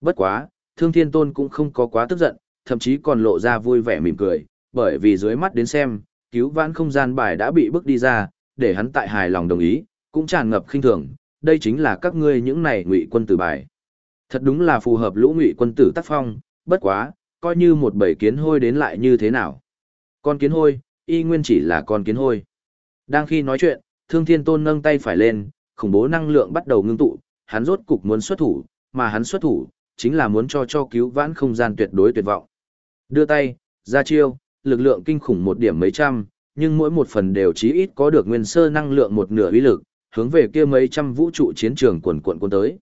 Bất quá, Thương Thiên Tôn cũng không có quá tức giận, thậm chí còn lộ ra vui vẻ mỉm cười, bởi vì dưới mắt đến xem, cứu vãn không gian bài đã bị bước đi ra, để hắn tại hài lòng đồng ý, cũng tràn ngập khinh thường, đây chính là các ngươi những này ngụy quân tử bài. Thật đúng là phù hợp lũ ngụy quân tử tác phong, bất quá, coi như một bầy kiến hôi đến lại như thế nào. Con kiến hôi, y nguyên chỉ là con kiến hôi. Đang khi nói chuyện, Thương Thiên Tôn nâng tay phải lên, khủng bố năng lượng bắt đầu ngưng tụ, hắn rốt cục muốn xuất thủ, mà hắn xuất thủ, chính là muốn cho cho cứu vãn không gian tuyệt đối tuyệt vọng. Đưa tay, ra chiêu, lực lượng kinh khủng một điểm mấy trăm, nhưng mỗi một phần đều chí ít có được nguyên sơ năng lượng một nửa uy lực, hướng về kia mấy trăm vũ trụ chiến trường quần quần cuốn tới.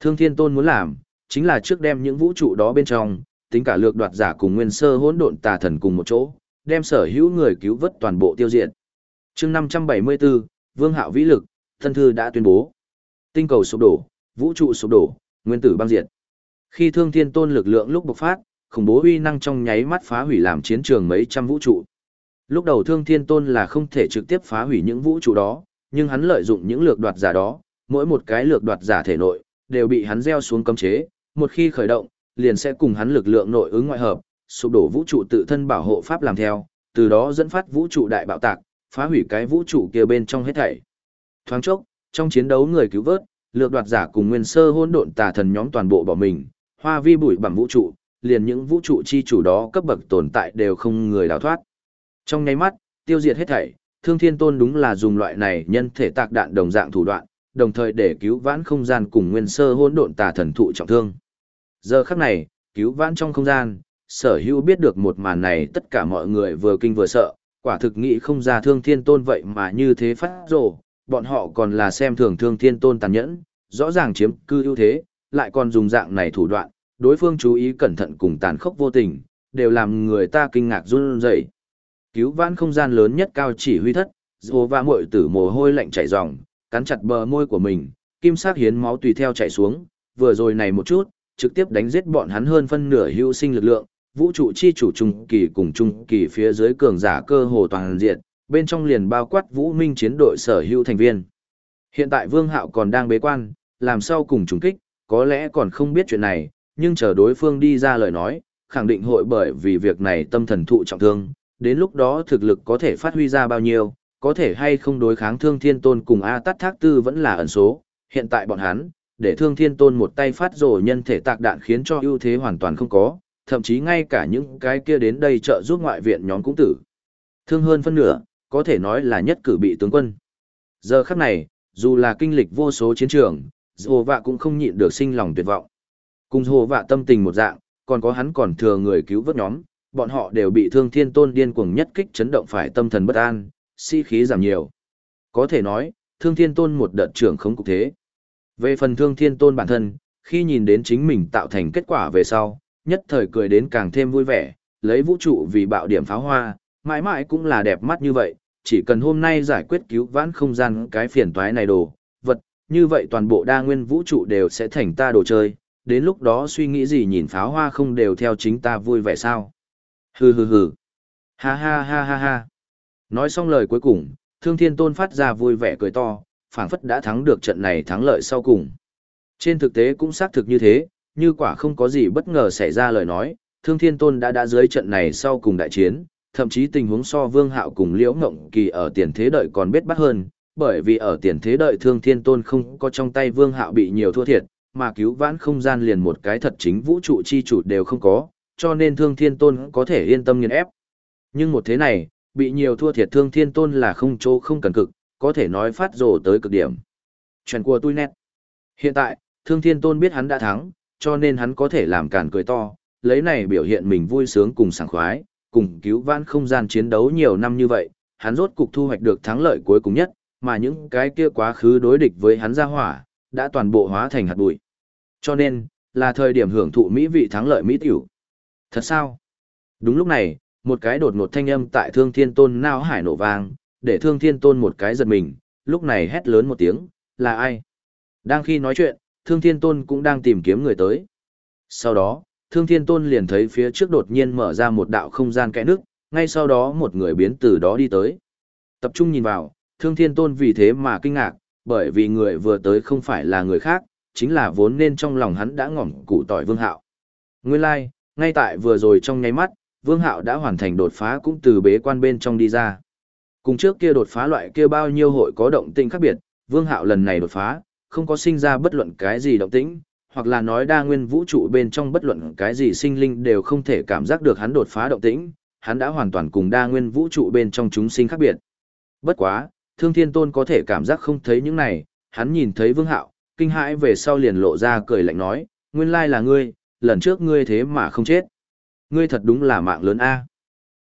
Thương Thiên Tôn muốn làm, chính là trước đem những vũ trụ đó bên trong, tính cả lược đoạt giả cùng nguyên sơ hỗn độn tà thần cùng một chỗ, đem sở hữu người cứu vớt toàn bộ tiêu diệt. Chương 574, Vương Hạo vĩ lực, thân thư đã tuyên bố. Tinh cầu sụp đổ, vũ trụ sụp đổ, nguyên tử băng diệt. Khi Thương Thiên Tôn lực lượng lúc bộc phát, khủng bố uy năng trong nháy mắt phá hủy làm chiến trường mấy trăm vũ trụ. Lúc đầu Thương Thiên Tôn là không thể trực tiếp phá hủy những vũ trụ đó, nhưng hắn lợi dụng những lược đoạt giả đó, mỗi một cái lược đoạt giả thể nội đều bị hắn gieo xuống cấm chế, một khi khởi động, liền sẽ cùng hắn lực lượng nội ứng ngoại hợp, sụp đổ vũ trụ tự thân bảo hộ pháp làm theo, từ đó dẫn phát vũ trụ đại bạo tạc, phá hủy cái vũ trụ kia bên trong hết thảy. Thoáng chốc, trong chiến đấu người cứu vớt, lược đoạt giả cùng nguyên sơ hỗn độn tà thần nhóm toàn bộ bỏ mình, hoa vi bụi bằng vũ trụ, liền những vũ trụ chi chủ đó cấp bậc tồn tại đều không người đào thoát. Trong nháy mắt, tiêu diệt hết thảy, Thương Thiên Tôn đúng là dùng loại này nhân thể tạc đạn đồng dạng thủ đoạn, đồng thời để cứu vãn không gian cùng nguyên sơ hỗn độn tà thần thụ trọng thương. Giờ khắc này, cứu vãn trong không gian, sở hữu biết được một màn này tất cả mọi người vừa kinh vừa sợ, quả thực nghĩ không ra thương thiên tôn vậy mà như thế phát rồ, bọn họ còn là xem thường thương thiên tôn tàn nhẫn, rõ ràng chiếm cư ưu thế, lại còn dùng dạng này thủ đoạn, đối phương chú ý cẩn thận cùng tàn khốc vô tình, đều làm người ta kinh ngạc run rẩy. Cứu vãn không gian lớn nhất cao chỉ huy thất, dồ và muội tử mồ hôi lạnh chảy ròng, cắn chặt bờ môi của mình, kim sắc hiến máu tùy theo chảy xuống, vừa rồi này một chút, trực tiếp đánh giết bọn hắn hơn phân nửa hữu sinh lực lượng, vũ trụ chi chủ trung kỳ cùng trung kỳ phía dưới cường giả cơ hồ toàn diện, bên trong liền bao quát vũ minh chiến đội sở hữu thành viên. Hiện tại Vương Hạo còn đang bế quan, làm sao cùng trùng kích, có lẽ còn không biết chuyện này, nhưng chờ đối phương đi ra lời nói, khẳng định hội bởi vì việc này tâm thần thụ trọng thương, đến lúc đó thực lực có thể phát huy ra bao nhiêu, có thể hay không đối kháng thương thiên tôn cùng A tắt thác tư vẫn là ẩn số, hiện tại bọn hắn, để thương thiên tôn một tay phát rổ nhân thể tạc đạn khiến cho ưu thế hoàn toàn không có, thậm chí ngay cả những cái kia đến đây trợ giúp ngoại viện nhóm cũng tử. Thương hơn phân nửa, có thể nói là nhất cử bị tướng quân. Giờ khắc này, dù là kinh lịch vô số chiến trường, Hồ Vạ cũng không nhịn được sinh lòng tuyệt vọng. Cùng Hồ Vạ tâm tình một dạng, còn có hắn còn thừa người cứu vớt nhóm, bọn họ đều bị thương thiên tôn điên cuồng nhất kích chấn động phải tâm thần bất an, si khí giảm nhiều. Có thể nói, thương thiên tôn một đợt trưởng không cục thế. Về phần thương thiên tôn bản thân, khi nhìn đến chính mình tạo thành kết quả về sau, nhất thời cười đến càng thêm vui vẻ, lấy vũ trụ vì bạo điểm pháo hoa, mãi mãi cũng là đẹp mắt như vậy, chỉ cần hôm nay giải quyết cứu vãn không gian cái phiền toái này đồ, vật, như vậy toàn bộ đa nguyên vũ trụ đều sẽ thành ta đồ chơi, đến lúc đó suy nghĩ gì nhìn pháo hoa không đều theo chính ta vui vẻ sao. Hừ hừ hừ. Ha ha ha ha ha. Nói xong lời cuối cùng, Thương Thiên Tôn phát ra vui vẻ cười to, phảng phất đã thắng được trận này thắng lợi sau cùng. Trên thực tế cũng xác thực như thế, như quả không có gì bất ngờ xảy ra lời nói, Thương Thiên Tôn đã đã dưới trận này sau cùng đại chiến, thậm chí tình huống so Vương Hạo cùng Liễu Ngộng Kỳ ở tiền thế đợi còn biết bắt hơn, bởi vì ở tiền thế đợi Thương Thiên Tôn không có trong tay Vương Hạo bị nhiều thua thiệt, mà cứu vãn không gian liền một cái thật chính vũ trụ chi chủ đều không có, cho nên Thương Thiên Tôn có thể yên tâm nghiền ép. Nhưng một thế này, bị nhiều thua thiệt Thương Thiên Tôn là không chỗ không cần cực, có thể nói phát rồ tới cực điểm. Chuyện của tôi nét. Hiện tại, Thương Thiên Tôn biết hắn đã thắng, cho nên hắn có thể làm càn cười to, lấy này biểu hiện mình vui sướng cùng sảng khoái, cùng cứu vãn không gian chiến đấu nhiều năm như vậy, hắn rốt cục thu hoạch được thắng lợi cuối cùng nhất, mà những cái kia quá khứ đối địch với hắn ra hỏa, đã toàn bộ hóa thành hạt bụi. Cho nên, là thời điểm hưởng thụ mỹ vị thắng lợi mỹ tiểu. Thật sao? Đúng lúc này, một cái đột ngột thanh âm tại Thương Thiên Tôn nao hải nổ vang, để Thương Thiên Tôn một cái giật mình, lúc này hét lớn một tiếng, là ai? Đang khi nói chuyện, Thương Thiên Tôn cũng đang tìm kiếm người tới. Sau đó, Thương Thiên Tôn liền thấy phía trước đột nhiên mở ra một đạo không gian kẽ nước, ngay sau đó một người biến từ đó đi tới. Tập trung nhìn vào, Thương Thiên Tôn vì thế mà kinh ngạc, bởi vì người vừa tới không phải là người khác, chính là vốn nên trong lòng hắn đã ngỏm cụ tỏi Vương Hạo. Nguyên lai, like, ngay tại vừa rồi trong nháy mắt, Vương Hạo đã hoàn thành đột phá cũng từ bế quan bên trong đi ra. Cùng trước kia đột phá loại kia bao nhiêu hội có động tĩnh khác biệt, Vương Hạo lần này đột phá, không có sinh ra bất luận cái gì động tĩnh, hoặc là nói đa nguyên vũ trụ bên trong bất luận cái gì sinh linh đều không thể cảm giác được hắn đột phá động tĩnh, hắn đã hoàn toàn cùng đa nguyên vũ trụ bên trong chúng sinh khác biệt. Bất quá, Thương Thiên Tôn có thể cảm giác không thấy những này, hắn nhìn thấy Vương Hạo, kinh hãi về sau liền lộ ra cười lạnh nói, nguyên lai là ngươi, lần trước ngươi thế mà không chết. Ngươi thật đúng là mạng lớn a.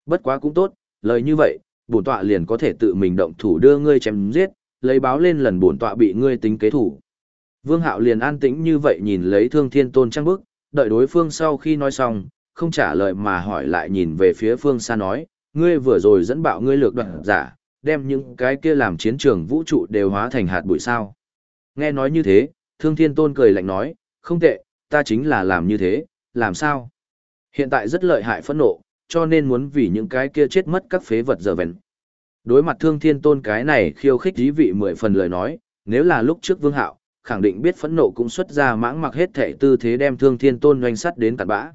Bất quá cũng tốt, lời như vậy, bổn tọa liền có thể tự mình động thủ đưa ngươi chém giết, lấy báo lên lần bổn tọa bị ngươi tính kế thủ. Vương Hạo liền an tĩnh như vậy nhìn lấy Thương Thiên Tôn trang bức, đợi đối phương sau khi nói xong, không trả lời mà hỏi lại nhìn về phía phương xa nói, ngươi vừa rồi dẫn bạo ngươi lược đoạn giả, đem những cái kia làm chiến trường vũ trụ đều hóa thành hạt bụi sao. Nghe nói như thế, Thương Thiên Tôn cười lạnh nói, không tệ, ta chính là làm như thế, làm sao? Hiện tại rất lợi hại phẫn nộ, cho nên muốn vì những cái kia chết mất các phế vật giờ vẹn. Đối mặt Thương Thiên Tôn cái này khiêu khích dí vị mười phần lời nói, nếu là lúc trước Vương Hạo, khẳng định biết phẫn nộ cũng xuất ra mãng mặc hết thể tư thế đem thương thiên tôn doanh sắt đến tận bã.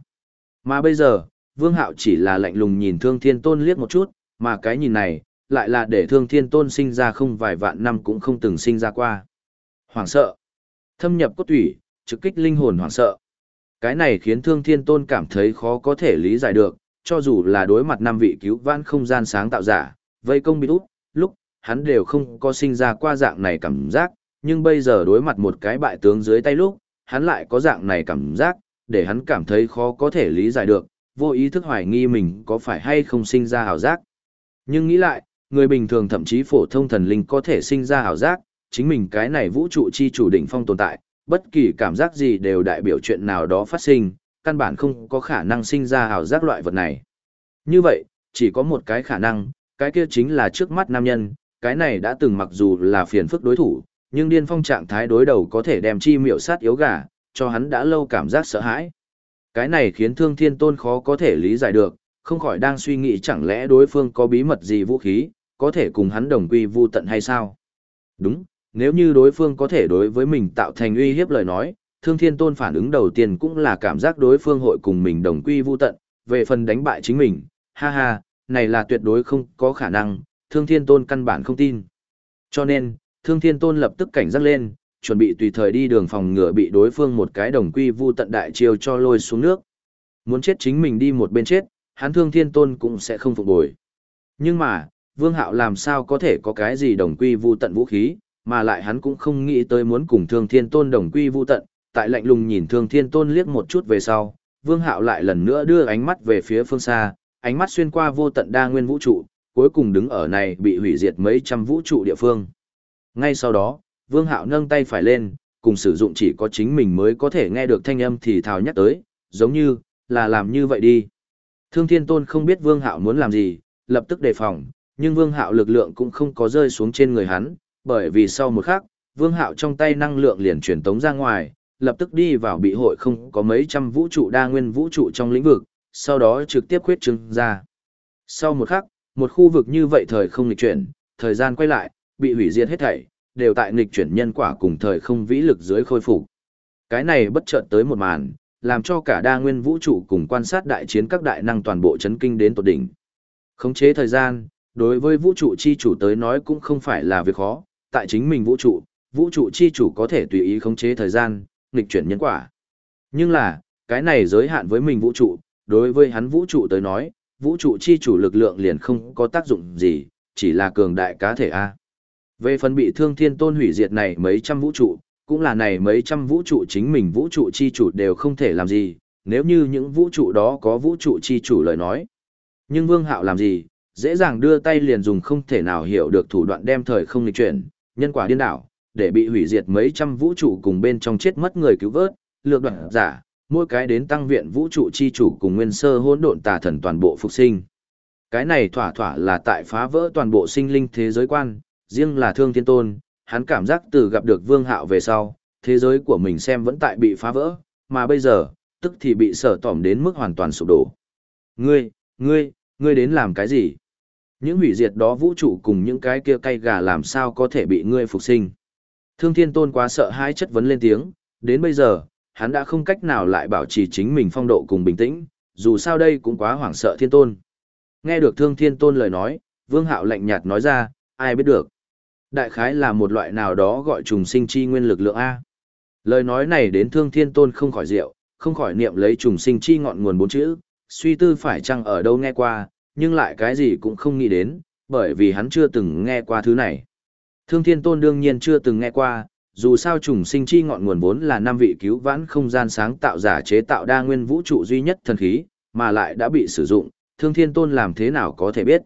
Mà bây giờ, vương hạo chỉ là lạnh lùng nhìn thương thiên tôn liếc một chút, mà cái nhìn này, lại là để thương thiên tôn sinh ra không vài vạn năm cũng không từng sinh ra qua. hoảng sợ, thâm nhập cốt thủy, trực kích linh hồn hoảng sợ. Cái này khiến thương thiên tôn cảm thấy khó có thể lý giải được, cho dù là đối mặt năm vị cứu vãn không gian sáng tạo giả, vây công bị út, lúc, hắn đều không có sinh ra qua dạng này cảm giác, nhưng bây giờ đối mặt một cái bại tướng dưới tay lúc, hắn lại có dạng này cảm giác, để hắn cảm thấy khó có thể lý giải được, vô ý thức hoài nghi mình có phải hay không sinh ra hào giác. Nhưng nghĩ lại, người bình thường thậm chí phổ thông thần linh có thể sinh ra hào giác, chính mình cái này vũ trụ chi chủ đỉnh phong tồn tại, bất kỳ cảm giác gì đều đại biểu chuyện nào đó phát sinh, căn bản không có khả năng sinh ra hào giác loại vật này. Như vậy, chỉ có một cái khả năng, cái kia chính là trước mắt nam nhân, cái này đã từng mặc dù là phiền phức đối thủ, nhưng điên phong trạng thái đối đầu có thể đem chi miệu sát yếu gà, cho hắn đã lâu cảm giác sợ hãi. Cái này khiến thương thiên tôn khó có thể lý giải được, không khỏi đang suy nghĩ chẳng lẽ đối phương có bí mật gì vũ khí, có thể cùng hắn đồng quy vu tận hay sao? Đúng, nếu như đối phương có thể đối với mình tạo thành uy hiếp lời nói, thương thiên tôn phản ứng đầu tiên cũng là cảm giác đối phương hội cùng mình đồng quy vu tận, về phần đánh bại chính mình, ha ha, này là tuyệt đối không có khả năng, thương thiên tôn căn bản không tin. Cho nên, thương thiên tôn lập tức cảnh giác lên, chuẩn bị tùy thời đi đường phòng ngừa bị đối phương một cái đồng quy vu tận đại chiêu cho lôi xuống nước. Muốn chết chính mình đi một bên chết, hắn thương thiên tôn cũng sẽ không phục bồi. Nhưng mà, vương hạo làm sao có thể có cái gì đồng quy vu tận vũ khí, mà lại hắn cũng không nghĩ tới muốn cùng thương thiên tôn đồng quy vu tận, tại lạnh lùng nhìn thương thiên tôn liếc một chút về sau, vương hạo lại lần nữa đưa ánh mắt về phía phương xa, ánh mắt xuyên qua vô tận đa nguyên vũ trụ, cuối cùng đứng ở này bị hủy diệt mấy trăm vũ trụ địa phương. Ngay sau đó, vương hạo nâng tay phải lên, cùng sử dụng chỉ có chính mình mới có thể nghe được thanh âm thì thào nhắc tới, giống như, là làm như vậy đi. Thương Thiên Tôn không biết Vương Hạo muốn làm gì, lập tức đề phòng, nhưng Vương Hạo lực lượng cũng không có rơi xuống trên người hắn, bởi vì sau một khắc, Vương Hạo trong tay năng lượng liền truyền tống ra ngoài, lập tức đi vào bị hội không có mấy trăm vũ trụ đa nguyên vũ trụ trong lĩnh vực, sau đó trực tiếp khuyết trương ra. Sau một khắc, một khu vực như vậy thời không lịch chuyển, thời gian quay lại, bị hủy diệt hết thảy, đều tại nghịch chuyển nhân quả cùng thời không vĩ lực dưới khôi phục. Cái này bất chợt tới một màn, làm cho cả đa nguyên vũ trụ cùng quan sát đại chiến các đại năng toàn bộ chấn kinh đến tột đỉnh. Khống chế thời gian, đối với vũ trụ chi chủ tới nói cũng không phải là việc khó, tại chính mình vũ trụ, vũ trụ chi chủ có thể tùy ý khống chế thời gian, nghịch chuyển nhân quả. Nhưng là, cái này giới hạn với mình vũ trụ, đối với hắn vũ trụ tới nói, vũ trụ chi chủ lực lượng liền không có tác dụng gì, chỉ là cường đại cá thể A. Về phần bị thương thiên tôn hủy diệt này mấy trăm vũ trụ, cũng là này mấy trăm vũ trụ chính mình vũ trụ chi chủ đều không thể làm gì, nếu như những vũ trụ đó có vũ trụ chi chủ lời nói. Nhưng Vương Hạo làm gì, dễ dàng đưa tay liền dùng không thể nào hiểu được thủ đoạn đem thời không lịch chuyển, nhân quả điên đảo, để bị hủy diệt mấy trăm vũ trụ cùng bên trong chết mất người cứu vớt, lược đoạn giả, mỗi cái đến tăng viện vũ trụ chi chủ cùng nguyên sơ hỗn độn tà thần toàn bộ phục sinh. Cái này thỏa thỏa là tại phá vỡ toàn bộ sinh linh thế giới quan, riêng là thương thiên tôn, hắn cảm giác từ gặp được vương hạo về sau, thế giới của mình xem vẫn tại bị phá vỡ, mà bây giờ, tức thì bị sở tỏm đến mức hoàn toàn sụp đổ. Ngươi, ngươi, ngươi đến làm cái gì? Những hủy diệt đó vũ trụ cùng những cái kia cay gà làm sao có thể bị ngươi phục sinh? Thương thiên tôn quá sợ hãi chất vấn lên tiếng, đến bây giờ, hắn đã không cách nào lại bảo trì chính mình phong độ cùng bình tĩnh, dù sao đây cũng quá hoảng sợ thiên tôn. Nghe được thương thiên tôn lời nói, vương hạo lạnh nhạt nói ra, ai biết được. Đại khái là một loại nào đó gọi trùng sinh chi nguyên lực lượng A. Lời nói này đến thương thiên tôn không khỏi rượu, không khỏi niệm lấy trùng sinh chi ngọn nguồn bốn chữ, suy tư phải chăng ở đâu nghe qua, nhưng lại cái gì cũng không nghĩ đến, bởi vì hắn chưa từng nghe qua thứ này. Thương thiên tôn đương nhiên chưa từng nghe qua, dù sao trùng sinh chi ngọn nguồn vốn là năm vị cứu vãn không gian sáng tạo giả chế tạo đa nguyên vũ trụ duy nhất thần khí, mà lại đã bị sử dụng, thương thiên tôn làm thế nào có thể biết.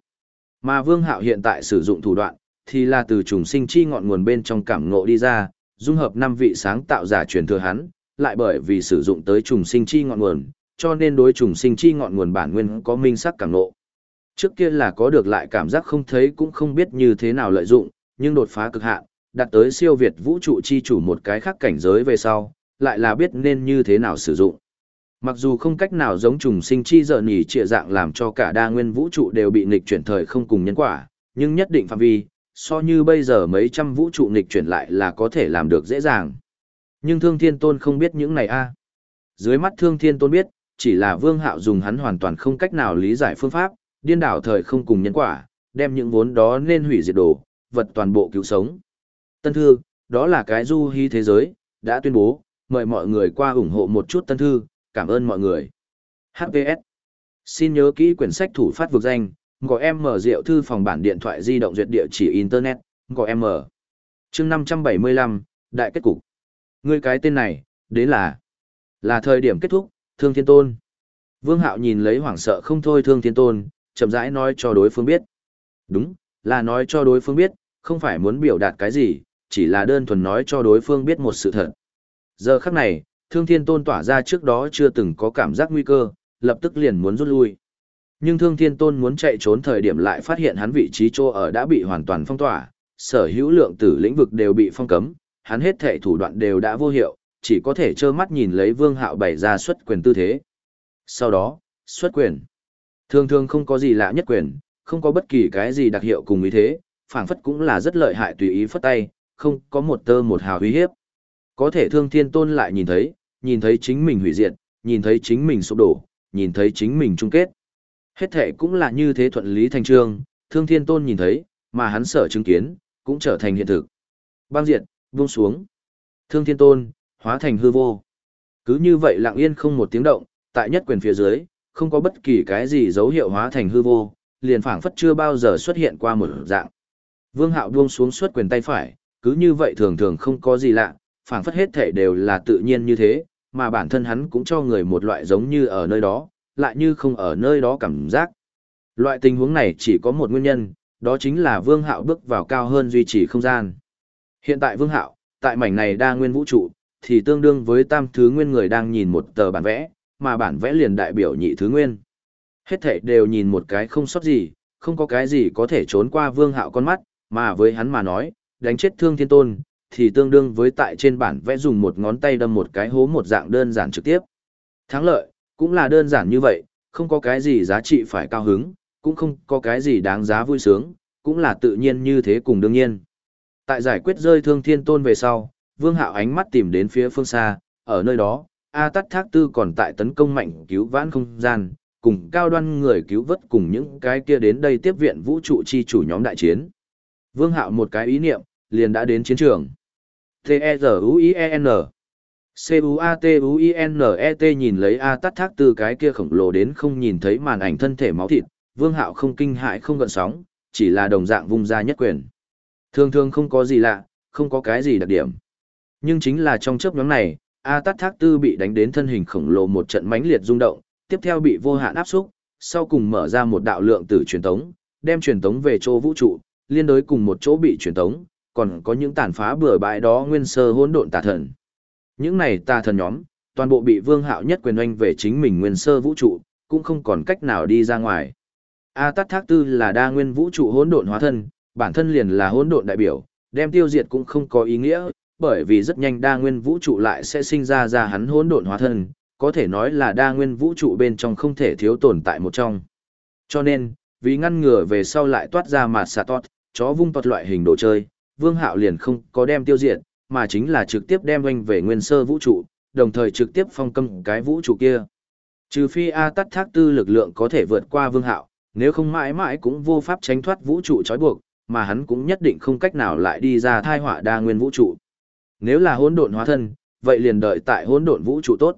Mà vương hạo hiện tại sử dụng thủ đoạn, thì là từ trùng sinh chi ngọn nguồn bên trong cảm ngộ đi ra, dung hợp năm vị sáng tạo giả truyền thừa hắn, lại bởi vì sử dụng tới trùng sinh chi ngọn nguồn, cho nên đối trùng sinh chi ngọn nguồn bản nguyên có minh sắc cảm ngộ. Trước kia là có được lại cảm giác không thấy cũng không biết như thế nào lợi dụng, nhưng đột phá cực hạn, đạt tới siêu việt vũ trụ chi chủ một cái khác cảnh giới về sau, lại là biết nên như thế nào sử dụng. Mặc dù không cách nào giống trùng sinh chi dở nhỉ trịa dạng làm cho cả đa nguyên vũ trụ đều bị nghịch chuyển thời không cùng nhân quả, nhưng nhất định phạm vi, so như bây giờ mấy trăm vũ trụ nghịch chuyển lại là có thể làm được dễ dàng. Nhưng Thương Thiên Tôn không biết những này a. Dưới mắt Thương Thiên Tôn biết, chỉ là Vương Hạo dùng hắn hoàn toàn không cách nào lý giải phương pháp, điên đảo thời không cùng nhân quả, đem những vốn đó nên hủy diệt đồ, vật toàn bộ cứu sống. Tân thư, đó là cái du hy thế giới, đã tuyên bố, mời mọi người qua ủng hộ một chút tân thư, cảm ơn mọi người. HPS Xin nhớ kỹ quyển sách thủ phát vực danh, gọi em mở rượu thư phòng bản điện thoại di động duyệt địa chỉ Internet, gọi em mở. chương 575, Đại kết cục. Ngươi cái tên này, đến là, là thời điểm kết thúc, Thương Thiên Tôn. Vương Hạo nhìn lấy hoảng sợ không thôi Thương Thiên Tôn, chậm rãi nói cho đối phương biết. Đúng, là nói cho đối phương biết, không phải muốn biểu đạt cái gì, chỉ là đơn thuần nói cho đối phương biết một sự thật. Giờ khắc này, Thương Thiên Tôn tỏa ra trước đó chưa từng có cảm giác nguy cơ, lập tức liền muốn rút lui. Nhưng Thương Thiên Tôn muốn chạy trốn thời điểm lại phát hiện hắn vị trí chỗ ở đã bị hoàn toàn phong tỏa, sở hữu lượng tử lĩnh vực đều bị phong cấm, hắn hết thể thủ đoạn đều đã vô hiệu, chỉ có thể trơ mắt nhìn lấy Vương Hạo bày ra xuất quyền tư thế. Sau đó, xuất quyền. Thường thường không có gì lạ nhất quyền, không có bất kỳ cái gì đặc hiệu cùng ý thế, phảng phất cũng là rất lợi hại tùy ý phất tay, không có một tơ một hào uy hiếp. Có thể Thương Thiên Tôn lại nhìn thấy, nhìn thấy chính mình hủy diệt, nhìn thấy chính mình sụp đổ, nhìn thấy chính mình chung kết. Hết thể cũng là như thế thuận lý thành trương, Thương Thiên Tôn nhìn thấy, mà hắn sở chứng kiến, cũng trở thành hiện thực. Băng diệt, buông xuống. Thương Thiên Tôn, hóa thành hư vô. Cứ như vậy lặng yên không một tiếng động, tại nhất quyền phía dưới, không có bất kỳ cái gì dấu hiệu hóa thành hư vô, liền phảng phất chưa bao giờ xuất hiện qua một dạng. Vương Hạo buông xuống suốt quyền tay phải, cứ như vậy thường thường không có gì lạ, phảng phất hết thể đều là tự nhiên như thế, mà bản thân hắn cũng cho người một loại giống như ở nơi đó, lại như không ở nơi đó cảm giác. Loại tình huống này chỉ có một nguyên nhân, đó chính là Vương Hạo bước vào cao hơn duy trì không gian. Hiện tại Vương Hạo, tại mảnh này đa nguyên vũ trụ, thì tương đương với tam thứ nguyên người đang nhìn một tờ bản vẽ, mà bản vẽ liền đại biểu nhị thứ nguyên. Hết thảy đều nhìn một cái không sót gì, không có cái gì có thể trốn qua Vương Hạo con mắt, mà với hắn mà nói, đánh chết Thương Thiên Tôn, thì tương đương với tại trên bản vẽ dùng một ngón tay đâm một cái hố một dạng đơn giản trực tiếp. Thắng lợi, cũng là đơn giản như vậy, không có cái gì giá trị phải cao hứng, cũng không có cái gì đáng giá vui sướng, cũng là tự nhiên như thế cùng đương nhiên. Tại giải quyết rơi thương thiên tôn về sau, vương hạo ánh mắt tìm đến phía phương xa, ở nơi đó, A Tát Thác Tư còn tại tấn công mạnh cứu vãn không gian, cùng cao đoan người cứu vớt cùng những cái kia đến đây tiếp viện vũ trụ chi chủ nhóm đại chiến. Vương hạo một cái ý niệm, liền đã đến chiến trường. T-E-Z-U-I-E-N C-U-A-T-U-I-N-E-T nhìn lấy A tắt thác từ cái kia khổng lồ đến không nhìn thấy màn ảnh thân thể máu thịt, vương hạo không kinh hại không gợn sóng, chỉ là đồng dạng vung ra nhất quyền. Thường thường không có gì lạ, không có cái gì đặc điểm. Nhưng chính là trong chớp nhóm này, A tắt thác tư bị đánh đến thân hình khổng lồ một trận mãnh liệt rung động, tiếp theo bị vô hạn áp xúc, sau cùng mở ra một đạo lượng tử truyền tống, đem truyền tống về chỗ vũ trụ, liên đối cùng một chỗ bị truyền tống, còn có những tàn phá bừa bãi đó nguyên sơ hỗn độn tà thần. Những này tà thần nhóm, toàn bộ bị Vương Hạo nhất quyền oanh về chính mình nguyên sơ vũ trụ, cũng không còn cách nào đi ra ngoài. A Tát Thác Tư là đa nguyên vũ trụ hỗn độn hóa thân, bản thân liền là hỗn độn đại biểu, đem tiêu diệt cũng không có ý nghĩa, bởi vì rất nhanh đa nguyên vũ trụ lại sẽ sinh ra ra hắn hỗn độn hóa thân, có thể nói là đa nguyên vũ trụ bên trong không thể thiếu tồn tại một trong. Cho nên, vì ngăn ngừa về sau lại toát ra mà xà toát, chó vung toát loại hình đồ chơi, Vương Hạo liền không có đem tiêu diệt, mà chính là trực tiếp đem oanh về nguyên sơ vũ trụ, đồng thời trực tiếp phong cấm cái vũ trụ kia. Trừ phi A tắt thác tư lực lượng có thể vượt qua Vương Hạo, nếu không mãi mãi cũng vô pháp tránh thoát vũ trụ trói buộc, mà hắn cũng nhất định không cách nào lại đi ra thai họa đa nguyên vũ trụ. Nếu là hỗn độn hóa thân, vậy liền đợi tại hỗn độn vũ trụ tốt.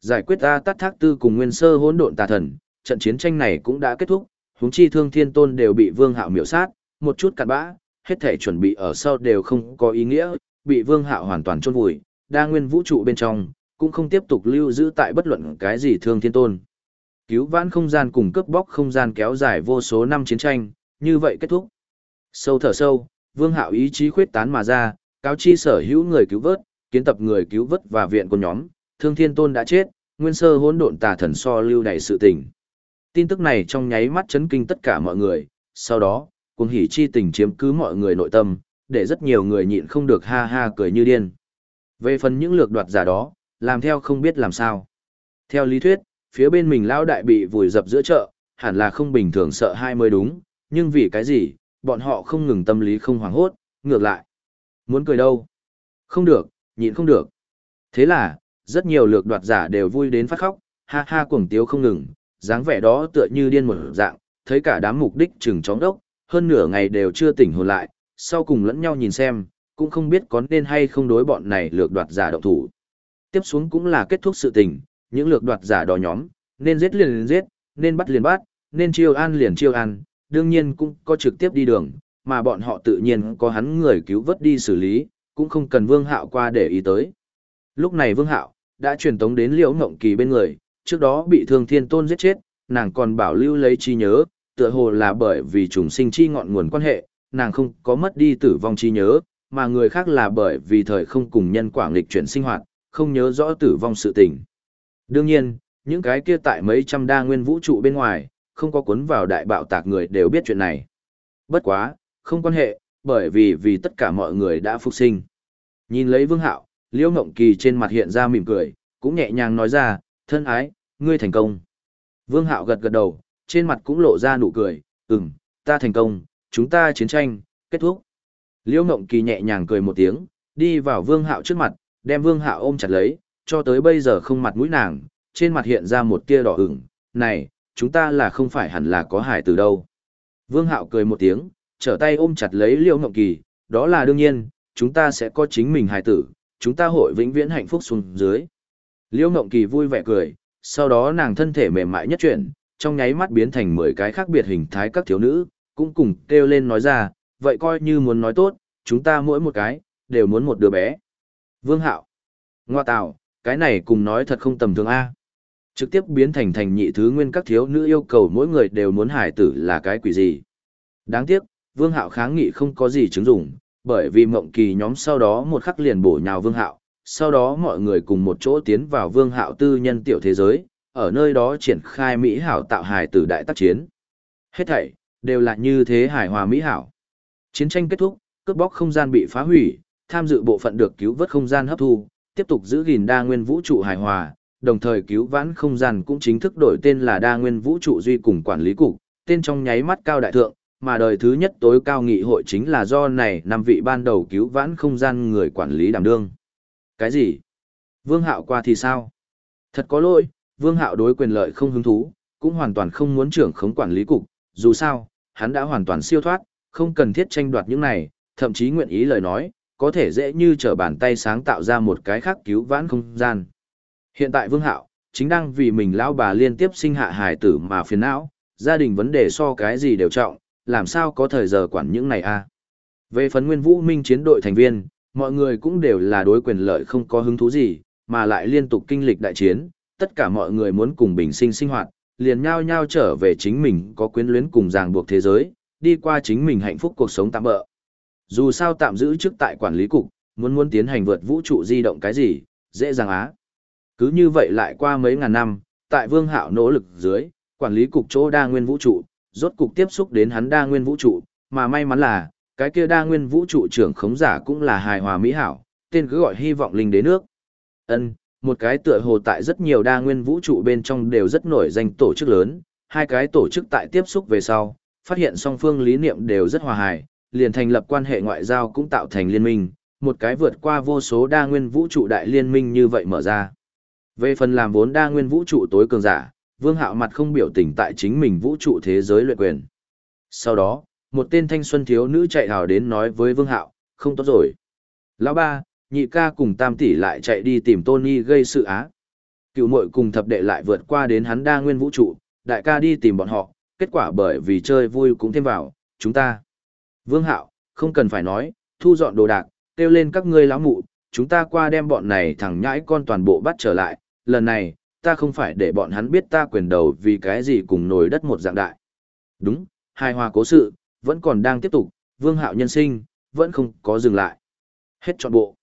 Giải quyết A tắt thác tư cùng nguyên sơ hỗn độn tà thần, trận chiến tranh này cũng đã kết thúc, huống chi thương thiên tôn đều bị Vương Hạo miểu sát, một chút cặn bã, hết thể chuẩn bị ở sau đều không có ý nghĩa, bị Vương Hạo hoàn toàn chôn vùi, đa nguyên vũ trụ bên trong, cũng không tiếp tục lưu giữ tại bất luận cái gì thương thiên tôn. Cứu vãn không gian cùng cướp bóc không gian kéo dài vô số năm chiến tranh, như vậy kết thúc. Sâu thở sâu, Vương Hạo ý chí khuyết tán mà ra, cáo chi sở hữu người cứu vớt, kiến tập người cứu vớt và viện của nhóm, Thương Thiên Tôn đã chết, nguyên sơ hỗn độn tà thần so lưu đầy sự tình. Tin tức này trong nháy mắt chấn kinh tất cả mọi người, sau đó, cuồng hỉ chi tình chiếm cứ mọi người nội tâm, để rất nhiều người nhịn không được ha ha cười như điên. Về phần những lược đoạt giả đó, làm theo không biết làm sao. Theo lý thuyết, phía bên mình lão đại bị vùi dập giữa chợ, hẳn là không bình thường sợ hai mới đúng, nhưng vì cái gì, bọn họ không ngừng tâm lý không hoảng hốt, ngược lại. Muốn cười đâu? Không được, nhịn không được. Thế là, rất nhiều lược đoạt giả đều vui đến phát khóc, ha ha cuồng tiếu không ngừng, dáng vẻ đó tựa như điên một dạng, thấy cả đám mục đích chừng chóng đốc, hơn nửa ngày đều chưa tỉnh hồn lại, sau cùng lẫn nhau nhìn xem, cũng không biết có nên hay không đối bọn này lược đoạt giả động thủ. Tiếp xuống cũng là kết thúc sự tình, những lược đoạt giả đó nhóm, nên giết liền liền giết, nên bắt liền bắt, nên chiêu an liền chiêu an, đương nhiên cũng có trực tiếp đi đường, mà bọn họ tự nhiên có hắn người cứu vớt đi xử lý, cũng không cần Vương Hạo qua để ý tới. Lúc này Vương Hạo đã truyền tống đến Liễu Ngộng Kỳ bên người, trước đó bị Thương Thiên Tôn giết chết, nàng còn bảo lưu lấy chi nhớ, tựa hồ là bởi vì trùng sinh chi ngọn nguồn quan hệ, nàng không có mất đi tử vong chi nhớ, mà người khác là bởi vì thời không cùng nhân quả nghịch chuyển sinh hoạt, không nhớ rõ tử vong sự tình. Đương nhiên, những cái kia tại mấy trăm đa nguyên vũ trụ bên ngoài, không có cuốn vào đại bạo tạc người đều biết chuyện này. Bất quá, không quan hệ, bởi vì vì tất cả mọi người đã phục sinh. Nhìn lấy Vương Hạo, Liễu Ngộng Kỳ trên mặt hiện ra mỉm cười, cũng nhẹ nhàng nói ra, thân ái, ngươi thành công. Vương Hạo gật gật đầu, trên mặt cũng lộ ra nụ cười, ừm, ta thành công, chúng ta chiến tranh, kết thúc. Liễu Ngộng Kỳ nhẹ nhàng cười một tiếng, đi vào Vương Hạo trước mặt, đem Vương Hạo ôm chặt lấy, cho tới bây giờ không mặt mũi nàng, trên mặt hiện ra một tia đỏ ửng, này, chúng ta là không phải hẳn là có hải từ đâu. Vương Hạo cười một tiếng, trở tay ôm chặt lấy Liễu Ngộng Kỳ, đó là đương nhiên, chúng ta sẽ có chính mình hải tử, chúng ta hội vĩnh viễn hạnh phúc xuống dưới. Liễu Ngộng Kỳ vui vẻ cười, sau đó nàng thân thể mềm mại nhất chuyển, trong nháy mắt biến thành 10 cái khác biệt hình thái các thiếu nữ, cũng cùng kêu lên nói ra, vậy coi như muốn nói tốt, chúng ta mỗi một cái, đều muốn một đứa bé. Vương Hạo, Ngoa Tào, cái này cùng nói thật không tầm thường A. Trực tiếp biến thành thành nhị thứ nguyên các thiếu nữ yêu cầu mỗi người đều muốn hải tử là cái quỷ gì. Đáng tiếc, Vương Hạo kháng nghị không có gì chứng dụng, bởi vì mộng kỳ nhóm sau đó một khắc liền bổ nhào Vương Hạo, sau đó mọi người cùng một chỗ tiến vào Vương Hạo tư nhân tiểu thế giới, ở nơi đó triển khai Mỹ Hảo tạo hài tử đại tác chiến. Hết thảy, đều là như thế hài hòa Mỹ Hảo. Chiến tranh kết thúc, cướp bóc không gian bị phá hủy, tham dự bộ phận được cứu vớt không gian hấp thu, tiếp tục giữ gìn đa nguyên vũ trụ hài hòa, đồng thời cứu vãn không gian cũng chính thức đổi tên là đa nguyên vũ trụ duy cùng quản lý cục, tên trong nháy mắt cao đại thượng, mà đời thứ nhất tối cao nghị hội chính là do này năm vị ban đầu cứu vãn không gian người quản lý đảm đương. Cái gì? Vương Hạo qua thì sao? Thật có lỗi, Vương Hạo đối quyền lợi không hứng thú, cũng hoàn toàn không muốn trưởng khống quản lý cục, dù sao, hắn đã hoàn toàn siêu thoát, không cần thiết tranh đoạt những này, thậm chí nguyện ý lời nói, có thể dễ như trở bàn tay sáng tạo ra một cái khác cứu vãn không gian. Hiện tại Vương Hạo, chính đang vì mình lão bà liên tiếp sinh hạ hài tử mà phiền não, gia đình vấn đề so cái gì đều trọng, làm sao có thời giờ quản những này a? À? Về phần Nguyên Vũ Minh chiến đội thành viên, mọi người cũng đều là đối quyền lợi không có hứng thú gì, mà lại liên tục kinh lịch đại chiến, tất cả mọi người muốn cùng bình sinh sinh hoạt, liền nhao nhao trở về chính mình có quyến luyến cùng ràng buộc thế giới, đi qua chính mình hạnh phúc cuộc sống tạm bỡ. Dù sao tạm giữ trước tại quản lý cục, muốn muốn tiến hành vượt vũ trụ di động cái gì, dễ dàng á. Cứ như vậy lại qua mấy ngàn năm, tại Vương Hạo nỗ lực dưới, quản lý cục chỗ đa nguyên vũ trụ, rốt cục tiếp xúc đến hắn đa nguyên vũ trụ, mà may mắn là, cái kia đa nguyên vũ trụ trưởng khống giả cũng là hài hòa mỹ hảo, tên cứ gọi hy vọng linh đế nước. Ân, một cái tựa hồ tại rất nhiều đa nguyên vũ trụ bên trong đều rất nổi danh tổ chức lớn, hai cái tổ chức tại tiếp xúc về sau, phát hiện song phương lý niệm đều rất hòa hài, liền thành lập quan hệ ngoại giao cũng tạo thành liên minh, một cái vượt qua vô số đa nguyên vũ trụ đại liên minh như vậy mở ra. Về phần làm vốn đa nguyên vũ trụ tối cường giả, Vương Hạo mặt không biểu tình tại chính mình vũ trụ thế giới luyện quyền. Sau đó, một tên thanh xuân thiếu nữ chạy hào đến nói với Vương Hạo, không tốt rồi. Lão ba, nhị ca cùng tam tỷ lại chạy đi tìm Tony gây sự á. Cựu muội cùng thập đệ lại vượt qua đến hắn đa nguyên vũ trụ, đại ca đi tìm bọn họ, kết quả bởi vì chơi vui cũng thêm vào, chúng ta. Vương Hạo, không cần phải nói, thu dọn đồ đạc, kêu lên các ngươi lão mụ, chúng ta qua đem bọn này thẳng nhãi con toàn bộ bắt trở lại, lần này, ta không phải để bọn hắn biết ta quyền đầu vì cái gì cùng nồi đất một dạng đại. Đúng, hai hòa cố sự, vẫn còn đang tiếp tục, vương hạo nhân sinh, vẫn không có dừng lại. Hết trọn bộ.